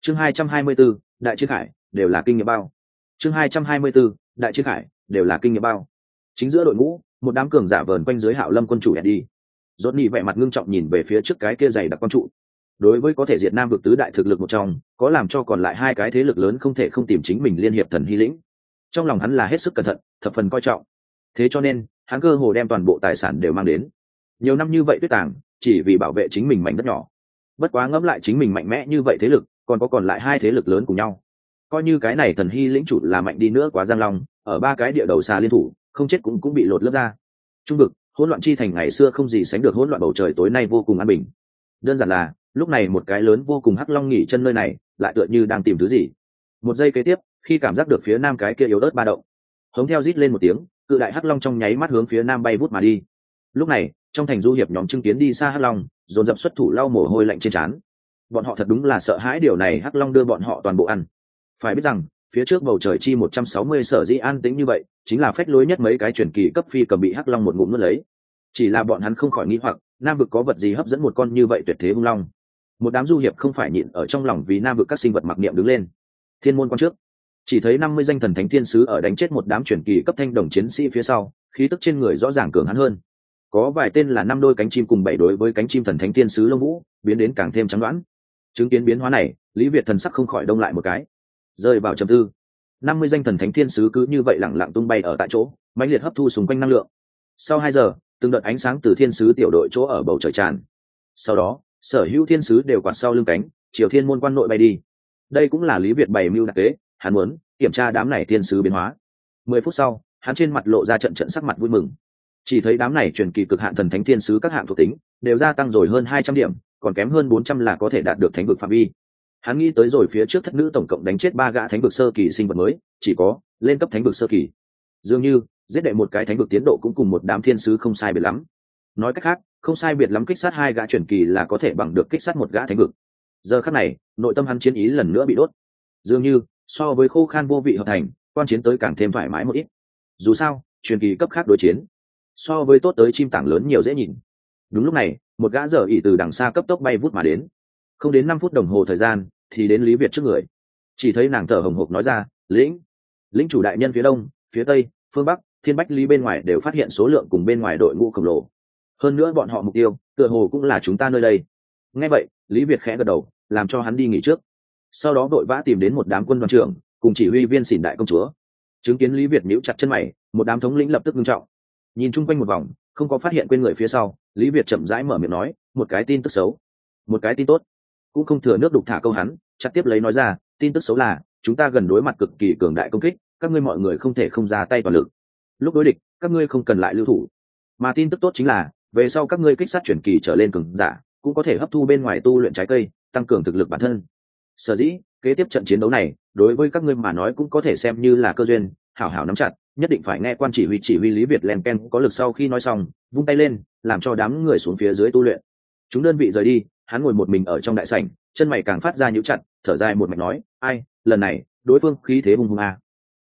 Chương hai trăm hai mươi bốn, đại chiến hải, đều là kinh nghiệm bao chương hai trăm hai mươi bốn đại chiến hải đều là kinh nghiệm bao. Chính giữa đội ngũ, một đám cường giả vờn quanh dưới hạo lâm quân chủ đi dốt nỉ vẻ mặt ngưng trọng nhìn về phía trước cái kia dày đặc quang trụ. Đối với có thể diệt nam vực tứ đại thực lực một trong, có làm cho còn lại hai cái thế lực lớn không thể không tìm chính mình liên hiệp thần hy lĩnh. Trong lòng hắn là hết sức cẩn thận, thập phần coi trọng. Thế cho nên, hắn cơ hồ đem toàn bộ tài sản đều mang đến. Nhiều năm như vậy tuyết tàng, chỉ vì bảo vệ chính mình mảnh đất nhỏ. Bất quá ngẫm lại chính mình mạnh mẽ như vậy thế lực, còn có còn lại hai thế lực lớn cùng nhau coi như cái này thần hy lĩnh chủ là mạnh đi nữa quá giang long, ở ba cái địa đầu xa liên thủ, không chết cũng cũng bị lột lớp ra. Trung vực, hỗn loạn chi thành ngày xưa không gì sánh được hỗn loạn bầu trời tối nay vô cùng an bình. Đơn giản là, lúc này một cái lớn vô cùng hắc long nghỉ chân nơi này, lại tựa như đang tìm thứ gì. Một giây kế tiếp, khi cảm giác được phía nam cái kia yếu ớt ba động, hống theo rít lên một tiếng, cự đại hắc long trong nháy mắt hướng phía nam bay vút mà đi. Lúc này, trong thành du hiệp nhóm chứng kiến đi xa hắc long, dồn dập xuất thủ lau mồ hôi lạnh trên trán. Bọn họ thật đúng là sợ hãi điều này, hắc long đưa bọn họ toàn bộ ăn phải biết rằng, phía trước bầu trời chi một trăm sáu mươi sở dĩ an tĩnh như vậy, chính là phách lối nhất mấy cái truyền kỳ cấp phi cầm bị hắc long một ngụm nuốt lấy. Chỉ là bọn hắn không khỏi nghĩ hoặc, nam vực có vật gì hấp dẫn một con như vậy tuyệt thế hung long? Một đám du hiệp không phải nhịn ở trong lòng vì nam vực các sinh vật mặc niệm đứng lên. Thiên môn quan trước. Chỉ thấy năm mươi danh thần thánh thiên sứ ở đánh chết một đám truyền kỳ cấp thanh đồng chiến sĩ phía sau, khí tức trên người rõ ràng cường hắn hơn. Có vài tên là năm đôi cánh chim cùng bảy đối với cánh chim thần thánh thiên sứ lông vũ, biến đến càng thêm trắng đoán. Chứng kiến biến hóa này, lý việt thần sắc không khỏi đông lại một cái rơi vào trầm tư. Năm mươi danh thần thánh thiên sứ cứ như vậy lẳng lặng tung bay ở tại chỗ, mãnh liệt hấp thu xung quanh năng lượng. Sau hai giờ, từng đợt ánh sáng từ thiên sứ tiểu đội chỗ ở bầu trời tràn. Sau đó, sở hữu thiên sứ đều quạt sau lưng cánh, triều thiên môn quan nội bay đi. Đây cũng là lý việt bày mưu đặc kế, hắn muốn kiểm tra đám này thiên sứ biến hóa. Mười phút sau, hắn trên mặt lộ ra trận trận sắc mặt vui mừng. Chỉ thấy đám này truyền kỳ cực hạn thần thánh thiên sứ các hạng thuộc tính, đều gia tăng rồi hơn hai trăm điểm, còn kém hơn bốn trăm là có thể đạt được thánh vực phạm vi hắn nghĩ tới rồi phía trước thất nữ tổng cộng đánh chết ba gã thánh vực sơ kỳ sinh vật mới, chỉ có lên cấp thánh vực sơ kỳ. Dường như, giết đệ một cái thánh vực tiến độ cũng cùng một đám thiên sứ không sai biệt lắm. Nói cách khác, không sai biệt lắm kích sát hai gã truyền kỳ là có thể bằng được kích sát một gã thánh vực. Giờ khắc này, nội tâm hắn chiến ý lần nữa bị đốt. Dường như, so với khô khan vô vị hợp thành, quan chiến tới càng thêm thoải mái một ít. Dù sao truyền kỳ cấp khác đối chiến, so với tốt tới chim tảng lớn nhiều dễ nhìn. Đúng lúc này, một gã dở ỉ từ đằng xa cấp tốc bay vút mà đến. Không đến năm phút đồng hồ thời gian thì đến lý việt trước người. Chỉ thấy nàng thở hồng hộc nói ra, lĩnh lĩnh chủ đại nhân phía đông, phía tây, phương bắc, thiên bách lý bên ngoài đều phát hiện số lượng cùng bên ngoài đội ngũ khổng lồ. Hơn nữa bọn họ mục tiêu, tựa hồ cũng là chúng ta nơi đây. Ngay vậy, lý việt khẽ gật đầu, làm cho hắn đi nghỉ trước. Sau đó đội vã tìm đến một đám quân đoàn trưởng, cùng chỉ huy viên xỉn đại công chúa. Chứng kiến lý việt nhíu chặt chân mày, một đám thống lĩnh lập tức nghiêm trọng. Nhìn chung quanh một vòng, không có phát hiện quên người phía sau, lý việt chậm rãi mở miệng nói, một cái tin tức xấu, một cái tin tốt cũng không thừa nước đục thả câu hắn, chặt tiếp lấy nói ra, tin tức xấu là, chúng ta gần đối mặt cực kỳ cường đại công kích, các ngươi mọi người không thể không ra tay toàn lực. Lúc đối địch, các ngươi không cần lại lưu thủ. Mà tin tức tốt chính là, về sau các ngươi kích sát chuyển kỳ trở lên cường giả, cũng có thể hấp thu bên ngoài tu luyện trái cây, tăng cường thực lực bản thân. Sở dĩ, kế tiếp trận chiến đấu này, đối với các ngươi mà nói cũng có thể xem như là cơ duyên, hảo hảo nắm chặt, nhất định phải nghe quan chỉ huy chỉ huy lý việt len ken có lực sau khi nói xong, vung tay lên, làm cho đám người xuống phía dưới tu luyện. Chúng đơn vị rời đi hắn ngồi một mình ở trong đại sảnh, chân mày càng phát ra nhũ chặt, thở dài một mạch nói, ai, lần này, đối phương khí thế hung hung a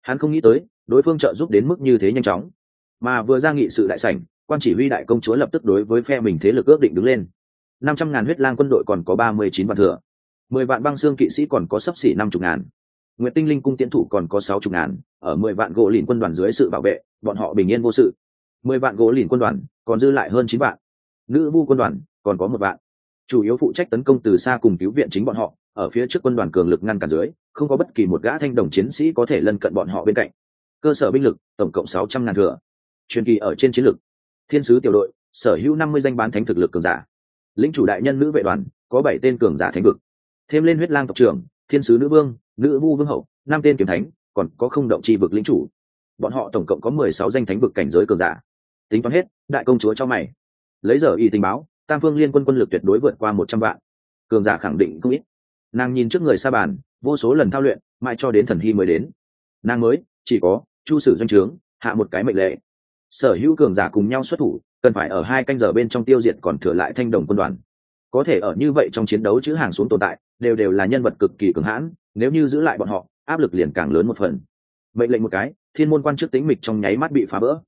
hắn không nghĩ tới, đối phương trợ giúp đến mức như thế nhanh chóng. Mà vừa ra nghị sự đại sảnh, quan chỉ huy đại công chúa lập tức đối với phe mình thế lực ước định đứng lên. Năm trăm ngàn huyết lang quân đội còn có ba mươi chín vạn thừa. mười vạn băng xương kỵ sĩ còn có sấp xỉ năm chục ngàn. Nguyệt tinh linh cung tiến thủ còn có sáu chục ngàn. Ở mười vạn gỗ lìn quân đoàn dưới sự bảo vệ, bọn họ bình yên vô sự. mười vạn gỗ lìn quân đoàn còn dư lại hơn chín vạn. Nữ vu quân đoàn còn có một vạn chủ yếu phụ trách tấn công từ xa cùng cứu viện chính bọn họ, ở phía trước quân đoàn cường lực ngăn cản dưới, không có bất kỳ một gã thanh đồng chiến sĩ có thể lân cận bọn họ bên cạnh. Cơ sở binh lực, tổng cộng sáu trăm ngàn thừa. Truyền kỳ ở trên chiến lực thiên sứ tiểu đội, sở hữu năm mươi danh bán thánh thực lực cường giả. Lĩnh chủ đại nhân nữ vệ đoàn, có bảy tên cường giả thánh vực. Thêm lên huyết lang tộc trưởng, thiên sứ nữ vương, nữ vu vương hậu, năm tên kiếm thánh, còn có không động chi vực lĩnh chủ. Bọn họ tổng cộng có mười sáu danh thánh vực cảnh giới cường giả. Tính toán hết, đại công chúa cho mày. Lấy giờ y tình báo tam phương liên quân quân lực tuyệt đối vượt qua một trăm vạn. Cường giả khẳng định không ít. Nàng nhìn trước người sa bàn, vô số lần thao luyện, mãi cho đến thần hy mới đến. Nàng mới, chỉ có, chu sử doanh trướng, hạ một cái mệnh lệ. Sở hữu cường giả cùng nhau xuất thủ, cần phải ở hai canh giờ bên trong tiêu diệt còn thừa lại thanh đồng quân đoàn. Có thể ở như vậy trong chiến đấu chữ hàng xuống tồn tại, đều đều là nhân vật cực kỳ cường hãn, nếu như giữ lại bọn họ, áp lực liền càng lớn một phần. Mệnh lệnh một cái, thiên môn quan chức tính mịch trong nháy mắt bị phá vỡ.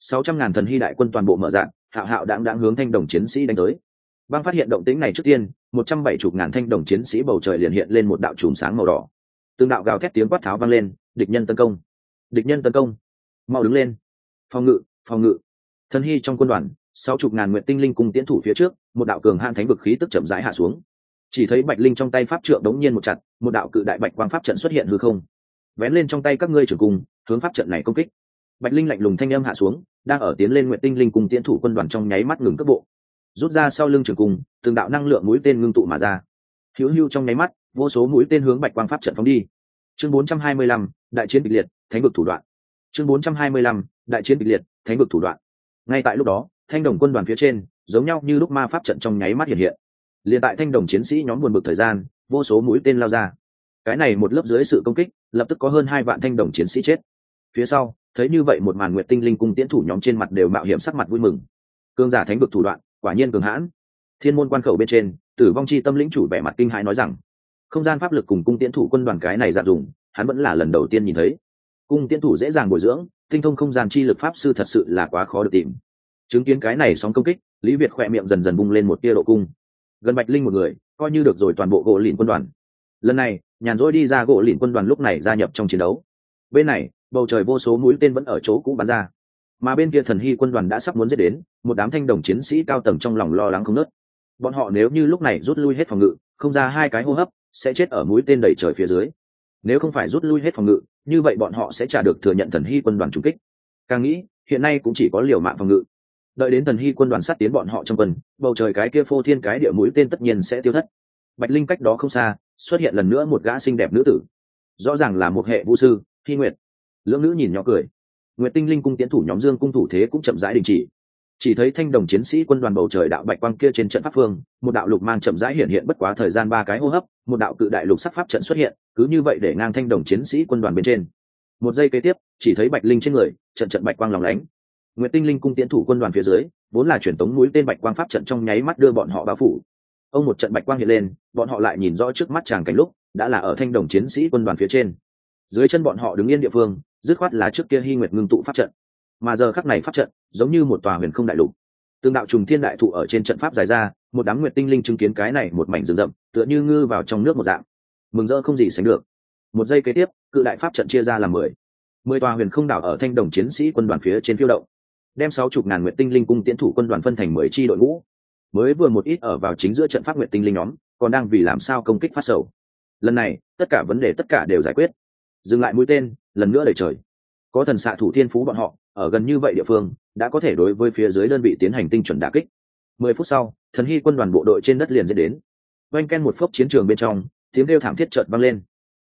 Sáu trăm ngàn thần hy đại quân toàn bộ mở dạng hạo hạo đáng đáng hướng thanh đồng chiến sĩ đánh tới. Băng phát hiện động tĩnh này trước tiên, một trăm bảy chục ngàn thanh đồng chiến sĩ bầu trời liền hiện lên một đạo chùm sáng màu đỏ. Tương đạo gào thét tiếng quát tháo vang lên, địch nhân tấn công. Địch nhân tấn công. Mau đứng lên. Phòng ngự phòng ngự. Thân hy trong quân đoàn, sáu chục ngàn nguyện tinh linh cùng tiến thủ phía trước, một đạo cường hạn thánh vực khí tức chậm rãi hạ xuống. Chỉ thấy bạch linh trong tay pháp trượng đống nhiên một chặt, một đạo cự đại bạch quang pháp trận xuất hiện hư không. Vén lên trong tay các ngươi trưởng cùng, hướng pháp trận này công kích. Bạch linh lạnh lùng thanh âm hạ xuống đang ở tiến lên nguyện tinh linh cùng tiến thủ quân đoàn trong nháy mắt ngừng cấp bộ. Rút ra sau lưng trường cung từng đạo năng lượng mũi tên ngưng tụ mà ra. Hữu hưu trong nháy mắt vô số mũi tên hướng bạch quang pháp trận phóng đi. Chương 425, đại chiến kịch liệt thánh vực thủ đoạn. Chương 425, đại chiến kịch liệt thánh vực thủ đoạn. Ngay tại lúc đó thanh đồng quân đoàn phía trên giống nhau như lúc ma pháp trận trong nháy mắt hiện hiện. Liền tại thanh đồng chiến sĩ nhóm buồn bực thời gian vô số mũi tên lao ra. Cái này một lớp dưới sự công kích lập tức có hơn hai vạn thanh đồng chiến sĩ chết. Phía sau thấy như vậy một màn nguyệt tinh linh cung tiễn thủ nhóm trên mặt đều mạo hiểm sắc mặt vui mừng. Cương giả thánh vực thủ đoạn, quả nhiên cường hãn. Thiên môn quan khẩu bên trên, tử vong chi tâm lĩnh chủ vẻ mặt kinh hãi nói rằng, không gian pháp lực cùng cung tiễn thủ quân đoàn cái này dạng dùng, hắn vẫn là lần đầu tiên nhìn thấy. Cung tiễn thủ dễ dàng bồi dưỡng, tinh thông không gian chi lực pháp sư thật sự là quá khó được tìm. Chứng kiến cái này sóng công kích, lý việt khỏe miệng dần dần bung lên một tia độ cung. Gần bạch linh một người, coi như được rồi toàn bộ gỗ lìn quân đoàn. Lần này, nhàn rỗi đi ra gỗ lìn quân đoàn lúc này gia nhập trong chiến đấu. Bên này bầu trời vô số mũi tên vẫn ở chỗ cũ bắn ra. Mà bên kia thần hy quân đoàn đã sắp muốn giết đến, một đám thanh đồng chiến sĩ cao tầng trong lòng lo lắng không nớt bọn họ nếu như lúc này rút lui hết phòng ngự, không ra hai cái hô hấp, sẽ chết ở mũi tên đầy trời phía dưới. Nếu không phải rút lui hết phòng ngự, như vậy bọn họ sẽ trả được thừa nhận thần hy quân đoàn trung kích. Càng nghĩ, hiện nay cũng chỉ có liều mạng phòng ngự. Đợi đến thần hy quân đoàn sát tiến bọn họ trong quân, bầu trời cái kia phô thiên cái địa mũi tên tất nhiên sẽ tiêu thất. Bạch linh cách đó không xa, xuất hiện lần nữa một gã xinh đẹp nữ tử. Rõ ràng là một hệ vũ sư, thi nguyệt lưỡng nữ nhìn nhỏ cười. Nguyệt tinh linh cung tiến thủ nhóm dương cung thủ thế cũng chậm rãi đình chỉ. Chỉ thấy thanh đồng chiến sĩ quân đoàn bầu trời đạo bạch quang kia trên trận pháp phương, một đạo lục mang chậm rãi hiện hiện bất quá thời gian ba cái hô hấp, một đạo cự đại lục sắc pháp trận xuất hiện, cứ như vậy để ngang thanh đồng chiến sĩ quân đoàn bên trên. Một giây kế tiếp, chỉ thấy bạch linh trên người, trận trận bạch quang lòng lánh. Nguyệt tinh linh cung tiến thủ quân đoàn phía dưới, vốn là truyền tống mũi tên bạch quang pháp trận trong nháy mắt đưa bọn họ bao phủ. Ông một trận bạch quang hiện lên, bọn họ lại nhìn rõ trước mắt chàng cảnh lúc, đã là ở thanh đồng chiến sĩ quân đoàn phía trên dưới chân bọn họ đứng yên địa phương, dứt khoát là trước kia hy nguyệt ngưng tụ pháp trận. Mà giờ khắc này pháp trận giống như một tòa huyền không đại lục. Tương đạo trùng thiên đại thụ ở trên trận pháp dài ra, một đám nguyệt tinh linh chứng kiến cái này một mảnh rừng rậm, tựa như ngư vào trong nước một dạng. Mừng rỡ không gì sánh được. Một giây kế tiếp, cự đại pháp trận chia ra làm mười. Mười tòa huyền không đảo ở thanh đồng chiến sĩ quân đoàn phía trên phiêu động. Đem sáu chục ngàn nguyệt tinh linh cung tiến thủ quân đoàn phân thành mười chi đội ngũ. Mới vừa một ít ở vào chính giữa trận pháp nguyệt tinh linh nhóm, còn đang vì làm sao công kích phát sầu. Lần này, tất cả vấn đề tất cả đều giải quyết dừng lại mũi tên, lần nữa đẩy trời. Có thần xạ thủ thiên phú bọn họ, ở gần như vậy địa phương, đã có thể đối với phía dưới đơn vị tiến hành tinh chuẩn đà kích. Mười phút sau, thần hy quân đoàn bộ đội trên đất liền dễ đến. Oanh ken một phốc chiến trường bên trong, tiếng kêu thảm thiết chợt vang lên.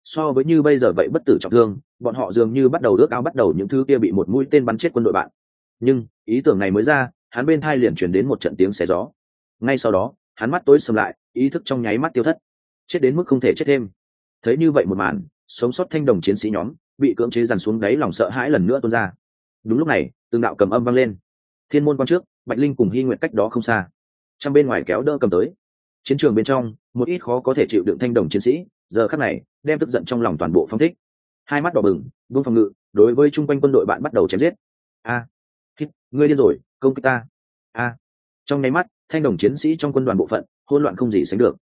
So với như bây giờ vậy bất tử trọng thương, bọn họ dường như bắt đầu ước ao bắt đầu những thứ kia bị một mũi tên bắn chết quân đội bạn. Nhưng, ý tưởng này mới ra, hắn bên thai liền chuyển đến một trận tiếng xé gió. Ngay sau đó, hắn mắt tối sầm lại, ý thức trong nháy mắt tiêu thất. Chết đến mức không thể chết thêm. Thấy như vậy một màn sống sót thanh đồng chiến sĩ nhóm bị cưỡng chế dằn xuống đáy lòng sợ hãi lần nữa tuôn ra. Đúng lúc này từng đạo cầm âm vang lên. Thiên môn quan trước bạch linh cùng hy nguyện cách đó không xa. Trong bên ngoài kéo đỡ cầm tới. Chiến trường bên trong một ít khó có thể chịu đựng thanh đồng chiến sĩ giờ khắc này đem tức giận trong lòng toàn bộ phong thích. Hai mắt đỏ bừng buông phòng ngự đối với chung quanh quân đội bạn bắt đầu chém giết. A à, ngươi điên rồi công kích ta. A. Trong nháy mắt thanh đồng chiến sĩ trong quân đoàn bộ phận hỗn loạn không gì sánh được.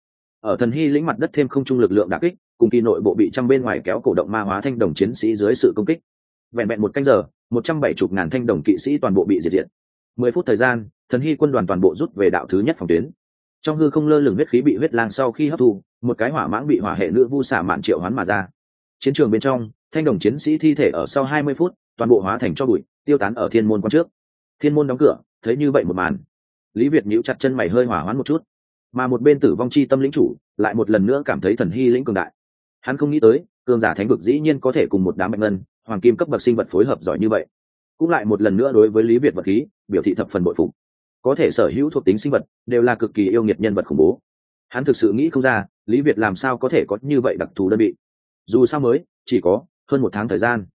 Ở thần hy lĩnh mặt đất thêm không trung lực lượng đà kích cùng kỳ nội bộ bị trăm bên ngoài kéo cổ động ma hóa thanh đồng chiến sĩ dưới sự công kích. Vẹn vẹn một canh giờ, một trăm bảy chục ngàn thanh đồng kỵ sĩ toàn bộ bị diệt diệt mười phút thời gian, thần hy quân đoàn toàn bộ rút về đạo thứ nhất phòng tuyến. Trong hư không lơ lửng huyết khí bị huyết lang sau khi hấp thu, một cái hỏa mãng bị hỏa hệ nữ vu xả mạn triệu hoán mà ra. Chiến trường bên trong, thanh đồng chiến sĩ thi thể ở sau hai mươi phút, toàn bộ hóa thành cho bụi, tiêu tán ở thiên môn quan trước. Thiên môn đóng cửa, thấy như vậy một màn. Lý việt nhíu chặt chân mày hơi hỏa hoán một chút. Mà một bên tử vong chi tâm lĩnh chủ, lại một lần nữa cảm thấy thần hy lĩnh cường đại hắn không nghĩ tới, cường giả thánh vực dĩ nhiên có thể cùng một đám mạnh ngân, hoàng kim cấp bậc sinh vật phối hợp giỏi như vậy. Cũng lại một lần nữa đối với lý việt vật khí, biểu thị thập phần bội phục. Có thể sở hữu thuộc tính sinh vật, đều là cực kỳ yêu nghiệt nhân vật khủng bố. Hắn thực sự nghĩ không ra, lý việt làm sao có thể có như vậy đặc thù đơn vị. Dù sao mới, chỉ có hơn một tháng thời gian.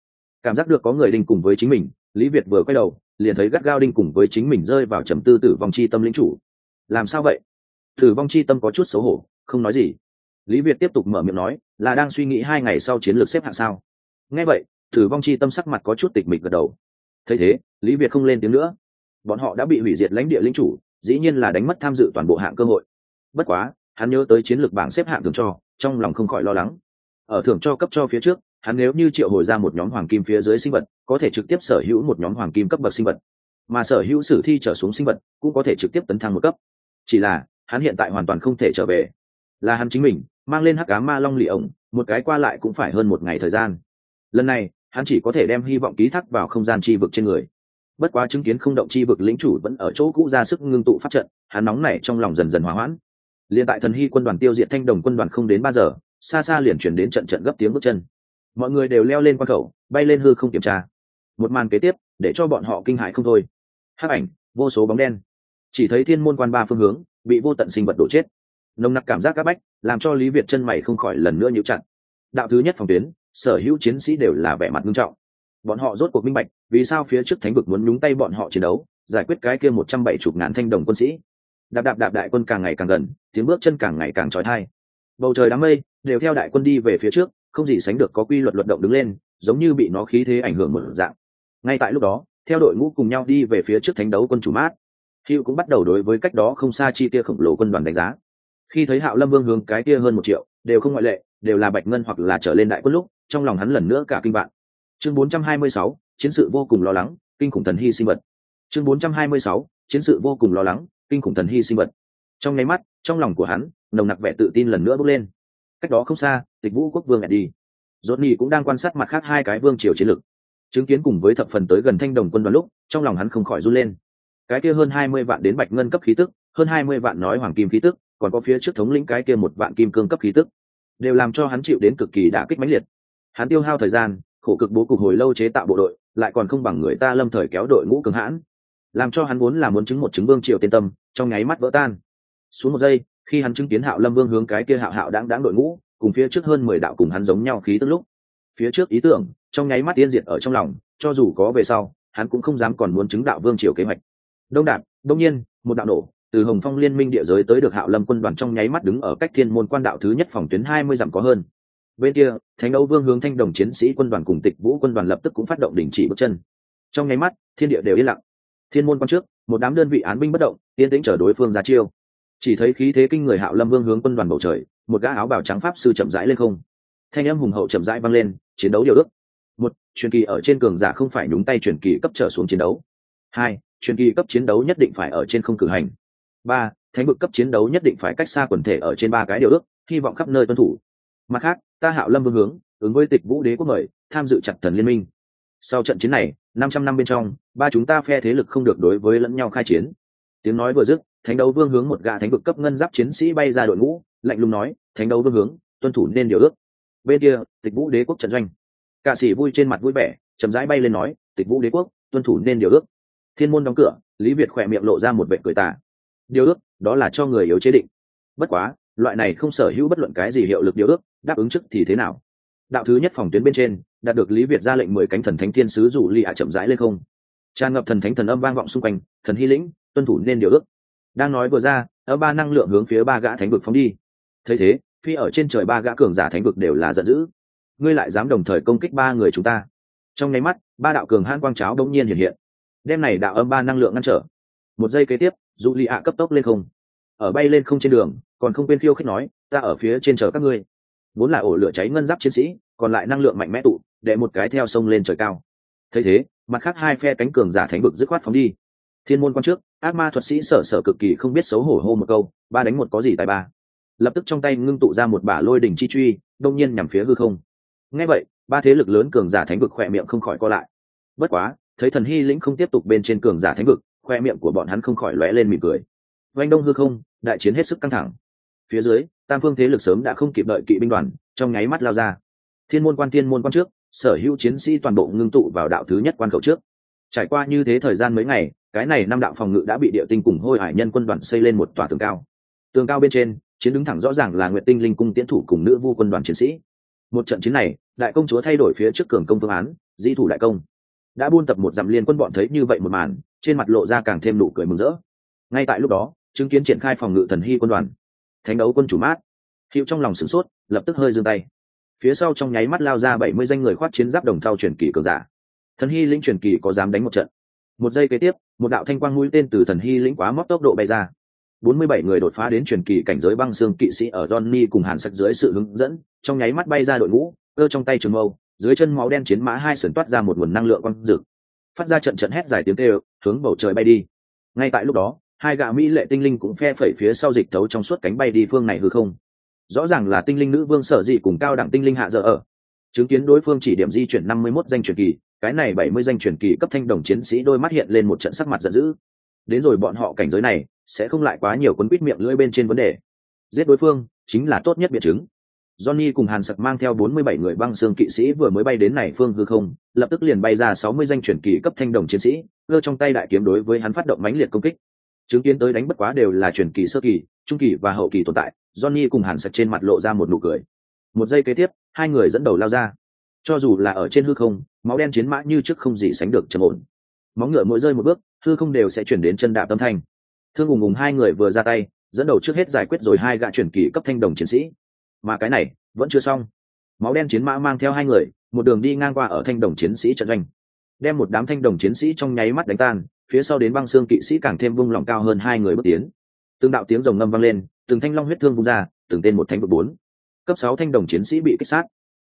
Cảm giác được có người đinh cùng với chính mình, lý việt vừa quay đầu, liền thấy gắt gao đinh cùng với chính mình rơi vào trầm tư tử vong chi tâm lĩnh chủ. Làm sao vậy? Tử vong chi tâm có chút xấu hổ, không nói gì. Lý việt tiếp tục mở miệng nói là đang suy nghĩ hai ngày sau chiến lược xếp hạng sao? Nghe vậy, thử vong chi tâm sắc mặt có chút tịch mịch gật đầu. Thấy thế, lý việt không lên tiếng nữa. Bọn họ đã bị hủy diệt lãnh địa lính chủ, dĩ nhiên là đánh mất tham dự toàn bộ hạng cơ hội. Bất quá, hắn nhớ tới chiến lược bảng xếp hạng thường cho, trong lòng không khỏi lo lắng. Ở thưởng cho cấp cho phía trước, hắn nếu như triệu hồi ra một nhóm hoàng kim phía dưới sinh vật, có thể trực tiếp sở hữu một nhóm hoàng kim cấp bậc sinh vật. Mà sở hữu sử thi trở xuống sinh vật, cũng có thể trực tiếp tấn thăng một cấp. Chỉ là, hắn hiện tại hoàn toàn không thể trở về. Là hắn chính mình mang lên hắc cá ma long lì ổng, một cái qua lại cũng phải hơn một ngày thời gian. Lần này, hắn chỉ có thể đem hy vọng ký thác vào không gian chi vực trên người. Bất quá chứng kiến không động chi vực lĩnh chủ vẫn ở chỗ cũ ra sức ngưng tụ pháp trận, hắn nóng này trong lòng dần dần hòa hoãn. Liền tại thần hy quân đoàn tiêu diệt thanh đồng quân đoàn không đến ba giờ, xa xa liền chuyển đến trận trận gấp tiếng bước chân. Mọi người đều leo lên quan khẩu, bay lên hư không kiểm tra. Một màn kế tiếp, để cho bọn họ kinh hại không thôi. Hắc ảnh, vô số bóng đen. Chỉ thấy thiên môn quan ba phương hướng, bị vô tận sinh vật đổ chết nồng nặc cảm giác áp bách, làm cho lý việt chân mày không khỏi lần nữa nhíu chặt. Đạo thứ nhất phòng tuyến, sở hữu chiến sĩ đều là vẻ mặt nghiêm trọng. Bọn họ rốt cuộc minh bạch, vì sao phía trước thánh vực muốn nhúng tay bọn họ chiến đấu, giải quyết cái kia một trăm bảy chục ngàn thanh đồng quân sĩ. Đạp đạp đạp đại quân càng ngày càng gần, tiếng bước chân càng ngày càng trói thai. Bầu trời đám mây đều theo đại quân đi về phía trước, không gì sánh được có quy luật luận động đứng lên, giống như bị nó khí thế ảnh hưởng một dạng. Ngay tại lúc đó, theo đội ngũ cùng nhau đi về phía trước thánh đấu quân chủ mát. Hữu cũng bắt đầu đối với cách đó không xa chi tia khổng lồ quân đoàn đánh giá khi thấy hạo lâm vương hướng cái kia hơn một triệu đều không ngoại lệ đều là bạch ngân hoặc là trở lên đại quân lúc trong lòng hắn lần nữa cả kinh bạn chương 426, chiến sự vô cùng lo lắng kinh khủng thần hy sinh vật. Chương 426, chiến sự vô cùng lo lắng kinh khủng thần hy sinh vật. Trong nháy mắt trong lòng của hắn nồng nặc vẻ tự tin lần nữa bốc lên. Cách đó không xa tịch vũ quốc vương đi. Dốt nhi cũng đang quan sát mặt khác hai cái vương triều chiến lược. Chứng kiến cùng với thập phần tới gần thanh đồng quân đoàn lúc trong lòng hắn không khỏi run lên. Cái kia hơn hai mươi vạn đến bạch ngân cấp khí tức hơn hai mươi vạn nói hoàng kim khí tức còn có phía trước thống lĩnh cái kia một vạn kim cương cấp khí tức, đều làm cho hắn chịu đến cực kỳ đả kích mãnh liệt. Hắn tiêu hao thời gian, khổ cực bố cục hồi lâu chế tạo bộ đội, lại còn không bằng người ta lâm thời kéo đội ngũ cường hãn. Làm cho hắn muốn là muốn chứng một chứng vương triều tiên tâm, trong nháy mắt vỡ tan. Xuống một giây, khi hắn chứng kiến hạo lâm vương hướng cái kia hạo hạo đáng đáng đội ngũ, cùng phía trước hơn mười đạo cùng hắn giống nhau khí tức lúc. Phía trước ý tưởng, trong nháy mắt tiên diệt ở trong lòng, cho dù có về sau, hắn cũng không dám còn muốn chứng đạo vương triều kế hoạch. Đông đạp đông nhiên, một đạo nổ từ hồng phong liên minh địa giới tới được hạo lâm quân đoàn trong nháy mắt đứng ở cách thiên môn quan đạo thứ nhất phòng tuyến hai mươi dặm có hơn. Bên kia, thánh âu vương hướng thanh đồng chiến sĩ quân đoàn cùng tịch vũ quân đoàn lập tức cũng phát động đình chỉ bước chân. Trong nháy mắt, thiên địa đều yên lặng. Thiên môn quan trước, một đám đơn vị án binh bất động, yên tĩnh chở đối phương ra chiêu. Chỉ thấy khí thế kinh người hạo lâm vương hướng quân đoàn bầu trời, một gã áo bào trắng pháp sư chậm rãi lên không. Thanh âm hùng hậu chậm rãi vang lên, chiến đấu điều ước. Một, truyền kỳ ở trên cường giả không phải nhúng tay truyền kỳ cấp trở xuống chiến đấu. Hai, truyền kỳ cấp chiến đấu nhất định phải ở trên không cử hành ba, thánh vực cấp chiến đấu nhất định phải cách xa quần thể ở trên ba cái điều ước, hy vọng khắp nơi tuân thủ. Mặt khác, ta hạo lâm vương hướng, ứng với tịch vũ đế quốc mời, tham dự chặt thần liên minh. Sau trận chiến này, năm trăm năm bên trong, ba chúng ta phe thế lực không được đối với lẫn nhau khai chiến. Tiếng nói vừa dứt, thánh đấu vương hướng một gã thánh vực cấp ngân giáp chiến sĩ bay ra đội ngũ, lạnh lùng nói, thánh đấu vương hướng, tuân thủ nên điều ước. Bên kia, tịch vũ đế quốc trận doanh. Cả sĩ vui trên mặt vui vẻ, chậm rãi bay lên nói, tịch vũ đế quốc, tuân thủ nên điều ước. Thiên môn đóng cửa, lý việt khỏe miệng lộ ra một vệ cười tả điều ước, đó là cho người yếu chế định. Bất quá, loại này không sở hữu bất luận cái gì hiệu lực điều ước, đáp ứng chức thì thế nào? Đạo thứ nhất phòng tuyến bên trên, đạt được lý việt ra lệnh mười cánh thần thánh thiên sứ rủ lì ạ chậm rãi lên không. Tràn ngập thần thánh thần âm vang vọng xung quanh, thần hy lĩnh, tuân thủ nên điều ước. Đang nói vừa ra, ở ba năng lượng hướng phía ba gã thánh vực phóng đi. Thấy thế, phi ở trên trời ba gã cường giả thánh vực đều là giận dữ. Ngươi lại dám đồng thời công kích ba người chúng ta. Trong nháy mắt, ba đạo cường hãn quang cháo bỗng nhiên hiện hiện. Đêm này đạo âm ba năng lượng ngăn trở một giây kế tiếp, dù lì ạ cấp tốc lên không. Ở bay lên không trên đường, còn không quên khiêu khích nói, ta ở phía trên chờ các ngươi. Vốn là ổ lửa cháy ngân giáp chiến sĩ, còn lại năng lượng mạnh mẽ tụ, để một cái theo sông lên trời cao. Thấy thế, mặt khác hai phe cánh cường giả thánh vực dứt khoát phóng đi. Thiên môn quan trước, ác ma thuật sĩ sở sở cực kỳ không biết xấu hổ hô một câu, ba đánh một có gì tài ba? Lập tức trong tay ngưng tụ ra một bả lôi đỉnh chi truy, đông nhiên nhằm phía hư không. Ngay vậy, ba thế lực lớn cường giả thánh vực khỏe miệng không khỏi co lại. Bất quá, thấy thần hy lĩnh không tiếp tục bên trên cường giả thánh vực khoe miệng của bọn hắn không khỏi lóe lên mỉm cười. Vanh đông hư không, đại chiến hết sức căng thẳng. Phía dưới, tam phương thế lực sớm đã không kịp đợi kỵ binh đoàn, trong nháy mắt lao ra. Thiên môn quan, thiên môn quan trước, sở hữu chiến sĩ toàn bộ ngưng tụ vào đạo thứ nhất quan khẩu trước. Trải qua như thế thời gian mấy ngày, cái này năm đạo phòng ngự đã bị địa tinh cùng hôi hải nhân quân đoàn xây lên một tòa tường cao. Tường cao bên trên, chiến đứng thẳng rõ ràng là nguyệt tinh linh cung tiến thủ cùng nữ vu quân đoàn chiến sĩ. Một trận chiến này, đại công chúa thay đổi phía trước cường công phương án di thủ đại công. Đã buôn tập một dặm liên quân bọn thấy như vậy một màn trên mặt lộ ra càng thêm nụ cười mừng rỡ. Ngay tại lúc đó chứng kiến triển khai phòng ngự thần hy quân đoàn thánh đấu quân chủ mát hiệu trong lòng sửng sốt lập tức hơi giương tay. Phía sau trong nháy mắt lao ra bảy mươi danh người khoác chiến giáp đồng thao truyền kỳ cường giả. Thần hy lĩnh truyền kỳ có dám đánh một trận? Một giây kế tiếp một đạo thanh quang mũi tên từ thần hy lĩnh quá móc tốc độ bay ra. Bốn mươi bảy người đột phá đến truyền kỳ cảnh giới băng xương kỵ sĩ ở Johnny cùng Hàn Sạch dưới sự hướng dẫn, trong nháy mắt bay ra đội ngũ, cơ trong tay trường mâu, dưới chân máu đen chiến mã hai sườn toát ra một nguồn năng lượng quang rực phát ra trận trận hét dài tiếng kêu, hướng bầu trời bay đi. Ngay tại lúc đó, hai gã mỹ lệ tinh linh cũng phe phẩy phía sau dịch thấu trong suốt cánh bay đi phương này hư không. Rõ ràng là tinh linh nữ vương sở dị cùng cao đẳng tinh linh hạ dở ở. Chứng kiến đối phương chỉ điểm di chuyển năm mươi 51 danh truyền kỳ, cái này bảy mươi danh truyền kỳ cấp thanh đồng chiến sĩ đôi mắt hiện lên một trận sắc mặt giận dữ. Đến rồi bọn họ cảnh giới này, sẽ không lại quá nhiều quấn quýt miệng lưỡi bên trên vấn đề. Giết đối phương, chính là tốt nhất biện chứng. Johnny cùng Hàn Sặc mang theo 47 người băng xương kỵ sĩ vừa mới bay đến này phương hư không, lập tức liền bay ra 60 danh chuyển kỳ cấp thanh đồng chiến sĩ, giơ trong tay đại kiếm đối với hắn phát động mãnh liệt công kích. Chứng kiến tới đánh bất quá đều là chuyển kỳ sơ kỳ, trung kỳ và hậu kỳ tồn tại, Johnny cùng Hàn Sặc trên mặt lộ ra một nụ cười. Một giây kế tiếp, hai người dẫn đầu lao ra. Cho dù là ở trên hư không, máu đen chiến mã như trước không gì sánh được trầm ổn. Móng ngựa mỗi rơi một bước, hư không đều sẽ chuyển đến chân đạp âm thanh. Thương ùng ùng hai người vừa ra tay, dẫn đầu trước hết giải quyết rồi hai gã chuyển kỳ cấp thanh đồng chiến sĩ mà cái này vẫn chưa xong. Máu đen chiến mã mang theo hai người, một đường đi ngang qua ở thanh đồng chiến sĩ trận doanh. Đem một đám thanh đồng chiến sĩ trong nháy mắt đánh tan, phía sau đến băng xương kỵ sĩ càng thêm vung lòng cao hơn hai người bước tiến. Từng đạo tiếng rồng ngâm vang lên, từng thanh long huyết thương vung ra, từng tên một thánh vực bốn. Cấp sáu thanh đồng chiến sĩ bị kích sát.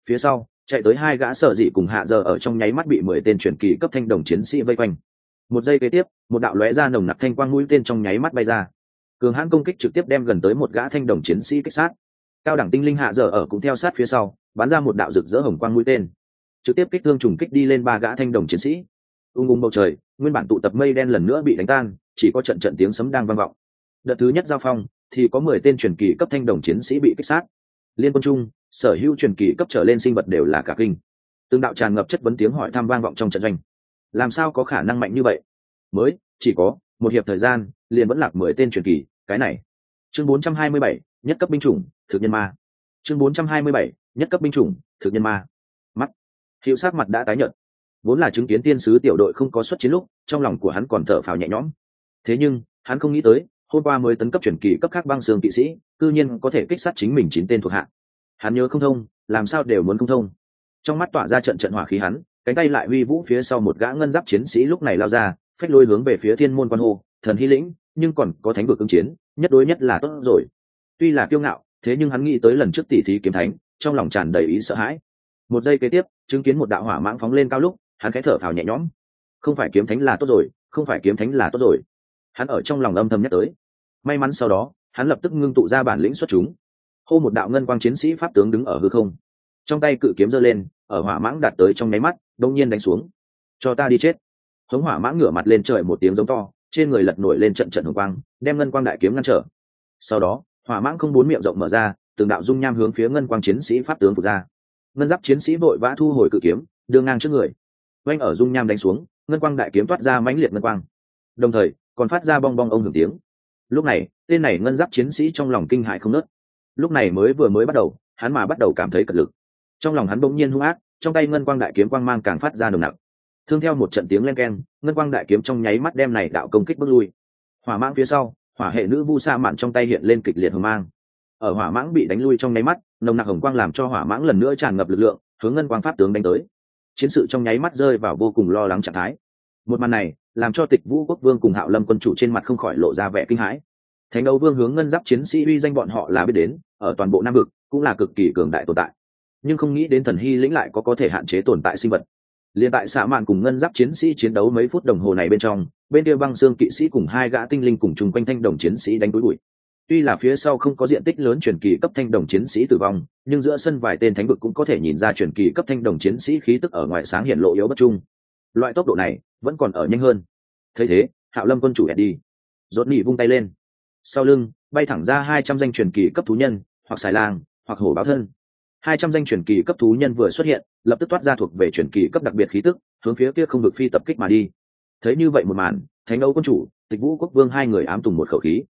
Phía sau, chạy tới hai gã sở dị cùng hạ giờ ở trong nháy mắt bị mười tên truyền kỳ cấp thanh đồng chiến sĩ vây quanh. Một giây kế tiếp, một đạo lóe ra nồng nặc thanh quang mũi tên trong nháy mắt bay ra. Cường hãn công kích trực tiếp đem gần tới một gã thanh đồng chiến sĩ kích sát cao đẳng tinh linh hạ giờ ở cũng theo sát phía sau bắn ra một đạo rực rỡ hồng quang mũi tên. Trực tiếp kích thương trùng kích đi lên ba gã thanh đồng chiến sĩ. Ung ung bầu trời nguyên bản tụ tập mây đen lần nữa bị đánh tan chỉ có trận trận tiếng sấm đang vang vọng. Đợt thứ nhất giao phong thì có mười tên truyền kỳ cấp thanh đồng chiến sĩ bị kích sát. Liên quân trung sở hữu truyền kỳ cấp trở lên sinh vật đều là cả kinh. Tương đạo tràn ngập chất vấn tiếng hỏi tham vang vọng trong trận doanh. Làm sao có khả năng mạnh như vậy? Mới chỉ có một hiệp thời gian liền vẫn lạc mười tên truyền kỳ cái này. Chương 427, nhất cấp binh chủng thực nhân ma. Chương 427, nhất cấp binh chủng thực nhân ma. Mắt. Hiệu sát mặt đã tái nhợt. Vốn là chứng kiến tiên sứ tiểu đội không có xuất chiến lúc trong lòng của hắn còn thở phào nhẹ nhõm. Thế nhưng hắn không nghĩ tới hôm qua mới tấn cấp chuyển kỳ cấp khác băng xương kỵ sĩ cư nhiên có thể kích sát chính mình chín tên thuộc hạ. Hắn nhớ không thông làm sao đều muốn không thông. Trong mắt tỏa ra trận trận hỏa khí hắn cánh tay lại huy vũ phía sau một gã ngân giáp chiến sĩ lúc này lao ra phách lôi hướng về phía thiên môn quan hồ thần hy lĩnh nhưng còn có thánh vực ứng chiến nhất đối nhất là tốt rồi tuy là kiêu ngạo, thế nhưng hắn nghĩ tới lần trước tỷ thí kiếm thánh, trong lòng tràn đầy ý sợ hãi. Một giây kế tiếp, chứng kiến một đạo hỏa mãng phóng lên cao lúc, hắn khẽ thở phào nhẹ nhõm. Không phải kiếm thánh là tốt rồi, không phải kiếm thánh là tốt rồi. Hắn ở trong lòng âm thầm nhắc tới. May mắn sau đó, hắn lập tức ngưng tụ ra bản lĩnh xuất chúng. Hô một đạo ngân quang chiến sĩ pháp tướng đứng ở hư không. Trong tay cự kiếm giơ lên, ở hỏa mãng đạt tới trong nháy mắt, đông nhiên đánh xuống. Cho ta đi chết. Hống hỏa mãng ngửa mặt lên trời một tiếng giống to, trên người lật nổi lên trận trận hồng quang, đem ngân quang đại kiếm ngăn trở. Sau đó hỏa mãng không bốn miệng rộng mở ra, từng đạo dung nham hướng phía ngân quang chiến sĩ pháp tướng phục ra. Ngân giáp chiến sĩ vội vã thu hồi cự kiếm, đưa ngang trước người. Oanh ở dung nham đánh xuống, ngân quang đại kiếm toát ra mãnh liệt ngân quang. Đồng thời, còn phát ra bong bong ông hưởng tiếng. Lúc này, tên này ngân giáp chiến sĩ trong lòng kinh hại không nớt lúc này mới vừa mới bắt đầu, hắn mà bắt đầu cảm thấy cật lực. Trong lòng hắn bỗng nhiên hung ác, trong tay ngân quang đại kiếm quang mang càng phát ra nồng nặc. Thương theo một trận tiếng len keng, ngân quang đại kiếm trong nháy mắt đem này đạo công kích bước lui. Hỏa mang phía sau hỏa hệ nữ vu sa mạn trong tay hiện lên kịch liệt hờ mang. Ở hỏa mãng bị đánh lui trong nháy mắt, nồng nặc hồng quang làm cho hỏa mãng lần nữa tràn ngập lực lượng, hướng ngân quang pháp tướng đánh tới. Chiến sự trong nháy mắt rơi vào vô cùng lo lắng trạng thái. Một màn này, làm cho tịch vũ quốc vương cùng hạo lâm quân chủ trên mặt không khỏi lộ ra vẻ kinh hãi. Thánh đấu vương hướng ngân giáp chiến sĩ uy danh bọn họ là biết đến, ở toàn bộ nam vực, cũng là cực kỳ cường đại tồn tại. Nhưng không nghĩ đến thần hy lĩnh lại có có thể hạn chế tồn tại sinh vật liền tại xạ mạn cùng ngân giáp chiến sĩ chiến đấu mấy phút đồng hồ này bên trong, bên kia băng xương kỵ sĩ cùng hai gã tinh linh cùng chung quanh thanh đồng chiến sĩ đánh đuổi bụi. Tuy là phía sau không có diện tích lớn truyền kỳ cấp thanh đồng chiến sĩ tử vong, nhưng giữa sân vài tên thánh vực cũng có thể nhìn ra truyền kỳ cấp thanh đồng chiến sĩ khí tức ở ngoài sáng hiện lộ yếu bất trung. Loại tốc độ này vẫn còn ở nhanh hơn. Thấy thế, hạo lâm quân chủ hẹn đi. Rốt nỉ vung tay lên. Sau lưng, bay thẳng ra hai trăm danh truyền kỳ cấp thú nhân, hoặc xài lang, hoặc hổ báo thân hai trăm danh truyền kỳ cấp thú nhân vừa xuất hiện, lập tức toát ra thuộc về truyền kỳ cấp đặc biệt khí tức, hướng phía kia không được phi tập kích mà đi. Thấy như vậy một màn, thánh âu quân chủ, tịch vũ quốc vương hai người ám tùng một khẩu khí.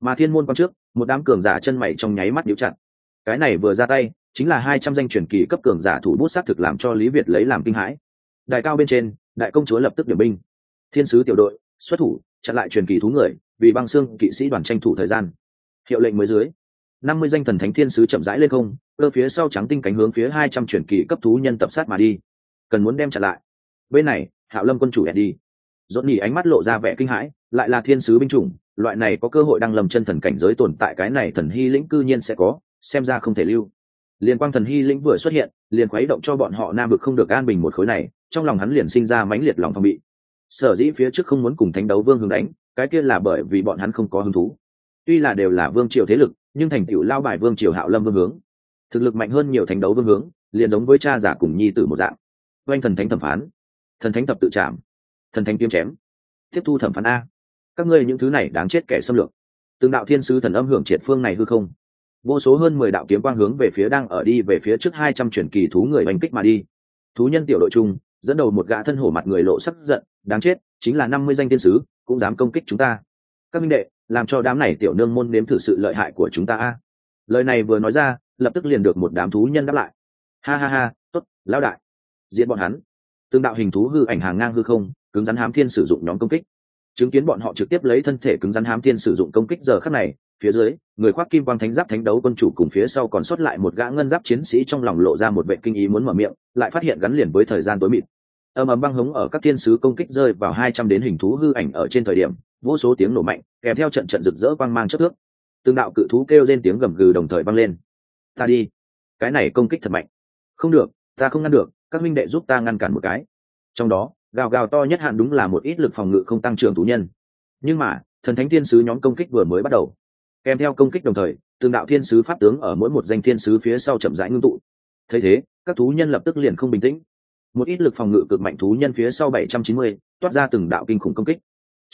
Mà thiên môn quan trước, một đám cường giả chân mày trong nháy mắt nhíu chặt. Cái này vừa ra tay, chính là hai trăm danh truyền kỳ cấp cường giả thủ bút xác thực làm cho lý việt lấy làm kinh hãi. Đại cao bên trên, đại công chúa lập tức điểm binh. Thiên sứ tiểu đội, xuất thủ, chặn lại truyền kỳ thú người, vì băng xương kỵ sĩ đoàn tranh thủ thời gian. Hiệu lệnh mới dưới năm mươi danh thần thánh thiên sứ chậm rãi lên không, cơ phía sau trắng tinh cánh hướng phía hai trăm truyền kỳ cấp thú nhân tập sát mà đi. Cần muốn đem chặn lại. Bên này, hạo lâm quân chủ đi dốt nhỉ ánh mắt lộ ra vẻ kinh hãi, lại là thiên sứ binh chủng, loại này có cơ hội đăng lầm chân thần cảnh giới tồn tại cái này thần hy lĩnh cư nhiên sẽ có, xem ra không thể lưu. Liên quang thần hy lĩnh vừa xuất hiện, liền khuấy động cho bọn họ nam vực không được an bình một khối này, trong lòng hắn liền sinh ra mãnh liệt lòng phòng bị. Sở dĩ phía trước không muốn cùng thánh đấu vương hướng đánh, cái kia là bởi vì bọn hắn không có hứng thú tuy là đều là vương triều thế lực nhưng thành tựu lao bài vương triều hạo lâm vương hướng. Thực lực mạnh hơn nhiều thánh đấu vương hướng liền giống với cha giả cùng nhi tử một dạng. Oanh thần thánh thẩm phán. Thần thánh tập tự chạm, thần thánh kiếm chém. Tiếp thu thẩm phán a. Các ngươi những thứ này đáng chết kẻ xâm lược. Từng đạo thiên sứ thần âm hưởng triệt phương này hư không. Vô số hơn mười đạo kiếm quang hướng về phía đang ở đi về phía trước hai trăm truyền kỳ thú người oanh kích mà đi. Thú nhân tiểu đội chung dẫn đầu một gã thân hổ mặt người lộ sắc giận đáng chết chính là năm mươi danh thiên sứ cũng dám công kích chúng ta. Các minh đệ làm cho đám này tiểu nương môn nếm thử sự lợi hại của chúng ta a. Lời này vừa nói ra, lập tức liền được một đám thú nhân đáp lại. Ha ha ha, tốt, lão đại. Diễn bọn hắn. Tương đạo hình thú hư ảnh hàng ngang hư không, cứng rắn hám thiên sử dụng nhóm công kích. Chứng kiến bọn họ trực tiếp lấy thân thể cứng rắn hám thiên sử dụng công kích giờ khắc này, phía dưới, người khoác kim quang thánh giáp thánh đấu quân chủ cùng phía sau còn sót lại một gã ngân giáp chiến sĩ trong lòng lộ ra một vệ kinh ý muốn mở miệng, lại phát hiện gắn liền với thời gian tối mịt. Ầm ầm băng hống ở các thiên sứ công kích rơi vào hai trăm đến hình thú hư ảnh ở trên thời điểm vô số tiếng nổ mạnh kèm theo trận trận rực rỡ quang mang chất thước. Tương đạo cự thú kêu lên tiếng gầm gừ đồng thời vang lên. Ta đi. Cái này công kích thật mạnh. Không được ta không ngăn được các minh đệ giúp ta ngăn cản một cái. Trong đó gào gào to nhất hạn đúng là một ít lực phòng ngự không tăng trưởng thú nhân. Nhưng mà thần thánh thiên sứ nhóm công kích vừa mới bắt đầu. Kèm theo công kích đồng thời tương đạo thiên sứ pháp tướng ở mỗi một danh thiên sứ phía sau chậm rãi ngưng tụ. Thấy thế các thú nhân lập tức liền không bình tĩnh. Một ít lực phòng ngự cực mạnh thú nhân phía sau 790, toát ra từng đạo kinh khủng công kích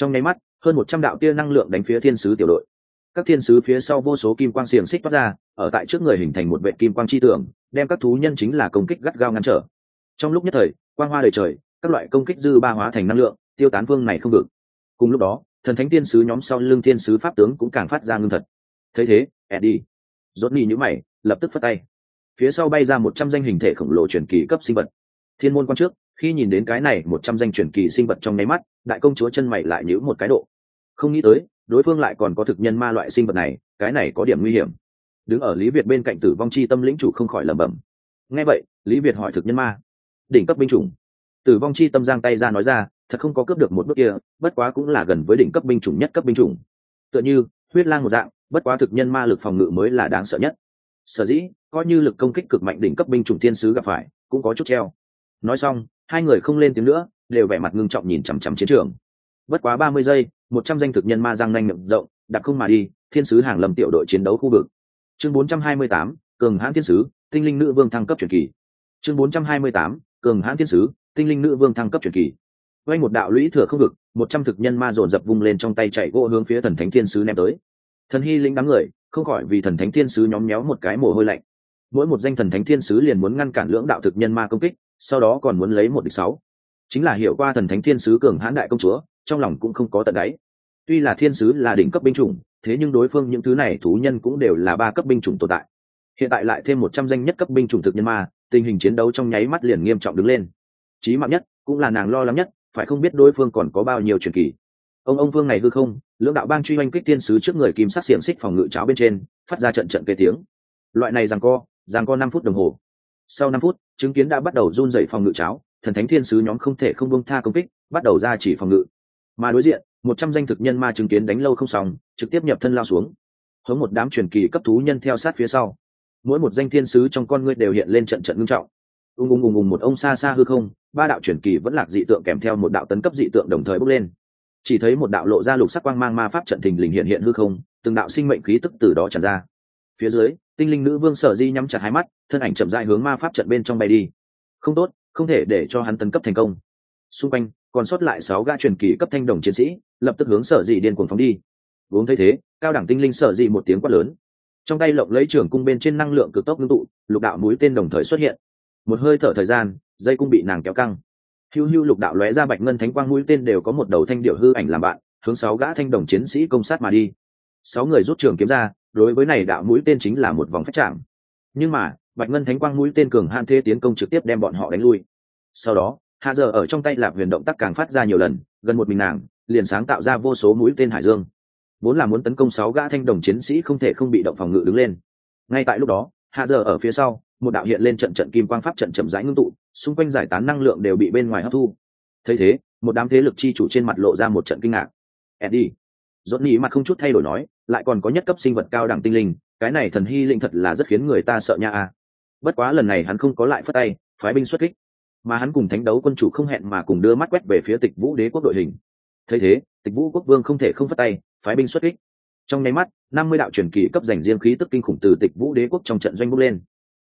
trong nháy mắt, hơn một trăm đạo tia năng lượng đánh phía thiên sứ tiểu đội. Các thiên sứ phía sau vô số kim quang xiềng xích toát ra, ở tại trước người hình thành một vệ kim quang chi tưởng, đem các thú nhân chính là công kích gắt gao ngăn trở. Trong lúc nhất thời, quang hoa đầy trời, các loại công kích dư ba hóa thành năng lượng, tiêu tán vương này không được. Cùng lúc đó, thần thánh thiên sứ nhóm sau lưng thiên sứ pháp tướng cũng càng phát ra ngưng thật. Thấy thế, eddie rốt ni nhữ mày, lập tức phất tay. Phía sau bay ra một trăm danh hình thể khổng lồ truyền kỳ cấp sinh vật. Thiên môn quan trước khi nhìn đến cái này một trăm danh truyền kỳ sinh vật trong nháy mắt, đại công chúa chân mày lại nhữ một cái độ. Không nghĩ tới, đối phương lại còn có thực nhân ma loại sinh vật này, cái này có điểm nguy hiểm. Đứng ở lý việt bên cạnh tử vong chi tâm lĩnh chủ không khỏi lẩm bẩm. Nghe vậy, lý việt hỏi thực nhân ma, đỉnh cấp binh chủng. Tử vong chi tâm giang tay ra nói ra, thật không có cướp được một bước kia, bất quá cũng là gần với đỉnh cấp binh chủng nhất cấp binh chủng. Tựa như, huyết lang một dạng, bất quá thực nhân ma lực phòng ngự mới là đáng sợ nhất. Sở dĩ, coi như lực công kích cực mạnh đỉnh cấp binh chủng thiên sứ gặp phải, cũng có chút treo. Nói xong hai người không lên tiếng nữa, đều vẻ mặt ngưng trọng nhìn chằm chằm chiến trường. Bất quá ba mươi giây, một trăm danh thực nhân ma giang nanh miệng rộng đặc không mà đi, thiên sứ hàng lầm tiểu đội chiến đấu khu vực. Chương bốn trăm hai mươi tám, cường hãn thiên sứ, tinh linh nữ vương thăng cấp truyền kỳ. Chương bốn trăm hai mươi tám, cường hãn thiên sứ, tinh linh nữ vương thăng cấp truyền kỳ. Quay một đạo lũy thừa không vực, một trăm thực nhân ma dồn dập vung lên trong tay chạy gỗ hướng phía thần thánh thiên sứ ném tới. Thần hy lĩnh đám người, không khỏi vì thần thánh thiên sứ nhóm méo một cái mồ hôi lạnh. Mỗi một danh thần thánh thiên sứ liền muốn ngăn cản lưỡng đạo thực nhân ma công kích sau đó còn muốn lấy một địch sáu. Chính là hiểu qua thần thánh thiên sứ cường hãn đại công chúa, trong lòng cũng không có tận đáy. Tuy là thiên sứ là đỉnh cấp binh chủng, thế nhưng đối phương những thứ này thú nhân cũng đều là ba cấp binh chủng tồn tại. Hiện tại lại thêm một trăm danh nhất cấp binh chủng thực nhân ma, tình hình chiến đấu trong nháy mắt liền nghiêm trọng đứng lên. Chí mạng nhất cũng là nàng lo lắng nhất, phải không biết đối phương còn có bao nhiêu truyền kỳ. Ông ông vương này hư không, lưỡng đạo bang truy oanh kích thiên sứ trước người kim sắc xiềng xích phòng ngự cháo bên trên, phát ra trận trận cây tiếng. Loại này rằng co rằng co năm phút đồng hồ sau năm phút, chứng kiến đã bắt đầu run dậy phòng ngự cháo, thần thánh thiên sứ nhóm không thể không bông tha công kích, bắt đầu ra chỉ phòng ngự. Mà đối diện, một trăm danh thực nhân ma chứng kiến đánh lâu không xong, trực tiếp nhập thân lao xuống. Hống một đám truyền kỳ cấp thú nhân theo sát phía sau. Mỗi một danh thiên sứ trong con ngươi đều hiện lên trận trận ngưng trọng. Ung ung ung ung một ông xa xa hư không, ba đạo truyền kỳ vẫn lạc dị tượng kèm theo một đạo tấn cấp dị tượng đồng thời bốc lên. Chỉ thấy một đạo lộ ra lục sắc quang mang ma pháp trận thình lình hiện hiện hư không, từng đạo sinh mệnh khí tức từ đó tràn ra. Phía dưới tinh linh nữ vương sở di nhắm chặt hai mắt, thân ảnh chậm dại hướng ma pháp trận bên trong bay đi. Không tốt, không thể để cho hắn tấn cấp thành công. Xung quanh, còn sót lại sáu gã truyền kỳ cấp thanh đồng chiến sĩ, lập tức hướng sở dị điên cuồng phóng đi. Vốn thấy thế, cao đẳng tinh linh sở dị một tiếng quát lớn. Trong tay lộng lấy trường cung bên trên năng lượng cực tốc ngưng tụ, lục đạo mũi tên đồng thời xuất hiện. Một hơi thở thời gian, dây cung bị nàng kéo căng. Hưu hưu lục đạo lóe ra bạch ngân thánh quang mũi tên đều có một đầu thanh điệu hư ảnh làm bạn, hướng sáu gã thanh đồng chiến sĩ công sát mà đi. Sáu người rút trường kiếm ra đối với này đạo mũi tên chính là một vòng phách chạm. Nhưng mà, bạch ngân thánh quang mũi tên cường hạn thế tiến công trực tiếp đem bọn họ đánh lui. Sau đó, hạ giờ ở trong tay lạp huyền động tác càng phát ra nhiều lần, gần một mình nàng, liền sáng tạo ra vô số mũi tên hải dương. Vốn là muốn tấn công sáu gã thanh đồng chiến sĩ không thể không bị động phòng ngự đứng lên. Ngay tại lúc đó, hạ giờ ở phía sau, một đạo hiện lên trận trận kim quang pháp trận chậm rãi ngưng tụ, xung quanh giải tán năng lượng đều bị bên ngoài hấp thu. Thấy thế, một đám thế lực chi chủ trên mặt lộ ra một trận kinh ngạc. Eddie dốt nhĩ mặt không chút thay đổi nói, lại còn có nhất cấp sinh vật cao đẳng tinh linh, cái này thần hy linh thật là rất khiến người ta sợ nha a. Bất quá lần này hắn không có lại phất tay, phái binh xuất kích. Mà hắn cùng thánh đấu quân chủ không hẹn mà cùng đưa mắt quét về phía tịch vũ đế quốc đội hình. Thấy thế, tịch vũ quốc vương không thể không phất tay, phái binh xuất kích. Trong nháy mắt, năm mươi đạo truyền kỳ cấp dành riêng khí tức kinh khủng từ tịch vũ đế quốc trong trận doanh bốc lên.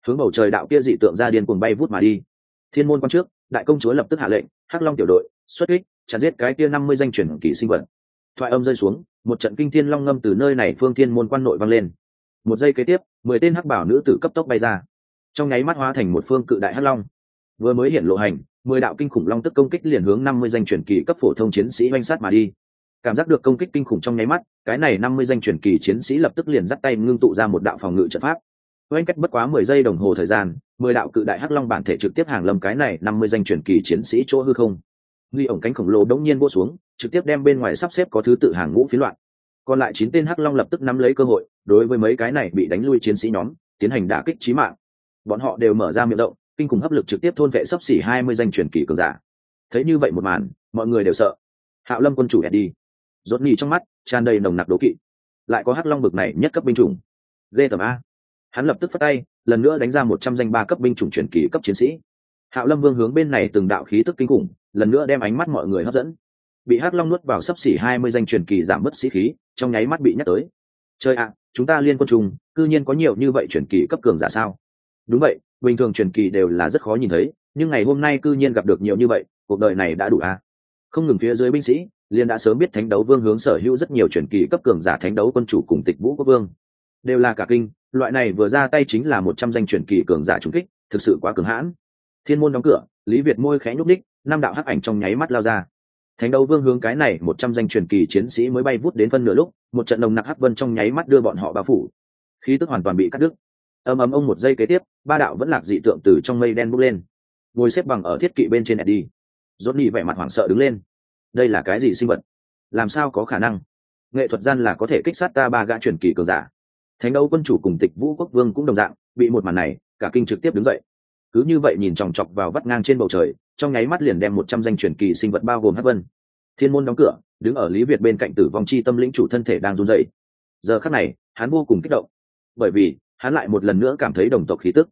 Hướng bầu trời đạo kia dị tượng ra điên cuồng bay vút mà đi. Thiên môn quan trước, đại công chúa lập tức hạ lệnh, hắc long tiểu đội, xuất kích, chặn giết cái kia năm mươi danh truyền kỳ sinh vật thoại âm rơi xuống, một trận kinh thiên long ngâm từ nơi này phương thiên môn quan nội vang lên. Một giây kế tiếp, mười tên hắc bảo nữ tử cấp tốc bay ra. Trong nháy mắt hóa thành một phương cự đại hắc long. Vừa mới hiện lộ hành, mười đạo kinh khủng long tức công kích liền hướng năm mươi danh truyền kỳ cấp phổ thông chiến sĩ oanh sát mà đi. Cảm giác được công kích kinh khủng trong nháy mắt, cái này năm mươi danh truyền kỳ chiến sĩ lập tức liền dắt tay ngưng tụ ra một đạo phòng ngự trận pháp. Oanh cách bất quá mười giây đồng hồ thời gian, mười đạo cự đại hắc long bản thể trực tiếp hàng lâm cái này năm mươi danh truyền kỳ chiến sĩ chỗ hư không. Nghi ổng cánh khổng lồ đống nhiên vô xuống trực tiếp đem bên ngoài sắp xếp có thứ tự hàng ngũ phiến loạn. Còn lại chín tên hắc long lập tức nắm lấy cơ hội, đối với mấy cái này bị đánh lui chiến sĩ nhóm, tiến hành đả kích chí mạng. Bọn họ đều mở ra miệng rộng, kinh khủng hấp lực trực tiếp thôn vệ sấp xỉ hai mươi danh truyền kỳ cường giả. Thấy như vậy một màn, mọi người đều sợ. Hạo lâm quân chủ đi. Rốt nhì trong mắt, tràn đầy nồng nặc đố kỵ. Lại có hắc long bực này nhất cấp binh chủng. Ghê tầm a. Hắn lập tức phát tay, lần nữa đánh ra một trăm danh ba cấp binh chủng truyền kỳ cấp chiến sĩ. Hạo lâm vương hướng bên này từng đạo khí tức kinh khủng, lần nữa đem ánh mắt mọi người hấp dẫn bị hắc long nuốt vào sấp xỉ hai mươi danh truyền kỳ giảm mất sĩ khí, trong nháy mắt bị nhắc tới. Chơi ạ, chúng ta liên quân trùng cư nhiên có nhiều như vậy truyền kỳ cấp cường giả sao? Đúng vậy, bình thường truyền kỳ đều là rất khó nhìn thấy, nhưng ngày hôm nay cư nhiên gặp được nhiều như vậy, cuộc đời này đã đủ à? Không ngừng phía dưới binh sĩ liên đã sớm biết thánh đấu vương hướng sở hữu rất nhiều truyền kỳ cấp cường giả thánh đấu quân chủ cùng tịch vũ quốc vương. Đều là cả kinh, loại này vừa ra tay chính là một trăm danh truyền kỳ cường giả trung kích, thực sự quá cường hãn. Thiên môn đóng cửa, lý việt môi khẽ nhúc ních năm đạo hắc ảnh trong nháy mắt lao ra thánh đấu vương hướng cái này một trăm danh truyền kỳ chiến sĩ mới bay vút đến phân nửa lúc, một trận nồng nặc hắc vân trong nháy mắt đưa bọn họ bao phủ. Khí tức hoàn toàn bị cắt đứt. Ầm ầm ông một giây kế tiếp, ba đạo vẫn lạc dị tượng từ trong mây đen bốc lên. Ngồi xếp bằng ở thiết kỵ bên trên đi rốt nhị vẻ mặt hoảng sợ đứng lên. Đây là cái gì sinh vật? Làm sao có khả năng? Nghệ thuật gian là có thể kích sát ta ba gã truyền kỳ cường giả. Thánh đấu quân chủ cùng tịch vũ quốc vương cũng đồng dạng, bị một màn này, cả kinh trực tiếp đứng dậy. Cứ như vậy nhìn chòng chọc vào vắt ngang trên bầu trời trong nháy mắt liền đem một trăm danh truyền kỳ sinh vật bao gồm hắc vân, thiên môn đóng cửa, đứng ở lý việt bên cạnh tử vong chi tâm lĩnh chủ thân thể đang run dậy giờ khắc này, hắn vô cùng kích động, bởi vì hắn lại một lần nữa cảm thấy đồng tộc khí tức.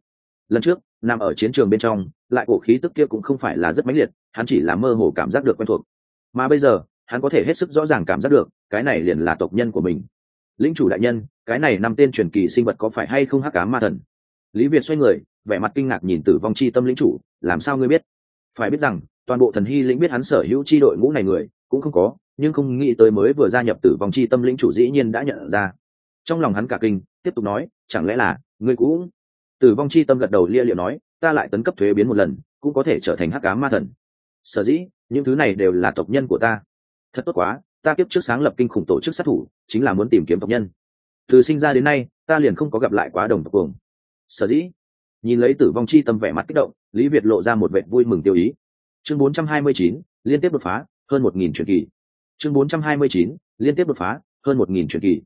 Lần trước, nằm ở chiến trường bên trong, lại cổ khí tức kia cũng không phải là rất mãnh liệt, hắn chỉ là mơ hồ cảm giác được quen thuộc. Mà bây giờ, hắn có thể hết sức rõ ràng cảm giác được, cái này liền là tộc nhân của mình. Lĩnh chủ đại nhân, cái này năm tên truyền kỳ sinh vật có phải hay không hắc cá ma thần? Lý việt xoay người, vẻ mặt kinh ngạc nhìn tử vong chi tâm lĩnh chủ, làm sao ngươi biết? Phải biết rằng, toàn bộ thần hy lĩnh biết hắn sở hữu chi đội ngũ này người, cũng không có, nhưng không nghĩ tới mới vừa gia nhập tử vong chi tâm lĩnh chủ dĩ nhiên đã nhận ra. Trong lòng hắn cả kinh, tiếp tục nói, chẳng lẽ là người cũng tử vong chi tâm gật đầu lia liệu nói, ta lại tấn cấp thuế biến một lần, cũng có thể trở thành hắc cá ma thần. Sở dĩ, những thứ này đều là tộc nhân của ta. Thật tốt quá, ta kiếp trước sáng lập kinh khủng tổ chức sát thủ, chính là muốn tìm kiếm tộc nhân. Từ sinh ra đến nay, ta liền không có gặp lại quá đồng tộc cuồng. Sở dĩ, nhìn lấy tử vong chi tâm vẻ mặt kích động lý việt lộ ra một vệ vui mừng tiêu ý. Chương 429, liên tiếp đột phá hơn một nghìn truyền kỳ. Chương 429, liên tiếp đột phá hơn một nghìn truyền kỳ.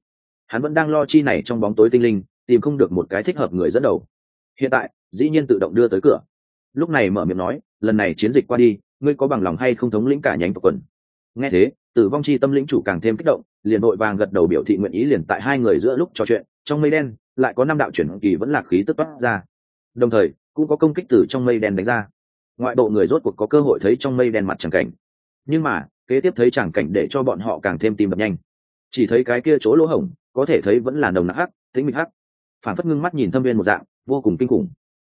Hắn vẫn đang lo chi này trong bóng tối tinh linh tìm không được một cái thích hợp người dẫn đầu. Hiện tại dĩ nhiên tự động đưa tới cửa. Lúc này mở miệng nói lần này chiến dịch qua đi ngươi có bằng lòng hay không thống lĩnh cả nhánh tộc quần? Nghe thế tử vong chi tâm lĩnh chủ càng thêm kích động liền vội vàng gật đầu biểu thị nguyện ý liền tại hai người giữa lúc trò chuyện trong mây đen lại có năm đạo chuyển kỳ vẫn là khí tức toát ra. Đồng thời cũng có công kích từ trong mây đen đánh ra. Ngoại bộ người rốt cuộc có cơ hội thấy trong mây đen mặt chẳng cảnh. Nhưng mà, kế tiếp thấy chẳng cảnh để cho bọn họ càng thêm tìm đập nhanh. Chỉ thấy cái kia chỗ lỗ hổng, có thể thấy vẫn là nồng nặc hắc tính mịch hắc. Phản phất ngưng mắt nhìn thâm viên một dạng, vô cùng kinh khủng.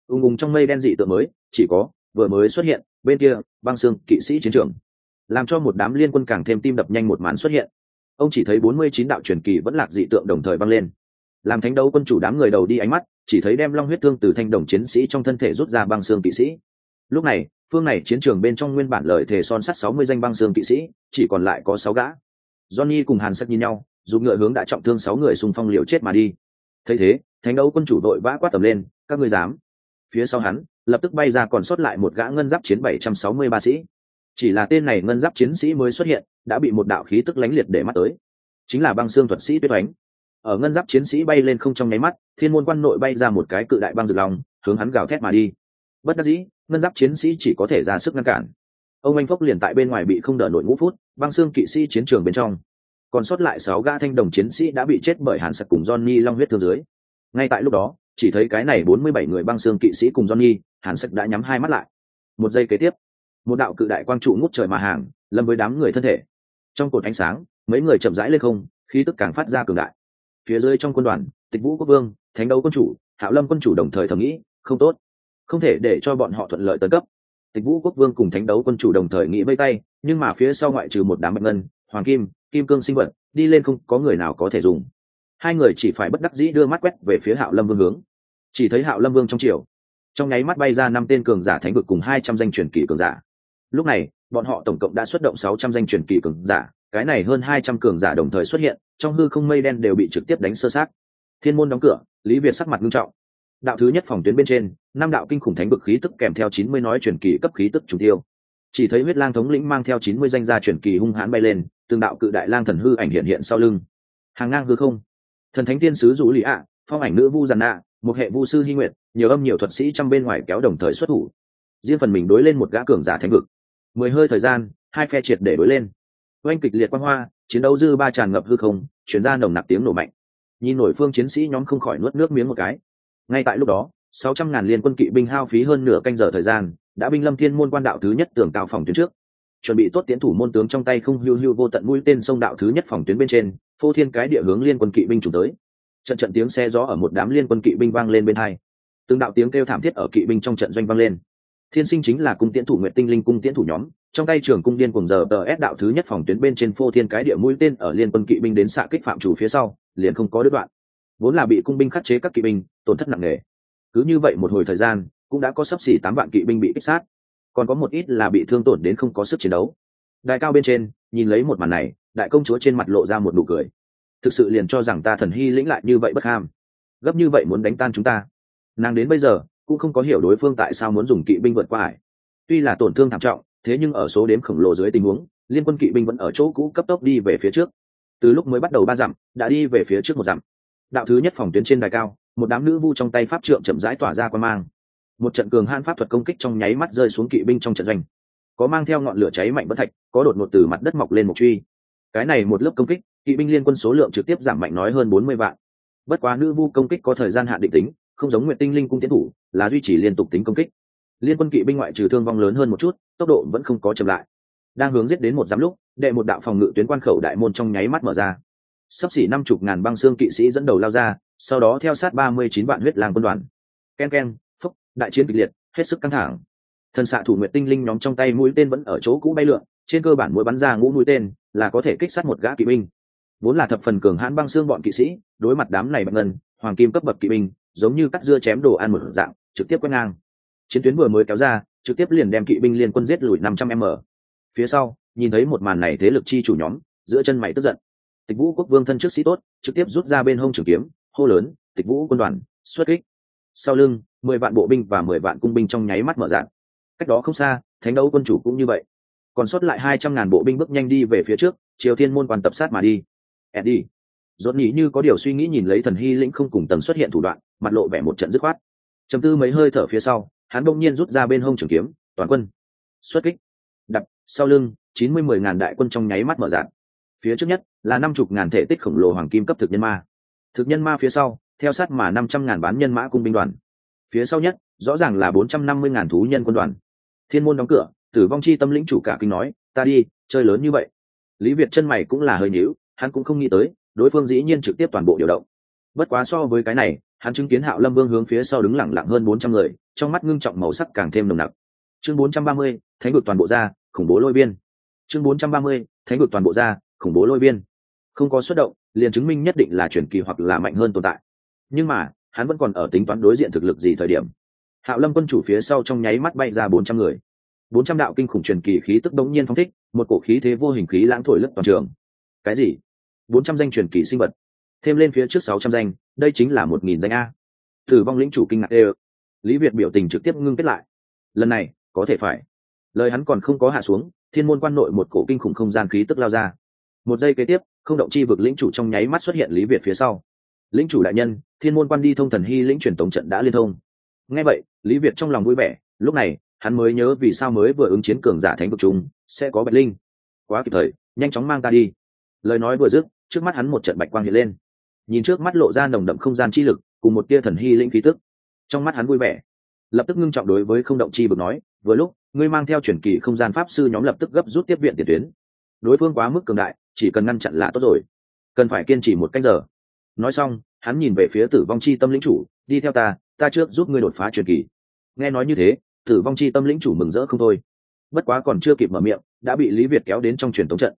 Ùng ùng trong mây đen dị tượng mới, chỉ có, vừa mới xuất hiện, bên kia, băng xương, kỵ sĩ chiến trường. Làm cho một đám liên quân càng thêm tim đập nhanh một màn xuất hiện. Ông chỉ thấy bốn mươi chín đạo truyền kỳ vẫn lạc dị tượng đồng thời băng lên. Làm thánh đấu quân chủ đám người đầu đi ánh mắt chỉ thấy đem long huyết thương từ thanh đồng chiến sĩ trong thân thể rút ra băng xương kỵ sĩ. Lúc này, phương này chiến trường bên trong nguyên bản lời thề son sắt sáu mươi danh băng xương kỵ sĩ, chỉ còn lại có sáu gã. Johnny cùng hàn sắc nhìn nhau, dùng ngựa hướng đã trọng thương sáu người xung phong liều chết mà đi. Thấy thế, thánh đấu quân chủ đội vã quát tầm lên, các ngươi dám! Phía sau hắn, lập tức bay ra còn sót lại một gã ngân giáp chiến bảy trăm sáu mươi ba sĩ. Chỉ là tên này ngân giáp chiến sĩ mới xuất hiện, đã bị một đạo khí tức lánh liệt để mắt tới. Chính là băng xương thuật sĩ tuyết oánh ở ngân giáp chiến sĩ bay lên không trong nháy mắt, thiên môn quan nội bay ra một cái cự đại băng rực lòng, hướng hắn gào thét mà đi. Bất đắc dĩ, ngân giáp chiến sĩ chỉ có thể ra sức ngăn cản. Ông anh phốc liền tại bên ngoài bị không đỡ nổi ngũ phút, băng xương kỵ sĩ chiến trường bên trong. Còn sót lại sáu ga thanh đồng chiến sĩ đã bị chết bởi hàn sặc cùng johnny long huyết thương dưới. Ngay tại lúc đó, chỉ thấy cái này bốn mươi bảy người băng xương kỵ sĩ cùng johnny, hàn sặc đã nhắm hai mắt lại. Một giây kế tiếp, một đạo cự đại quang trụ ngút trời mà hàng, lâm với đám người thân thể. Trong cột ánh sáng, mấy người chậm rãi lên không, khí tức càng phát ra cường đại phía dưới trong quân đoàn, tịch vũ quốc vương, thánh đấu quân chủ, hạo lâm quân chủ đồng thời thầm nghĩ, không tốt. Không thể để cho bọn họ thuận lợi tấn cấp. Tịch vũ quốc vương cùng thánh đấu quân chủ đồng thời nghĩ vây tay, nhưng mà phía sau ngoại trừ một đám bạch ngân, hoàng kim kim cương sinh vật, đi lên không có người nào có thể dùng. Hai người chỉ phải bất đắc dĩ đưa mắt quét về phía hạo lâm vương hướng. Chỉ thấy hạo lâm vương trong triều, trong nháy mắt bay ra năm tên cường giả thánh vực cùng hai trăm danh truyền kỳ cường giả. Lúc này, bọn họ tổng cộng đã xuất động sáu trăm danh truyền kỳ cường giả cái này hơn hai trăm cường giả đồng thời xuất hiện, trong hư không mây đen đều bị trực tiếp đánh sơ sát. Thiên môn đóng cửa, lý việt sắc mặt nghiêm trọng. Đạo thứ nhất phòng tuyến bên trên, năm đạo kinh khủng thánh vực khí tức kèm theo chín mươi nói truyền kỳ cấp khí tức chủ tiêu. Chỉ thấy huyết lang thống lĩnh mang theo chín mươi danh gia truyền kỳ hung hãn bay lên, từng đạo cự đại lang thần hư ảnh hiện hiện sau lưng. Hàng ngang hư không, thần thánh tiên sứ dụ lì ạ, phong ảnh nữ vu giàn nạ, một hệ vu sư hy nguyện nhiều âm nhiều thuật sĩ trong bên ngoài kéo đồng thời xuất thủ. Riêng phần mình đối lên một gã cường giả thánh vực. Mười hơi thời gian, hai phe triệt để đối lên oanh kịch liệt quang hoa, chiến đấu dư ba tràn ngập hư không chuyển ra nồng nặc tiếng nổ mạnh. Nhìn nổi phương chiến sĩ nhóm không khỏi nuốt nước miếng một cái. Ngay tại lúc đó, sáu trăm ngàn liên quân kỵ binh hao phí hơn nửa canh giờ thời gian, đã binh lâm thiên môn quan đạo thứ nhất tường cao phòng tuyến trước. Chuẩn bị tốt tiến thủ môn tướng trong tay không hưu hưu vô tận mũi tên sông đạo thứ nhất phòng tuyến bên trên, phô thiên cái địa hướng liên quân kỵ binh chủ tới. Trận trận tiếng xe gió ở một đám liên quân kỵ binh vang lên bên hai. Từng đạo tiếng kêu thảm thiết ở kỵ binh trong trận doanh vang lên thiên sinh chính là cung tiễn thủ nguyện tinh linh cung tiễn thủ nhóm, trong tay trường cung điên cùng giờ tờ ép đạo thứ nhất phòng tuyến bên trên phô thiên cái địa mũi tên ở liên quân kỵ binh đến xạ kích phạm chủ phía sau, liền không có đứt đoạn. Vốn là bị cung binh khắc chế các kỵ binh, tổn thất nặng nề. Cứ như vậy một hồi thời gian, cũng đã có sấp xỉ tám vạn kỵ binh bị kích sát. Còn có một ít là bị thương tổn đến không có sức chiến đấu. Đại cao bên trên, nhìn lấy một màn này, đại công chúa trên mặt lộ ra một nụ cười. Thực sự liền cho rằng ta thần hy lĩnh lại như vậy bất ham. Gấp như vậy muốn đánh tan chúng ta. Nàng đến bây giờ cũng không có hiểu đối phương tại sao muốn dùng kỵ binh vượt qua hải. Tuy là tổn thương thảm trọng, thế nhưng ở số đếm khổng lồ dưới tình huống, liên quân kỵ binh vẫn ở chỗ cũ cấp tốc đi về phía trước. Từ lúc mới bắt đầu ba dặm, đã đi về phía trước một dặm. Đạo thứ nhất phòng tuyến trên đài cao, một đám nữ vu trong tay pháp trượng chậm rãi tỏa ra quan mang. Một trận cường han pháp thuật công kích trong nháy mắt rơi xuống kỵ binh trong trận doanh. Có mang theo ngọn lửa cháy mạnh bất thạch, có đột ngột từ mặt đất mọc lên một truy. Cái này một lớp công kích, kỵ binh liên quân số lượng trực tiếp giảm mạnh nói hơn bốn mươi vạn. Bất quá nữ vu công kích có thời gian hạn định tính không giống nguyện tinh linh cung tiến thủ, là duy trì liên tục tính công kích. Liên quân kỵ binh ngoại trừ thương vong lớn hơn một chút, tốc độ vẫn không có chậm lại. Đang hướng giết đến một giám lúc, đệ một đạo phòng ngự tuyến quan khẩu đại môn trong nháy mắt mở ra. Sắp xỉ năm chục ngàn băng xương kỵ sĩ dẫn đầu lao ra, sau đó theo sát ba mươi chín vạn huyết lang quân đoàn. Ken ken, phúc, đại chiến kịch liệt, hết sức căng thẳng. Thần xạ thủ nguyện tinh linh nhóm trong tay mũi tên vẫn ở chỗ cũ bay lượn, trên cơ bản mỗi bắn ra ngũ mũi tên là có thể kích sát một gã kỵ binh. Vốn là thập phần cường hãn băng xương bọn kỵ sĩ, đối mặt đám này bật ngân, hoàng kim cấp bậc kỵ binh giống như cắt dưa chém đồ ăn một dạng, trực tiếp quét ngang. Chiến tuyến vừa mới kéo ra, trực tiếp liền đem kỵ binh liên quân giết lùi năm trăm m. Phía sau, nhìn thấy một màn này thế lực chi chủ nhóm, giữa chân mày tức giận. Tịch vũ quốc vương thân trước sĩ tốt, trực tiếp rút ra bên hông trường kiếm, hô lớn, tịch vũ quân đoàn, xuất kích. Sau lưng, mười vạn bộ binh và mười vạn cung binh trong nháy mắt mở dạng. Cách đó không xa, thánh đấu quân chủ cũng như vậy. Còn sót lại hai trăm ngàn bộ binh bước nhanh đi về phía trước, triều thiên môn quan tập sát mà đi. Eddie dốt nhĩ như có điều suy nghĩ nhìn lấy thần hy lĩnh không cùng tầng xuất hiện thủ đoạn, mặt lộ vẻ một trận dứt khoát. Chầm tư mấy hơi thở phía sau, hắn đông nhiên rút ra bên hông trường kiếm, toàn quân. Xuất kích. Đập, sau lưng, chín mươi mười ngàn đại quân trong nháy mắt mở dạng phía trước nhất, là năm chục ngàn thể tích khổng lồ hoàng kim cấp thực nhân ma. Thực nhân ma phía sau, theo sát mà năm trăm ngàn bán nhân mã cung binh đoàn. Phía sau nhất, rõ ràng là bốn trăm năm mươi ngàn thú nhân quân đoàn. Thiên môn đóng cửa, tử vong chi tâm lĩnh chủ cả kinh nói, ta đi, chơi lớn như vậy. Lý việt chân mày cũng là hơi nhíu, hắn cũng không nghĩ tới đối phương dĩ nhiên trực tiếp toàn bộ điều động. Bất quá so với cái này, hắn chứng kiến hạo lâm vương hướng phía sau đứng lẳng lặng hơn bốn trăm người, trong mắt ngưng trọng màu sắc càng thêm nồng nặc. Chương bốn trăm ba mươi, thánh vực toàn bộ ra, khủng bố lôi biên chương bốn trăm ba mươi, thánh vực toàn bộ ra, khủng bố lôi biên không có xuất động, liền chứng minh nhất định là truyền kỳ hoặc là mạnh hơn tồn tại. Nhưng mà, hắn vẫn còn ở tính toán đối diện thực lực gì thời điểm. Hạo lâm quân chủ phía sau trong nháy mắt bay ra bốn trăm người. Bốn trăm đạo kinh khủng truyền kỳ khí tức đống nhiên phong thích, một cổ khí thế vô hình khí lãng thổi lướt toàn trường. Cái gì? Bốn trăm danh truyền kỳ sinh vật, thêm lên phía trước sáu trăm danh, đây chính là một nghìn danh a. Thử vong lĩnh chủ kinh ngạc ê lý việt biểu tình trực tiếp ngưng kết lại. Lần này, có thể phải. Lời hắn còn không có hạ xuống, thiên môn quan nội một cổ kinh khủng không gian khí tức lao ra. Một giây kế tiếp, không động chi vực lĩnh chủ trong nháy mắt xuất hiện lý việt phía sau. Lĩnh chủ đại nhân, thiên môn quan đi thông thần hy lĩnh truyền tống trận đã liên thông. Ngay vậy, lý việt trong lòng vui vẻ, lúc này, hắn mới nhớ vì sao mới vừa ứng chiến cường giả thánh vực chúng sẽ có bạch linh. Quá kịp thời, nhanh chóng mang ta đi. Lời nói vừa dứt trước mắt hắn một trận bạch quang hiện lên. Nhìn trước mắt lộ ra nồng đậm không gian chi lực, cùng một tia thần hy lĩnh khí tức. Trong mắt hắn vui vẻ. Lập tức ngưng trọng đối với không động chi bực nói, vừa lúc, ngươi mang theo truyền kỳ không gian pháp sư nhóm lập tức gấp rút tiếp viện tiền tuyến. Đối phương quá mức cường đại, chỉ cần ngăn chặn là tốt rồi. Cần phải kiên trì một cách giờ. Nói xong, hắn nhìn về phía tử vong chi tâm lĩnh chủ, đi theo ta ta trước giúp ngươi đột phá truyền kỳ. Nghe nói như thế, tử vong chi tâm lĩnh chủ mừng rỡ không thôi. Bất quá còn chưa kịp mở miệng, đã bị lý việt kéo đến trong truyền tống trận.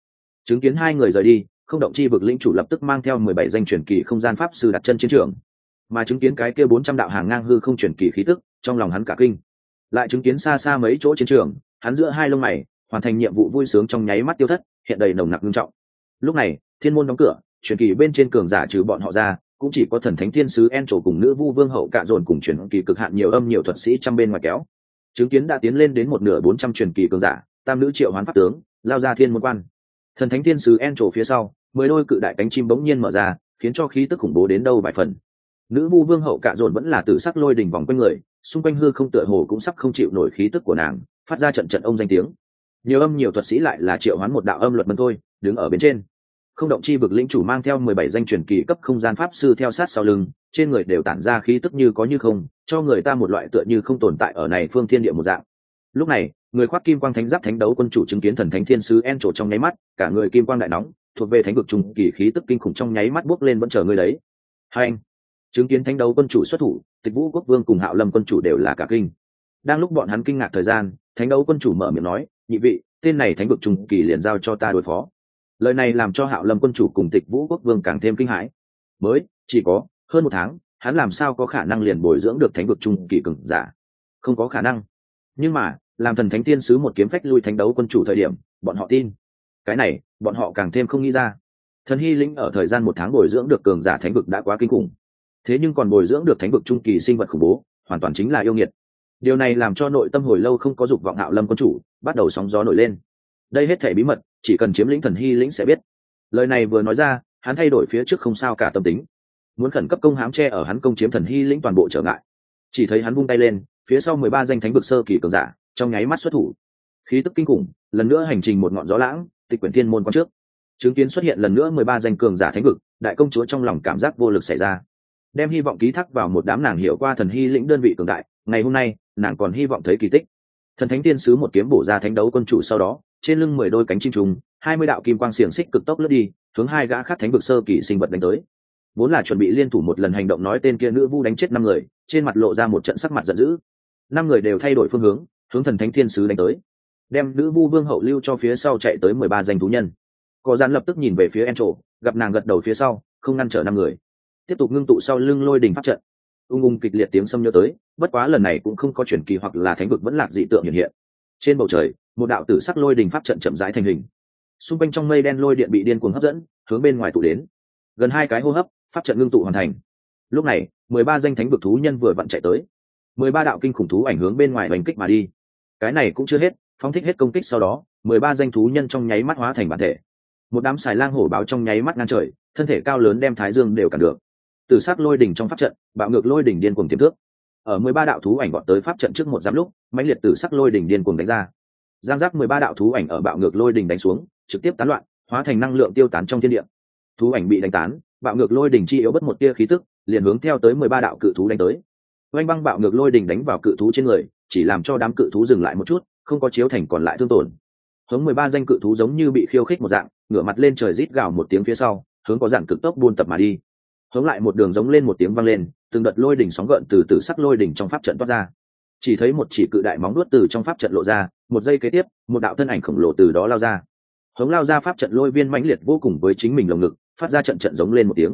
Chứng kiến hai người rời đi không động chi vực lĩnh chủ lập tức mang theo mười bảy danh truyền kỳ không gian pháp sư đặt chân chiến trường. Mà chứng kiến cái kia bốn trăm đạo hàng ngang hư không truyền kỳ khí tức, trong lòng hắn cả kinh. Lại chứng kiến xa xa mấy chỗ chiến trường, hắn giữa hai lông mày, hoàn thành nhiệm vụ vui sướng trong nháy mắt tiêu thất, hiện đầy nồng nặc nghiêm trọng. Lúc này, thiên môn đóng cửa, truyền kỳ bên trên cường giả trừ bọn họ ra, cũng chỉ có thần thánh thiên sứ en trổ cùng nữ vu vương hậu cạ dồn cùng truyền kỳ cực hạn nhiều âm nhiều thuật sĩ trăm bên ngoài kéo. Chứng kiến đã tiến lên đến một nửa bốn trăm truyền kỳ cường giả, tam nữ triệu hoán pháp tướng, lao ra thiên môn quan. Thần thánh thiên sứ en trổ phía sau mười đôi cự đại cánh chim bỗng nhiên mở ra, khiến cho khí tức khủng bố đến đâu vài phần. Nữ vu vương hậu cạ dồn vẫn là tử sắc lôi đỉnh vòng quanh người, xung quanh hư không tựa hồ cũng sắp không chịu nổi khí tức của nàng, phát ra trận trận ông danh tiếng. Nhiều âm nhiều thuật sĩ lại là triệu hoán một đạo âm luật mân thôi, đứng ở bên trên. Không động chi vực lĩnh chủ mang theo mười bảy danh truyền kỳ cấp không gian pháp sư theo sát sau lưng, trên người đều tản ra khí tức như có như không, cho người ta một loại tựa như không tồn tại ở này phương thiên địa một dạng. Lúc này, người khoác kim quang thánh giáp thánh đấu quân chủ chứng kiến thần thánh thiên sứ en trổ trong nháy mắt, cả người kim quang đại nóng thuộc về thánh vực trùng kỳ khí tức kinh khủng trong nháy mắt bước lên vẫn chờ người đấy. Hai anh, chứng kiến thánh đấu quân chủ xuất thủ, tịch vũ quốc vương cùng hạo lâm quân chủ đều là cả kinh. Đang lúc bọn hắn kinh ngạc thời gian, thánh đấu quân chủ mở miệng nói, nhị vị, tên này thánh vực trùng kỳ liền giao cho ta đối phó. Lời này làm cho hạo lâm quân chủ cùng tịch vũ quốc vương càng thêm kinh hãi. Mới, chỉ có hơn một tháng, hắn làm sao có khả năng liền bồi dưỡng được thánh vực trung kỳ cường giả? Không có khả năng. Nhưng mà, làm thần thánh tiên sứ một kiếm phách lui thánh đấu quân chủ thời điểm, bọn họ tin. Cái này bọn họ càng thêm không nghĩ ra. Thần hy lĩnh ở thời gian một tháng bồi dưỡng được cường giả thánh vực đã quá kinh khủng. Thế nhưng còn bồi dưỡng được thánh vực trung kỳ sinh vật khủng bố, hoàn toàn chính là yêu nghiệt. Điều này làm cho nội tâm hồi lâu không có dục vọng hạo lâm quân chủ, bắt đầu sóng gió nổi lên. Đây hết thể bí mật, chỉ cần chiếm lĩnh thần hy lĩnh sẽ biết. Lời này vừa nói ra, hắn thay đổi phía trước không sao cả tâm tính. Muốn khẩn cấp công hám tre ở hắn công chiếm thần hy lĩnh toàn bộ trở ngại. Chỉ thấy hắn vung tay lên, phía sau mười ba danh thánh vực sơ kỳ cường giả, trong nháy mắt xuất thủ. Khí tức kinh khủng, lần nữa hành trình một ngọn gió lãng tịch quyển thiên môn quan trước. Chứng kiến xuất hiện lần nữa mười ba danh cường giả thánh vực, đại công chúa trong lòng cảm giác vô lực xảy ra. Đem hy vọng ký thác vào một đám nàng hiểu qua thần hy lĩnh đơn vị cường đại, ngày hôm nay, nàng còn hy vọng thấy kỳ tích. Thần thánh tiên sứ một kiếm bổ ra thánh đấu quân chủ sau đó, trên lưng mười đôi cánh chim trùng, hai mươi đạo kim quang xiềng xích cực tốc lướt đi, hướng hai gã khác thánh vực sơ kỳ sinh vật đánh tới. Vốn là chuẩn bị liên thủ một lần hành động nói tên kia nữ vu đánh chết năm người, trên mặt lộ ra một trận sắc mặt giận dữ. Năm người đều thay đổi phương hướng hướng thần thánh thiên sứ đánh tới đem nữ vu vương hậu lưu cho phía sau chạy tới mười ba danh thú nhân. Có gian lập tức nhìn về phía en trộ gặp nàng gật đầu phía sau, không ngăn trở năm người. Tiếp tục ngưng tụ sau lưng lôi đình pháp trận. Ung ung kịch liệt tiếng xâm nhớ tới, bất quá lần này cũng không có chuyển kỳ hoặc là thánh vực vẫn lạc dị tượng hiện hiện. Trên bầu trời, một đạo tử sắc lôi đình pháp trận chậm rãi thành hình. Xung quanh trong mây đen lôi điện bị điên cuồng hấp dẫn, hướng bên ngoài tụ đến. Gần hai cái hô hấp, pháp trận ngưng tụ hoàn thành. Lúc này, mười ba danh thánh vực thú nhân vừa vặn chạy tới. Mười ba đạo kinh khủng thú ảnh hướng bên ngoài hành kích mà đi. Cái này cũng chưa hết phóng thích hết công kích sau đó, mười ba danh thú nhân trong nháy mắt hóa thành bản thể. Một đám xài lang hổ báo trong nháy mắt ngang trời, thân thể cao lớn đem thái dương đều cản được. Từ s lôi đỉnh trong pháp trận, bạo ngược lôi đỉnh điên cuồng tiềm thước ở mười ba đạo thú ảnh bọn tới pháp trận trước một giám lúc, mãnh liệt từ sắc lôi đỉnh điên cuồng đánh ra. Giang giác mười ba đạo thú ảnh ở bạo ngược lôi đỉnh đánh xuống, trực tiếp tán loạn, hóa thành năng lượng tiêu tán trong thiên địa. Thú ảnh bị đánh tán, bạo ngược lôi đỉnh chi yếu bất một tia khí tức, liền hướng theo tới mười ba đạo cự thú đánh tới. Oanh băng bạo ngược lôi đỉnh đánh vào cự thú trên người, chỉ làm cho đám cự thú dừng lại một chút không có chiếu thành còn lại thương tổn. Hướng mười ba danh cự thú giống như bị khiêu khích một dạng, ngửa mặt lên trời rít gào một tiếng phía sau, hướng có dạng cực tốc buôn tập mà đi. Hướng lại một đường giống lên một tiếng vang lên, từng đợt lôi đỉnh sóng gợn từ từ sắc lôi đỉnh trong pháp trận toát ra. Chỉ thấy một chỉ cự đại móng đuốt từ trong pháp trận lộ ra, một giây kế tiếp, một đạo thân ảnh khổng lồ từ đó lao ra. Hướng lao ra pháp trận lôi viên mãnh liệt vô cùng với chính mình lồng ngực, phát ra trận trận giống lên một tiếng.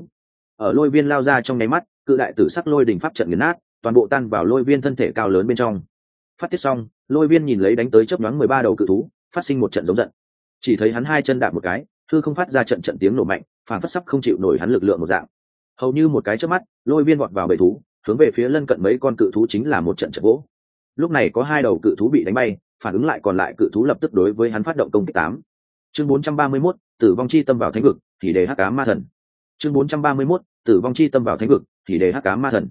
Ở lôi viên lao ra trong nháy mắt, cự đại tử sắc lôi đỉnh pháp trận nghiền nát, toàn bộ tan vào lôi viên thân thể cao lớn bên trong. Phát tiết xong lôi viên nhìn lấy đánh tới chớp nhoáng mười ba đầu cự thú phát sinh một trận giống giận. Chỉ thấy hắn hai chân đạp một cái thư không phát ra trận trận tiếng nổ mạnh phản phất sắp không chịu nổi hắn lực lượng một dạng. Hầu như một cái trước mắt lôi viên vọt vào bầy thú hướng về phía lân cận mấy con cự thú chính là một trận trận gỗ. Lúc này có hai đầu cự thú bị đánh bay phản ứng lại còn lại cự thú lập tức đối với hắn phát động công kích tám. Chương bốn trăm ba mươi 431, tử vong chi tâm vào thánh vực thì đề hắc cá ma thần. Chương bốn trăm ba mươi 431, tử vong chi tâm vào thánh vực thì đề hắc cá ma thần.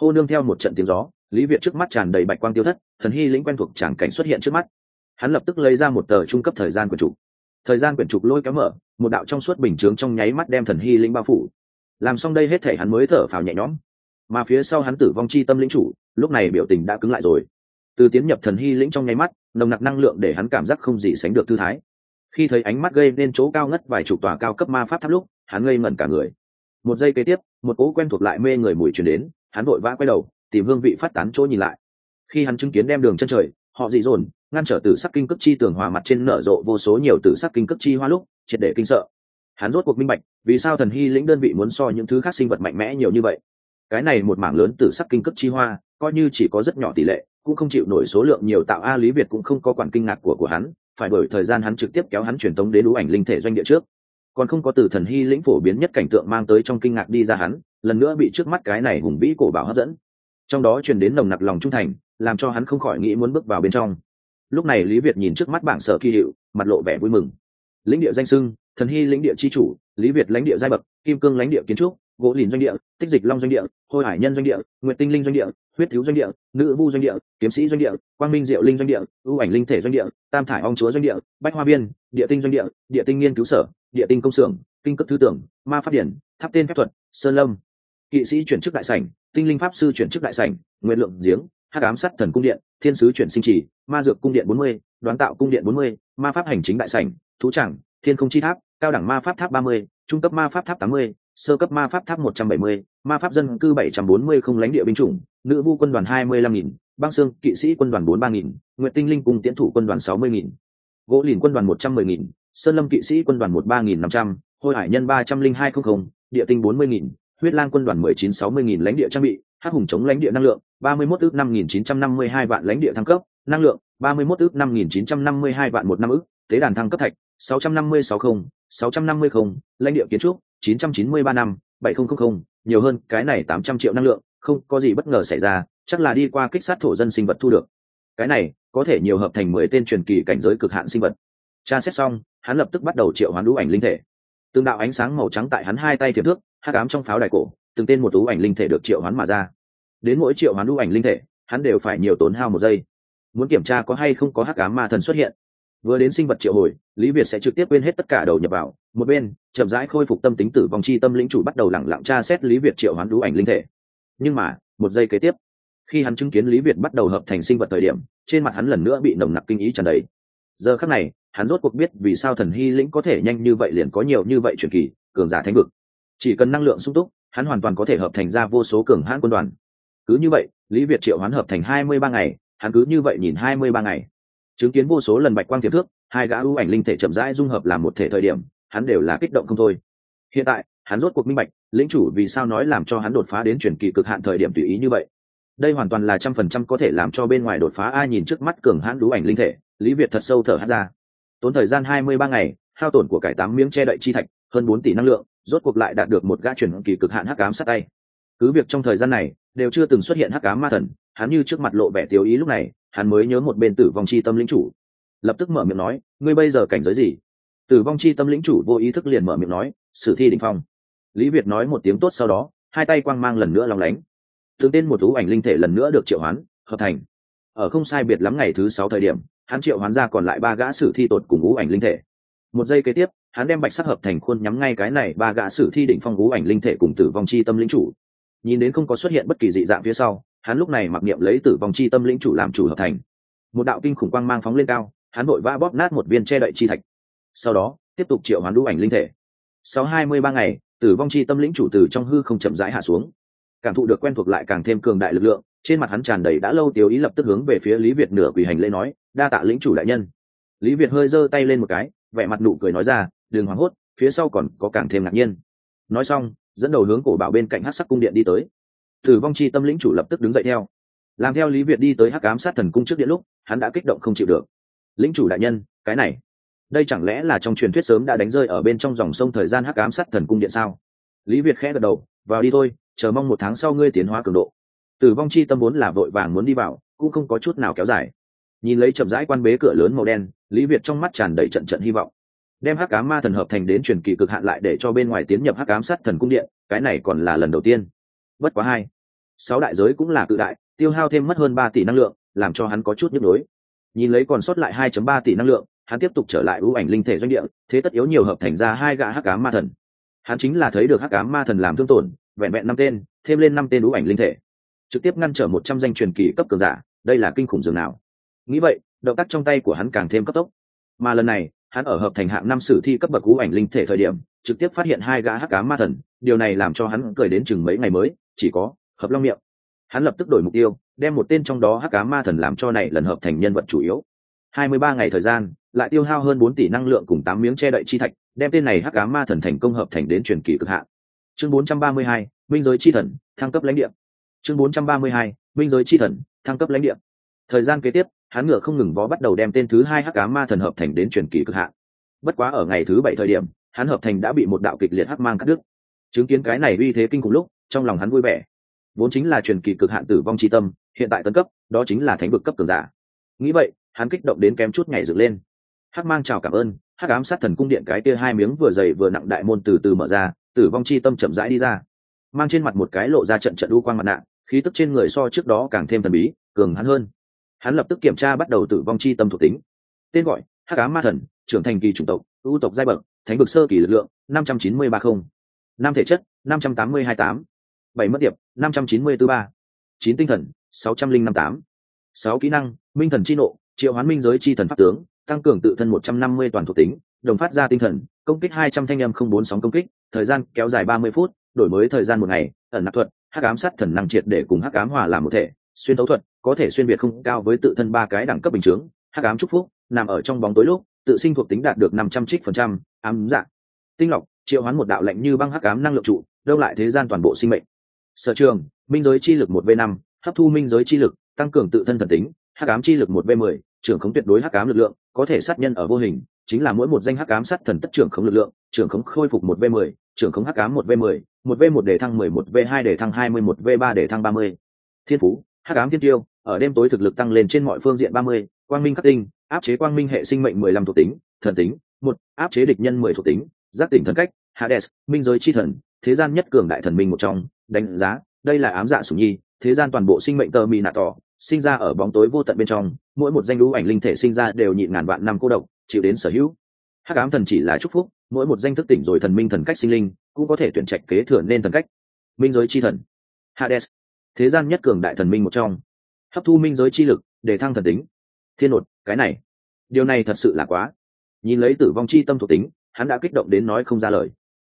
Hô nương theo một trận tiếng gió lý việt trước mắt tràn đầy bạch quang tiêu thất, thần hy lĩnh quen thuộc tràng cảnh xuất hiện trước mắt. Hắn lập tức lấy ra một tờ trung cấp thời gian quyển trục. Thời gian quyển trục lôi kéo mở, một đạo trong suốt bình chướng trong nháy mắt đem thần hy lĩnh bao phủ. Làm xong đây hết thể hắn mới thở phào nhẹ nhõm. Mà phía sau hắn tử vong chi tâm lĩnh chủ, lúc này biểu tình đã cứng lại rồi. Từ tiến nhập thần hy lĩnh trong nháy mắt, nồng nặc năng lượng để hắn cảm giác không gì sánh được thư thái. Khi thấy ánh mắt gây nên chỗ cao ngất vài chục tòa cao cấp ma pháp tháp lúc, hắn ngây ngẩn cả người. Một giây kế tiếp, một cỗ quen thuộc lại mê người mùi chuyển đến, hắn vội vã quay đầu tìm hương vị phát tán chỗ nhìn lại. Khi hắn chứng kiến đem đường chân trời, họ dị dồn, ngăn trở từ sắc kinh cước chi tường hòa mặt trên nở rộ vô số nhiều từ sắc kinh cước chi hoa lúc, triệt để kinh sợ. Hắn rốt cuộc minh bạch, vì sao thần hy lĩnh đơn vị muốn so những thứ khác sinh vật mạnh mẽ nhiều như vậy. Cái này một mảng lớn từ sắc kinh cước chi hoa, coi như chỉ có rất nhỏ tỷ lệ, cũng không chịu nổi số lượng nhiều tạo a lý việt cũng không có quản kinh ngạc của của hắn, phải bởi thời gian hắn trực tiếp kéo hắn truyền tống đến đũ ảnh linh thể doanh địa trước. Còn không có từ thần hy lĩnh phổ biến nhất cảnh tượng mang tới trong kinh ngạc đi ra hắn, lần nữa bị trước mắt cái này hùng vĩ cổ bảo hấp dẫn trong đó truyền đến nồng nặc lòng trung thành làm cho hắn không khỏi nghĩ muốn bước vào bên trong lúc này lý việt nhìn trước mắt bảng sở kỳ hiệu mặt lộ vẻ vui mừng lĩnh địa danh sưng thần hy lĩnh địa c h i chủ lý việt lãnh địa giai bậc kim cương lãnh địa kiến trúc gỗ lìn doanh địa tích dịch long doanh địa hôi hải nhân doanh địa nguyện tinh linh doanh địa huyết thiếu doanh địa nữ vu doanh địa kiếm sĩ doanh địa quang minh diệu linh doanh địa ưu ảnh linh thể doanh địa tam thải ong chúa doanh địa bách hoa biên địa tinh doanh địa địa tinh nghiên cứu sở địa tinh công xưởng kinh cấp thứ tưởng ma phát điển tháp tên phép thuật sơn lâm kỵ sĩ chuyển chức đại sảnh, tinh linh pháp sư chuyển chức đại sảnh, nguyện lượng giếng, hắc ám sát thần cung điện, thiên sứ chuyển sinh trì, ma dược cung điện bốn mươi, đoán tạo cung điện bốn mươi, ma pháp hành chính đại sảnh, thú chẳng, thiên không chi tháp, cao đẳng ma pháp tháp ba mươi, trung cấp ma pháp tháp tám mươi, sơ cấp ma pháp tháp một trăm bảy mươi, ma pháp dân cư bảy trăm bốn mươi không lãnh địa binh chủng, nữ vu quân đoàn hai mươi lăm nghìn, băng xương kỵ sĩ quân đoàn bốn ba nghìn, nguyện tinh linh cùng tiến thủ quân đoàn sáu mươi nghìn, gỗ lìn quân đoàn một trăm mười nghìn, sơn lâm kỵ sĩ quân đoàn một ba nghìn năm trăm, hôi hải nhân ba trăm linh hai không không, địa tinh bốn mươi nghìn huyết lang quân đoàn mười chín sáu mươi nghìn lãnh địa trang bị, hắc hùng chống lãnh địa năng lượng, ba mươi mốt ước năm nghìn chín trăm năm mươi hai vạn lãnh địa thăng cấp, năng lượng, ba mươi mốt ước năm nghìn chín trăm năm mươi hai vạn một năm ước tế đàn thăng cấp thạch, sáu trăm năm mươi sáu không, sáu trăm năm mươi không, lãnh địa kiến trúc, chín trăm chín mươi ba năm, bảy không không không, nhiều hơn, cái này tám trăm triệu năng lượng, không có gì bất ngờ xảy ra, chắc là đi qua kích sát thổ dân sinh vật thu được. Cái này, có thể nhiều hợp thành mười tên truyền kỳ cảnh giới cực hạn sinh vật. Tra xét xong, hắn lập tức bắt đầu triệu hoán đũ ảnh linh thể. Tương đạo ánh sáng màu trắng tại hắn hai tay thiệp thước hát cám trong pháo đài cổ, từng tên một tú ảnh linh thể được triệu hoán mà ra. Đến mỗi triệu hoán đũ ảnh linh thể, hắn đều phải nhiều tốn hao một giây. Muốn kiểm tra có hay không có hắc ám ma thần xuất hiện. Vừa đến sinh vật triệu hồi, lý việt sẽ trực tiếp quên hết tất cả đầu nhập vào. Một bên, chậm rãi khôi phục tâm tính tử vong chi tâm lĩnh chủ bắt đầu lẳng lặng tra xét lý việt triệu hoán đũ ảnh linh thể. Nhưng mà, một giây kế tiếp, khi hắn chứng kiến lý việt bắt đầu hợp thành sinh vật thời điểm, trên mặt hắn lần nữa bị nồng nặc kinh ý tràn đầy. Giờ khắc này, hắn rốt cuộc biết vì sao thần hy lĩnh có thể nhanh như vậy liền có nhiều như vậy truyền kỳ, cường giả thánh vực chỉ cần năng lượng sung túc, hắn hoàn toàn có thể hợp thành ra vô số cường hãn quân đoàn. Cứ như vậy, lý việt triệu hoán hợp thành hai mươi ba ngày, hắn cứ như vậy nhìn hai mươi ba ngày. Chứng kiến vô số lần bạch quang tiềm thước, hai gã ưu ảnh linh thể chậm rãi dung hợp làm một thể thời điểm, hắn đều là kích động không thôi. Hiện tại, hắn rốt cuộc minh bạch, lĩnh chủ vì sao nói làm cho hắn đột phá đến chuyển kỳ cực hạn thời điểm tùy ý như vậy. Đây hoàn toàn là trăm phần trăm có thể làm cho bên ngoài đột phá ai nhìn trước mắt cường hãn đũ ảnh linh thể, lý việt thật sâu thở hát ra. Tốn thời gian hai mươi ba ngày, hao tổn của cải tám miếng che đậy chi thạch, hơn bốn tỷ năng lượng rốt cuộc lại đạt được một gã chuyển kỳ cực hạn hắc ám sát tay. Cứ việc trong thời gian này, đều chưa từng xuất hiện hắc ám ma thần, hắn như trước mặt lộ vẻ tiêu ý lúc này, hắn mới nhớ một bên tử vong chi tâm lĩnh chủ. Lập tức mở miệng nói, ngươi bây giờ cảnh giới gì? Tử vong chi tâm lĩnh chủ vô ý thức liền mở miệng nói, sử thi đình phong. Lý việt nói một tiếng tốt sau đó, hai tay quang mang lần nữa lòng lánh. Tương tên một thú ảnh linh thể lần nữa được triệu hoán, hợp thành. Ở không sai biệt lắm ngày thứ sáu thời điểm, hắn triệu hoán ra còn lại ba gã sử thi tột cùng ngũ ảnh linh thể. Một giây kế tiếp hắn đem bạch sắc hợp thành khuôn nhắm ngay cái này ba gã sử thi đỉnh phong vũ ảnh linh thể cùng tử vong chi tâm lĩnh chủ. Nhìn đến không có xuất hiện bất kỳ dị dạng phía sau, hắn lúc này mặc niệm lấy tử vong chi tâm lĩnh chủ làm chủ hợp thành. Một đạo kinh khủng quang mang phóng lên cao, hắn vội vã bóp nát một viên che đậy chi thạch. Sau đó, tiếp tục triệu hoán đũ ảnh linh thể. Sau hai mươi ba ngày, tử vong chi tâm lĩnh chủ từ trong hư không chậm rãi hạ xuống. Cảm thụ được quen thuộc lại càng thêm cường đại lực lượng, trên mặt hắn tràn đầy đã lâu tiêu ý lập tức hướng về phía lý việt nửa quỳ hành lễ nói, đa tạ lĩnh chủ đại nhân. Lý việt hơi giơ tay lên một cái, vẻ mặt nụ cười nói ra đừng hoảng hốt, phía sau còn có càng thêm ngạc nhiên. Nói xong, dẫn đầu hướng cổ bảo bên cạnh hát sắc cung điện đi tới. Tử vong chi tâm lĩnh chủ lập tức đứng dậy theo. Làm theo lý việt đi tới hắc ám sát thần cung trước điện lúc, hắn đã kích động không chịu được. Lĩnh chủ đại nhân, cái này, đây chẳng lẽ là trong truyền thuyết sớm đã đánh rơi ở bên trong dòng sông thời gian hắc ám sát thần cung điện sao? Lý việt khẽ gật đầu, vào đi thôi, chờ mong một tháng sau ngươi tiến hóa cường độ. Tử vong chi tâm vốn là vội vàng muốn đi vào, cũng không có chút nào kéo dài. Nhìn lấy chậm rãi quan bế cửa lớn màu đen, lý việt trong mắt tràn đầy trận trận hy vọng đem hắc ám ma thần hợp thành đến truyền kỳ cực hạn lại để cho bên ngoài tiến nhập hắc ám sát thần cung điện, cái này còn là lần đầu tiên. Bất quá hai, sáu đại giới cũng là cự đại, tiêu hao thêm mất hơn ba tỷ năng lượng, làm cho hắn có chút nhức nhối. Nhìn lấy còn sót lại 2.3 tỷ năng lượng, hắn tiếp tục trở lại ưu ảnh linh thể doanh địa, thế tất yếu nhiều hợp thành ra hai gã hắc ám ma thần. Hắn chính là thấy được hắc ám ma thần làm thương tổn, vẹn vẹn năm tên, thêm lên năm tên ưu ảnh linh thể. Trực tiếp ngăn trở một trăm danh truyền kỳ cấp cường giả, đây là kinh khủng dường nào. Nghĩ vậy, động tác trong tay của hắn càng thêm cấp tốc. Mà lần này hắn ở hợp thành hạng năm sử thi cấp bậc ưu ảnh linh thể thời điểm, trực tiếp phát hiện hai gã hắc cá ma thần, điều này làm cho hắn cười đến chừng mấy ngày mới, chỉ có hợp long miệng. Hắn lập tức đổi mục tiêu, đem một tên trong đó hắc cá ma thần làm cho này lần hợp thành nhân vật chủ yếu. Hai mươi ba ngày thời gian, lại tiêu hao hơn bốn tỷ năng lượng cùng tám miếng che đậy chi thạch, đem tên này hắc cá ma thần thành công hợp thành đến truyền kỳ cực hạn. Chương bốn trăm ba mươi hai, minh giới chi thần, thăng cấp lãnh địa. Chương bốn trăm ba mươi hai, minh giới chi thần, thăng cấp lãnh địa. Thời gian kế tiếp hắn ngựa không ngừng vó bắt đầu đem tên thứ hai hắc cá ma thần hợp thành đến truyền kỳ cực hạn. Bất quá ở ngày thứ bảy thời điểm hắn hợp thành đã bị một đạo kịch liệt hắc mang cắt đứt. Chứng kiến cái này uy thế kinh khủng lúc, trong lòng hắn vui vẻ. Vốn chính là truyền kỳ cực hạn tử vong chi tâm, hiện tại tấn cấp, đó chính là thánh vực cấp cường giả. Nghĩ vậy, hắn kích động đến kém chút ngày dựng lên. Hắc mang chào cảm ơn, hắc ám sát thần cung điện cái kia hai miếng vừa dày vừa nặng đại môn từ từ mở ra, tử vong chi tâm chậm rãi đi ra. Mang trên mặt một cái lộ ra trận trận u quang mặt nạ, khí tức trên người so trước đó càng thêm thần bí, cường hắn hơn hắn lập tức kiểm tra bắt đầu tử vong chi tâm thuộc tính. Tên gọi, hắc ám ma thần, trưởng thành kỳ chủng tộc, ưu tộc giai bậc, thánh vực sơ kỳ lực lượng, năm trăm chín mươi ba không. Năm thể chất, năm trăm tám mươi hai tám. Bảy mất điệp, năm trăm chín mươi tư ba. Chín tinh thần, sáu trăm linh năm tám. Sáu kỹ năng, minh thần chi nộ, triệu hoán minh giới chi thần pháp tướng, tăng cường tự thân một trăm năm mươi toàn thuộc tính, đồng phát ra tinh thần, công kích hai trăm thanh âm không bốn sóng công kích, thời gian kéo dài ba mươi phút, đổi mới thời gian một ngày, ẩn nạp thuật, hắc ám sát thần năng triệt để cùng hắc ám hòa làm một thể, xuyên thấu thuật có thể xuyên biệt không cao với tự thân ba cái đẳng cấp bình chướng, hắc ám chúc phúc, nằm ở trong bóng tối lúc, tự sinh thuộc tính đạt được năm trăm trích phần trăm, ám dạng tinh lọc, triệu hoán một đạo lạnh như băng hắc ám năng lượng trụ, đông lại thế gian toàn bộ sinh mệnh. Sở trường, minh giới chi lực một v năm, hấp thu minh giới chi lực, tăng cường tự thân thần tính, hắc ám chi lực một v mười, trưởng khống tuyệt đối hắc ám lực lượng, có thể sát nhân ở vô hình, chính là mỗi một danh hắc ám sát thần tất trưởng khống lực lượng, trưởng khống khôi phục một v mười, trưởng khống hắc ám một v mười, một v một để thăng mười, một v hai để thăng hai mươi, một v ba để thăng ba mươi. Thiên phú, hắc ám thiên tiêu ở đêm tối thực lực tăng lên trên mọi phương diện ba mươi, quang minh khắc tinh, áp chế quang minh hệ sinh mệnh mười lăm thuộc tính, thần tính, một, áp chế địch nhân mười thuộc tính, giác tỉnh thần cách, hades, minh giới chi thần, thế gian nhất cường đại thần minh một trong, đánh giá, đây là ám dạ sủng nhi, thế gian toàn bộ sinh mệnh tơ mi nạ tỏ, sinh ra ở bóng tối vô tận bên trong, mỗi một danh lũ ảnh linh thể sinh ra đều nhịn ngàn vạn năm cô độc, chịu đến sở hữu. Hắc ám thần chỉ là chúc phúc, mỗi một danh thức tỉnh rồi thần minh thần cách sinh linh, cũng có thể tuyển trạch kế thừa nên thần cách. Minh giới chi thần, hades, thế gian nhất cường đại thần minh một trong hấp thu minh giới chi lực, để thăng thần tính. Thiên nột, cái này, điều này thật sự là quá. Nhìn lấy tử vong chi tâm thuộc tính, hắn đã kích động đến nói không ra lời.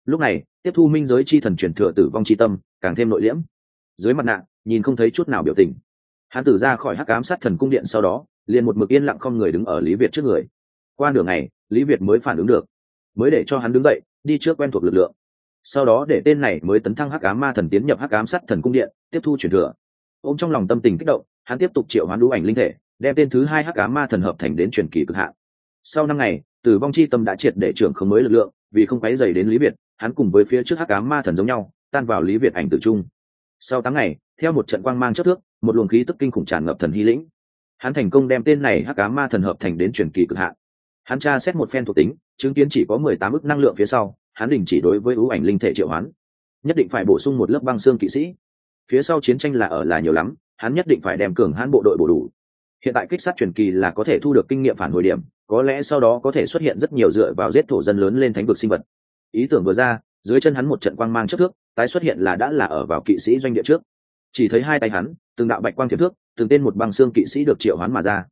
Lúc này, tiếp thu minh giới chi thần truyền thừa tử vong chi tâm, càng thêm nội liễm. Dưới mặt nạ, nhìn không thấy chút nào biểu tình. Hắn tử ra khỏi hắc ám sát thần cung điện sau đó, liền một mực yên lặng không người đứng ở lý việt trước người. Qua nửa ngày, lý việt mới phản ứng được. Mới để cho hắn đứng dậy, đi trước quen thuộc lực lượng. Sau đó để tên này mới tấn thăng hắc ám ma thần tiến nhập hắc ám sát thần cung điện, tiếp thu truyền thừa ôm trong lòng tâm tình kích động, hắn tiếp tục triệu hoán đũ ảnh linh thể, đem tên thứ hai hắc ám ma thần hợp thành đến truyền kỳ cực hạn. Sau năm ngày tử vong chi tâm đã triệt để trưởng không mới lực lượng, vì không quáy dày đến lý việt, hắn cùng với phía trước hắc ám ma thần giống nhau, tan vào lý việt ảnh tử trung sau tám ngày, theo một trận quang mang chất thước, một luồng khí tức kinh khủng tràn ngập thần hy lĩnh. Hắn thành công đem tên này hắc ám ma thần hợp thành đến truyền kỳ cực hạn. Hắn tra xét một phen thuộc tính, chứng kiến chỉ có mười tám ức năng lượng phía sau, hắn đình chỉ đối với ưu ảnh linh thể triệu hoán. Nhất định phải bổ sung một lớp băng xương kỵ sĩ phía sau chiến tranh là ở là nhiều lắm, hắn nhất định phải đem cường hãn bộ đội bổ đủ. Hiện tại kích sát truyền kỳ là có thể thu được kinh nghiệm phản hồi điểm, có lẽ sau đó có thể xuất hiện rất nhiều dựa vào giết thổ dân lớn lên thánh vực sinh vật. Ý tưởng vừa ra, dưới chân hắn một trận quang mang chất thước, tái xuất hiện là đã là ở vào kỵ sĩ doanh địa trước. Chỉ thấy hai tay hắn, từng đạo bạch quang thiệp thước, từng tên một băng xương kỵ sĩ được triệu hoán mà ra.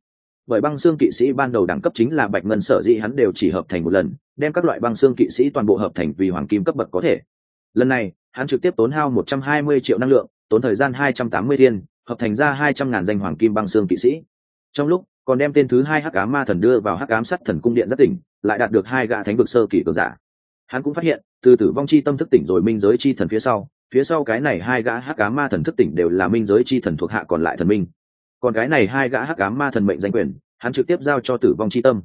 Bởi băng xương kỵ sĩ ban đầu đẳng cấp chính là bạch ngân sở dĩ hắn đều chỉ hợp thành một lần, đem các loại băng xương kỵ sĩ toàn bộ hợp thành vì hoàng kim cấp bậc có thể. Lần này, hắn trực tiếp tốn hao một trăm hai mươi triệu năng lượng tốn thời gian hai trăm tám mươi thiên, hợp thành ra hai trăm ngàn danh hoàng kim băng xương kỵ sĩ. Trong lúc, còn đem tên thứ hai hắc ám ma thần đưa vào hắc ám sắt thần cung điện rất tỉnh, lại đạt được hai gã thánh vực sơ kỳ cường giả. Hắn cũng phát hiện, từ tử vong chi tâm thức tỉnh rồi minh giới chi thần phía sau phía sau cái này hai gã hắc ám ma thần thức tỉnh đều là minh giới chi thần thuộc hạ còn lại thần minh. Còn cái này hai gã hắc ám ma thần mệnh danh quyền, hắn trực tiếp giao cho tử vong chi tâm.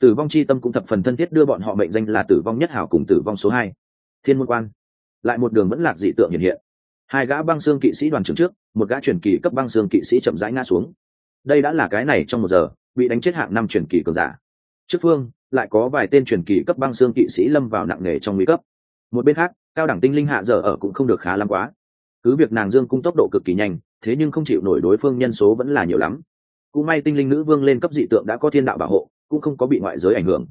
Tử vong chi tâm cũng thập phần thân thiết đưa bọn họ mệnh danh là tử vong nhất hảo cùng tử vong số hai. Thiên môn quan. Lại một đường vẫn lạc dị tượng hiện hiện hai gã băng xương kỵ sĩ đoàn trưởng trước, một gã truyền kỳ cấp băng xương kỵ sĩ chậm rãi ngã xuống. Đây đã là cái này trong một giờ, bị đánh chết hạng năm truyền kỳ cường giả. Trước phương, lại có vài tên truyền kỳ cấp băng xương kỵ sĩ lâm vào nặng nề trong nguy cấp. Một bên khác, cao đẳng tinh linh hạ giờ ở cũng không được khá lắm quá. Cứ việc nàng dương cung tốc độ cực kỳ nhanh, thế nhưng không chịu nổi đối phương nhân số vẫn là nhiều lắm. Cũng may tinh linh nữ vương lên cấp dị tượng đã có thiên đạo bảo hộ, cũng không có bị ngoại giới ảnh hưởng.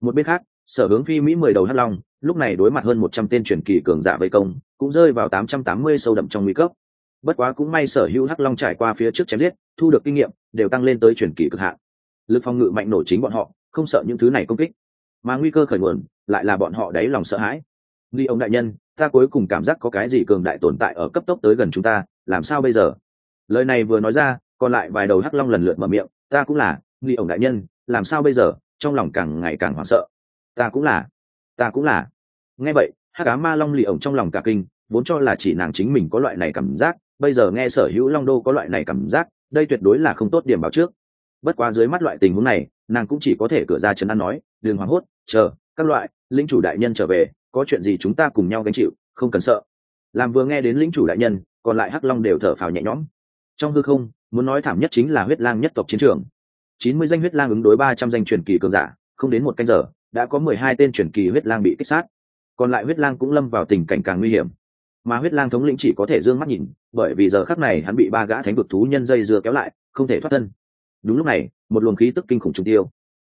Một bên khác, sở hướng phi mỹ mười đầu hắc long, lúc này đối mặt hơn một trăm tên truyền kỳ cường giả vây công cũng rơi vào tám trăm tám mươi sâu đậm trong nguy cấp. Bất quá cũng may sở hữu hắc long trải qua phía trước chém giết, thu được kinh nghiệm, đều tăng lên tới truyền kỳ cực hạn. Lực phòng ngự mạnh nổi chính bọn họ, không sợ những thứ này công kích. Mà nguy cơ khởi nguồn, lại là bọn họ đáy lòng sợ hãi. Nghi ông đại nhân, ta cuối cùng cảm giác có cái gì cường đại tồn tại ở cấp tốc tới gần chúng ta, làm sao bây giờ? Lời này vừa nói ra, còn lại vài đầu hắc long lần lượt mở miệng, ta cũng là, nghi ông đại nhân, làm sao bây giờ? Trong lòng càng ngày càng hoảng sợ. Ta cũng là, ta cũng là. Nghe vậy hắc cá ma long lì ổng trong lòng cả kinh, vốn cho là chỉ nàng chính mình có loại này cảm giác, bây giờ nghe sở hữu long đô có loại này cảm giác, đây tuyệt đối là không tốt điểm báo trước. Bất quá dưới mắt loại tình huống này, nàng cũng chỉ có thể cửa ra chấn an nói, đừng hoảng hốt, chờ, các loại lính chủ đại nhân trở về, có chuyện gì chúng ta cùng nhau gánh chịu, không cần sợ. Làm vừa nghe đến lính chủ đại nhân, còn lại hắc long đều thở phào nhẹ nhõm. Trong hư không, muốn nói thảm nhất chính là huyết lang nhất tộc chiến trường. Chín mươi danh huyết lang ứng đối ba trăm danh truyền kỳ cường giả, không đến một canh giờ, đã có mười hai tên truyền kỳ huyết lang bị kích sát còn lại huyết lang cũng lâm vào tình cảnh càng nguy hiểm. Mà huyết lang thống lĩnh chỉ có thể d ư ơ n g mắt nhìn, bởi vì giờ khắc này hắn bị ba gã thánh vực thú nhân dây dưa kéo lại, không thể thoát thân. Đúng lúc này, một luồng khí tức kinh khủng trùng tiêu